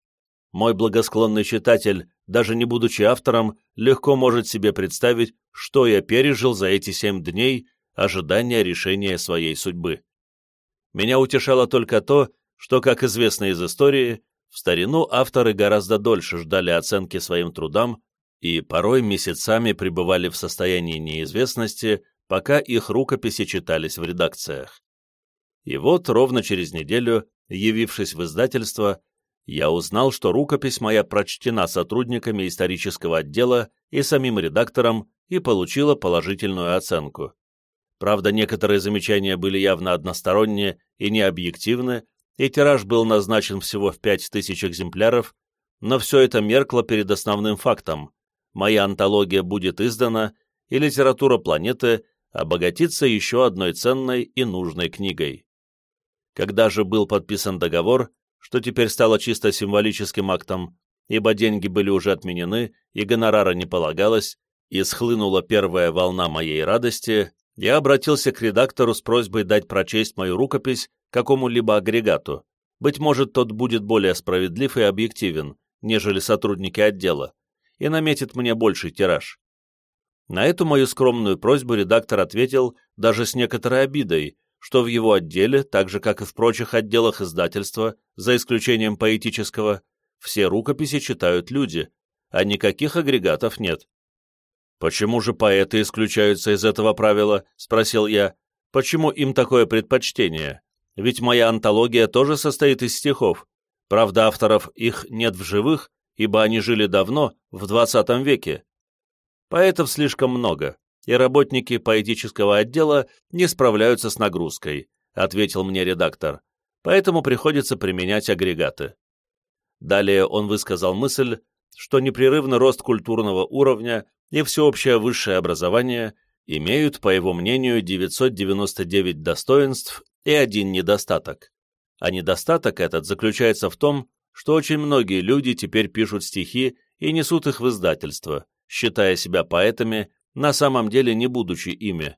Мой благосклонный читатель, даже не будучи автором, легко может себе представить, что я пережил за эти семь дней ожидания решения своей судьбы. Меня утешало только то, что, как известно из истории, в старину авторы гораздо дольше ждали оценки своим трудам и порой месяцами пребывали в состоянии неизвестности, пока их рукописи читались в редакциях. И вот ровно через неделю, явившись в издательство, я узнал, что рукопись моя прочтена сотрудниками исторического отдела и самим редактором и получила положительную оценку. Правда, некоторые замечания были явно односторонние и необъективны, и тираж был назначен всего в 5000 экземпляров, но все это меркло перед основным фактом. Моя антология будет издана, и литература планеты обогатится еще одной ценной и нужной книгой. Когда же был подписан договор, что теперь стало чисто символическим актом, ибо деньги были уже отменены и гонорара не полагалось, и схлынула первая волна моей радости, я обратился к редактору с просьбой дать прочесть мою рукопись какому-либо агрегату. Быть может, тот будет более справедлив и объективен, нежели сотрудники отдела, и наметит мне больший тираж. На эту мою скромную просьбу редактор ответил даже с некоторой обидой, что в его отделе, так же как и в прочих отделах издательства, за исключением поэтического, все рукописи читают люди, а никаких агрегатов нет. «Почему же поэты исключаются из этого правила?» — спросил я. «Почему им такое предпочтение? Ведь моя антология тоже состоит из стихов. Правда, авторов их нет в живых, ибо они жили давно, в XX веке. Поэтов слишком много, и работники поэтического отдела не справляются с нагрузкой», ответил мне редактор. «Поэтому приходится применять агрегаты». Далее он высказал мысль, что непрерывный рост культурного уровня и всеобщее высшее образование имеют, по его мнению, 999 достоинств и один недостаток. А недостаток этот заключается в том, что очень многие люди теперь пишут стихи и несут их в издательство, считая себя поэтами на самом деле не будучи ими.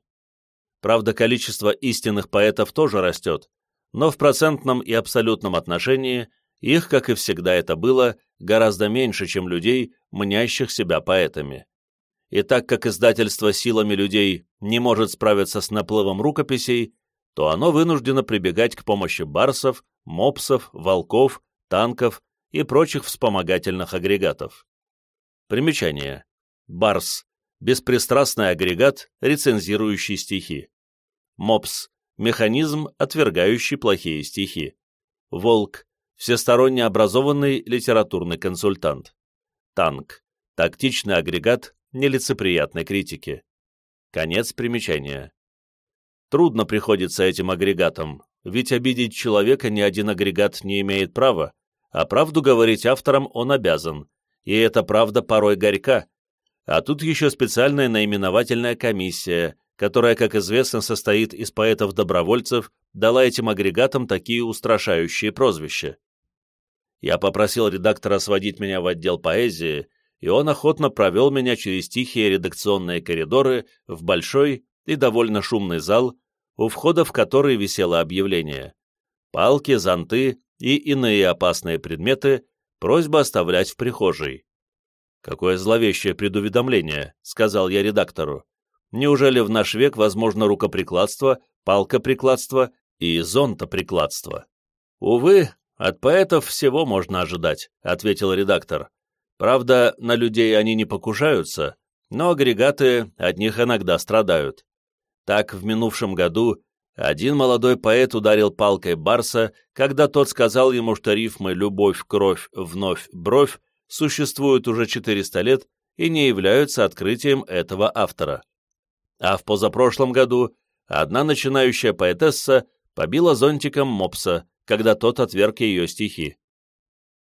Правда, количество истинных поэтов тоже растет, но в процентном и абсолютном отношении их, как и всегда это было, гораздо меньше, чем людей, мнящих себя поэтами. И так как издательство силами людей не может справиться с наплывом рукописей, то оно вынуждено прибегать к помощи барсов, мопсов, волков, танков и прочих вспомогательных агрегатов. Примечание. Барс беспристрастный агрегат, рецензирующий стихи. МОПС – механизм, отвергающий плохие стихи. Волк – всесторонне образованный литературный консультант. Танк – тактичный агрегат нелицеприятной критики. Конец примечания. Трудно приходится этим агрегатам, ведь обидеть человека ни один агрегат не имеет права, а правду говорить авторам он обязан, и эта правда порой горька. А тут еще специальная наименовательная комиссия, которая, как известно, состоит из поэтов-добровольцев, дала этим агрегатам такие устрашающие прозвища. Я попросил редактора сводить меня в отдел поэзии, и он охотно провел меня через тихие редакционные коридоры в большой и довольно шумный зал, у входа в который висело объявление. Палки, зонты и иные опасные предметы просьба оставлять в прихожей. «Какое зловещее предуведомление», — сказал я редактору. «Неужели в наш век возможно рукоприкладство, палкоприкладство и зонтоприкладство?» «Увы, от поэтов всего можно ожидать», — ответил редактор. «Правда, на людей они не покушаются, но агрегаты от них иногда страдают. Так, в минувшем году один молодой поэт ударил палкой Барса, когда тот сказал ему, что рифмы «любовь, кровь, вновь, бровь» существуют уже 400 лет и не являются открытием этого автора. А в позапрошлом году одна начинающая поэтесса побила зонтиком мопса, когда тот отверг ее стихи.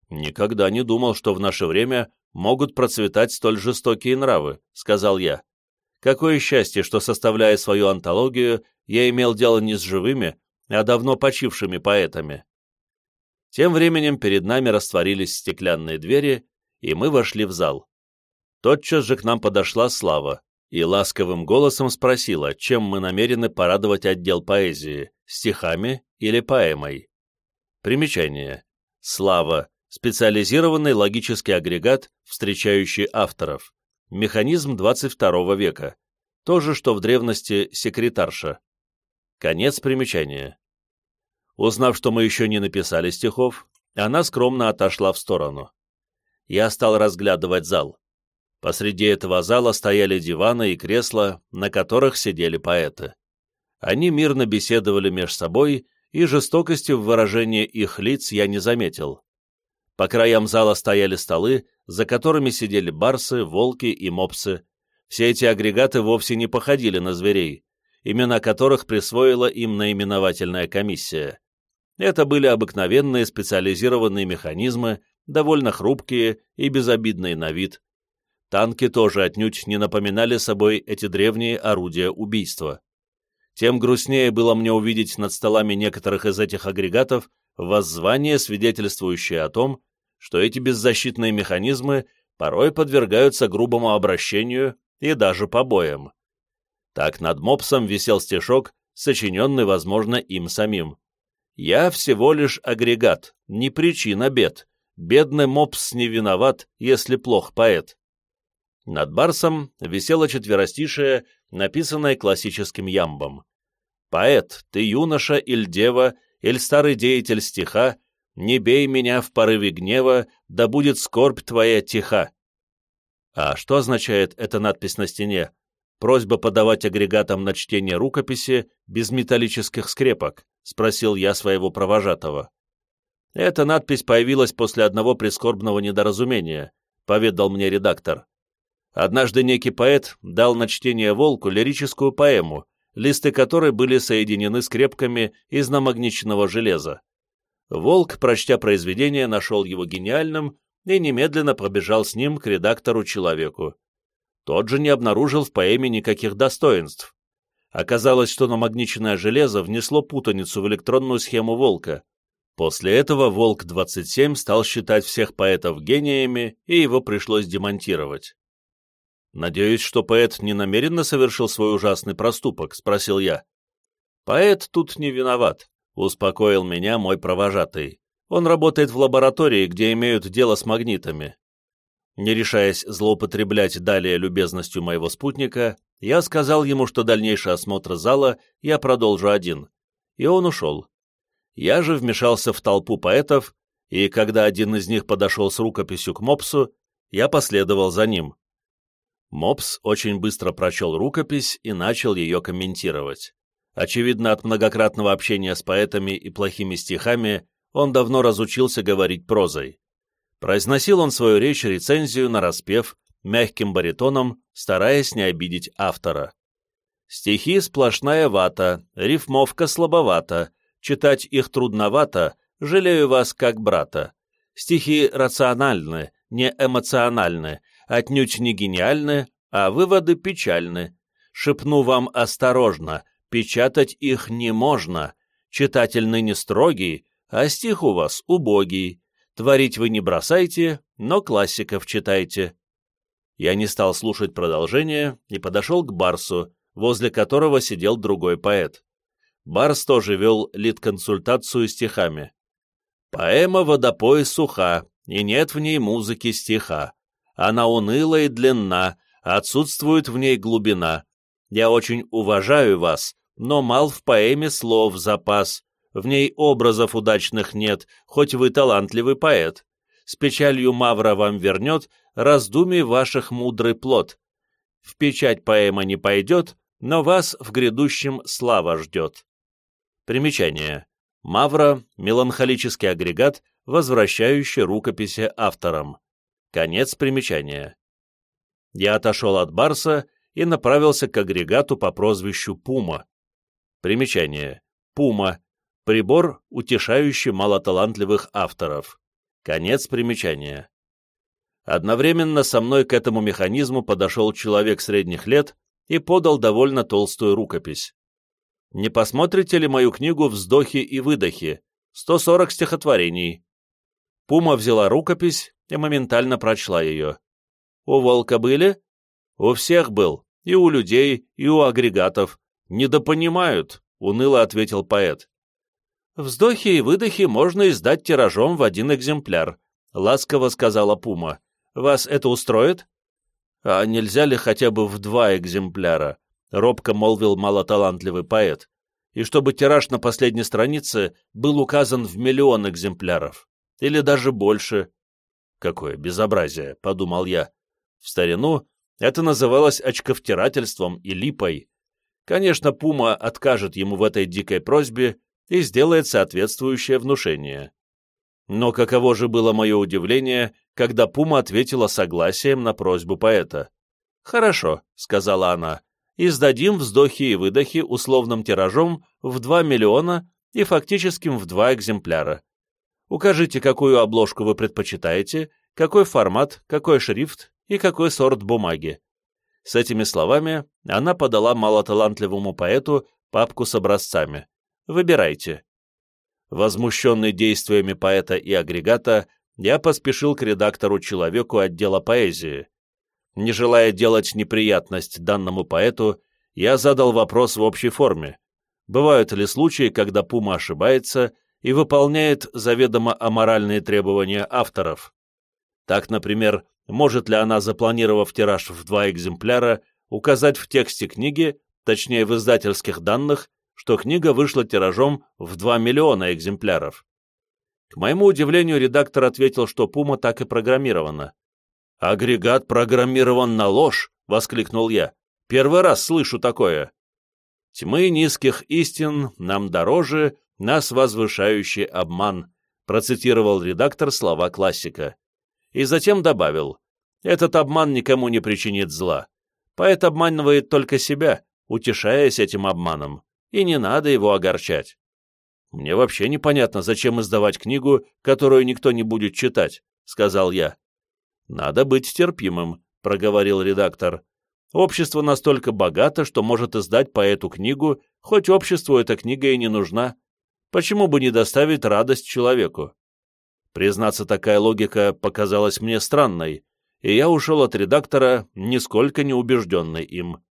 «Никогда не думал, что в наше время могут процветать столь жестокие нравы», — сказал я. Какое счастье, что, составляя свою антологию, я имел дело не с живыми, а давно почившими поэтами. Тем временем перед нами растворились стеклянные двери, и мы вошли в зал. Тотчас же к нам подошла Слава и ласковым голосом спросила, чем мы намерены порадовать отдел поэзии, стихами или поэмой. Примечание. Слава – специализированный логический агрегат, встречающий авторов. Механизм 22 века. То же, что в древности секретарша. Конец примечания. Узнав, что мы еще не написали стихов, она скромно отошла в сторону. Я стал разглядывать зал. Посреди этого зала стояли диваны и кресла, на которых сидели поэты. Они мирно беседовали между собой, и жестокости в выражении их лиц я не заметил. По краям зала стояли столы, за которыми сидели барсы, волки и мопсы. Все эти агрегаты вовсе не походили на зверей, имена которых присвоила им наименовательная комиссия. Это были обыкновенные специализированные механизмы, довольно хрупкие и безобидные на вид. Танки тоже отнюдь не напоминали собой эти древние орудия убийства. Тем грустнее было мне увидеть над столами некоторых из этих агрегатов воззвание, свидетельствующее о том, что эти беззащитные механизмы порой подвергаются грубому обращению и даже побоям. Так над мопсом висел стишок, сочиненный, возможно, им самим. «Я всего лишь агрегат, не причина бед. Бедный мопс не виноват, если плох поэт». Над барсом висело четверостишее, написанное классическим ямбом. «Поэт, ты юноша иль дева, иль старый деятель стиха, не бей меня в порыве гнева, да будет скорбь твоя тиха». А что означает эта надпись на стене? Просьба подавать агрегатам на чтение рукописи без металлических скрепок, спросил я своего провожатого. Эта надпись появилась после одного прискорбного недоразумения, поведал мне редактор. Однажды некий поэт дал на чтение волку лирическую поэму, листы которой были соединены скрепками из намагниченного железа. Волк, прочтя произведение, нашел его гениальным и немедленно побежал с ним к редактору-человеку. Тот же не обнаружил в поэме никаких достоинств. Оказалось, что намагниченное железо внесло путаницу в электронную схему Волка. После этого Волк-27 стал считать всех поэтов гениями, и его пришлось демонтировать. «Надеюсь, что поэт не намеренно совершил свой ужасный проступок?» — спросил я. «Поэт тут не виноват успокоил меня мой провожатый. Он работает в лаборатории, где имеют дело с магнитами. Не решаясь злоупотреблять далее любезностью моего спутника, я сказал ему, что дальнейший осмотр зала я продолжу один, и он ушел. Я же вмешался в толпу поэтов, и когда один из них подошел с рукописью к Мопсу, я последовал за ним. Мопс очень быстро прочел рукопись и начал ее комментировать. Очевидно, от многократного общения с поэтами и плохими стихами он давно разучился говорить прозой. Произносил он свою речь-рецензию на распев, мягким баритоном, стараясь не обидеть автора. Стихи сплошная вата, рифмовка слабовата, читать их трудновато, жалею вас как брата. Стихи рациональны, не эмоциональны, отнюдь не гениальны, а выводы печальны. Шепну вам осторожно, печатать их не можно. Читатель ныне строгий, а стих у вас убогий. Творить вы не бросайте, но классиков читайте. Я не стал слушать продолжение и подошел к Барсу, возле которого сидел другой поэт. Барс тоже вел лид-консультацию стихами. Поэма «Водопой» суха, и нет в ней музыки стиха. Она уныла и длинна, отсутствует в ней глубина. Я очень уважаю вас, но мал в поэме слов запас. В ней образов удачных нет, хоть вы талантливый поэт. С печалью Мавра вам вернет раздумий ваших мудрый плод. В печать поэма не пойдет, но вас в грядущем слава ждет. Примечание. Мавра — меланхолический агрегат, возвращающий рукописи авторам. Конец примечания. Я отошел от Барса и направился к агрегату по прозвищу Пума. Примечание. Пума — прибор, утешающий малоталантливых авторов. Конец примечания. Одновременно со мной к этому механизму подошел человек средних лет и подал довольно толстую рукопись. Не посмотрите ли мою книгу «Вздохи и выдохи»? 140 стихотворений. Пума взяла рукопись и моментально прочла ее. У волка были? У всех был, и у людей, и у агрегатов. Недопонимают, уныло ответил поэт. Вздохи и выдохи можно издать тиражом в один экземпляр, ласково сказала Пума. Вас это устроит? А нельзя ли хотя бы в два экземпляра? Робко молвил малоталантливый поэт. И чтобы тираж на последней странице был указан в миллион экземпляров. Или даже больше. Какое безобразие, подумал я. В старину это называлось очковтирательством и липой. Конечно, Пума откажет ему в этой дикой просьбе и сделает соответствующее внушение. Но каково же было мое удивление, когда Пума ответила согласием на просьбу поэта. «Хорошо», — сказала она, — «издадим вздохи и выдохи условным тиражом в 2 миллиона и фактическим в два экземпляра. Укажите, какую обложку вы предпочитаете, какой формат, какой шрифт и какой сорт бумаги». С этими словами она подала малоталантливому поэту папку с образцами. «Выбирайте». Возмущенный действиями поэта и агрегата, я поспешил к редактору-человеку отдела поэзии. Не желая делать неприятность данному поэту, я задал вопрос в общей форме. Бывают ли случаи, когда Пума ошибается и выполняет заведомо аморальные требования авторов? Так, например, может ли она, запланировав тираж в два экземпляра, указать в тексте книги, точнее в издательских данных, что книга вышла тиражом в 2 миллиона экземпляров. К моему удивлению, редактор ответил, что Пума так и программирована. «Агрегат программирован на ложь!» — воскликнул я. «Первый раз слышу такое!» «Тьмы низких истин нам дороже, нас возвышающий обман», — процитировал редактор слова классика. И затем добавил, «Этот обман никому не причинит зла. Поэт обманывает только себя, утешаясь этим обманом и не надо его огорчать. Мне вообще непонятно, зачем издавать книгу, которую никто не будет читать, сказал я. Надо быть терпимым, проговорил редактор. Общество настолько богато, что может издать по эту книгу, хоть обществу эта книга и не нужна. Почему бы не доставить радость человеку? Признаться, такая логика показалась мне странной, и я ушел от редактора, нисколько не убежденный им.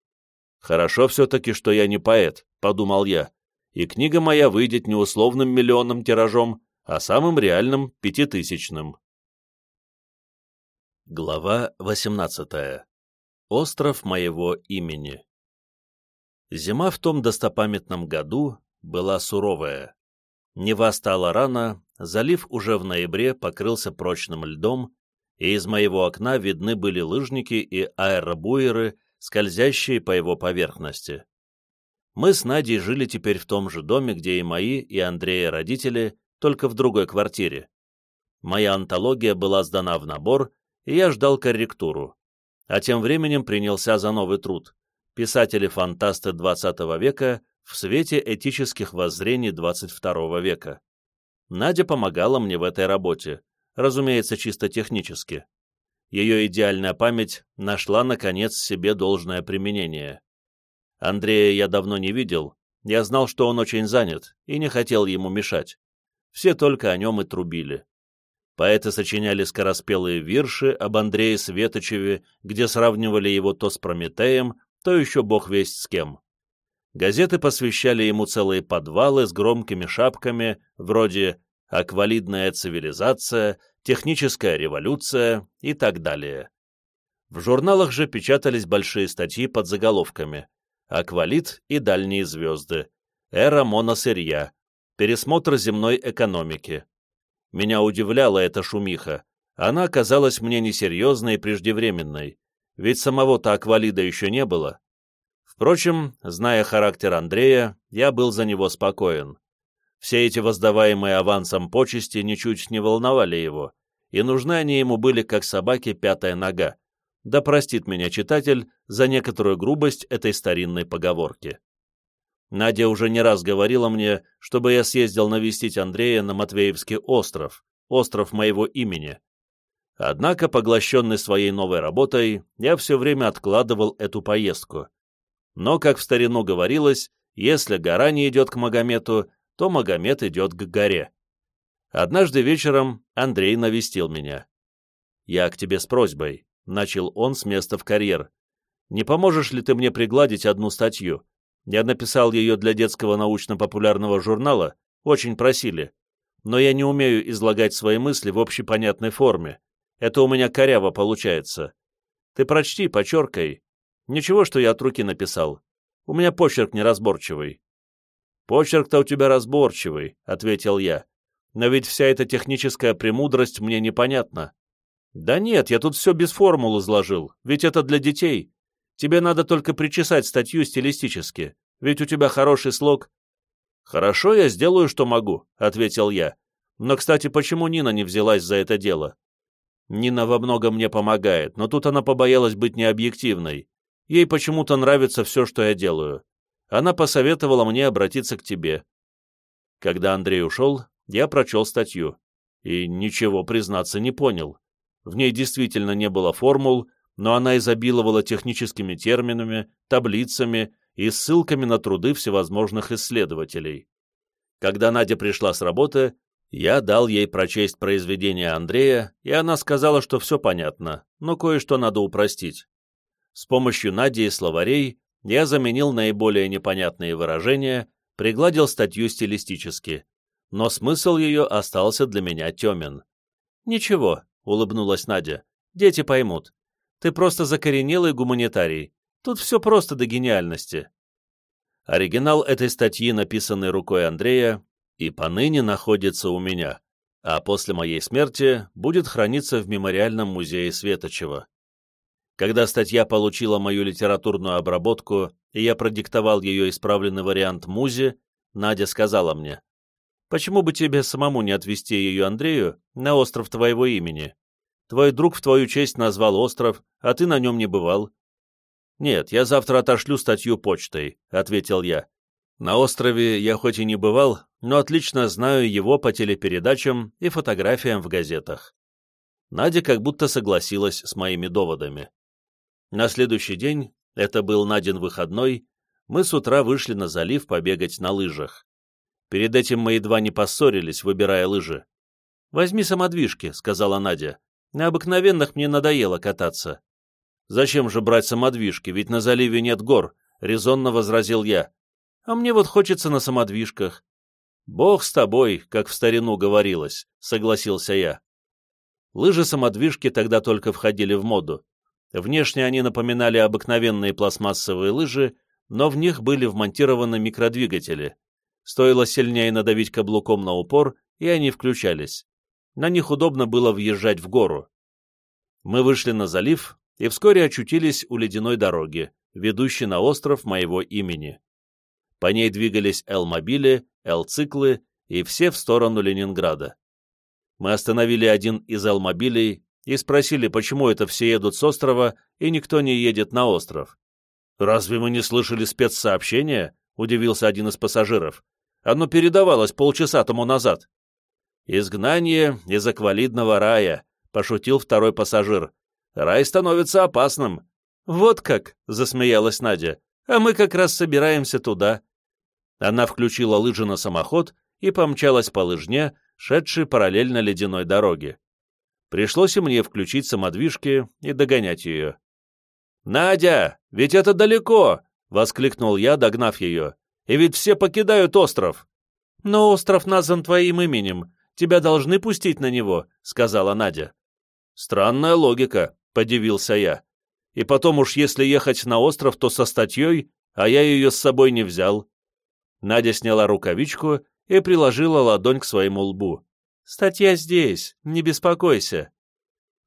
Хорошо все-таки, что я не поэт, подумал я, и книга моя выйдет не условным миллионным тиражом, а самым реальным пятитысячным. Глава 18. Остров моего имени. Зима в том достопамятном году была суровая. Нева стала рано, залив уже в ноябре покрылся прочным льдом, и из моего окна видны были лыжники и аэробуеры, скользящие по его поверхности. Мы с Надей жили теперь в том же доме, где и мои, и Андрея родители, только в другой квартире. Моя антология была сдана в набор, и я ждал корректуру. А тем временем принялся за новый труд «Писатели-фантасты XX века в свете этических воззрений XXII века». Надя помогала мне в этой работе, разумеется, чисто технически. Ее идеальная память нашла, наконец, себе должное применение. Андрея я давно не видел, я знал, что он очень занят, и не хотел ему мешать. Все только о нем и трубили. Поэты сочиняли скороспелые вирши об Андрее Светочеве, где сравнивали его то с Прометеем, то еще бог весть с кем. Газеты посвящали ему целые подвалы с громкими шапками, вроде «Аквалидная цивилизация», «Техническая революция» и так далее. В журналах же печатались большие статьи под заголовками «Аквалит и дальние звезды», «Эра моносырья», «Пересмотр земной экономики». Меня удивляла эта шумиха. Она казалась мне несерьезной и преждевременной, ведь самого-то аквалида еще не было. Впрочем, зная характер Андрея, я был за него спокоен. Все эти воздаваемые авансом почести ничуть не волновали его, и нужны они ему были как собаке пятая нога. Да простит меня читатель за некоторую грубость этой старинной поговорки. Надя уже не раз говорила мне, чтобы я съездил навестить Андрея на Матвеевский остров, остров моего имени. Однако, поглощенный своей новой работой, я все время откладывал эту поездку. Но, как в старину говорилось, если гора не идет к Магомету, то Магомед идет к горе. Однажды вечером Андрей навестил меня. «Я к тебе с просьбой», — начал он с места в карьер. «Не поможешь ли ты мне пригладить одну статью? Я написал ее для детского научно-популярного журнала, очень просили. Но я не умею излагать свои мысли в общепонятной форме. Это у меня коряво получается. Ты прочти, почеркай, Ничего, что я от руки написал. У меня почерк неразборчивый. Почерк-то у тебя разборчивый, — ответил я. Но ведь вся эта техническая премудрость мне непонятна. Да нет, я тут все без формул изложил, ведь это для детей. Тебе надо только причесать статью стилистически, ведь у тебя хороший слог. Хорошо, я сделаю, что могу, — ответил я. Но, кстати, почему Нина не взялась за это дело? Нина во многом мне помогает, но тут она побоялась быть необъективной. Ей почему-то нравится все, что я делаю. Она посоветовала мне обратиться к тебе. Когда Андрей ушел, я прочел статью. И ничего, признаться, не понял. В ней действительно не было формул, но она изобиловала техническими терминами, таблицами и ссылками на труды всевозможных исследователей. Когда Надя пришла с работы, я дал ей прочесть произведение Андрея, и она сказала, что все понятно, но кое-что надо упростить. С помощью Нади и словарей я заменил наиболее непонятные выражения, пригладил статью стилистически, но смысл ее остался для меня темен. «Ничего», — улыбнулась Надя, — «дети поймут. Ты просто закоренелый гуманитарий. Тут все просто до гениальности». Оригинал этой статьи, написанный рукой Андрея, и поныне находится у меня, а после моей смерти будет храниться в мемориальном музее Светочева. Когда статья получила мою литературную обработку, и я продиктовал ее исправленный вариант Музе, Надя сказала мне, «Почему бы тебе самому не отвезти ее Андрею на остров твоего имени? Твой друг в твою честь назвал остров, а ты на нем не бывал». «Нет, я завтра отошлю статью почтой», — ответил я. «На острове я хоть и не бывал, но отлично знаю его по телепередачам и фотографиям в газетах». Надя как будто согласилась с моими доводами. На следующий день, это был на день выходной, мы с утра вышли на залив побегать на лыжах. Перед этим мы едва не поссорились, выбирая лыжи. «Возьми самодвижки», — сказала Надя. «На обыкновенных мне надоело кататься». «Зачем же брать самодвижки, ведь на заливе нет гор», — резонно возразил я. «А мне вот хочется на самодвижках». «Бог с тобой», как в старину говорилось, — согласился я. Лыжи-самодвижки тогда только входили в моду. Внешне они напоминали обыкновенные пластмассовые лыжи, но в них были вмонтированы микродвигатели. Стоило сильнее надавить каблуком на упор, и они включались. На них удобно было въезжать в гору. Мы вышли на залив и вскоре очутились у ледяной дороги, ведущей на остров моего имени. По ней двигались Л-мобили, Л-циклы и все в сторону Ленинграда. Мы остановили один из Л-мобилей и спросили, почему это все едут с острова, и никто не едет на остров. «Разве мы не слышали спецсообщения?» — удивился один из пассажиров. «Оно передавалось полчаса тому назад». «Изгнание из аквалидного рая», — пошутил второй пассажир. Рай становится опасным. Вот как, засмеялась Надя, а мы как раз собираемся туда. Она включила лыжи на самоход и помчалась по лыжне, шедшей параллельно ледяной дороге. Пришлось и мне включить самодвижки и догонять ее. «Надя, ведь это далеко!» — воскликнул я, догнав ее. «И ведь все покидают остров!» «Но остров назван твоим именем. Тебя должны пустить на него», — сказала Надя. «Странная логика», — подивился я. «И потом уж если ехать на остров, то со статьей, а я ее с собой не взял». Надя сняла рукавичку и приложила ладонь к своему лбу. «Статья здесь, не беспокойся».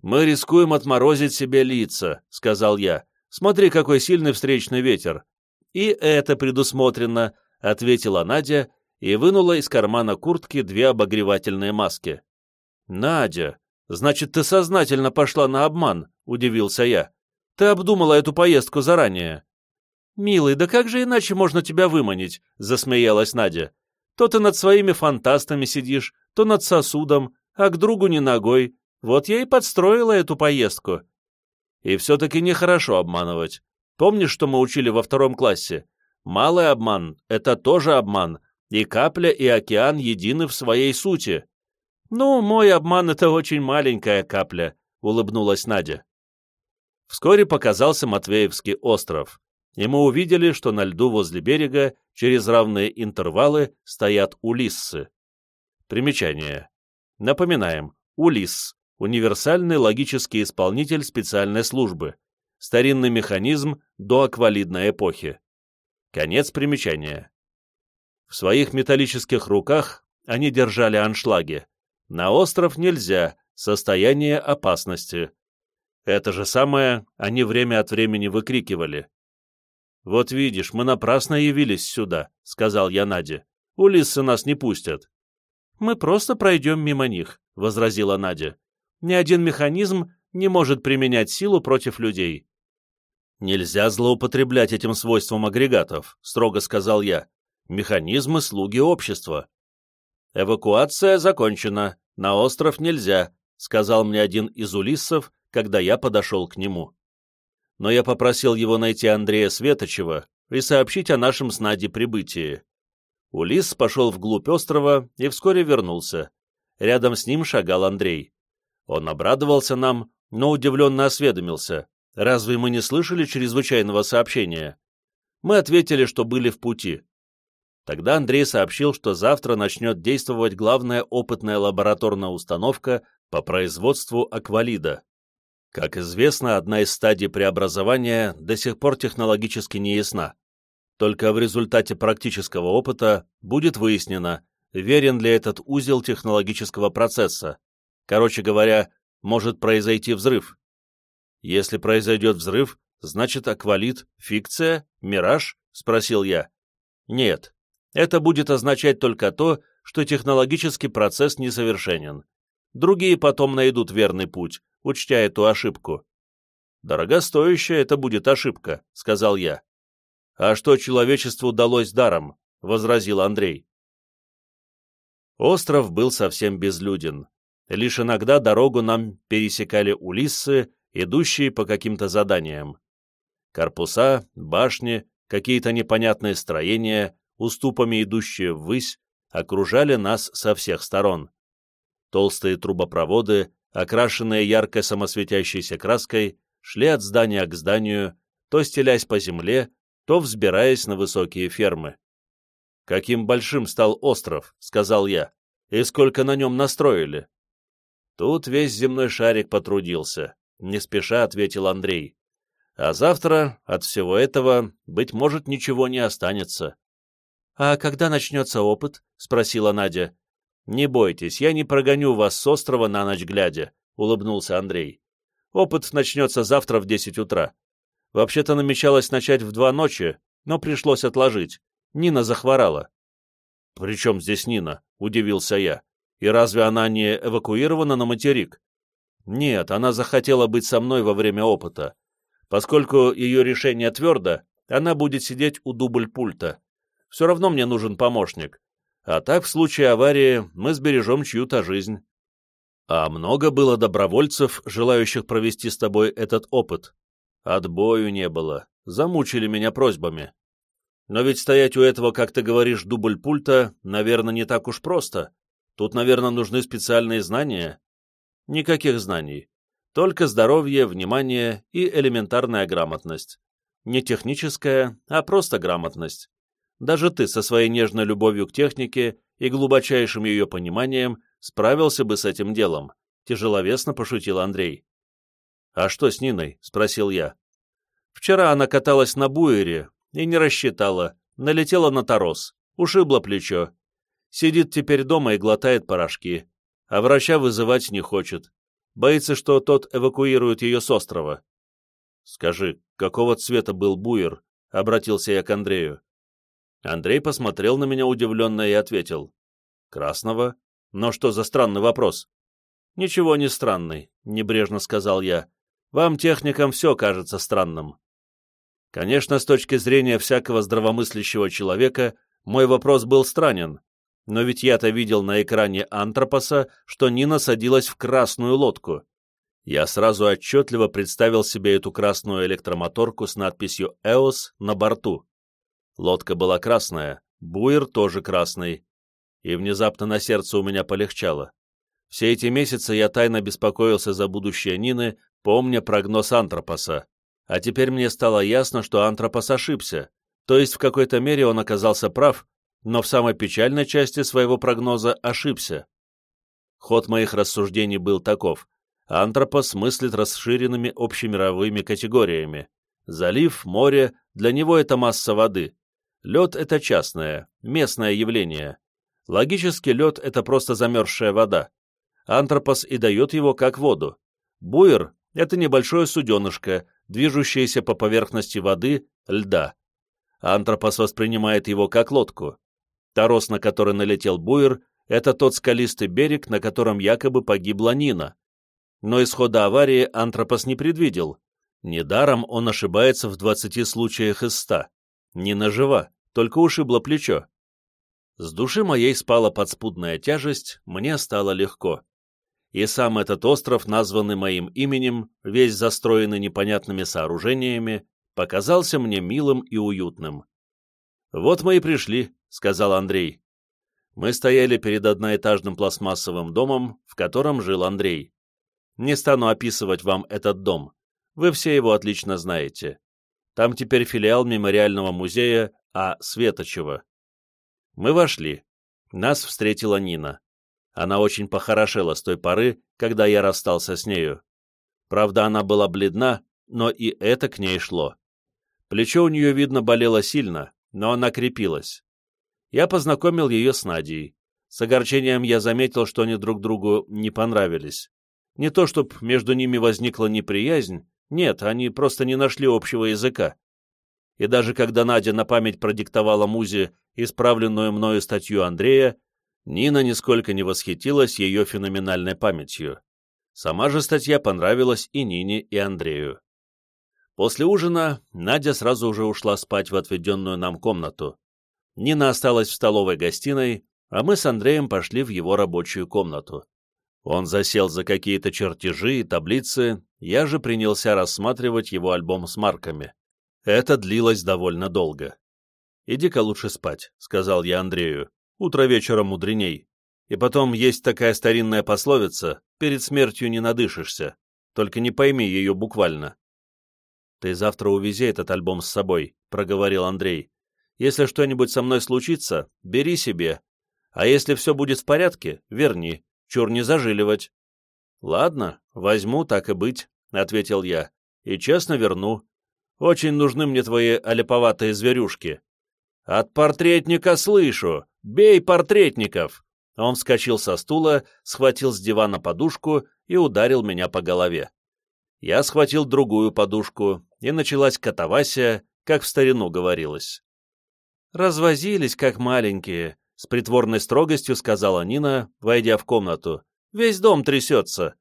«Мы рискуем отморозить себе лица», — сказал я. «Смотри, какой сильный встречный ветер». «И это предусмотрено», — ответила Надя и вынула из кармана куртки две обогревательные маски. «Надя, значит, ты сознательно пошла на обман», — удивился я. «Ты обдумала эту поездку заранее». «Милый, да как же иначе можно тебя выманить?» — засмеялась Надя. «То ты над своими фантастами сидишь, то над сосудом, а к другу не ногой. Вот я и подстроила эту поездку». И все-таки нехорошо обманывать. Помнишь, что мы учили во втором классе? Малый обман — это тоже обман, и капля, и океан едины в своей сути. «Ну, мой обман — это очень маленькая капля», — улыбнулась Надя. Вскоре показался Матвеевский остров, и мы увидели, что на льду возле берега через равные интервалы стоят улиссы. Примечание. Напоминаем, улисс — универсальный логический исполнитель специальной службы, старинный механизм до аквалидной эпохи. Конец примечания. В своих металлических руках они держали аншлаги. На остров нельзя, состояние опасности. Это же самое они время от времени выкрикивали. «Вот видишь, мы напрасно явились сюда», — сказал я Наде. «Улиссы нас не пустят». «Мы просто пройдем мимо них», — возразила Надя. «Ни один механизм не может применять силу против людей». «Нельзя злоупотреблять этим свойством агрегатов», — строго сказал я. «Механизмы — слуги общества». «Эвакуация закончена. На остров нельзя», — сказал мне один из улиссов, когда я подошел к нему. Но я попросил его найти Андрея Светочева и сообщить о нашем с прибытии. Улисс пошел вглубь острова и вскоре вернулся. Рядом с ним шагал Андрей. Он обрадовался нам, но удивленно осведомился. «Разве мы не слышали чрезвычайного сообщения?» Мы ответили, что были в пути. Тогда Андрей сообщил, что завтра начнет действовать главная опытная лабораторная установка по производству аквалида. Как известно, одна из стадий преобразования до сих пор технологически не ясна. Только в результате практического опыта будет выяснено, верен ли этот узел технологического процесса. Короче говоря, может произойти взрыв. Если произойдет взрыв, значит аквалит — фикция, мираж? — спросил я. Нет, это будет означать только то, что технологический процесс несовершенен. Другие потом найдут верный путь, учтя эту ошибку. «Дорогостоящая это будет ошибка», — сказал я. «А что человечеству удалось даром?» — возразил Андрей. Остров был совсем безлюден. Лишь иногда дорогу нам пересекали улиссы, идущие по каким-то заданиям. Корпуса, башни, какие-то непонятные строения, уступами идущие ввысь, окружали нас со всех сторон. Толстые трубопроводы, окрашенные яркой самосветящейся краской, шли от здания к зданию, то стелясь по земле, то взбираясь на высокие фермы. «Каким большим стал остров», — сказал я, — «и сколько на нем настроили?» Тут весь земной шарик потрудился, не спеша ответил Андрей. А завтра от всего этого, быть может, ничего не останется. «А когда начнется опыт?» — спросила Надя. «Не бойтесь, я не прогоню вас с острова на ночь глядя», — улыбнулся Андрей. «Опыт начнется завтра в десять утра. Вообще-то намечалось начать в два ночи, но пришлось отложить. Нина захворала». «При чем здесь Нина?» — удивился я. «И разве она не эвакуирована на материк?» «Нет, она захотела быть со мной во время опыта. Поскольку ее решение твердо, она будет сидеть у дубль пульта. Все равно мне нужен помощник. А так, в случае аварии, мы сбережем чью-то жизнь. А много было добровольцев, желающих провести с тобой этот опыт? Отбою не было, замучили меня просьбами. Но ведь стоять у этого, как ты говоришь, дубль пульта, наверное, не так уж просто. Тут, наверное, нужны специальные знания. Никаких знаний. Только здоровье, внимание и элементарная грамотность. Не техническая, а просто грамотность. Даже ты со своей нежной любовью к технике и глубочайшим ее пониманием справился бы с этим делом, тяжеловесно пошутил Андрей. «А что с Ниной?» — спросил я. «Вчера она каталась на буере и не рассчитала, налетела на торос, ушибла плечо. Сидит теперь дома и глотает порошки, а врача вызывать не хочет. Боится, что тот эвакуирует ее с острова. «Скажи, какого цвета был буер?» — обратился я к Андрею. Андрей посмотрел на меня удивленно и ответил. «Красного? Но что за странный вопрос?» «Ничего не странный», — небрежно сказал я. «Вам, техникам, все кажется странным». Конечно, с точки зрения всякого здравомыслящего человека, мой вопрос был странен, но ведь я-то видел на экране Антропоса, что Нина садилась в красную лодку. Я сразу отчетливо представил себе эту красную электромоторку с надписью «EOS» на борту. Лодка была красная, буер тоже красный. И внезапно на сердце у меня полегчало. Все эти месяцы я тайно беспокоился за будущее Нины, помня прогноз Антропоса. А теперь мне стало ясно, что Антропос ошибся, то есть в какой-то мере он оказался прав, но в самой печальной части своего прогноза ошибся. Ход моих рассуждений был таков. Антропос мыслит расширенными общемировыми категориями. Залив, море, для него это масса воды. Лед — это частное, местное явление. Логически лед — это просто замерзшая вода. Антропос и дает его как воду. Буер — это небольшое суденышко, движущееся по поверхности воды, льда. Антропос воспринимает его как лодку. Торос, на который налетел буер, это тот скалистый берег, на котором якобы погибла Нина. Но исхода аварии Антропос не предвидел. Недаром он ошибается в 20 случаях из 100. Нина жива, только ушибло плечо. С души моей спала подспудная тяжесть, мне стало легко. И сам этот остров, названный моим именем, весь застроенный непонятными сооружениями, показался мне милым и уютным. «Вот мы и пришли», — сказал Андрей. Мы стояли перед одноэтажным пластмассовым домом, в котором жил Андрей. Не стану описывать вам этот дом. Вы все его отлично знаете. Там теперь филиал мемориального музея А. Светочева. Мы вошли. Нас встретила Нина. Она очень похорошела с той поры, когда я расстался с нею. Правда, она была бледна, но и это к ней шло. Плечо у нее, видно, болело сильно, но она крепилась. Я познакомил ее с Надей. С огорчением я заметил, что они друг другу не понравились. Не то, чтобы между ними возникла неприязнь, нет, они просто не нашли общего языка. И даже когда Надя на память продиктовала Музе исправленную мною статью Андрея, Нина нисколько не восхитилась ее феноменальной памятью. Сама же статья понравилась и Нине, и Андрею. После ужина Надя сразу уже ушла спать в отведенную нам комнату. Нина осталась в столовой-гостиной, а мы с Андреем пошли в его рабочую комнату. Он засел за какие-то чертежи и таблицы, я же принялся рассматривать его альбом с марками. Это длилось довольно долго. «Иди-ка лучше спать», — сказал я Андрею. «Утро вечера мудреней. И потом есть такая старинная пословица «перед смертью не надышишься». Только не пойми ее буквально. «Ты завтра увези этот альбом с собой», — проговорил Андрей. «Если что-нибудь со мной случится, бери себе. А если все будет в порядке, верни. Чур не зажиливать». «Ладно, возьму, так и быть», — ответил я. «И честно верну. Очень нужны мне твои олиповатые зверюшки». «От портретника слышу! Бей портретников!» Он вскочил со стула, схватил с дивана подушку и ударил меня по голове. Я схватил другую подушку, и началась катавасия, как в старину говорилось. «Развозились, как маленькие», — с притворной строгостью сказала Нина, войдя в комнату. «Весь дом трясется».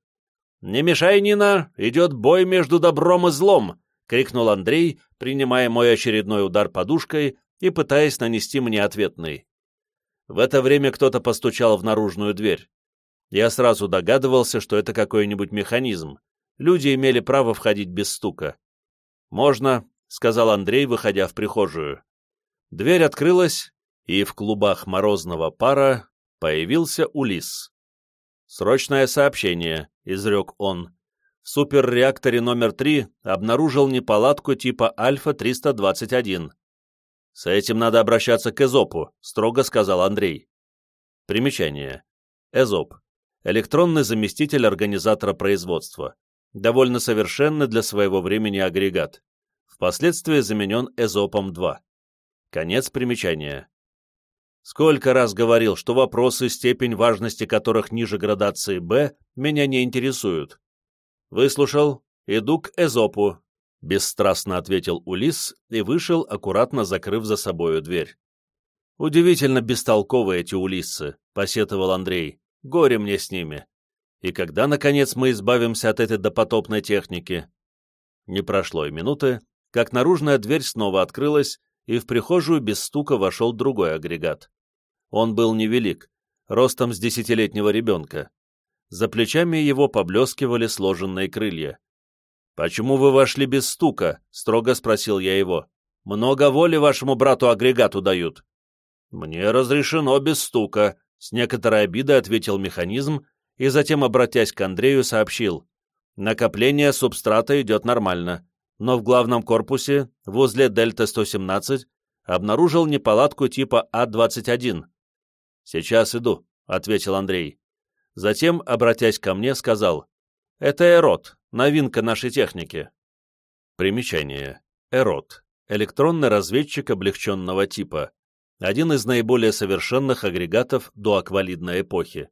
«Не мешай, Нина, идет бой между добром и злом», — крикнул Андрей, принимая мой очередной удар подушкой и пытаясь нанести мне ответный. В это время кто-то постучал в наружную дверь. Я сразу догадывался, что это какой-нибудь механизм. Люди имели право входить без стука. «Можно», — сказал Андрей, выходя в прихожую. Дверь открылась, и в клубах морозного пара появился Улис. «Срочное сообщение», — изрек он. В суперреакторе номер 3 обнаружил неполадку типа Альфа-321. «С этим надо обращаться к Эзопу», — строго сказал Андрей. Примечание. Эзоп. Электронный заместитель организатора производства. Довольно совершенный для своего времени агрегат. Впоследствии заменен Эзопом-2. Конец примечания. Сколько раз говорил, что вопросы, степень важности которых ниже градации «Б» меня не интересуют. Выслушал, иду к Эзопу, бесстрастно ответил Улис и вышел, аккуратно закрыв за собою дверь. Удивительно бестолковые эти улиссы, посетовал Андрей. Горе мне с ними. И когда, наконец, мы избавимся от этой допотопной техники? Не прошло и минуты, как наружная дверь снова открылась, и в прихожую без стука вошел другой агрегат. Он был невелик, ростом с десятилетнего ребенка. За плечами его поблескивали сложенные крылья. «Почему вы вошли без стука?» — строго спросил я его. «Много воли вашему брату-агрегату дают». «Мне разрешено без стука», — с некоторой обидой ответил механизм и затем, обратясь к Андрею, сообщил. «Накопление субстрата идет нормально но в главном корпусе, возле Дельта-117, обнаружил неполадку типа А-21. «Сейчас иду», — ответил Андрей. Затем, обратясь ко мне, сказал, «Это Эрот, новинка нашей техники». Примечание. Эрот. Электронный разведчик облегченного типа. Один из наиболее совершенных агрегатов до аквалидной эпохи.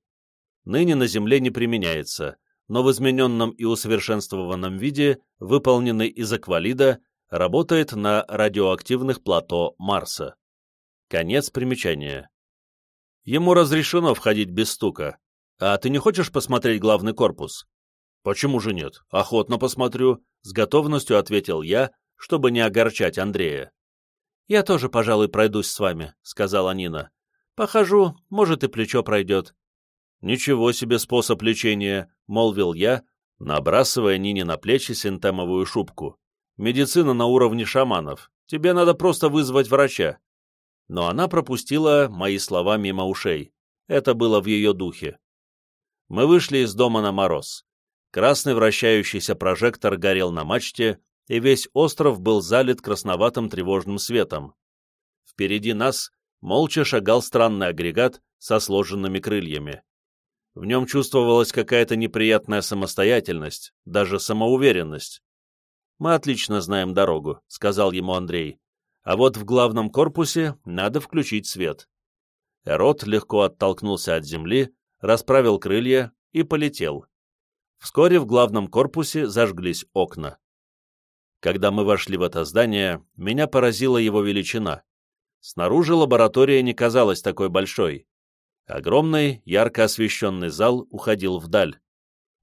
Ныне на Земле не применяется, но в измененном и усовершенствованном виде, выполненный из аквалида, работает на радиоактивных плато Марса. Конец примечания. Ему разрешено входить без стука. А ты не хочешь посмотреть главный корпус? Почему же нет? Охотно посмотрю, с готовностью ответил я, чтобы не огорчать Андрея. Я тоже, пожалуй, пройдусь с вами, сказала Нина. Похожу, может и плечо пройдет. «Ничего себе способ лечения», — молвил я, набрасывая Нине на плечи синтемовую шубку. «Медицина на уровне шаманов. Тебе надо просто вызвать врача». Но она пропустила мои слова мимо ушей. Это было в ее духе. Мы вышли из дома на мороз. Красный вращающийся прожектор горел на мачте, и весь остров был залит красноватым тревожным светом. Впереди нас молча шагал странный агрегат со сложенными крыльями. В нем чувствовалась какая-то неприятная самостоятельность, даже самоуверенность. «Мы отлично знаем дорогу», — сказал ему Андрей. «А вот в главном корпусе надо включить свет». Эрот легко оттолкнулся от земли, расправил крылья и полетел. Вскоре в главном корпусе зажглись окна. Когда мы вошли в это здание, меня поразила его величина. Снаружи лаборатория не казалась такой большой. Огромный, ярко освещенный зал уходил вдаль.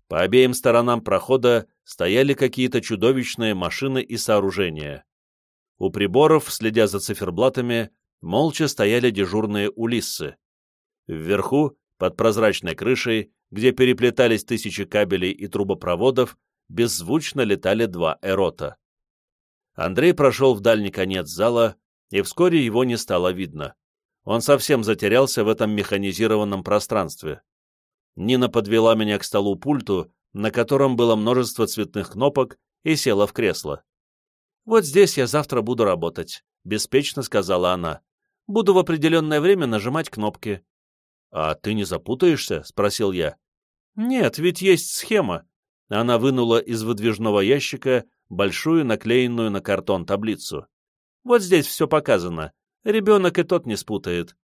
По обеим сторонам прохода стояли какие-то чудовищные машины и сооружения. У приборов, следя за циферблатами, молча стояли дежурные улиссы. Вверху, под прозрачной крышей, где переплетались тысячи кабелей и трубопроводов, беззвучно летали два эрота. Андрей прошел в дальний конец зала, и вскоре его не стало видно. Он совсем затерялся в этом механизированном пространстве. Нина подвела меня к столу-пульту, на котором было множество цветных кнопок, и села в кресло. «Вот здесь я завтра буду работать», — беспечно сказала она. «Буду в определенное время нажимать кнопки». «А ты не запутаешься?» — спросил я. «Нет, ведь есть схема». Она вынула из выдвижного ящика большую наклеенную на картон таблицу. «Вот здесь все показано. Ребенок и тот не спутает.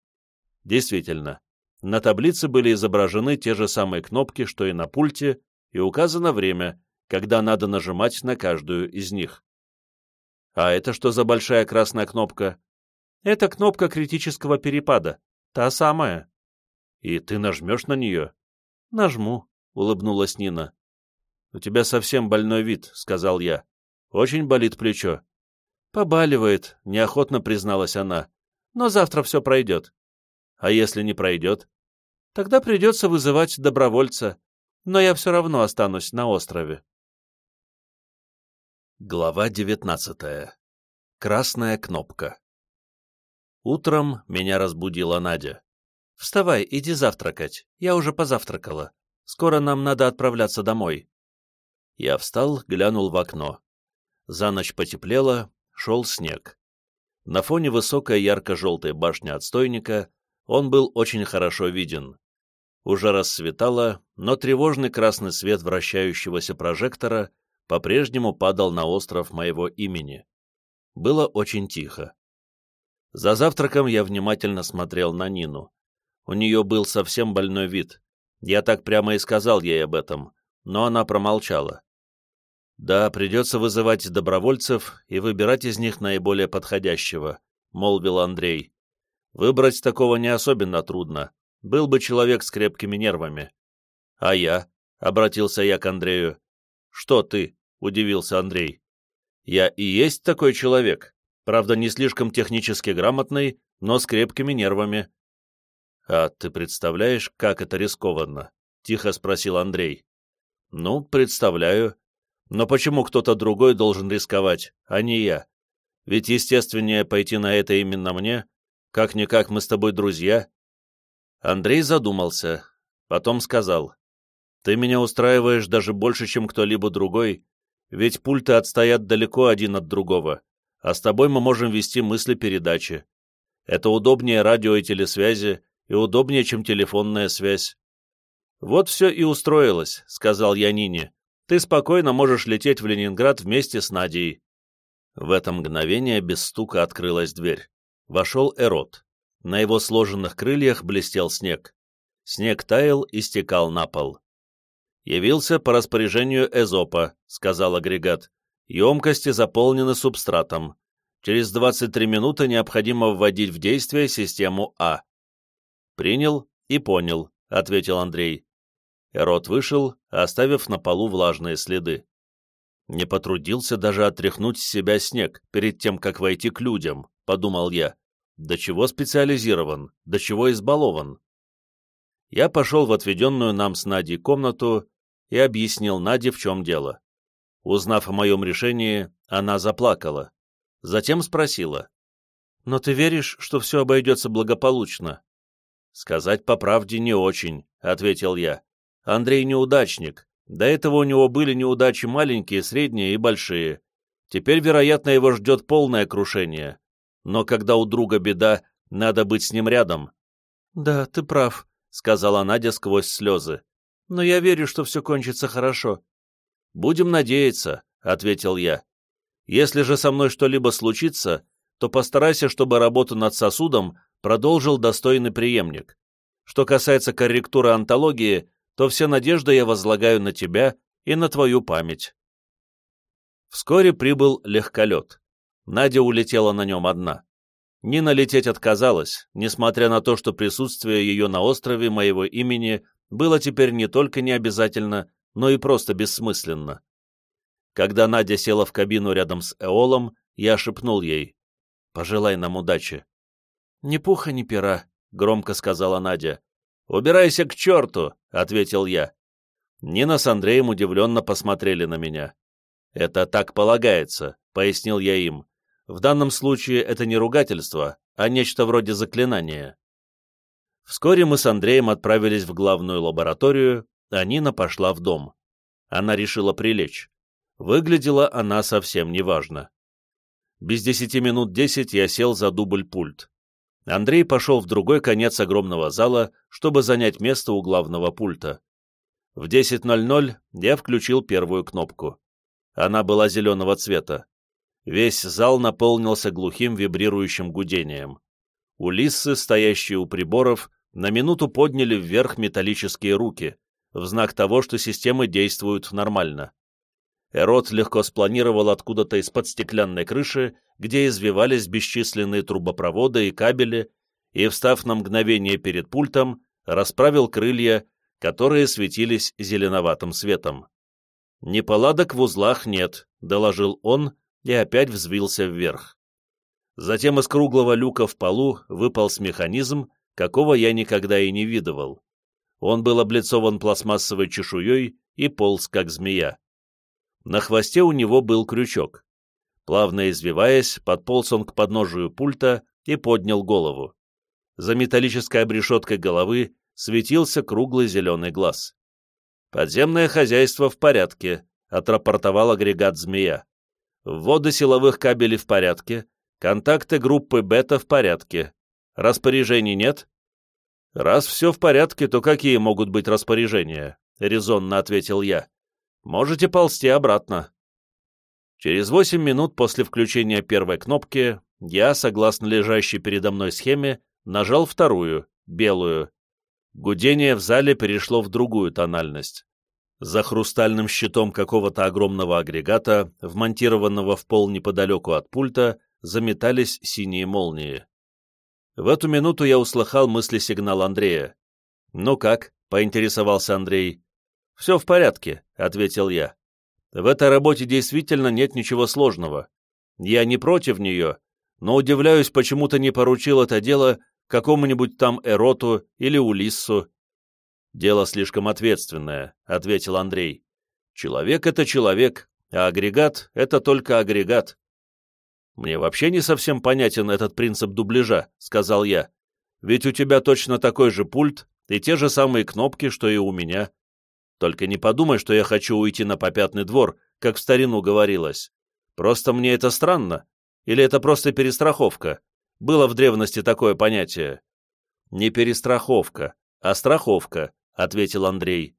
Действительно, на таблице были изображены те же самые кнопки, что и на пульте, и указано время, когда надо нажимать на каждую из них. А это что за большая красная кнопка? Это кнопка критического перепада. Та самая. И ты нажмешь на нее? Нажму, улыбнулась Нина. У тебя совсем больной вид, сказал я. Очень болит плечо. «Побаливает», — неохотно призналась она. «Но завтра все пройдет». «А если не пройдет?» Тогда придется вызывать добровольца, но я все равно останусь на острове. Глава девятнадцатая. Красная кнопка. Утром меня разбудила Надя. «Вставай, иди завтракать. Я уже позавтракала. Скоро нам надо отправляться домой». Я встал, глянул в окно. За ночь потеплело, шел снег. На фоне высокой ярко-желтой башни отстойника он был очень хорошо виден. Уже рассветало, но тревожный красный свет вращающегося прожектора по-прежнему падал на остров моего имени. Было очень тихо. За завтраком я внимательно смотрел на Нину. У нее был совсем больной вид. Я так прямо и сказал ей об этом, но она промолчала. «Да, придется вызывать добровольцев и выбирать из них наиболее подходящего», — молвил Андрей. «Выбрать такого не особенно трудно. Был бы человек с крепкими нервами». «А я?» — обратился я к Андрею. «Что ты?» — удивился Андрей. «Я и есть такой человек, правда, не слишком технически грамотный, но с крепкими нервами». «А ты представляешь, как это рискованно?» — тихо спросил Андрей. «Ну, представляю. Но почему кто-то другой должен рисковать, а не я? Ведь естественнее пойти на это именно мне. Как-никак мы с тобой друзья». Андрей задумался, потом сказал. «Ты меня устраиваешь даже больше, чем кто-либо другой, ведь пульты отстоят далеко один от другого, а с тобой мы можем вести мысли передачи. Это удобнее радио и телесвязи, и удобнее, чем телефонная связь. «Вот все и устроилось», — сказал я Нине. «Ты спокойно можешь лететь в Ленинград вместе с Надей». В это мгновение без стука открылась дверь. Вошел Эрот. На его сложенных крыльях блестел снег. Снег таял и стекал на пол. «Явился по распоряжению Эзопа», — сказал агрегат. «Емкости заполнены субстратом. Через 23 минуты необходимо вводить в действие систему А». «Принял и понял», — ответил Андрей. Эрот вышел, оставив на полу влажные следы. Не потрудился даже отряхнуть с себя снег перед тем, как войти к людям, подумал я. До чего специализирован, до чего избалован. Я пошел в отведенную нам с Надей комнату и объяснил Наде, в чем дело. Узнав о моем решении, она заплакала. Затем спросила. «Но ты веришь, что все обойдется благополучно?» «Сказать по правде не очень», — ответил я. «Андрей неудачник. До этого у него были неудачи маленькие, средние и большие. Теперь, вероятно, его ждет полное крушение. Но когда у друга беда, надо быть с ним рядом». «Да, ты прав», — сказала Надя сквозь слезы. «Но я верю, что все кончится хорошо». «Будем надеяться», — ответил я. «Если же со мной что-либо случится, то постарайся, чтобы работу над сосудом продолжил достойный преемник. Что касается корректуры антологии, то все надежды я возлагаю на тебя и на твою память. Вскоре прибыл легколет. Надя улетела на нем одна. Нина лететь отказалась, несмотря на то, что присутствие ее на острове моего имени было теперь не только необязательно, но и просто бессмысленно. Когда Надя села в кабину рядом с Эолом, я шепнул ей «Пожелай нам удачи». «Ни пуха, ни пера», — громко сказала Надя. «Убирайся к черту», — ответил я. Нина с Андреем удивленно посмотрели на меня. «Это так полагается», — пояснил я им. «В данном случае это не ругательство, а нечто вроде заклинания». Вскоре мы с Андреем отправились в главную лабораторию, а Нина пошла в дом. Она решила прилечь. Выглядела она совсем неважно. Без десяти минут десять я сел за дубль пульт. Андрей пошел в другой конец огромного зала, чтобы занять место у главного пульта. В 10.00 я включил первую кнопку. Она была зеленого цвета. Весь зал наполнился глухим вибрирующим гудением. Улиссы, стоящие у приборов, на минуту подняли вверх металлические руки, в знак того, что системы действуют нормально. Эрот легко спланировал откуда-то из-под стеклянной крыши, где извивались бесчисленные трубопроводы и кабели, и, встав на мгновение перед пультом, расправил крылья, которые светились зеленоватым светом. «Неполадок в узлах нет», — доложил он и опять взвился вверх. Затем из круглого люка в полу выполз механизм, какого я никогда и не видывал. Он был облицован пластмассовой чешуей и полз, как змея. На хвосте у него был крючок. Плавно извиваясь, подполз он к подножию пульта и поднял голову. За металлической обрешеткой головы светился круглый зеленый глаз. «Подземное хозяйство в порядке», — отрапортовал агрегат «Змея». «Вводы силовых кабелей в порядке, контакты группы «Бета» в порядке. Распоряжений нет?» «Раз все в порядке, то какие могут быть распоряжения?» — резонно ответил я. «Можете ползти обратно». Через восемь минут после включения первой кнопки я, согласно лежащей передо мной схеме, нажал вторую, белую. Гудение в зале перешло в другую тональность. За хрустальным щитом какого-то огромного агрегата, вмонтированного в пол неподалеку от пульта, заметались синие молнии. В эту минуту я услыхал мысли сигнал Андрея. «Ну как?» — поинтересовался Андрей. «Все в порядке», — ответил я. «В этой работе действительно нет ничего сложного. Я не против нее, но удивляюсь, почему то не поручил это дело какому-нибудь там Эроту или Улиссу». «Дело слишком ответственное», — ответил Андрей. «Человек — это человек, а агрегат — это только агрегат. «Мне вообще не совсем понятен этот принцип дубляжа», — сказал я. «Ведь у тебя точно такой же пульт и те же самые кнопки, что и у меня. Только не подумай, что я хочу уйти на попятный двор, как в старину говорилось. Просто мне это странно. Или это просто перестраховка? Было в древности такое понятие». «Не перестраховка, а страховка», — ответил Андрей.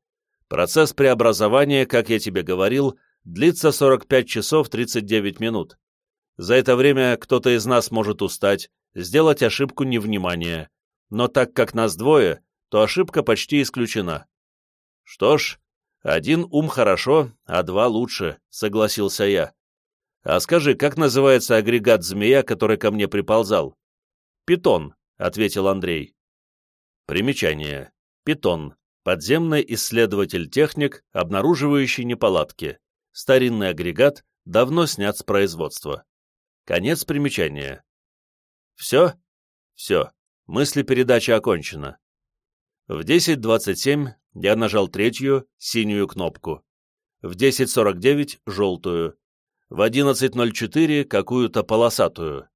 «Процесс преобразования, как я тебе говорил, длится 45 часов 39 минут. За это время кто-то из нас может устать, сделать ошибку невнимания. Но так как нас двое, то ошибка почти исключена. Что ж, один ум хорошо, а два лучше, согласился я. А скажи, как называется агрегат змея, который ко мне приползал? Питон, ответил Андрей. Примечание. Питон. Подземный исследователь-техник, обнаруживающий неполадки. Старинный агрегат, давно снят с производства. Конец примечания. Все? Все. Мысли передачи окончена. В 10.27 я нажал третью, синюю кнопку. В 10.49 — желтую. В 11.04 — какую-то полосатую.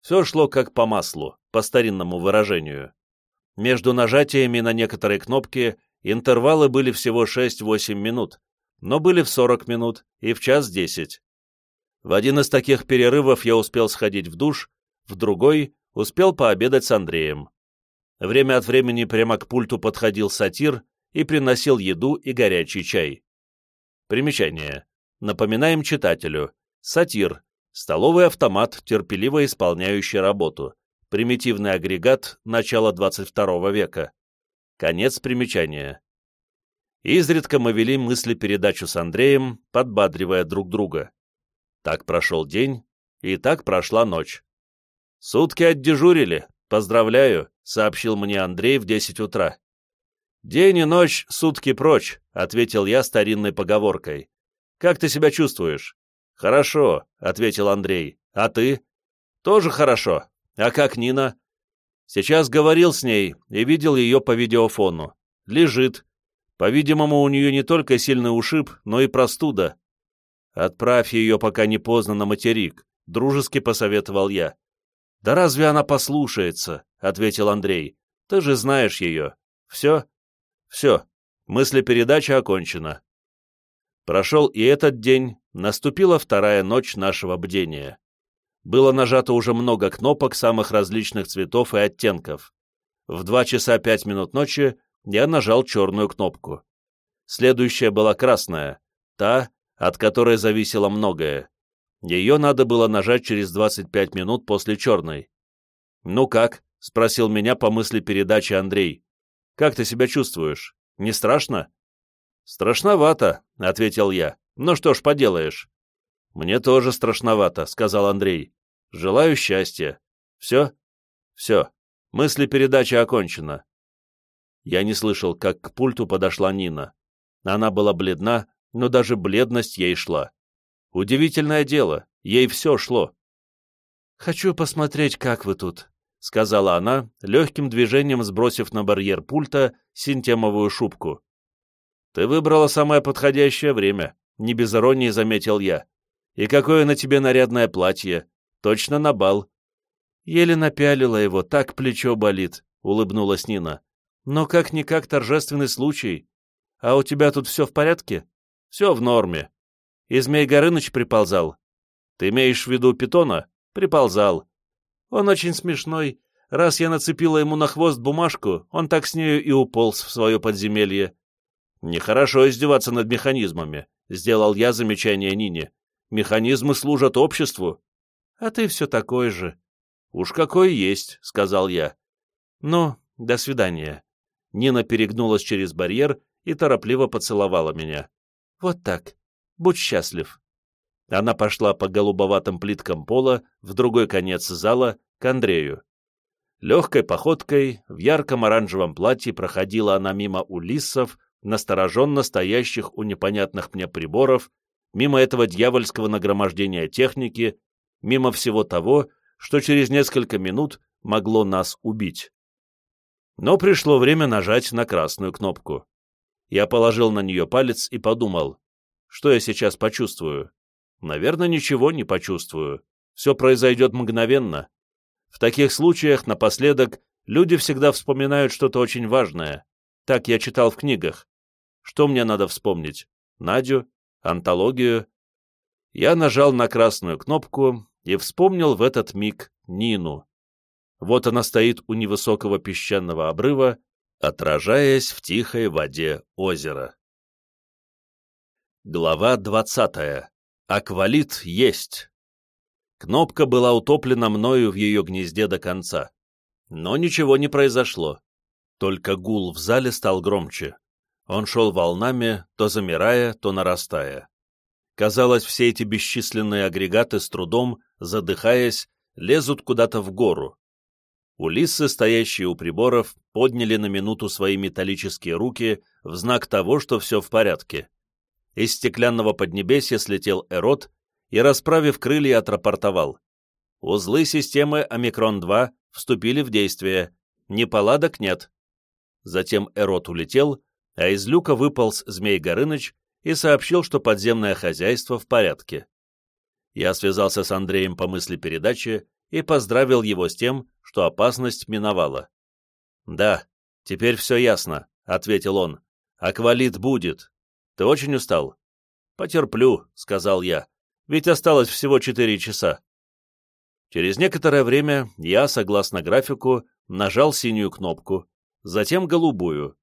Все шло как по маслу, по старинному выражению. Между нажатиями на некоторые кнопки интервалы были всего 6-8 минут, но были в 40 минут и в час 10. В один из таких перерывов я успел сходить в душ, в другой успел пообедать с Андреем. Время от времени прямо к пульту подходил сатир и приносил еду и горячий чай. Примечание. Напоминаем читателю. Сатир. Столовый автомат, терпеливо исполняющий работу. Примитивный агрегат начала 22 века. Конец примечания. Изредка мы вели мысли передачу с Андреем, подбадривая друг друга. Так прошел день, и так прошла ночь. «Сутки отдежурили, поздравляю», — сообщил мне Андрей в десять утра. «День и ночь, сутки прочь», — ответил я старинной поговоркой. «Как ты себя чувствуешь?» «Хорошо», — ответил Андрей. «А ты?» «Тоже хорошо. А как Нина?» «Сейчас говорил с ней и видел ее по видеофону. Лежит. По-видимому, у нее не только сильный ушиб, но и простуда. «Отправь ее, пока не поздно, на материк», — дружески посоветовал я. «Да разве она послушается?» — ответил Андрей. «Ты же знаешь ее. Все?» «Все. Мыслепередача окончена». Прошел и этот день, наступила вторая ночь нашего бдения. Было нажато уже много кнопок самых различных цветов и оттенков. В два часа пять минут ночи я нажал черную кнопку. Следующая была красная, та, от которой зависело многое. Ее надо было нажать через 25 минут после черной. «Ну как?» — спросил меня по мысли передачи Андрей. «Как ты себя чувствуешь? Не страшно?» «Страшновато», — ответил я. «Ну что ж, поделаешь». «Мне тоже страшновато», — сказал Андрей. «Желаю счастья. Все?» «Все. Мысли передачи окончена». Я не слышал, как к пульту подошла Нина. Она была бледна, но даже бледность ей шла. Удивительное дело, ей все шло. «Хочу посмотреть, как вы тут», сказала она, легким движением сбросив на барьер пульта синтемовую шубку. «Ты выбрала самое подходящее время», — не без иронии заметил я. «И какое на тебе нарядное платье? Точно на бал». Еле напялила его, так плечо болит, — улыбнулась Нина. «Но как-никак торжественный случай. А у тебя тут все в порядке?» «Все в норме. И Змей Горыныч приползал. Ты имеешь в виду питона? Приползал. Он очень смешной. Раз я нацепила ему на хвост бумажку, он так с нею и уполз в свое подземелье. Нехорошо издеваться над механизмами, — сделал я замечание Нине. Механизмы служат обществу. А ты все такой же. Уж какой есть, — сказал я. Ну, до свидания. Нина перегнулась через барьер и торопливо поцеловала меня. Вот так. Будь счастлив. Она пошла по голубоватым плиткам пола в другой конец зала к Андрею. Легкой походкой, в ярком оранжевом платье проходила она мимо улиссов, настороженно стоящих у непонятных мне приборов, мимо этого дьявольского нагромождения техники, мимо всего того, что через несколько минут могло нас убить. Но пришло время нажать на красную кнопку. Я положил на нее палец и подумал, что я сейчас почувствую. Наверное, ничего не почувствую. Все произойдет мгновенно. В таких случаях, напоследок, люди всегда вспоминают что-то очень важное. Так я читал в книгах. Что мне надо вспомнить? Надю? Антологию? Я нажал на красную кнопку и вспомнил в этот миг Нину. Вот она стоит у невысокого песчаного обрыва, отражаясь в тихой воде озера. Глава двадцатая. Аквалит есть. Кнопка была утоплена мною в ее гнезде до конца. Но ничего не произошло. Только гул в зале стал громче. Он шел волнами, то замирая, то нарастая. Казалось, все эти бесчисленные агрегаты с трудом, задыхаясь, лезут куда-то в гору. Улиссы, стоящие у приборов, подняли на минуту свои металлические руки в знак того, что все в порядке из стеклянного поднебесья слетел Эрот и, расправив крылья, отрапортовал. Узлы системы Омикрон-2 вступили в действие. Неполадок нет. Затем Эрот улетел, а из люка выполз Змей Горыныч и сообщил, что подземное хозяйство в порядке. Я связался с Андреем по мысли передачи и поздравил его с тем, что опасность миновала. «Да, теперь все ясно», — ответил он. «Аквалит будет, ты очень устал?» «Потерплю», — сказал я, — «ведь осталось всего четыре часа». Через некоторое время я, согласно графику, нажал синюю кнопку, затем голубую.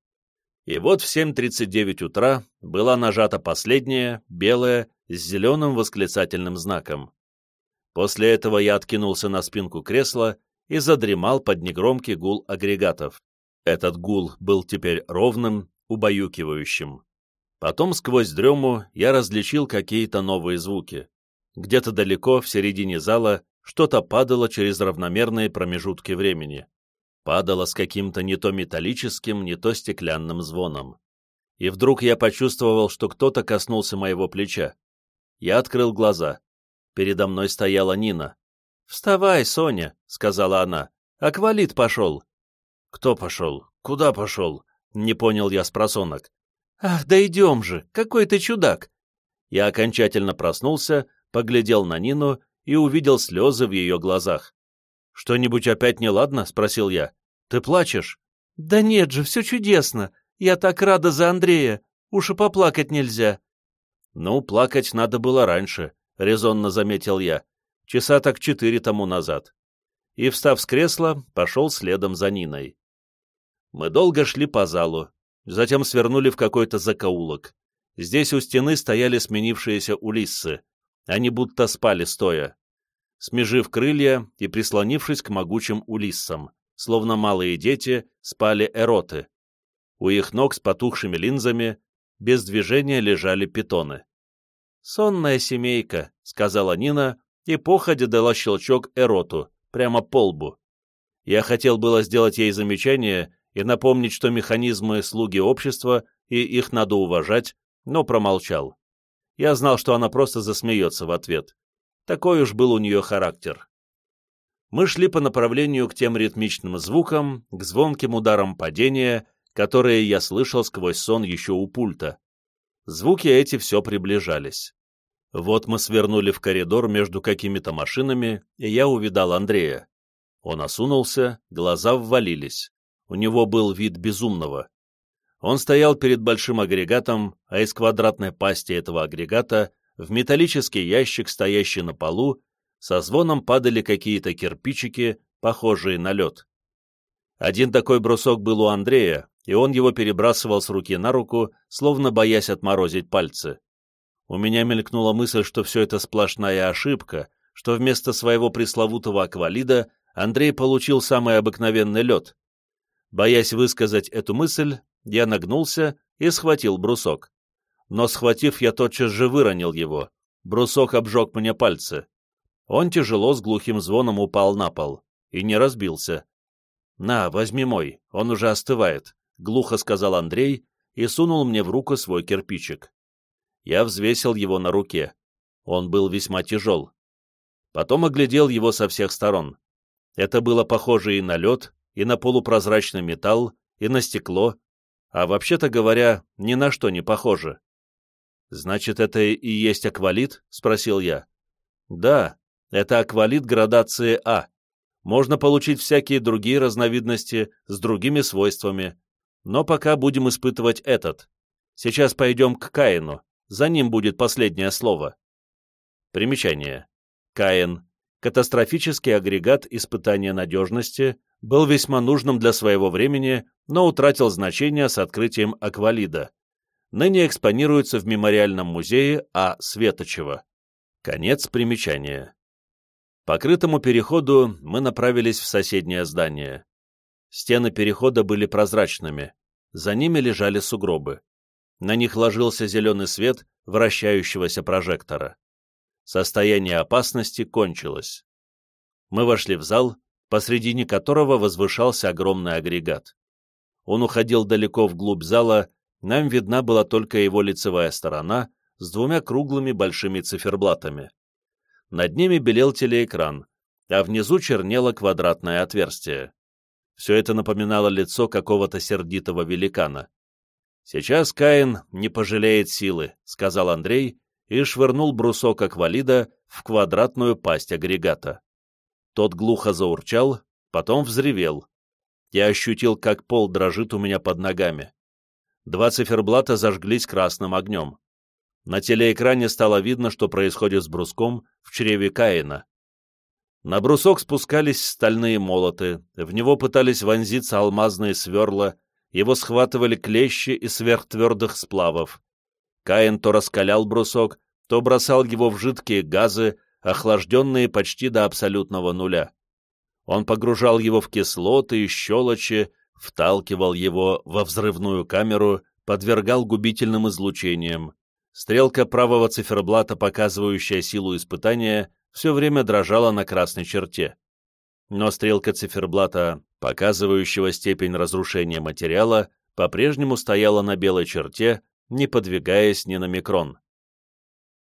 И вот в 7.39 утра была нажата последняя, белая, с зеленым восклицательным знаком. После этого я откинулся на спинку кресла и задремал под негромкий гул агрегатов. Этот гул был теперь ровным, убаюкивающим. Потом сквозь дрему я различил какие-то новые звуки. Где-то далеко, в середине зала, что-то падало через равномерные промежутки времени. Падало с каким-то не то металлическим, не то стеклянным звоном. И вдруг я почувствовал, что кто-то коснулся моего плеча. Я открыл глаза. Передо мной стояла Нина. «Вставай, Соня», — сказала она. «Аквалит пошел». «Кто пошел? Куда пошел?» — не понял я с просонок. «Ах, да идем же! Какой ты чудак!» Я окончательно проснулся, поглядел на Нину и увидел слезы в ее глазах. «Что-нибудь опять неладно?» — спросил я. «Ты плачешь?» «Да нет же, все чудесно! Я так рада за Андрея! Уж и поплакать нельзя!» «Ну, плакать надо было раньше», — резонно заметил я, часа так четыре тому назад. И, встав с кресла, пошел следом за Ниной. Мы долго шли по залу, затем свернули в какой-то закоулок. Здесь у стены стояли сменившиеся улиссы. Они будто спали стоя. Смежив крылья и прислонившись к могучим улиссам, словно малые дети, спали эроты. У их ног с потухшими линзами без движения лежали питоны. «Сонная семейка», — сказала Нина, и походя дала щелчок эроту, прямо по лбу. Я хотел было сделать ей замечание, и напомнить, что механизмы — слуги общества, и их надо уважать, но промолчал. Я знал, что она просто засмеется в ответ. Такой уж был у нее характер. Мы шли по направлению к тем ритмичным звукам, к звонким ударам падения, которые я слышал сквозь сон еще у пульта. Звуки эти все приближались. Вот мы свернули в коридор между какими-то машинами, и я увидал Андрея. Он осунулся, глаза ввалились. У него был вид безумного. Он стоял перед большим агрегатом, а из квадратной пасти этого агрегата в металлический ящик, стоящий на полу, со звоном падали какие-то кирпичики, похожие на лед. Один такой брусок был у Андрея, и он его перебрасывал с руки на руку, словно боясь отморозить пальцы. У меня мелькнула мысль, что все это сплошная ошибка, что вместо своего пресловутого аквалида Андрей получил самый обыкновенный лед. Боясь высказать эту мысль, я нагнулся и схватил брусок. Но схватив, я тотчас же выронил его. Брусок обжег мне пальцы. Он тяжело с глухим звоном упал на пол и не разбился. «На, возьми мой, он уже остывает», — глухо сказал Андрей и сунул мне в руку свой кирпичик. Я взвесил его на руке. Он был весьма тяжел. Потом оглядел его со всех сторон. Это было похоже и на лед, и на полупрозрачный металл, и на стекло, а вообще-то говоря, ни на что не похоже. «Значит, это и есть аквалит?» — спросил я. «Да, это аквалит градации А. Можно получить всякие другие разновидности с другими свойствами, но пока будем испытывать этот. Сейчас пойдем к Каину, за ним будет последнее слово». Примечание. Каин. Катастрофический агрегат испытания надежности был весьма нужным для своего времени, но утратил значение с открытием аквалида. Ныне экспонируется в Мемориальном музее А. Светочева. Конец примечания. По крытому переходу мы направились в соседнее здание. Стены перехода были прозрачными, за ними лежали сугробы. На них ложился зеленый свет вращающегося прожектора. Состояние опасности кончилось. Мы вошли в зал, посредине которого возвышался огромный агрегат. Он уходил далеко вглубь зала, нам видна была только его лицевая сторона с двумя круглыми большими циферблатами. Над ними белел телеэкран, а внизу чернело квадратное отверстие. Все это напоминало лицо какого-то сердитого великана. «Сейчас Каин не пожалеет силы», — сказал Андрей и швырнул брусок аквалида в квадратную пасть агрегата. Тот глухо заурчал, потом взревел. Я ощутил, как пол дрожит у меня под ногами. Два циферблата зажглись красным огнем. На телеэкране стало видно, что происходит с бруском в чреве Каина. На брусок спускались стальные молоты, в него пытались вонзиться алмазные сверла, его схватывали клещи из сверхтвердых сплавов. Каин то раскалял брусок, то бросал его в жидкие газы, охлажденные почти до абсолютного нуля. Он погружал его в кислоты и щелочи, вталкивал его во взрывную камеру, подвергал губительным излучениям. Стрелка правого циферблата, показывающая силу испытания, все время дрожала на красной черте. Но стрелка циферблата, показывающего степень разрушения материала, по-прежнему стояла на белой черте, не подвигаясь ни на микрон.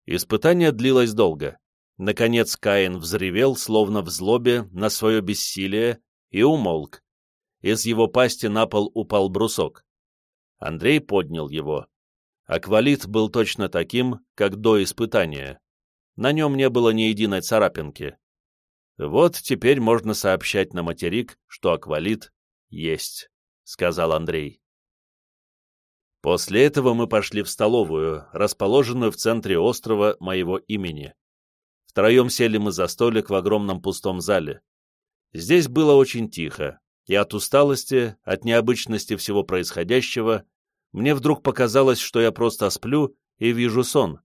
Испытание длилось долго. Наконец Каин взревел, словно в злобе, на свое бессилие, и умолк. Из его пасти на пол упал брусок. Андрей поднял его. Аквалит был точно таким, как до испытания. На нем не было ни единой царапинки. Вот теперь можно сообщать на материк, что аквалит есть, — сказал Андрей. После этого мы пошли в столовую, расположенную в центре острова моего имени. Втроем сели мы за столик в огромном пустом зале. Здесь было очень тихо, и от усталости, от необычности всего происходящего, мне вдруг показалось, что я просто сплю и вижу сон.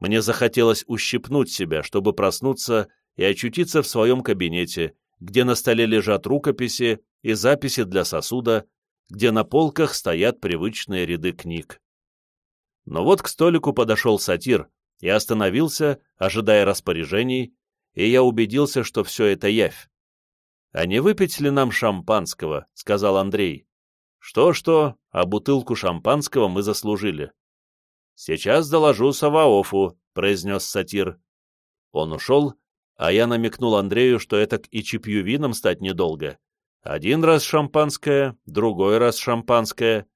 Мне захотелось ущипнуть себя, чтобы проснуться и очутиться в своем кабинете, где на столе лежат рукописи и записи для сосуда, где на полках стоят привычные ряды книг. Но вот к столику подошел сатир, и остановился, ожидая распоряжений, и я убедился, что все это явь. «А не выпить ли нам шампанского?» — сказал Андрей. «Что-что, а бутылку шампанского мы заслужили». «Сейчас доложу Саваофу», — произнес сатир. Он ушел, А я намекнул Андрею, что это и чипью вином стать недолго. Один раз шампанское, другой раз шампанское.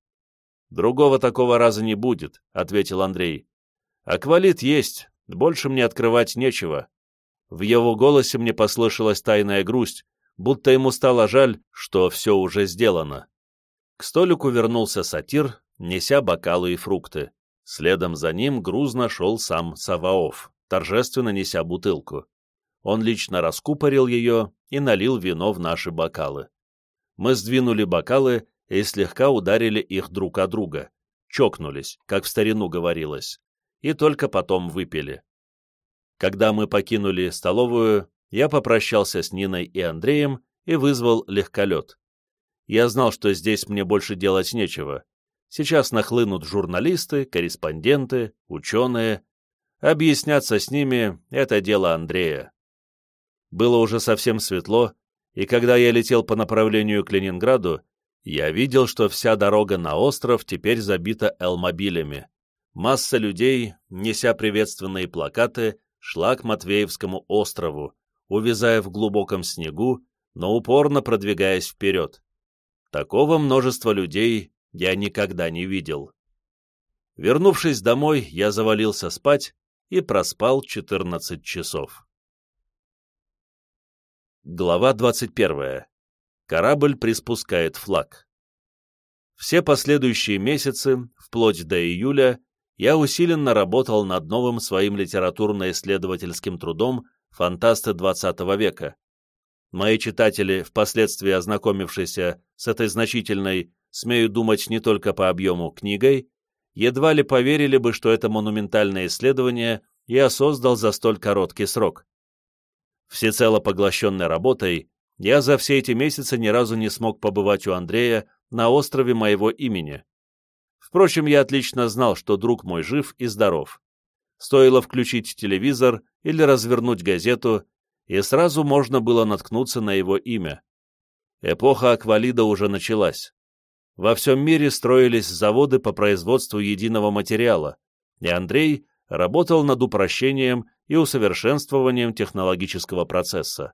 Другого такого раза не будет, — ответил Андрей. Аквалит есть, больше мне открывать нечего. В его голосе мне послышалась тайная грусть, будто ему стало жаль, что все уже сделано. К столику вернулся сатир, неся бокалы и фрукты. Следом за ним грузно шел сам Саваоф, торжественно неся бутылку. Он лично раскупорил ее и налил вино в наши бокалы. Мы сдвинули бокалы и слегка ударили их друг о друга, чокнулись, как в старину говорилось, и только потом выпили. Когда мы покинули столовую, я попрощался с Ниной и Андреем и вызвал легколет. Я знал, что здесь мне больше делать нечего. Сейчас нахлынут журналисты, корреспонденты, ученые. Объясняться с ними — это дело Андрея. Было уже совсем светло, и когда я летел по направлению к Ленинграду, я видел, что вся дорога на остров теперь забита элмобилями. Масса людей, неся приветственные плакаты, шла к Матвеевскому острову, увязая в глубоком снегу, но упорно продвигаясь вперед. Такого множества людей я никогда не видел. Вернувшись домой, я завалился спать и проспал 14 часов. Глава 21. Корабль приспускает флаг. Все последующие месяцы, вплоть до июля, я усиленно работал над новым своим литературно-исследовательским трудом «Фантасты XX века». Мои читатели, впоследствии ознакомившиеся с этой значительной, смею думать не только по объему книгой, едва ли поверили бы, что это монументальное исследование я создал за столь короткий срок. Всецело поглощенной работой, я за все эти месяцы ни разу не смог побывать у Андрея на острове моего имени. Впрочем, я отлично знал, что друг мой жив и здоров. Стоило включить телевизор или развернуть газету, и сразу можно было наткнуться на его имя. Эпоха аквалида уже началась. Во всем мире строились заводы по производству единого материала, и Андрей работал над упрощением и усовершенствованием технологического процесса.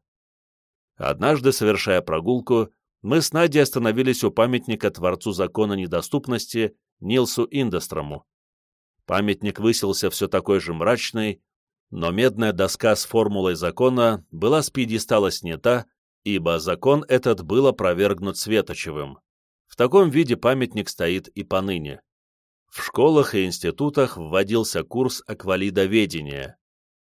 Однажды, совершая прогулку, мы с Надей остановились у памятника Творцу Закона Недоступности Нилсу Индострому. Памятник высился все такой же мрачный, но медная доска с формулой закона была с пьедестала снята, ибо закон этот был опровергнут Светочевым. В таком виде памятник стоит и поныне. В школах и институтах вводился курс аквалидоведения.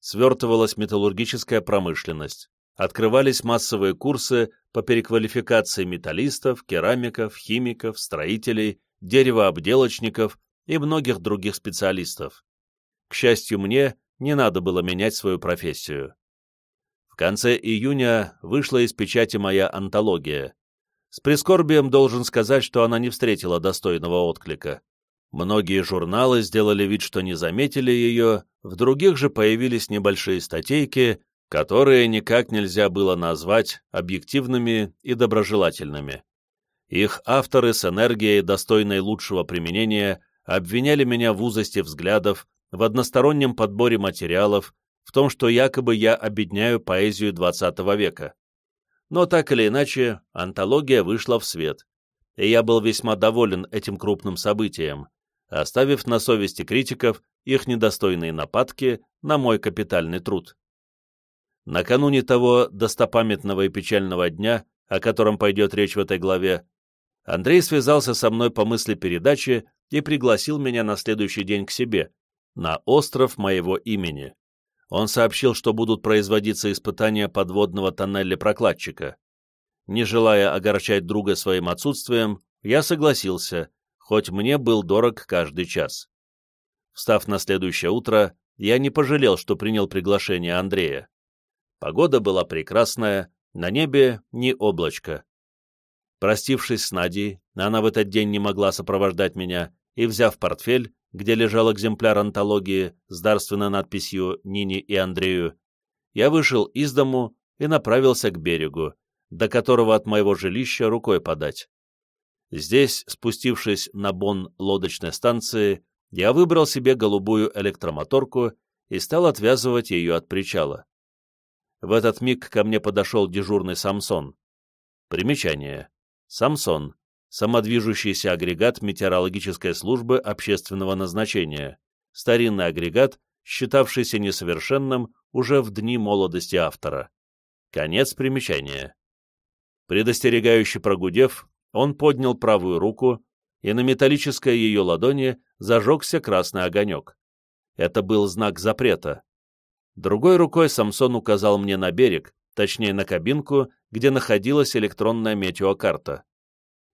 Свертывалась металлургическая промышленность. Открывались массовые курсы по переквалификации металлистов, керамиков, химиков, строителей, деревообделочников и многих других специалистов. К счастью, мне не надо было менять свою профессию. В конце июня вышла из печати моя антология. С прискорбием должен сказать, что она не встретила достойного отклика. Многие журналы сделали вид, что не заметили ее, в других же появились небольшие статейки, которые никак нельзя было назвать объективными и доброжелательными. Их авторы с энергией, достойной лучшего применения, обвиняли меня в узости взглядов, в одностороннем подборе материалов, в том, что якобы я обедняю поэзию XX века. Но так или иначе, антология вышла в свет, и я был весьма доволен этим крупным событием, оставив на совести критиков их недостойные нападки на мой капитальный труд. Накануне того достопамятного и печального дня, о котором пойдет речь в этой главе, Андрей связался со мной по мысли передачи и пригласил меня на следующий день к себе, на остров моего имени. Он сообщил, что будут производиться испытания подводного тоннеля-прокладчика. Не желая огорчать друга своим отсутствием, я согласился, хоть мне был дорог каждый час. Встав на следующее утро, я не пожалел, что принял приглашение Андрея. Погода была прекрасная, на небе ни облачко. Простившись с Надей, она в этот день не могла сопровождать меня, и, взяв портфель, где лежал экземпляр антологии с дарственной надписью «Нине и Андрею», я вышел из дому и направился к берегу, до которого от моего жилища рукой подать. Здесь, спустившись на бон лодочной станции, я выбрал себе голубую электромоторку и стал отвязывать ее от причала. В этот миг ко мне подошел дежурный Самсон. Примечание. Самсон. Самодвижущийся агрегат метеорологической службы общественного назначения. Старинный агрегат, считавшийся несовершенным уже в дни молодости автора. Конец примечания. Предостерегающе прогудев, он поднял правую руку, и на металлической ее ладони зажегся красный огонек. Это был знак запрета. Другой рукой Самсон указал мне на берег, точнее на кабинку, где находилась электронная метеокарта.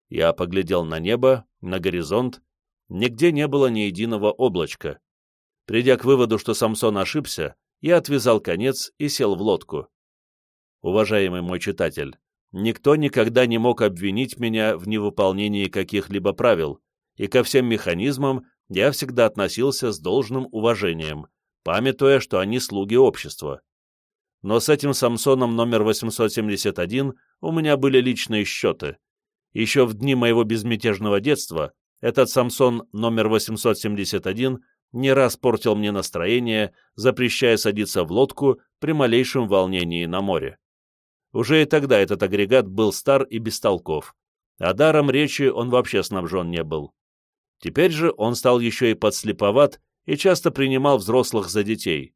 Я поглядел на небо, на горизонт. Нигде не было ни единого облачка. Придя к выводу, что Самсон ошибся, я отвязал конец и сел в лодку. Уважаемый мой читатель, никто никогда не мог обвинить меня в невыполнении каких-либо правил, и ко всем механизмам я всегда относился с должным уважением, памятуя, что они слуги общества. Но с этим Самсоном номер 871 у меня были личные счеты. Еще в дни моего безмятежного детства этот Самсон номер 871 не раз портил мне настроение, запрещая садиться в лодку при малейшем волнении на море. Уже и тогда этот агрегат был стар и бестолков, а даром речи он вообще снабжен не был. Теперь же он стал еще и подслеповат и часто принимал взрослых за детей.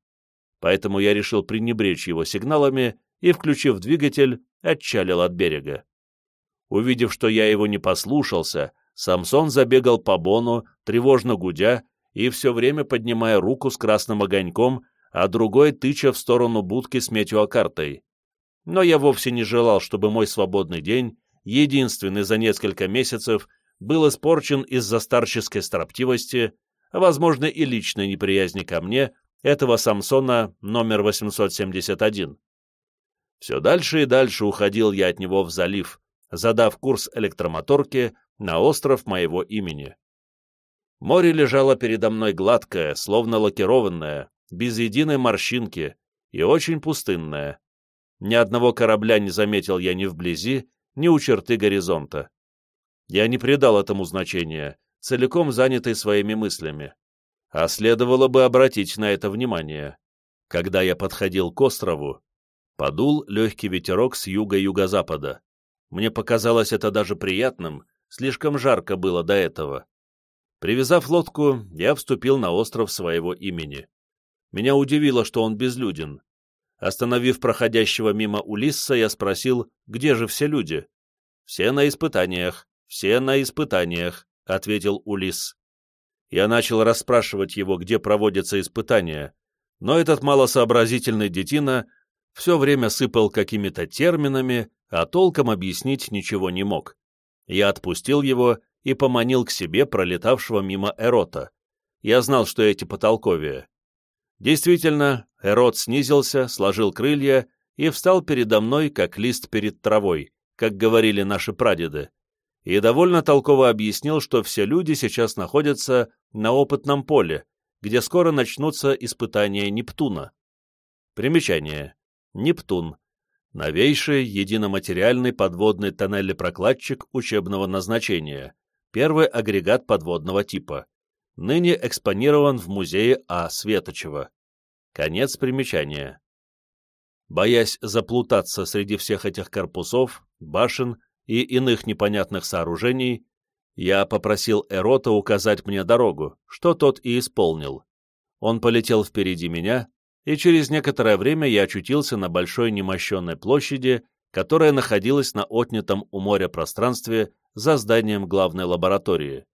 Поэтому я решил пренебречь его сигналами и, включив двигатель, отчалил от берега. Увидев, что я его не послушался, Самсон забегал по бону, тревожно гудя и все время поднимая руку с красным огоньком, а другой тыча в сторону будки с метеокартой. Но я вовсе не желал, чтобы мой свободный день, единственный за несколько месяцев, был испорчен из-за старческой строптивости, а, возможно, и личной неприязни ко мне, этого Самсона номер 871. Все дальше и дальше уходил я от него в залив, задав курс электромоторки на остров моего имени. Море лежало передо мной гладкое, словно лакированное, без единой морщинки и очень пустынное. Ни одного корабля не заметил я ни вблизи, ни у черты горизонта. Я не придал этому значения, целиком занятый своими мыслями. А следовало бы обратить на это внимание. Когда я подходил к острову, подул легкий ветерок с юга-юго-запада. Мне показалось это даже приятным, слишком жарко было до этого. Привязав лодку, я вступил на остров своего имени. Меня удивило, что он безлюден. Остановив проходящего мимо Улисса, я спросил, где же все люди? «Все на испытаниях, все на испытаниях», — ответил Улисс. Я начал расспрашивать его, где проводятся испытания, но этот малосообразительный детина все время сыпал какими-то терминами, а толком объяснить ничего не мог. Я отпустил его и поманил к себе пролетавшего мимо Эрота. Я знал, что эти потолковые. Действительно, Эрот снизился, сложил крылья и встал передо мной, как лист перед травой, как говорили наши прадеды, и довольно толково объяснил, что все люди сейчас находятся на опытном поле, где скоро начнутся испытания Нептуна. Примечание. Нептун новейший единоматериальный подводный тоннелепрокладчик учебного назначения, первый агрегат подводного типа, ныне экспонирован в музее А. Светочева. Конец примечания. Боясь заплутаться среди всех этих корпусов, башен и иных непонятных сооружений, я попросил Эрота указать мне дорогу, что тот и исполнил. Он полетел впереди меня, и через некоторое время я очутился на большой немощенной площади, которая находилась на отнятом у моря пространстве за зданием главной лаборатории.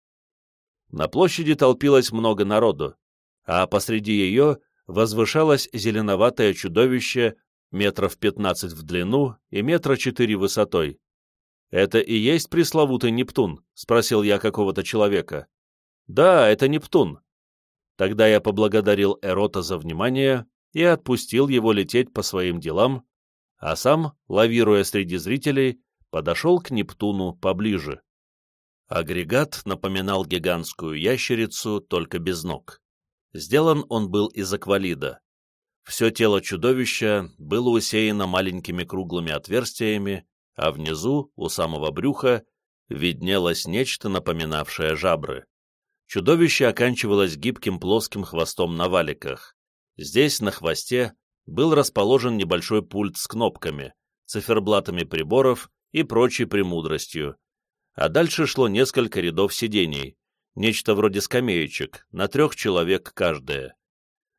На площади толпилось много народу, а посреди ее возвышалось зеленоватое чудовище метров пятнадцать в длину и метра четыре высотой. «Это и есть пресловутый Нептун?» — спросил я какого-то человека. «Да, это Нептун». Тогда я поблагодарил Эрота за внимание и отпустил его лететь по своим делам, а сам, лавируя среди зрителей, подошел к Нептуну поближе. Агрегат напоминал гигантскую ящерицу, только без ног. Сделан он был из аквалида. Все тело чудовища было усеяно маленькими круглыми отверстиями, а внизу, у самого брюха, виднелось нечто напоминавшее жабры. Чудовище оканчивалось гибким плоским хвостом на валиках. Здесь, на хвосте, был расположен небольшой пульт с кнопками, циферблатами приборов и прочей премудростью. А дальше шло несколько рядов сидений, нечто вроде скамеечек, на трех человек каждая.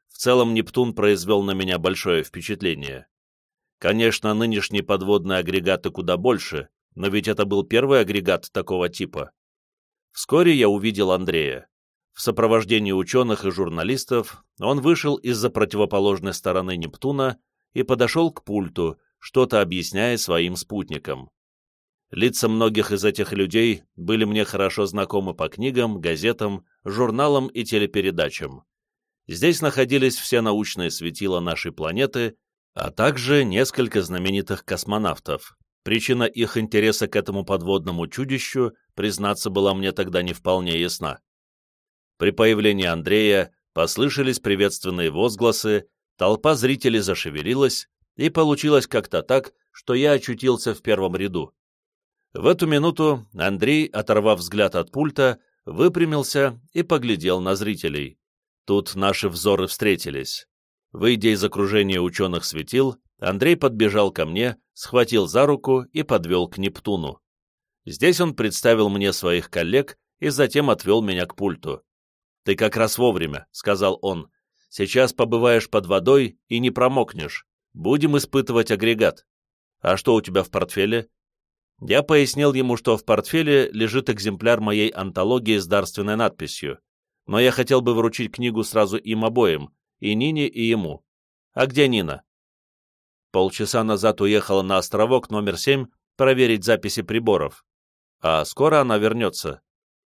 В целом Нептун произвел на меня большое впечатление. Конечно, нынешние подводные агрегаты куда больше, но ведь это был первый агрегат такого типа. Вскоре я увидел Андрея. В сопровождении ученых и журналистов он вышел из-за противоположной стороны Нептуна и подошел к пульту, что-то объясняя своим спутникам. Лица многих из этих людей были мне хорошо знакомы по книгам, газетам, журналам и телепередачам. Здесь находились все научные светила нашей планеты, а также несколько знаменитых космонавтов. Причина их интереса к этому подводному чудищу, признаться, была мне тогда не вполне ясна. При появлении Андрея послышались приветственные возгласы, толпа зрителей зашевелилась, и получилось как-то так, что я очутился в первом ряду. В эту минуту Андрей, оторвав взгляд от пульта, выпрямился и поглядел на зрителей. Тут наши взоры встретились. Выйдя из окружения ученых светил, Андрей подбежал ко мне, схватил за руку и подвел к Нептуну. Здесь он представил мне своих коллег и затем отвел меня к пульту. «Ты как раз вовремя», — сказал он. «Сейчас побываешь под водой и не промокнешь. Будем испытывать агрегат. А что у тебя в портфеле?» Я пояснил ему, что в портфеле лежит экземпляр моей антологии с дарственной надписью, но я хотел бы вручить книгу сразу им обоим, и Нине, и ему. А где Нина? Полчаса назад уехала на островок номер 7 проверить записи приборов. А скоро она вернется.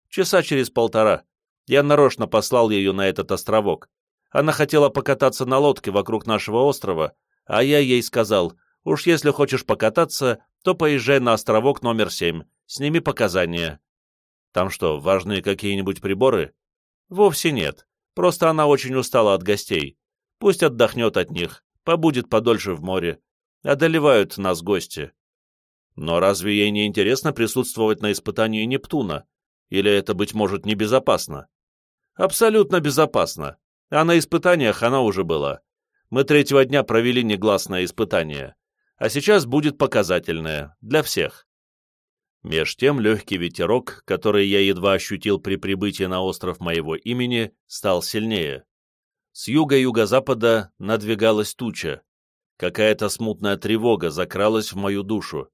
Часа через полтора. Я нарочно послал ее на этот островок. Она хотела покататься на лодке вокруг нашего острова, а я ей сказал, уж если хочешь покататься, то поезжай на островок номер 7, сними показания. Там что, важные какие-нибудь приборы? Вовсе нет. Просто она очень устала от гостей. Пусть отдохнет от них, побудет подольше в море. Одолевают нас гости. Но разве ей не интересно присутствовать на испытании Нептуна? Или это, быть может, небезопасно? Абсолютно безопасно. А на испытаниях она уже была. Мы третьего дня провели негласное испытание. А сейчас будет показательное. Для всех. Меж тем легкий ветерок, который я едва ощутил при прибытии на остров моего имени, стал сильнее. С юга-юго-запада надвигалась туча. Какая-то смутная тревога закралась в мою душу.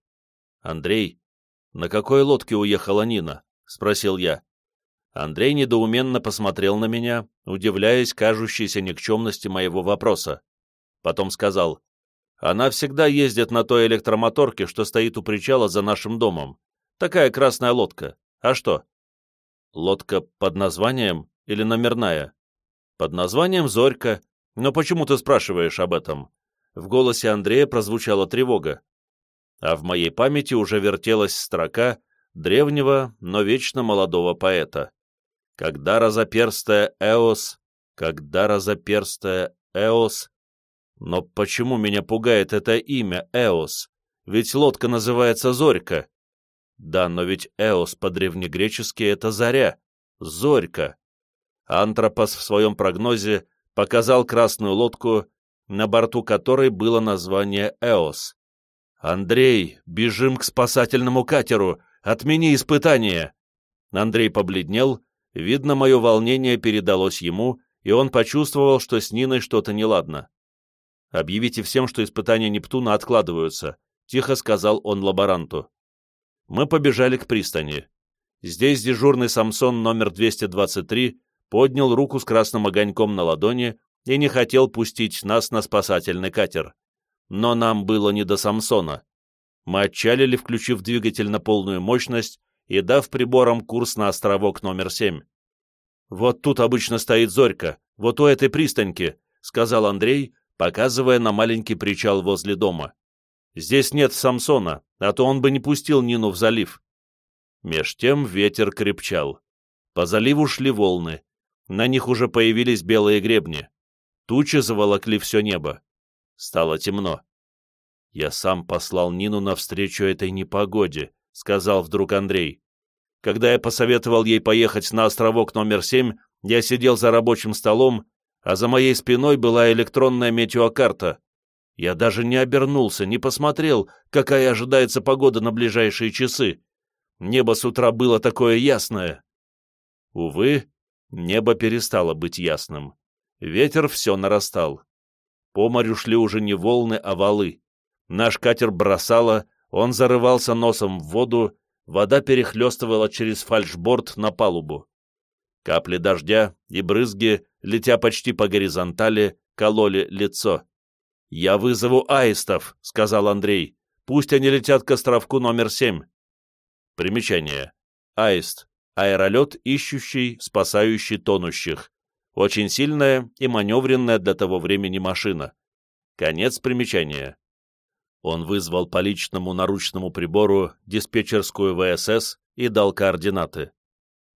«Андрей, на какой лодке уехала Нина?» — спросил я. Андрей недоуменно посмотрел на меня, удивляясь кажущейся никчемности моего вопроса. Потом сказал, «Она всегда ездит на той электромоторке, что стоит у причала за нашим домом. Такая красная лодка. А что? Лодка под названием или номерная? Под названием «Зорька». Но почему ты спрашиваешь об этом? В голосе Андрея прозвучала тревога. А в моей памяти уже вертелась строка древнего, но вечно молодого поэта. Когда разоперстая Эос, когда разоперстая Эос... Но почему меня пугает это имя Эос? Ведь лодка называется Зорька. Да, но ведь Эос по-древнегречески — это заря, зорька. Антропос в своем прогнозе показал красную лодку, на борту которой было название Эос. «Андрей, бежим к спасательному катеру! Отмени испытание!» Андрей побледнел, видно, мое волнение передалось ему, и он почувствовал, что с Ниной что-то неладно. «Объявите всем, что испытания Нептуна откладываются», — тихо сказал он лаборанту мы побежали к пристани. Здесь дежурный Самсон номер 223 поднял руку с красным огоньком на ладони и не хотел пустить нас на спасательный катер. Но нам было не до Самсона. Мы отчалили, включив двигатель на полную мощность и дав приборам курс на островок номер 7. «Вот тут обычно стоит Зорька, вот у этой пристаньки», — сказал Андрей, показывая на маленький причал возле дома. Здесь нет Самсона, а то он бы не пустил Нину в залив. Меж тем ветер крепчал. По заливу шли волны. На них уже появились белые гребни. Тучи заволокли все небо. Стало темно. «Я сам послал Нину навстречу этой непогоде», — сказал вдруг Андрей. «Когда я посоветовал ей поехать на островок номер семь, я сидел за рабочим столом, а за моей спиной была электронная метеокарта. Я даже не обернулся, не посмотрел, какая ожидается погода на ближайшие часы. Небо с утра было такое ясное. Увы, небо перестало быть ясным. Ветер все нарастал. По морю шли уже не волны, а валы. Наш катер бросало, он зарывался носом в воду, вода перехлестывала через фальшборд на палубу. Капли дождя и брызги, летя почти по горизонтали, кололи лицо. «Я вызову аистов», — сказал Андрей. «Пусть они летят к островку номер семь». Примечание. Аист. Аэролет, ищущий, спасающий тонущих. Очень сильная и маневренная для того времени машина. Конец примечания. Он вызвал по личному наручному прибору диспетчерскую ВСС и дал координаты.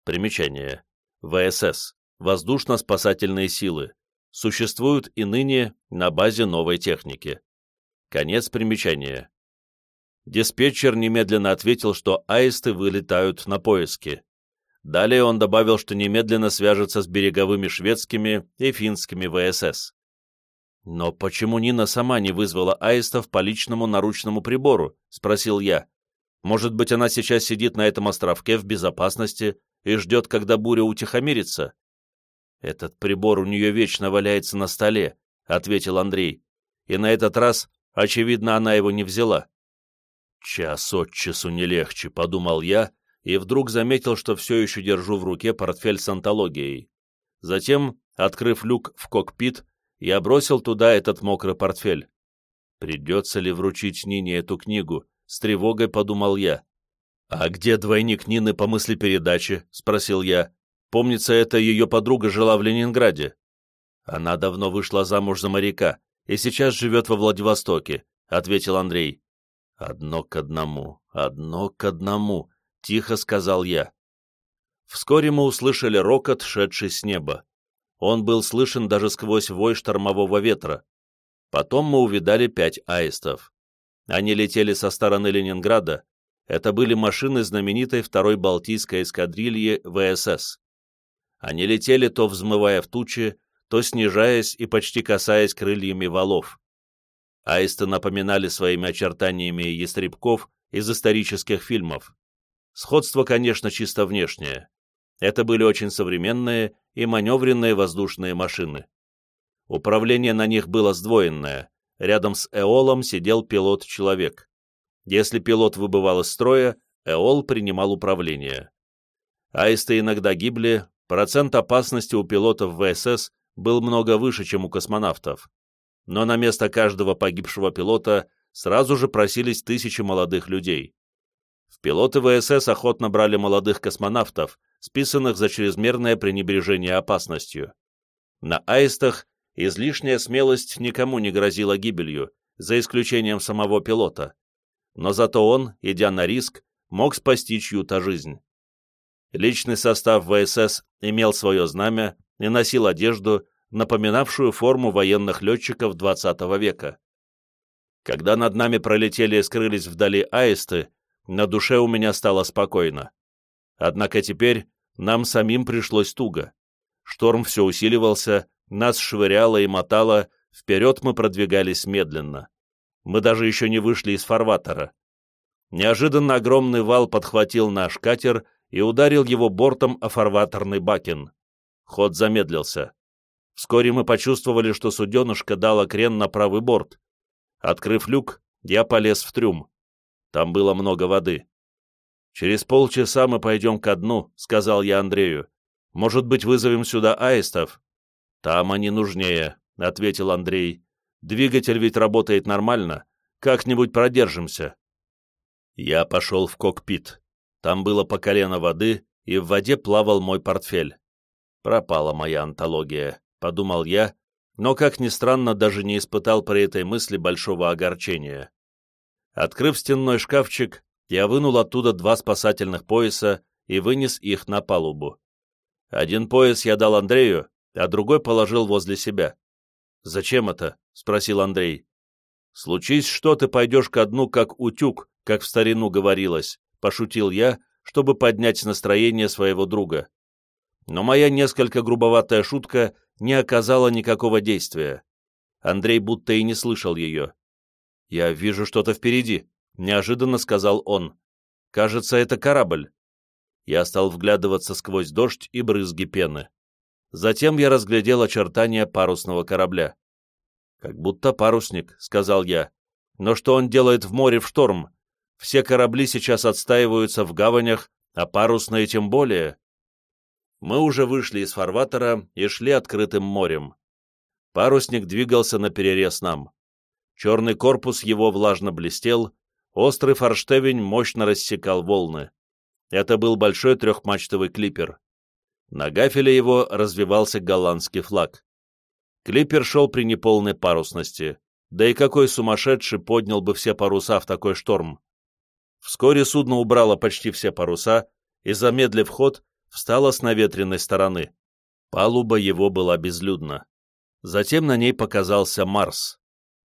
Примечание. ВСС. Воздушно-спасательные силы. Существуют и ныне на базе новой техники. Конец примечания. Диспетчер немедленно ответил, что аисты вылетают на поиски. Далее он добавил, что немедленно свяжется с береговыми шведскими и финскими ВСС. «Но почему Нина сама не вызвала аистов по личному наручному прибору?» — спросил я. «Может быть, она сейчас сидит на этом островке в безопасности и ждет, когда буря утихомирится?» «Этот прибор у нее вечно валяется на столе», — ответил Андрей. «И на этот раз, очевидно, она его не взяла». «Час от часу не легче», — подумал я, и вдруг заметил, что все еще держу в руке портфель с антологией. Затем, открыв люк в кокпит, я бросил туда этот мокрый портфель. Придется ли вручить Нине эту книгу? С тревогой подумал я. «А где двойник Нины по мысли передачи?» — спросил я. «Помнится, это ее подруга жила в Ленинграде». «Она давно вышла замуж за моряка и сейчас живет во Владивостоке», — ответил Андрей. «Одно к одному, одно к одному», — тихо сказал я. Вскоре мы услышали рокот, шедший с неба. Он был слышен даже сквозь вой штормового ветра. Потом мы увидали пять аистов. Они летели со стороны Ленинграда. Это были машины знаменитой второй Балтийской эскадрильи ВСС. Они летели то взмывая в тучи, то снижаясь и почти касаясь крыльями валов. Аисты напоминали своими очертаниями ястребков из исторических фильмов. Сходство, конечно, чисто внешнее. Это были очень современные и маневренные воздушные машины. Управление на них было сдвоенное. Рядом с Эолом сидел пилот-человек. Если пилот выбывал из строя, Эол принимал управление. Аисты иногда гибли, процент опасности у пилотов ВСС был много выше, чем у космонавтов. Но на место каждого погибшего пилота сразу же просились тысячи молодых людей. В пилоты ВСС охотно брали молодых космонавтов, списанных за чрезмерное пренебрежение опасностью. На аистах излишняя смелость никому не грозила гибелью, за исключением самого пилота. Но зато он, идя на риск, мог спасти чью-то жизнь. Личный состав ВСС имел свое знамя и носил одежду, напоминавшую форму военных летчиков XX века. Когда над нами пролетели и скрылись вдали аисты, на душе у меня стало спокойно. Однако теперь нам самим пришлось туго. Шторм все усиливался, нас швыряло и мотало, вперед мы продвигались медленно. Мы даже еще не вышли из фарватера. Неожиданно огромный вал подхватил наш катер и ударил его бортом о фарватерный бакен. Ход замедлился. Вскоре мы почувствовали, что суденышко дало крен на правый борт. Открыв люк, я полез в трюм. Там было много воды. «Через полчаса мы пойдем ко дну», — сказал я Андрею. «Может быть, вызовем сюда аистов?» «Там они нужнее», — ответил Андрей. «Двигатель ведь работает нормально. Как-нибудь продержимся». Я пошел в кокпит. Там было по колено воды, и в воде плавал мой портфель. «Пропала моя антология», — подумал я, но, как ни странно, даже не испытал при этой мысли большого огорчения. Открыв стенной шкафчик, я вынул оттуда два спасательных пояса и вынес их на палубу. Один пояс я дал Андрею, а другой положил возле себя. «Зачем это?» — спросил Андрей. «Случись что, ты пойдешь ко дну, как утюг, как в старину говорилось», — пошутил я, чтобы поднять настроение своего друга. Но моя несколько грубоватая шутка не оказала никакого действия. Андрей будто и не слышал ее. «Я вижу что-то впереди», — неожиданно сказал он. «Кажется, это корабль». Я стал вглядываться сквозь дождь и брызги пены. Затем я разглядел очертания парусного корабля. «Как будто парусник», — сказал я. «Но что он делает в море в шторм? Все корабли сейчас отстаиваются в гаванях, а парусные тем более». Мы уже вышли из фарватера и шли открытым морем. Парусник двигался на перерез нам. Черный корпус его влажно блестел, острый форштевень мощно рассекал волны. Это был большой трехмачтовый клипер. На гафеле его развивался голландский флаг. Клипер шел при неполной парусности. Да и какой сумасшедший поднял бы все паруса в такой шторм? Вскоре судно убрало почти все паруса и, замедлив ход, встало с наветренной стороны. Палуба его была безлюдна. Затем на ней показался Марс.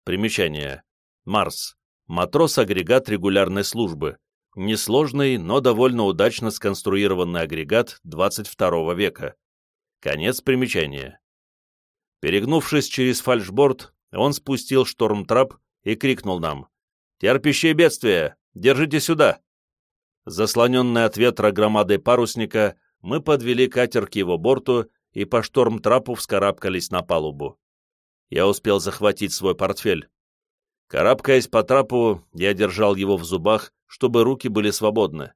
Примечание. Марс. Матрос-агрегат регулярной службы несложный, но довольно удачно сконструированный агрегат 22 века. Конец примечания. Перегнувшись через фальшборд, он спустил штормтрап и крикнул нам «Терпящие бедствия! Держите сюда!» Заслоненный от ветра громадой парусника, мы подвели катер к его борту и по штормтрапу вскарабкались на палубу. Я успел захватить свой портфель. Карабкаясь по трапу, я держал его в зубах, чтобы руки были свободны.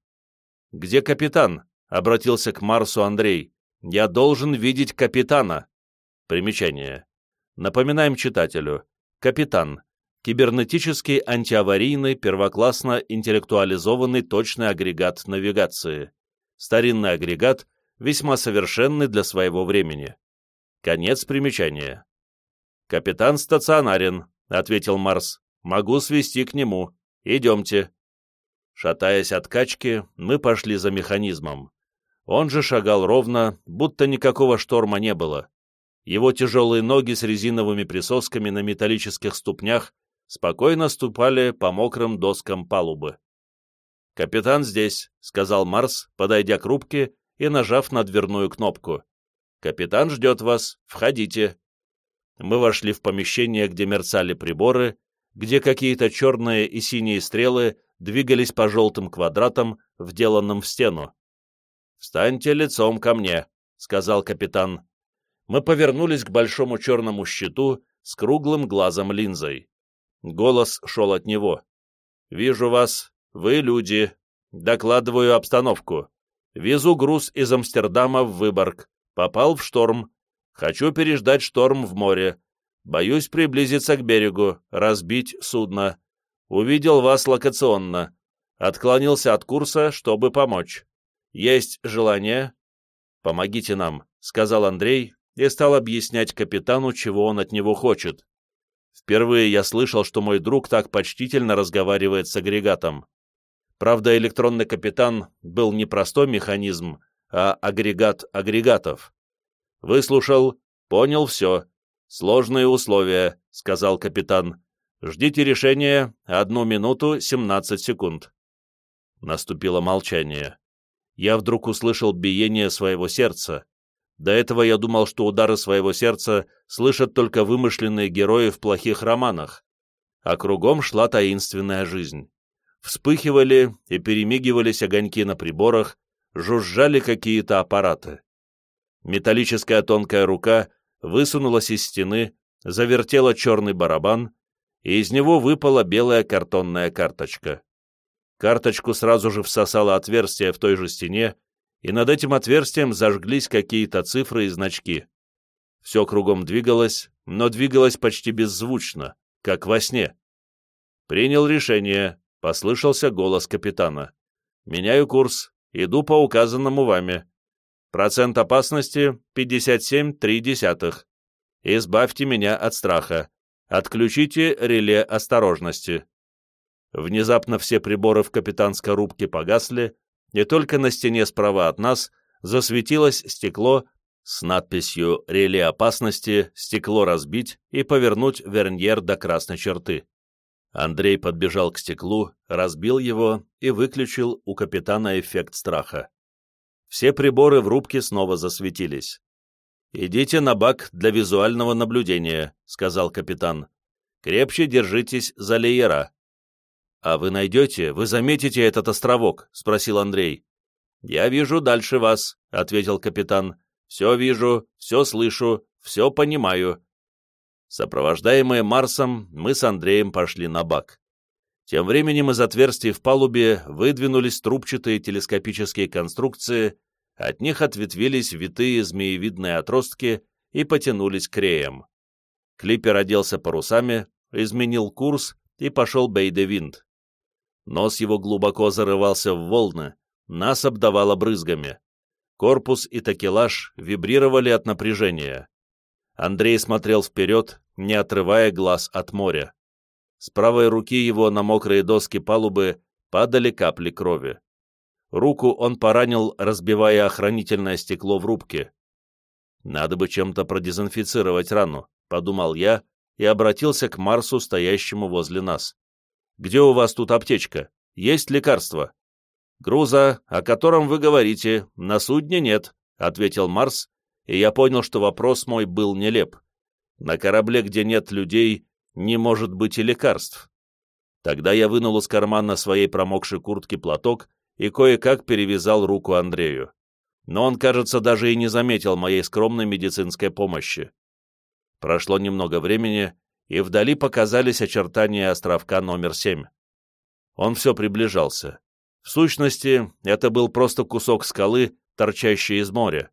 «Где капитан?» — обратился к Марсу Андрей. «Я должен видеть капитана». Примечание. Напоминаем читателю. Капитан. Кибернетический антиаварийный, первоклассно интеллектуализованный точный агрегат навигации. Старинный агрегат, весьма совершенный для своего времени. Конец примечания. «Капитан стационарен», — ответил Марс. Могу свести к нему. Идемте». Шатаясь от качки, мы пошли за механизмом. Он же шагал ровно, будто никакого шторма не было. Его тяжелые ноги с резиновыми присосками на металлических ступнях спокойно ступали по мокрым доскам палубы. «Капитан здесь», — сказал Марс, подойдя к рубке и нажав на дверную кнопку. «Капитан ждет вас. Входите». Мы вошли в помещение, где мерцали приборы, где какие-то черные и синие стрелы двигались по желтым квадратам, вделанным в стену. «Встаньте лицом ко мне», — сказал капитан. Мы повернулись к большому черному щиту с круглым глазом линзой. Голос шел от него. «Вижу вас. Вы люди. Докладываю обстановку. Везу груз из Амстердама в Выборг. Попал в шторм. Хочу переждать шторм в море. Боюсь приблизиться к берегу, разбить судно. Увидел вас локационно. Отклонился от курса, чтобы помочь. Есть желание? Помогите нам, сказал Андрей и стал объяснять капитану, чего он от него хочет. Впервые я слышал, что мой друг так почтительно разговаривает с агрегатом. Правда, электронный капитан был не простой механизм, а агрегат агрегатов. Выслушал, понял все, «Сложные условия», — сказал капитан. «Ждите решения. Одну минуту, семнадцать секунд». Наступило молчание. Я вдруг услышал биение своего сердца. До этого я думал, что удары своего сердца слышат только вымышленные герои в плохих романах. А кругом шла таинственная жизнь. Вспыхивали и перемигивались огоньки на приборах, жужжали какие-то аппараты. Металлическая тонкая рука высунулась из стены, завертела черный барабан, и из него выпала белая картонная карточка. Карточку сразу же всосало отверстие в той же стене, и над этим отверстием зажглись какие-то цифры и значки. Все кругом двигалось, но двигалось почти беззвучно, как во сне. «Принял решение», — послышался голос капитана. «Меняю курс, иду по указанному вами. Процент опасности 57,3. Избавьте меня от страха. Отключите реле осторожности. Внезапно все приборы в капитанской рубке погасли, и только на стене справа от нас засветилось стекло с надписью «Реле опасности», «Стекло разбить» и «Повернуть верньер до красной черты». Андрей подбежал к стеклу, разбил его и выключил у капитана эффект страха. Все приборы в рубке снова засветились. «Идите на бак для визуального наблюдения», — сказал капитан. «Крепче держитесь за леера». «А вы найдете, вы заметите этот островок?» — спросил Андрей. «Я вижу дальше вас», — ответил капитан. «Все вижу, все слышу, все понимаю». Сопровождаемые Марсом, мы с Андреем пошли на бак. Тем временем из отверстий в палубе выдвинулись трубчатые телескопические конструкции, от них ответвились витые змеевидные отростки и потянулись к реям. Клипер оделся парусами, изменил курс и пошел бейде-винт. Нос его глубоко зарывался в волны, нас обдавало брызгами. Корпус и такелаж вибрировали от напряжения. Андрей смотрел вперед, не отрывая глаз от моря. С правой руки его на мокрые доски палубы падали капли крови. Руку он поранил, разбивая охранительное стекло в рубке. «Надо бы чем-то продезинфицировать рану», — подумал я и обратился к Марсу, стоящему возле нас. «Где у вас тут аптечка? Есть лекарство?» «Груза, о котором вы говорите, на судне нет», — ответил Марс, и я понял, что вопрос мой был нелеп. На корабле, где нет людей, не может быть и лекарств. Тогда я вынул из кармана своей промокшей куртки платок и кое-как перевязал руку Андрею. Но он, кажется, даже и не заметил моей скромной медицинской помощи. Прошло немного времени, и вдали показались очертания островка номер семь. Он все приближался. В сущности, это был просто кусок скалы, торчащий из моря.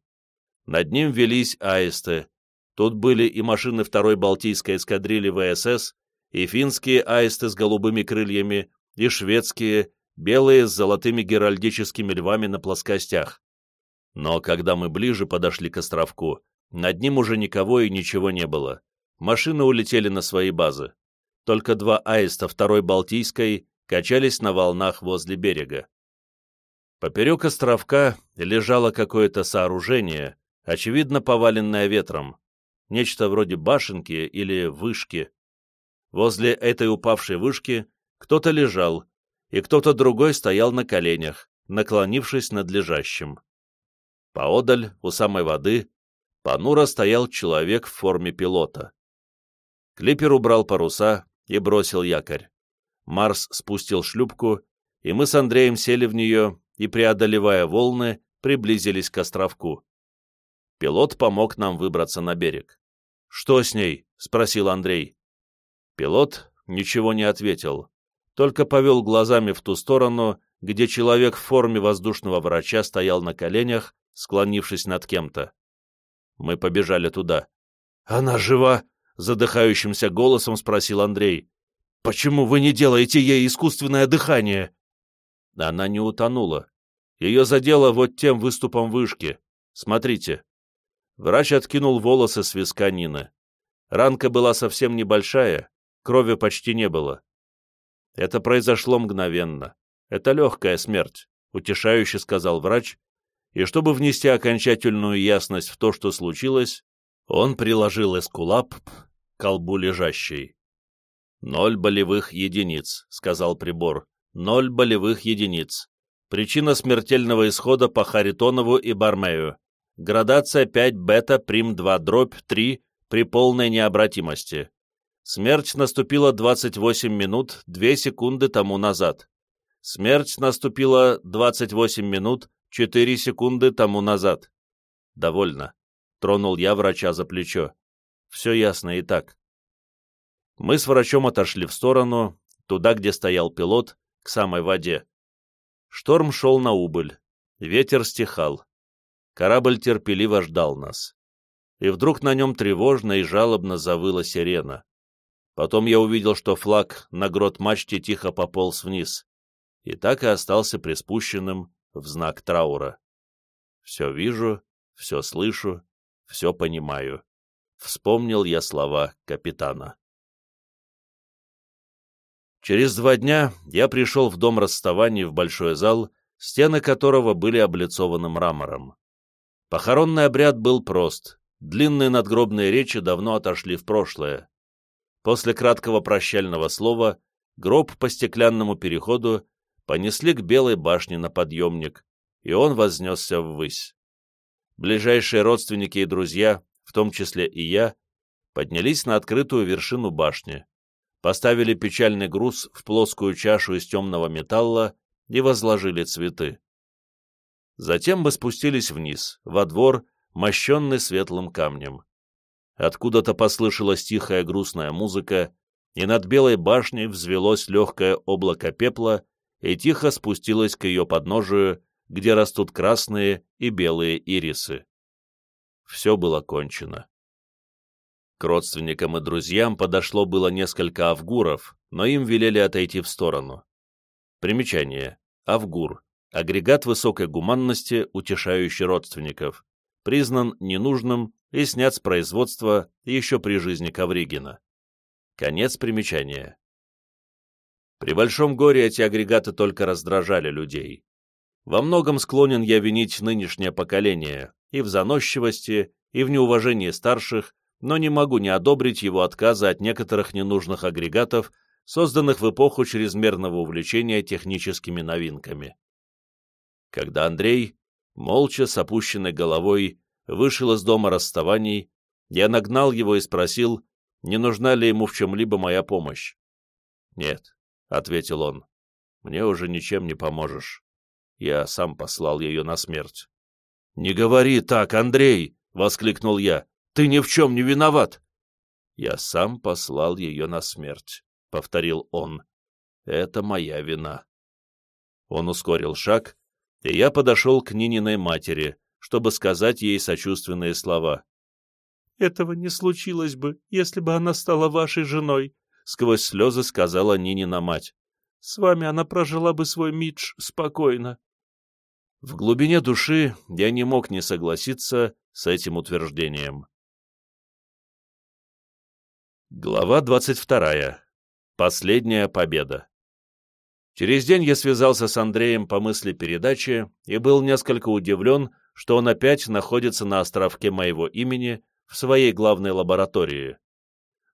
Над ним велись аисты. Тут были и машины второй Балтийской эскадрильи ВСС, и финские аисты с голубыми крыльями, и шведские, белые с золотыми геральдическими львами на плоскостях. Но когда мы ближе подошли к островку, над ним уже никого и ничего не было. Машины улетели на свои базы. Только два аиста второй Балтийской качались на волнах возле берега. Поперек островка лежало какое-то сооружение, очевидно поваленное ветром, нечто вроде башенки или вышки. Возле этой упавшей вышки кто-то лежал, и кто-то другой стоял на коленях, наклонившись над лежащим. Поодаль, у самой воды, понуро стоял человек в форме пилота. Клипер убрал паруса и бросил якорь. Марс спустил шлюпку, и мы с Андреем сели в нее и, преодолевая волны, приблизились к островку. Пилот помог нам выбраться на берег. «Что с ней?» — спросил Андрей. Пилот ничего не ответил, только повел глазами в ту сторону, где человек в форме воздушного врача стоял на коленях, склонившись над кем-то. Мы побежали туда. «Она жива?» — задыхающимся голосом спросил Андрей. «Почему вы не делаете ей искусственное дыхание?» Она не утонула. Ее задело вот тем выступом вышки. Смотрите. Врач откинул волосы с виска Нины. Ранка была совсем небольшая, крови почти не было. Это произошло мгновенно. Это легкая смерть, утешающе сказал врач, и чтобы внести окончательную ясность в то, что случилось, он приложил эскулап к колбу лежащей. «Ноль болевых единиц», — сказал прибор. «Ноль болевых единиц. Причина смертельного исхода по Харитонову и Бармею. Градация 5 бета прим 2 дробь 3 при полной необратимости. Смерть наступила 28 минут 2 секунды тому назад. Смерть наступила 28 минут 4 секунды тому назад. Довольно. Тронул я врача за плечо. Все ясно и так. Мы с врачом отошли в сторону, туда, где стоял пилот, к самой воде. Шторм шел на убыль. Ветер стихал. Корабль терпеливо ждал нас. И вдруг на нем тревожно и жалобно завыла сирена. Потом я увидел, что флаг на грот мачте тихо пополз вниз, и так и остался приспущенным в знак траура. Все вижу, все слышу, все понимаю. Вспомнил я слова капитана. Через два дня я пришел в дом расставаний в большой зал, стены которого были облицованы мрамором. Похоронный обряд был прост, длинные надгробные речи давно отошли в прошлое. После краткого прощального слова гроб по стеклянному переходу понесли к белой башне на подъемник, и он вознесся ввысь. Ближайшие родственники и друзья в том числе и я, поднялись на открытую вершину башни, поставили печальный груз в плоскую чашу из темного металла и возложили цветы. Затем мы спустились вниз, во двор, мощенный светлым камнем. Откуда-то послышалась тихая грустная музыка, и над белой башней взвелось легкое облако пепла и тихо спустилось к ее подножию, где растут красные и белые ирисы. Все было кончено. К родственникам и друзьям подошло было несколько авгуров, но им велели отойти в сторону. Примечание. Авгур. Агрегат высокой гуманности, утешающий родственников. Признан ненужным и снят с производства еще при жизни Ковригина. Конец примечания. При большом горе эти агрегаты только раздражали людей. Во многом склонен я винить нынешнее поколение и в заносчивости, и в неуважении старших, но не могу не одобрить его отказа от некоторых ненужных агрегатов, созданных в эпоху чрезмерного увлечения техническими новинками. Когда Андрей, молча с опущенной головой, вышел из дома расставаний, я нагнал его и спросил, не нужна ли ему в чем-либо моя помощь. «Нет», — ответил он, — «мне уже ничем не поможешь. Я сам послал ее на смерть». «Не говори так, Андрей!» — воскликнул я. «Ты ни в чем не виноват!» «Я сам послал ее на смерть», — повторил он. «Это моя вина». Он ускорил шаг, и я подошел к Нининой матери, чтобы сказать ей сочувственные слова. Этого не случилось бы, если бы она стала вашей женой, — сквозь слезы сказала Нинина мать. С вами она прожила бы свой мидж спокойно. В глубине души я не мог не согласиться с этим утверждением. Глава 22. Последняя победа. Через день я связался с Андреем по мысли передачи и был несколько удивлен, что он опять находится на островке моего имени в своей главной лаборатории.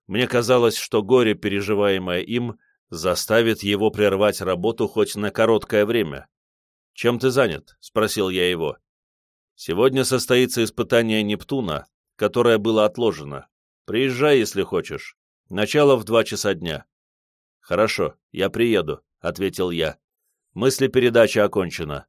Мне казалось, что горе, переживаемое им, заставит его прервать работу хоть на короткое время. «Чем ты занят?» — спросил я его. «Сегодня состоится испытание Нептуна, которое было отложено. Приезжай, если хочешь. Начало в два часа дня». «Хорошо, я приеду», — ответил я. Мысли передачи окончена.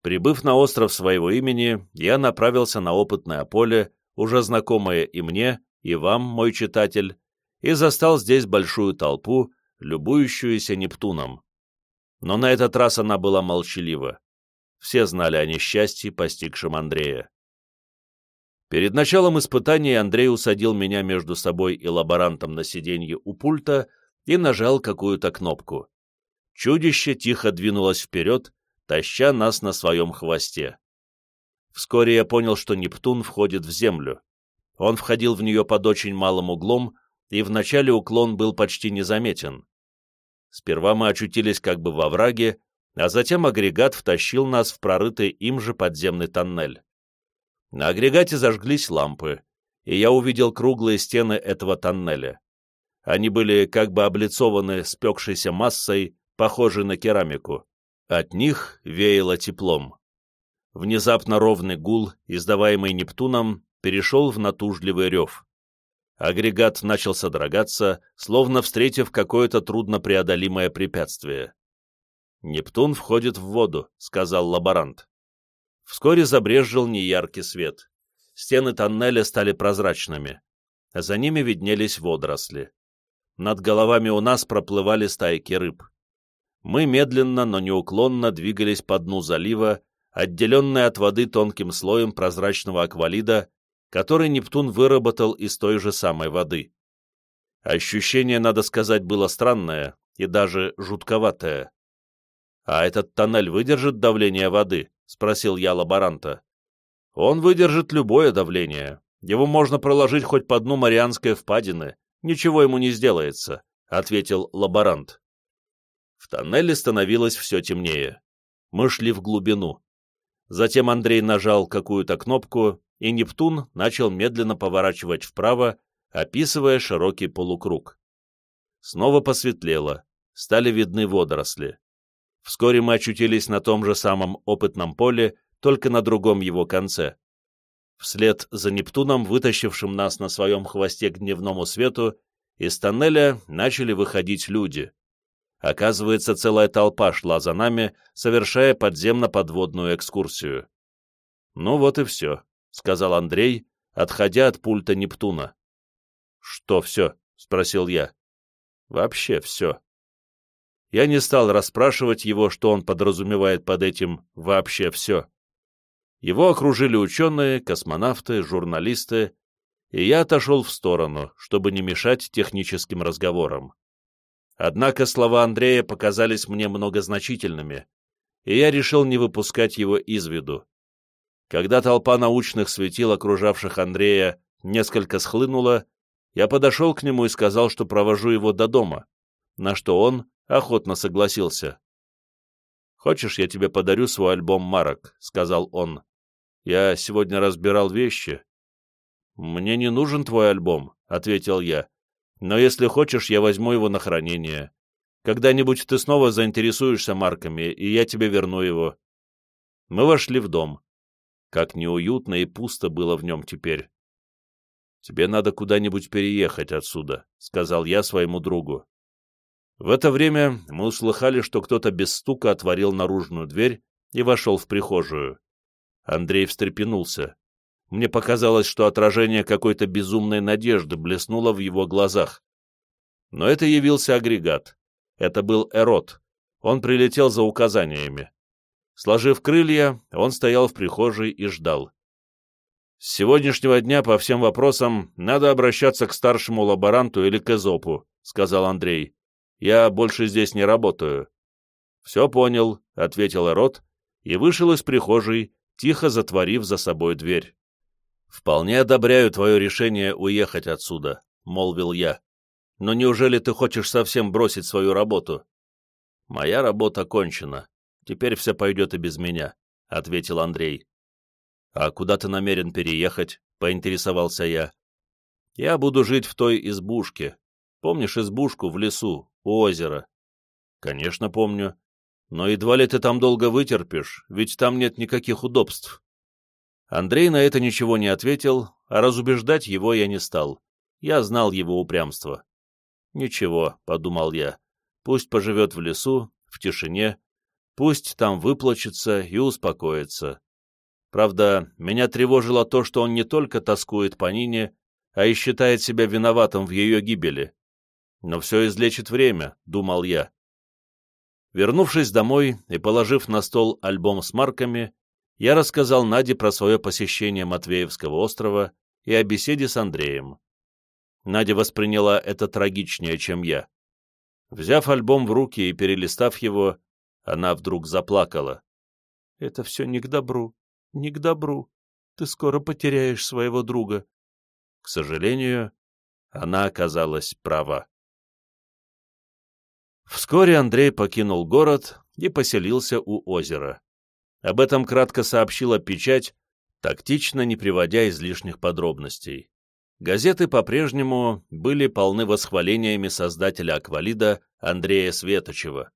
Прибыв на остров своего имени, я направился на опытное поле, уже знакомое и мне, и вам, мой читатель, и застал здесь большую толпу, любующуюся Нептуном. Но на этот раз она была молчалива. Все знали о несчастье, постигшем Андрея. Перед началом испытания Андрей усадил меня между собой и лаборантом на сиденье у пульта и нажал какую-то кнопку. Чудище тихо двинулось вперед, таща нас на своем хвосте. Вскоре я понял, что Нептун входит в Землю. Он входил в нее под очень малым углом, и вначале уклон был почти незаметен. Сперва мы очутились как бы во враге, а затем агрегат втащил нас в прорытый им же подземный тоннель. На агрегате зажглись лампы, и я увидел круглые стены этого тоннеля. Они были как бы облицованы спекшейся массой, похожей на керамику. От них веяло теплом. Внезапно ровный гул, издаваемый Нептуном, перешел в натужливый рев. Агрегат начал содрогаться, словно встретив какое-то труднопреодолимое препятствие. «Нептун входит в воду», — сказал лаборант. Вскоре забрезжил неяркий свет. Стены тоннеля стали прозрачными. За ними виднелись водоросли. Над головами у нас проплывали стайки рыб. Мы медленно, но неуклонно двигались по дну залива, отделенная от воды тонким слоем прозрачного аквалида, который Нептун выработал из той же самой воды. Ощущение, надо сказать, было странное и даже жутковатое. «А этот тоннель выдержит давление воды?» — спросил я лаборанта. «Он выдержит любое давление. Его можно проложить хоть по дну Марианской впадины. Ничего ему не сделается», — ответил лаборант. В тоннеле становилось все темнее. Мы шли в глубину. Затем Андрей нажал какую-то кнопку, и Нептун начал медленно поворачивать вправо, описывая широкий полукруг. Снова посветлело, стали видны водоросли. Вскоре мы очутились на том же самом опытном поле, только на другом его конце. Вслед за Нептуном, вытащившим нас на своем хвосте к дневному свету, из тоннеля начали выходить люди. Оказывается, целая толпа шла за нами, совершая подземно-подводную экскурсию. «Ну вот и все», — сказал Андрей, отходя от пульта Нептуна. «Что все?» — спросил я. «Вообще все». Я не стал расспрашивать его, что он подразумевает под этим «вообще все». Его окружили ученые, космонавты, журналисты, и я отошел в сторону, чтобы не мешать техническим разговорам. Однако слова Андрея показались мне многозначительными, и я решил не выпускать его из виду. Когда толпа научных светил, окружавших Андрея, несколько схлынула, я подошел к нему и сказал, что провожу его до дома, на что он охотно согласился. «Хочешь, я тебе подарю свой альбом марок?» — сказал он. Я сегодня разбирал вещи. Мне не нужен твой альбом, ответил я. Но если хочешь, я возьму его на хранение. Когда-нибудь ты снова заинтересуешься марками, и я тебе верну его. Мы вошли в дом. Как неуютно и пусто было в нем теперь. «Тебе надо куда-нибудь переехать отсюда», — сказал я своему другу. В это время мы услыхали, что кто-то без стука отворил наружную дверь и вошел в прихожую. Андрей встрепенулся. Мне показалось, что отражение какой-то безумной надежды блеснуло в его глазах. Но это явился агрегат. Это был Эрот. Он прилетел за указаниями. Сложив крылья, он стоял в прихожей и ждал. С сегодняшнего дня по всем вопросам надо обращаться к старшему лаборанту или к Эзопу, сказал Андрей. Я больше здесь не работаю. Все понял, ответил Эрот и вышел из прихожей, тихо затворив за собой дверь. «Вполне одобряю твое решение уехать отсюда», — молвил я. «Но неужели ты хочешь совсем бросить свою работу?» «Моя работа кончена. Теперь все пойдет и без меня», — ответил Андрей. «А куда ты намерен переехать?» — поинтересовался я. «Я буду жить в той избушке. Помнишь избушку в лесу, у озера?» «Конечно, помню. Но едва ли ты там долго вытерпишь, ведь там нет никаких удобств. Андрей на это ничего не ответил, а разубеждать его я не стал. Я знал его упрямство. «Ничего», — подумал я, — «пусть поживет в лесу, в тишине, пусть там выплачется и успокоится». Правда, меня тревожило то, что он не только тоскует по Нине, а и считает себя виноватым в ее гибели. Но все излечит время, — думал я. Вернувшись домой и положив на стол альбом с марками, я рассказал Наде про свое посещение Матвеевского острова и о беседе с Андреем. Надя восприняла это трагичнее, чем я. Взяв альбом в руки и перелистав его, она вдруг заплакала. «Это все не к добру, не к добру. Ты скоро потеряешь своего друга». К сожалению, она оказалась права. Вскоре Андрей покинул город и поселился у озера. Об этом кратко сообщила печать, тактично не приводя излишних подробностей. Газеты по-прежнему были полны восхвалениями создателя «Аквалида» Андрея Светочева.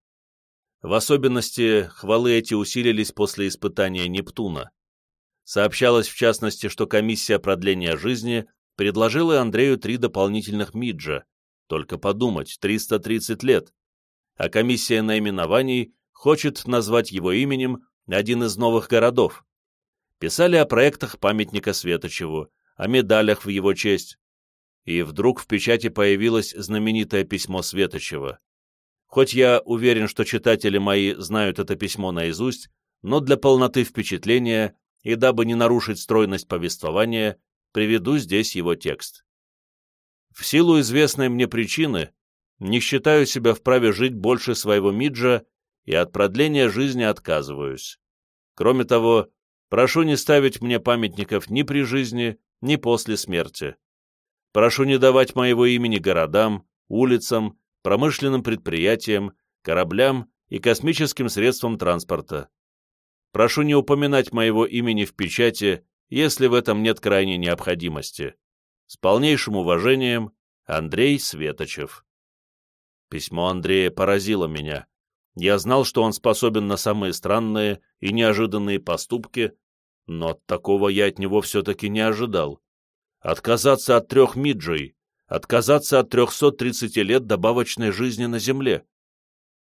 В особенности хвалы эти усилились после испытания Нептуна. Сообщалось в частности, что комиссия продления жизни предложила Андрею три дополнительных миджа. Только подумать, 330 лет а комиссия наименований хочет назвать его именем один из новых городов. Писали о проектах памятника Светочеву, о медалях в его честь. И вдруг в печати появилось знаменитое письмо Светочева. Хоть я уверен, что читатели мои знают это письмо наизусть, но для полноты впечатления и дабы не нарушить стройность повествования, приведу здесь его текст. В силу известной мне причины не считаю себя вправе жить больше своего миджа и от продления жизни отказываюсь. Кроме того, прошу не ставить мне памятников ни при жизни, ни после смерти. Прошу не давать моего имени городам, улицам, промышленным предприятиям, кораблям и космическим средствам транспорта. Прошу не упоминать моего имени в печати, если в этом нет крайней необходимости. С полнейшим уважением, Андрей Светочев. Письмо Андрея поразило меня. Я знал, что он способен на самые странные и неожиданные поступки, Но такого я от него все-таки не ожидал. Отказаться от трех миджей, отказаться от 330 лет добавочной жизни на Земле.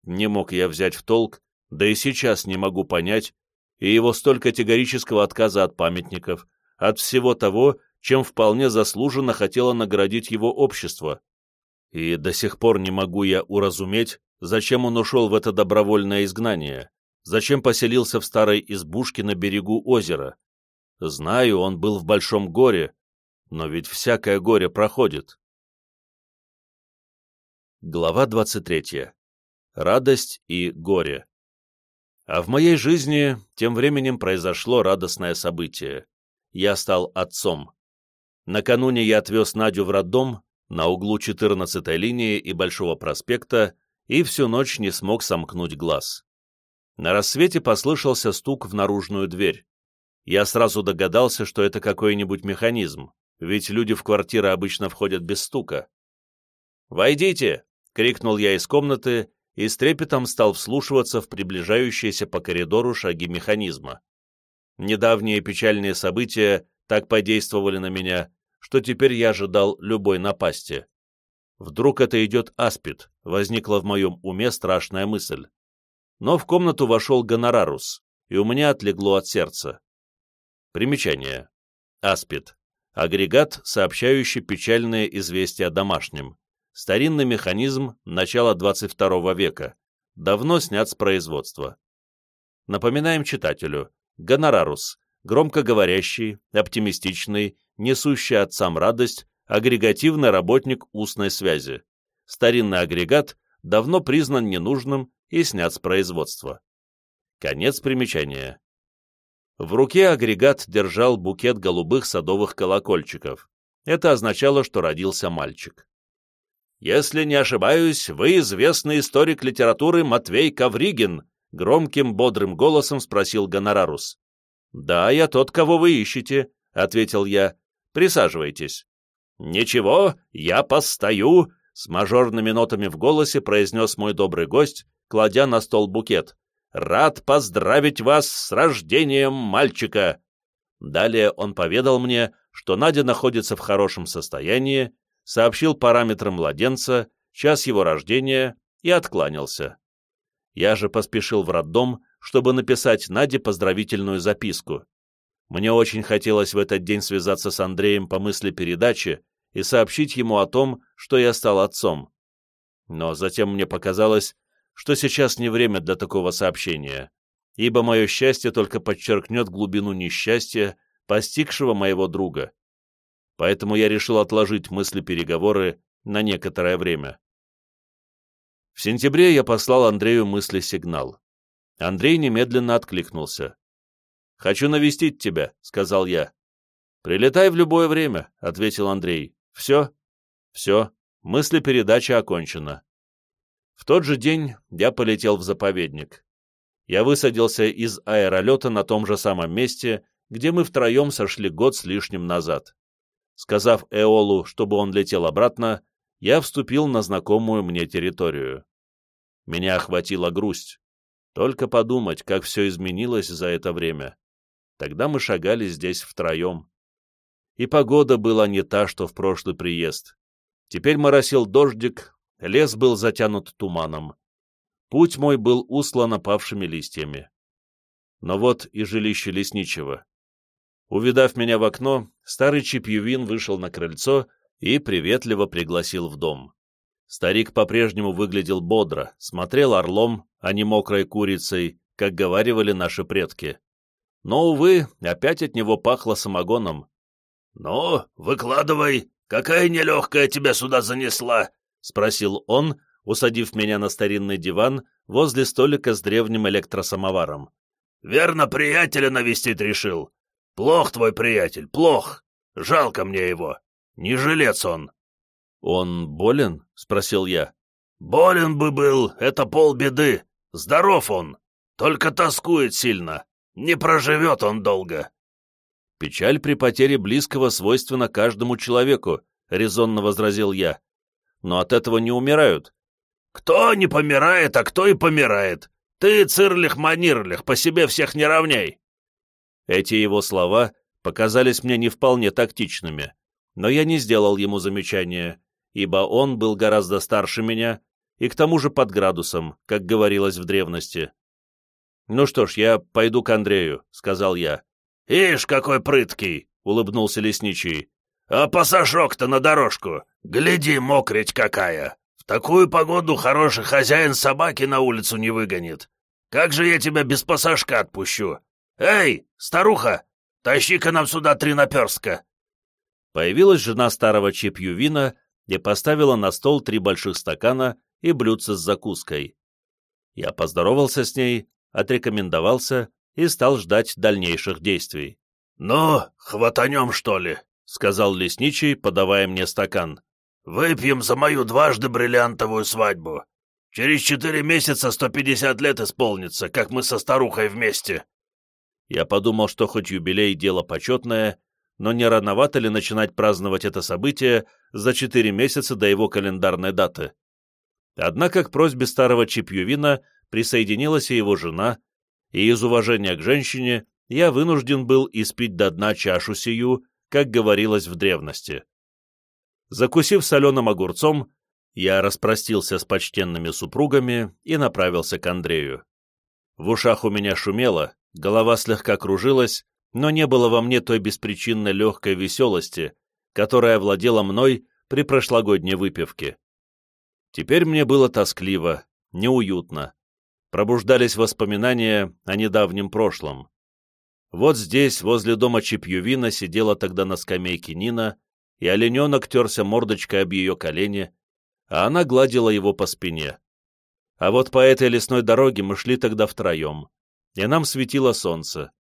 Не мог я взять в толк, да и сейчас не могу понять, и его столь категорического отказа от памятников, от всего того, чем вполне заслуженно хотело наградить его общество. И до сих пор не могу я уразуметь, зачем он ушел в это добровольное изгнание, зачем поселился в старой избушке на берегу озера. Знаю, он был в большом горе, но ведь всякое горе проходит. Глава 23. Радость и горе. А в моей жизни тем временем произошло радостное событие. Я стал отцом. Накануне я отвез Надю в роддом на углу 14-й линии и Большого проспекта и всю ночь не смог сомкнуть глаз. На рассвете послышался стук в наружную дверь. Я сразу догадался, что это какой-нибудь механизм, ведь люди в квартиры обычно входят без стука. «Войдите!» — крикнул я из комнаты и с трепетом стал вслушиваться в приближающиеся по коридору шаги механизма. Недавние печальные события так подействовали на меня, что теперь я ожидал любой напасти. Вдруг это идет аспид, возникла в моем уме страшная мысль. Но в комнату вошел гонорарус, и у меня отлегло от сердца. Примечание. Аспид. Агрегат, сообщающий печальные известия о домашнем. Старинный механизм начала 22 века, давно снят с производства. Напоминаем читателю, гонорарус, громкоговорящий, оптимистичный, несущий отцам радость, агрегативный работник устной связи. Старинный агрегат давно признан ненужным и снят с производства. Конец примечания. В руке агрегат держал букет голубых садовых колокольчиков. Это означало, что родился мальчик. «Если не ошибаюсь, вы известный историк литературы Матвей Ковригин», громким бодрым голосом спросил Гонорарус. «Да, я тот, кого вы ищете», — ответил я. «Присаживайтесь». «Ничего, я постою», — с мажорными нотами в голосе произнес мой добрый гость, кладя на стол букет. «Рад поздравить вас с рождением мальчика!» Далее он поведал мне, что Надя находится в хорошем состоянии, сообщил параметры младенца, час его рождения и откланялся. Я же поспешил в роддом, чтобы написать Наде поздравительную записку. Мне очень хотелось в этот день связаться с Андреем по мысли передачи и сообщить ему о том, что я стал отцом. Но затем мне показалось, что сейчас не время для такого сообщения, ибо мое счастье только подчеркнет глубину несчастья, постигшего моего друга поэтому я решил отложить мысли-переговоры на некоторое время. В сентябре я послал Андрею мысли-сигнал. Андрей немедленно откликнулся. «Хочу навестить тебя», — сказал я. «Прилетай в любое время», — ответил Андрей. «Все?» «Все. Мысли-передача окончена». В тот же день я полетел в заповедник. Я высадился из аэролета на том же самом месте, где мы втроем сошли год с лишним назад. Сказав Эолу, чтобы он летел обратно, я вступил на знакомую мне территорию. Меня охватила грусть. Только подумать, как все изменилось за это время. Тогда мы шагали здесь втроем. И погода была не та, что в прошлый приезд. Теперь моросил дождик, лес был затянут туманом. Путь мой был услан опавшими листьями. Но вот и жилище лесничего. Увидав меня в окно, старый Чипьювин вышел на крыльцо и приветливо пригласил в дом. Старик по-прежнему выглядел бодро, смотрел орлом, а не мокрой курицей, как говаривали наши предки. Но, увы, опять от него пахло самогоном. «Ну, выкладывай, какая нелегкая тебя сюда занесла?» — спросил он, усадив меня на старинный диван возле столика с древним электросамоваром. «Верно, приятеля навестить решил. Плох твой приятель, плох. Жалко мне его. Не жилец он. Он болен? Спросил я. Болен бы был, это полбеды. Здоров он. Только тоскует сильно. Не проживет он долго. Печаль при потере близкого свойственна каждому человеку, резонно возразил я. Но от этого не умирают. Кто не помирает, а кто и помирает. Ты, цирлих-манирлих, по себе всех не равняй. Эти его слова показались мне не вполне тактичными, но я не сделал ему замечания, ибо он был гораздо старше меня и к тому же под градусом, как говорилось в древности. «Ну что ж, я пойду к Андрею», — сказал я. «Ишь, какой прыткий!» — улыбнулся лесничий. «А пассажок-то на дорожку! Гляди, мокрить какая! В такую погоду хороший хозяин собаки на улицу не выгонит! Как же я тебя без пассажка отпущу? Эй, старуха, тащи-ка нам сюда три наперстка!» Появилась жена старого Чепьювина и поставила на стол три больших стакана и блюдце с закуской. Я поздоровался с ней, отрекомендовался и стал ждать дальнейших действий. «Ну, хватанем, что ли?» — сказал лесничий, подавая мне стакан. «Выпьем за мою дважды бриллиантовую свадьбу. Через четыре месяца сто пятьдесят лет исполнится, как мы со старухой вместе». Я подумал, что хоть юбилей — дело почетное, но не рановато ли начинать праздновать это событие за четыре месяца до его календарной даты? Однако к просьбе старого Чипьювина присоединилась и его жена, и из уважения к женщине я вынужден был испить до дна чашу сию, как говорилось в древности. Закусив соленым огурцом, я распростился с почтенными супругами и направился к Андрею. В ушах у меня шумело, голова слегка кружилась, но не было во мне той беспричинной легкой веселости, которая владела мной при прошлогодней выпивке. Теперь мне было тоскливо, неуютно. Пробуждались воспоминания о недавнем прошлом. Вот здесь, возле дома Чипьювина, сидела тогда на скамейке Нина, и олененок терся мордочкой об ее колени, а она гладила его по спине. А вот по этой лесной дороге мы шли тогда втроем, и нам светило солнце.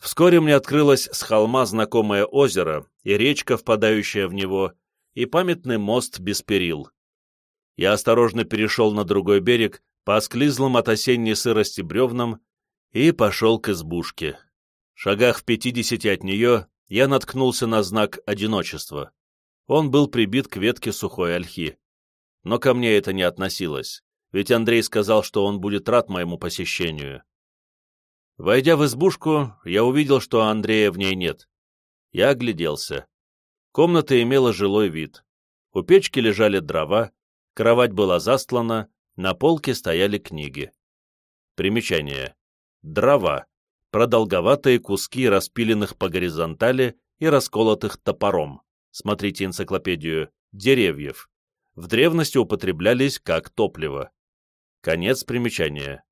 Вскоре мне открылось с холма знакомое озеро и речка, впадающая в него, и памятный мост без перил. Я осторожно перешел на другой берег по осклизлым от осенней сырости бревнам и пошел к избушке. В шагах в пятидесяти от нее я наткнулся на знак одиночества. Он был прибит к ветке сухой ольхи. Но ко мне это не относилось, ведь Андрей сказал, что он будет рад моему посещению. Войдя в избушку, я увидел, что Андрея в ней нет. Я огляделся. Комната имела жилой вид. У печки лежали дрова, кровать была застлана, на полке стояли книги. Примечание. Дрова. Продолговатые куски распиленных по горизонтали и расколотых топором. Смотрите энциклопедию. Деревьев. В древности употреблялись как топливо. Конец примечания.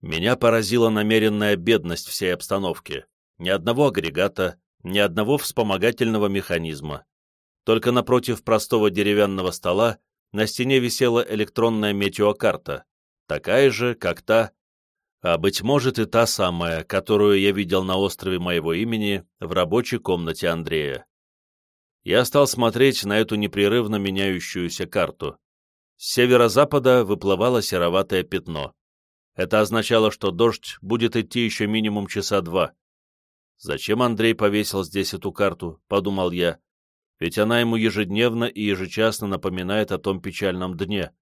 Меня поразила намеренная бедность всей обстановки. Ни одного агрегата, ни одного вспомогательного механизма. Только напротив простого деревянного стола на стене висела электронная метеокарта, такая же, как та, а, быть может, и та самая, которую я видел на острове моего имени в рабочей комнате Андрея. Я стал смотреть на эту непрерывно меняющуюся карту. С северо-запада выплывало сероватое пятно. Это означало, что дождь будет идти еще минимум часа два. «Зачем Андрей повесил здесь эту карту?» — подумал я. «Ведь она ему ежедневно и ежечасно напоминает о том печальном дне».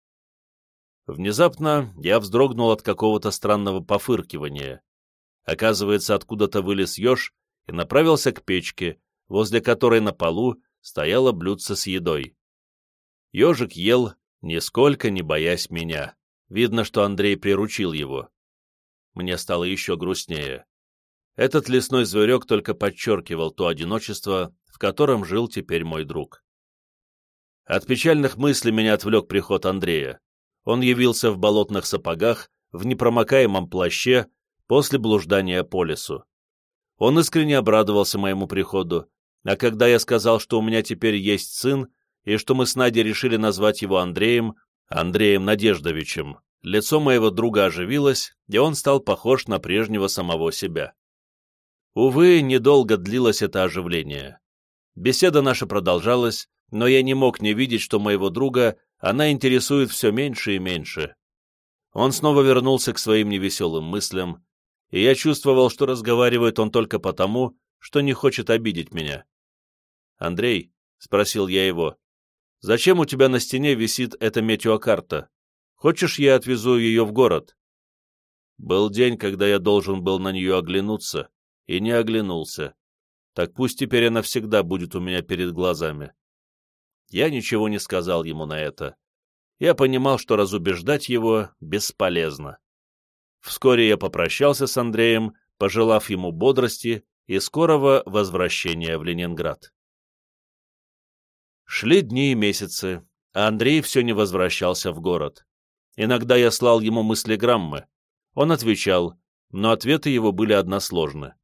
Внезапно я вздрогнул от какого-то странного пофыркивания. Оказывается, откуда-то вылез еж и направился к печке, возле которой на полу стояло блюдце с едой. Ежик ел, нисколько не боясь меня. Видно, что Андрей приручил его. Мне стало еще грустнее. Этот лесной зверек только подчеркивал то одиночество, в котором жил теперь мой друг. От печальных мыслей меня отвлек приход Андрея. Он явился в болотных сапогах, в непромокаемом плаще, после блуждания по лесу. Он искренне обрадовался моему приходу, а когда я сказал, что у меня теперь есть сын, и что мы с Надей решили назвать его Андреем, Андреем Надеждовичем, лицо моего друга оживилось, и он стал похож на прежнего самого себя. Увы, недолго длилось это оживление. Беседа наша продолжалась, но я не мог не видеть, что моего друга она интересует все меньше и меньше. Он снова вернулся к своим невеселым мыслям, и я чувствовал, что разговаривает он только потому, что не хочет обидеть меня. «Андрей», — спросил я его, Зачем у тебя на стене висит эта метеокарта? Хочешь, я отвезу ее в город?» Был день, когда я должен был на нее оглянуться, и не оглянулся. Так пусть теперь она всегда будет у меня перед глазами. Я ничего не сказал ему на это. Я понимал, что разубеждать его бесполезно. Вскоре я попрощался с Андреем, пожелав ему бодрости и скорого возвращения в Ленинград. Шли дни и месяцы, а Андрей все не возвращался в город. Иногда я слал ему мыслеграммы. Он отвечал, но ответы его были односложны.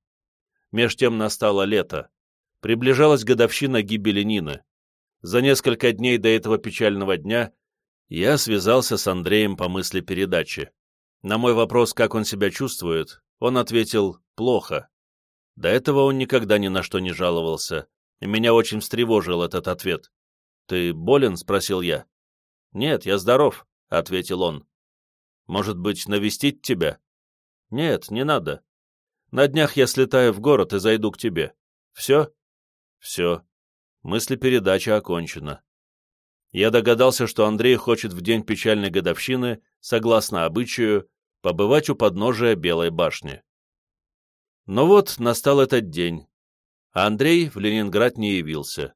Меж тем настало лето. Приближалась годовщина гибели Нины. За несколько дней до этого печального дня я связался с Андреем по мысли передачи. На мой вопрос, как он себя чувствует, он ответил «плохо». До этого он никогда ни на что не жаловался, и меня очень встревожил этот ответ. «Ты болен?» — спросил я. «Нет, я здоров», — ответил он. «Может быть, навестить тебя?» «Нет, не надо. На днях я слетаю в город и зайду к тебе. Все?» «Все. Мыслепередача окончена». Я догадался, что Андрей хочет в день печальной годовщины, согласно обычаю, побывать у подножия Белой башни. Но вот настал этот день, Андрей в Ленинград не явился.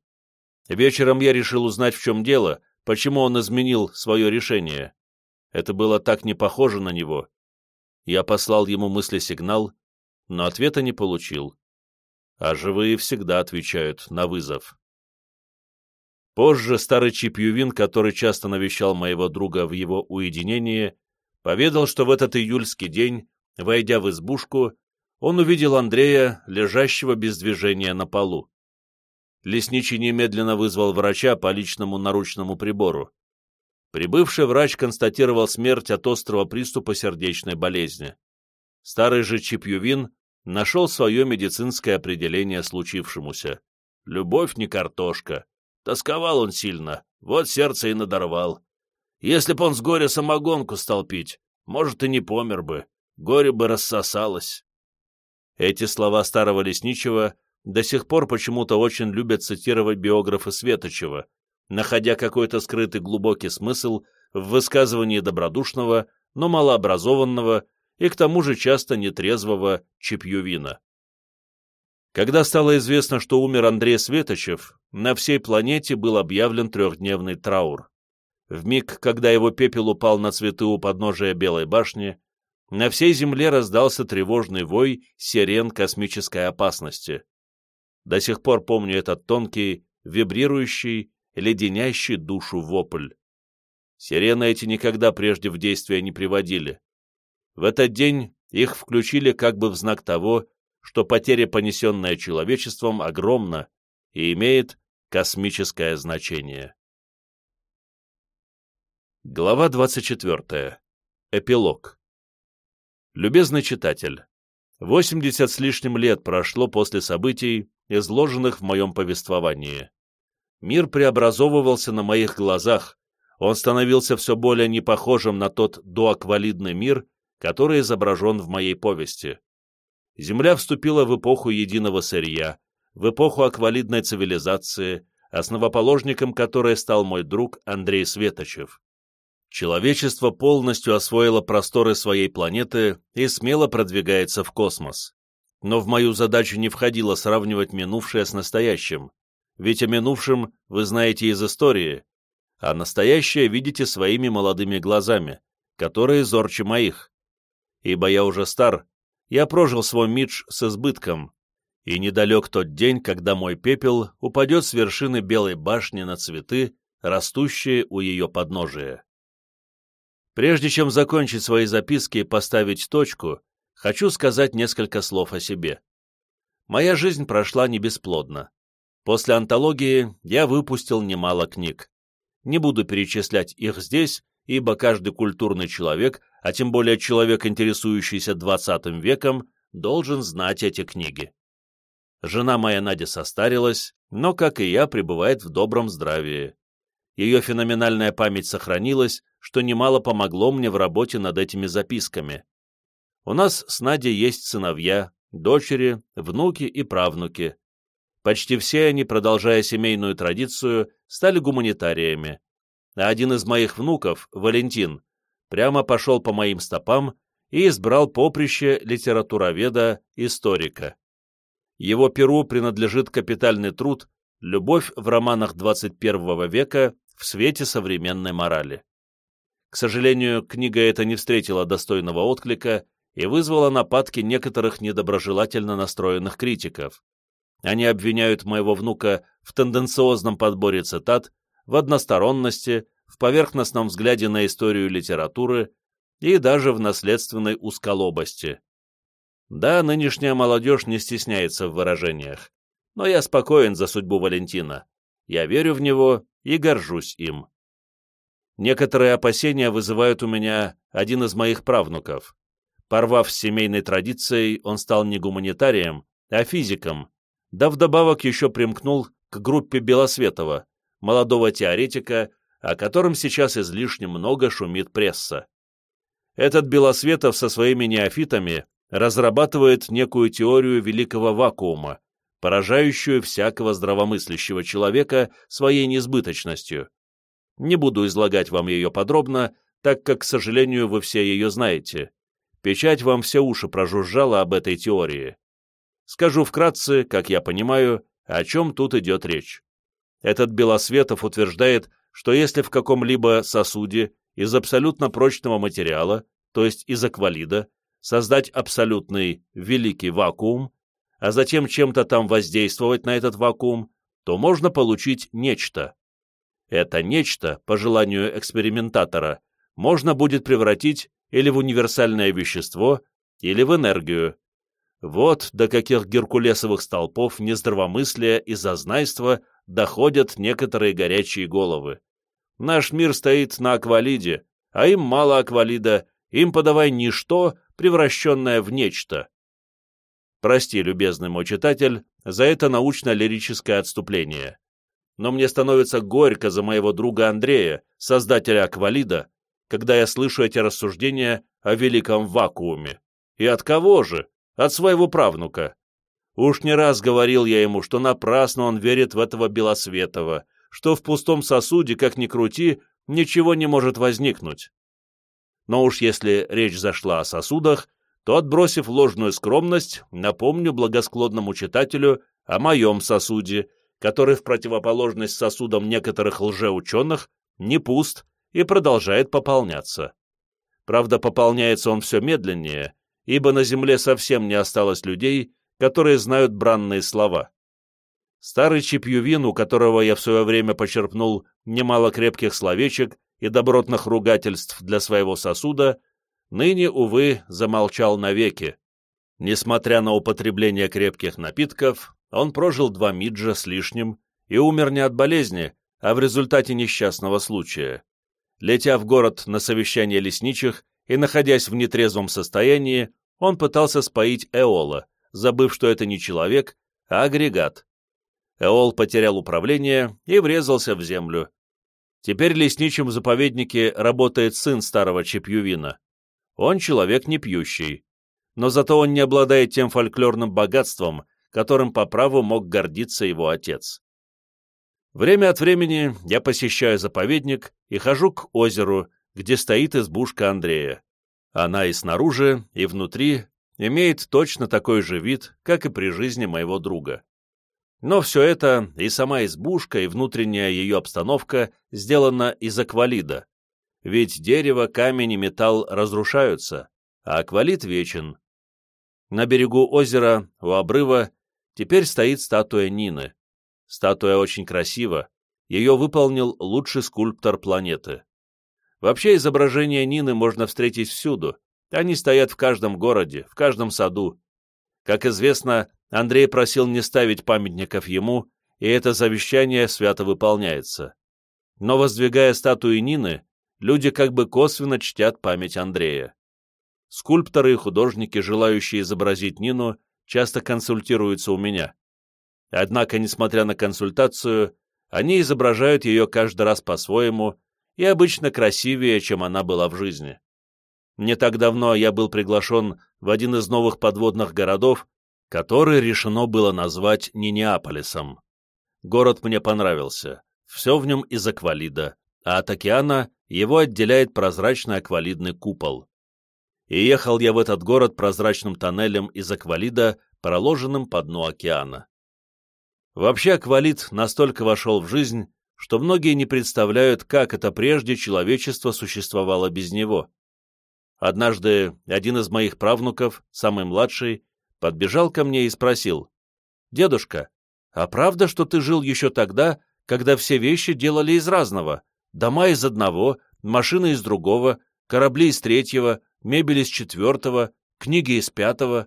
Вечером я решил узнать, в чем дело, почему он изменил свое решение. Это было так не похоже на него. Я послал ему мысли-сигнал, но ответа не получил. А живые всегда отвечают на вызов. Позже старый Чипьювин, который часто навещал моего друга в его уединении, поведал, что в этот июльский день, войдя в избушку, он увидел Андрея, лежащего без движения на полу. Лесничий немедленно вызвал врача по личному наручному прибору. Прибывший врач констатировал смерть от острого приступа сердечной болезни. Старый же Чипьювин нашел свое медицинское определение случившемуся. «Любовь не картошка», Тосковал он сильно, вот сердце и надорвал. Если б он с горя самогонку стал пить, может, и не помер бы, горе бы рассосалось. Эти слова старого лесничего до сих пор почему-то очень любят цитировать биографы Светочева, находя какой-то скрытый глубокий смысл в высказывании добродушного, но малообразованного и к тому же часто нетрезвого Чепьювина. Когда стало известно, что умер Андрей Светочев, на всей планете был объявлен трехдневный траур. В миг, когда его пепел упал на цветы у подножия Белой башни, на всей Земле раздался тревожный вой сирен космической опасности. До сих пор помню этот тонкий, вибрирующий, леденящий душу вопль. Сирены эти никогда прежде в действие не приводили. В этот день их включили как бы в знак того, что потеря, понесенная человечеством, огромна и имеет космическое значение. Глава 24. Эпилог. Любезный читатель, 80 с лишним лет прошло после событий, изложенных в моем повествовании. Мир преобразовывался на моих глазах, он становился все более непохожим на тот доаквалидный мир, который изображен в моей повести. Земля вступила в эпоху единого сырья, в эпоху аквалидной цивилизации, основоположником которой стал мой друг Андрей Светочев. Человечество полностью освоило просторы своей планеты и смело продвигается в космос. Но в мою задачу не входило сравнивать минувшее с настоящим, ведь о минувшем вы знаете из истории, а настоящее видите своими молодыми глазами, которые зорче моих. Ибо я уже стар, я прожил свой мидж с избытком, и недалек тот день, когда мой пепел упадет с вершины Белой башни на цветы, растущие у ее подножия. Прежде чем закончить свои записки и поставить точку, хочу сказать несколько слов о себе. Моя жизнь прошла не бесплодно. После антологии я выпустил немало книг. Не буду перечислять их здесь, ибо каждый культурный человек, а тем более человек, интересующийся XX веком, должен знать эти книги. Жена моя Надя состарилась, но, как и я, пребывает в добром здравии. Ее феноменальная память сохранилась, что немало помогло мне в работе над этими записками. У нас с Надей есть сыновья, дочери, внуки и правнуки. Почти все они, продолжая семейную традицию, стали гуманитариями, а один из моих внуков, Валентин, прямо пошел по моим стопам и избрал поприще литературоведа-историка. Его перу принадлежит капитальный труд «Любовь в романах XXI века в свете современной морали». К сожалению, книга эта не встретила достойного отклика и вызвала нападки некоторых недоброжелательно настроенных критиков. Они обвиняют моего внука в тенденциозном подборе цитат, в односторонности, в поверхностном взгляде на историю литературы и даже в наследственной узколобости. Да, нынешняя молодежь не стесняется в выражениях, но я спокоен за судьбу Валентина. Я верю в него и горжусь им. Некоторые опасения вызывают у меня один из моих правнуков. Порвав с семейной традицией, он стал не гуманитарием, а физиком, да вдобавок еще примкнул к группе Белосветова, молодого теоретика, о котором сейчас излишне много шумит пресса. Этот Белосветов со своими неофитами разрабатывает некую теорию великого вакуума, поражающую всякого здравомыслящего человека своей несбыточностью. Не буду излагать вам ее подробно, так как, к сожалению, вы все ее знаете. Печать вам все уши прожужжала об этой теории. Скажу вкратце, как я понимаю, о чем тут идет речь. Этот Белосветов утверждает, что если в каком-либо сосуде из абсолютно прочного материала, то есть из аквалида, создать абсолютный великий вакуум, а затем чем-то там воздействовать на этот вакуум, то можно получить нечто. Это нечто, по желанию экспериментатора, можно будет превратить или в универсальное вещество, или в энергию. Вот до каких геркулесовых столпов нездравомыслия и зазнайства доходят некоторые горячие головы. Наш мир стоит на аквалиде, а им мало аквалида, им подавай ничто, превращенное в нечто. Прости, любезный мой читатель, за это научно-лирическое отступление но мне становится горько за моего друга Андрея, создателя Аквалида, когда я слышу эти рассуждения о великом вакууме. И от кого же? От своего правнука. Уж не раз говорил я ему, что напрасно он верит в этого Белосветова, что в пустом сосуде, как ни крути, ничего не может возникнуть. Но уж если речь зашла о сосудах, то, отбросив ложную скромность, напомню благосклонному читателю о моем сосуде, который в противоположность сосудам некоторых лжеученых не пуст и продолжает пополняться. Правда, пополняется он все медленнее, ибо на земле совсем не осталось людей, которые знают бранные слова. Старый Чипьювин, у которого я в свое время почерпнул немало крепких словечек и добротных ругательств для своего сосуда, ныне, увы, замолчал навеки. Несмотря на употребление крепких напитков, он прожил два миджа с лишним и умер не от болезни, а в результате несчастного случая. Летя в город на совещание лесничих и находясь в нетрезвом состоянии, он пытался споить Эола, забыв, что это не человек, а агрегат. Эол потерял управление и врезался в землю. Теперь лесничим в заповеднике работает сын старого Чепьювина. Он человек не пьющий, но зато он не обладает тем фольклорным богатством, которым по праву мог гордиться его отец. Время от времени я посещаю заповедник и хожу к озеру, где стоит избушка Андрея. Она и снаружи, и внутри имеет точно такой же вид, как и при жизни моего друга. Но все это, и сама избушка, и внутренняя ее обстановка, сделана из аквалида. Ведь дерево, камень и металл разрушаются, а аквалит вечен. На берегу озера, у обрыва, Теперь стоит статуя Нины. Статуя очень красива, ее выполнил лучший скульптор планеты. Вообще изображения Нины можно встретить всюду, они стоят в каждом городе, в каждом саду. Как известно, Андрей просил не ставить памятников ему, и это завещание свято выполняется. Но воздвигая статуи Нины, люди как бы косвенно чтят память Андрея. Скульпторы и художники, желающие изобразить Нину, часто консультируются у меня. Однако, несмотря на консультацию, они изображают ее каждый раз по-своему и обычно красивее, чем она была в жизни. Не так давно я был приглашен в один из новых подводных городов, который решено было назвать Нинеаполисом. Город мне понравился, все в нем из аквалида, а от океана его отделяет прозрачный аквалидный купол. И ехал я в этот город прозрачным тоннелем из аквалида, проложенным по дну океана. Вообще аквалит настолько вошел в жизнь, что многие не представляют, как это прежде человечество существовало без него. Однажды один из моих правнуков, самый младший, подбежал ко мне и спросил, «Дедушка, а правда, что ты жил еще тогда, когда все вещи делали из разного? Дома из одного, машины из другого, корабли из третьего, мебель из четвертого, книги из пятого?»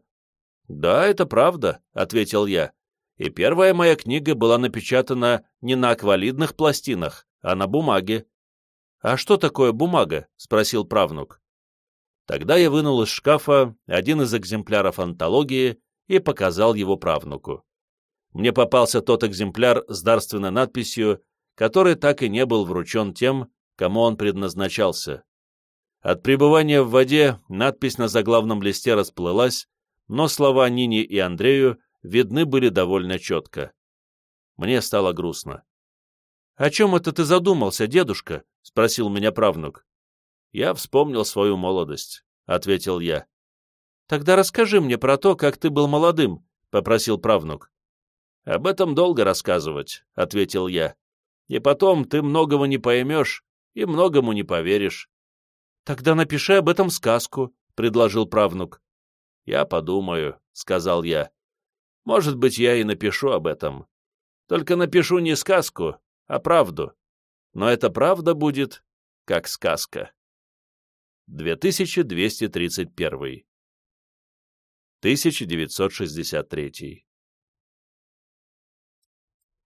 «Да, это правда», — ответил я. «И первая моя книга была напечатана не на аквалидных пластинах, а на бумаге». «А что такое бумага?» — спросил правнук. Тогда я вынул из шкафа один из экземпляров антологии и показал его правнуку. Мне попался тот экземпляр с дарственной надписью, который так и не был вручен тем, кому он предназначался. От пребывания в воде надпись на заглавном листе расплылась, но слова Нине и Андрею видны были довольно четко. Мне стало грустно. «О чем это ты задумался, дедушка?» — спросил меня правнук. «Я вспомнил свою молодость», — ответил я. «Тогда расскажи мне про то, как ты был молодым», — попросил правнук. «Об этом долго рассказывать», — ответил я. «И потом ты многого не поймешь и многому не поверишь». «Тогда напиши об этом сказку», — предложил правнук. «Я подумаю», — сказал я. «Может быть, я и напишу об этом. Только напишу не сказку, а правду. Но эта правда будет как сказка». 2231 1963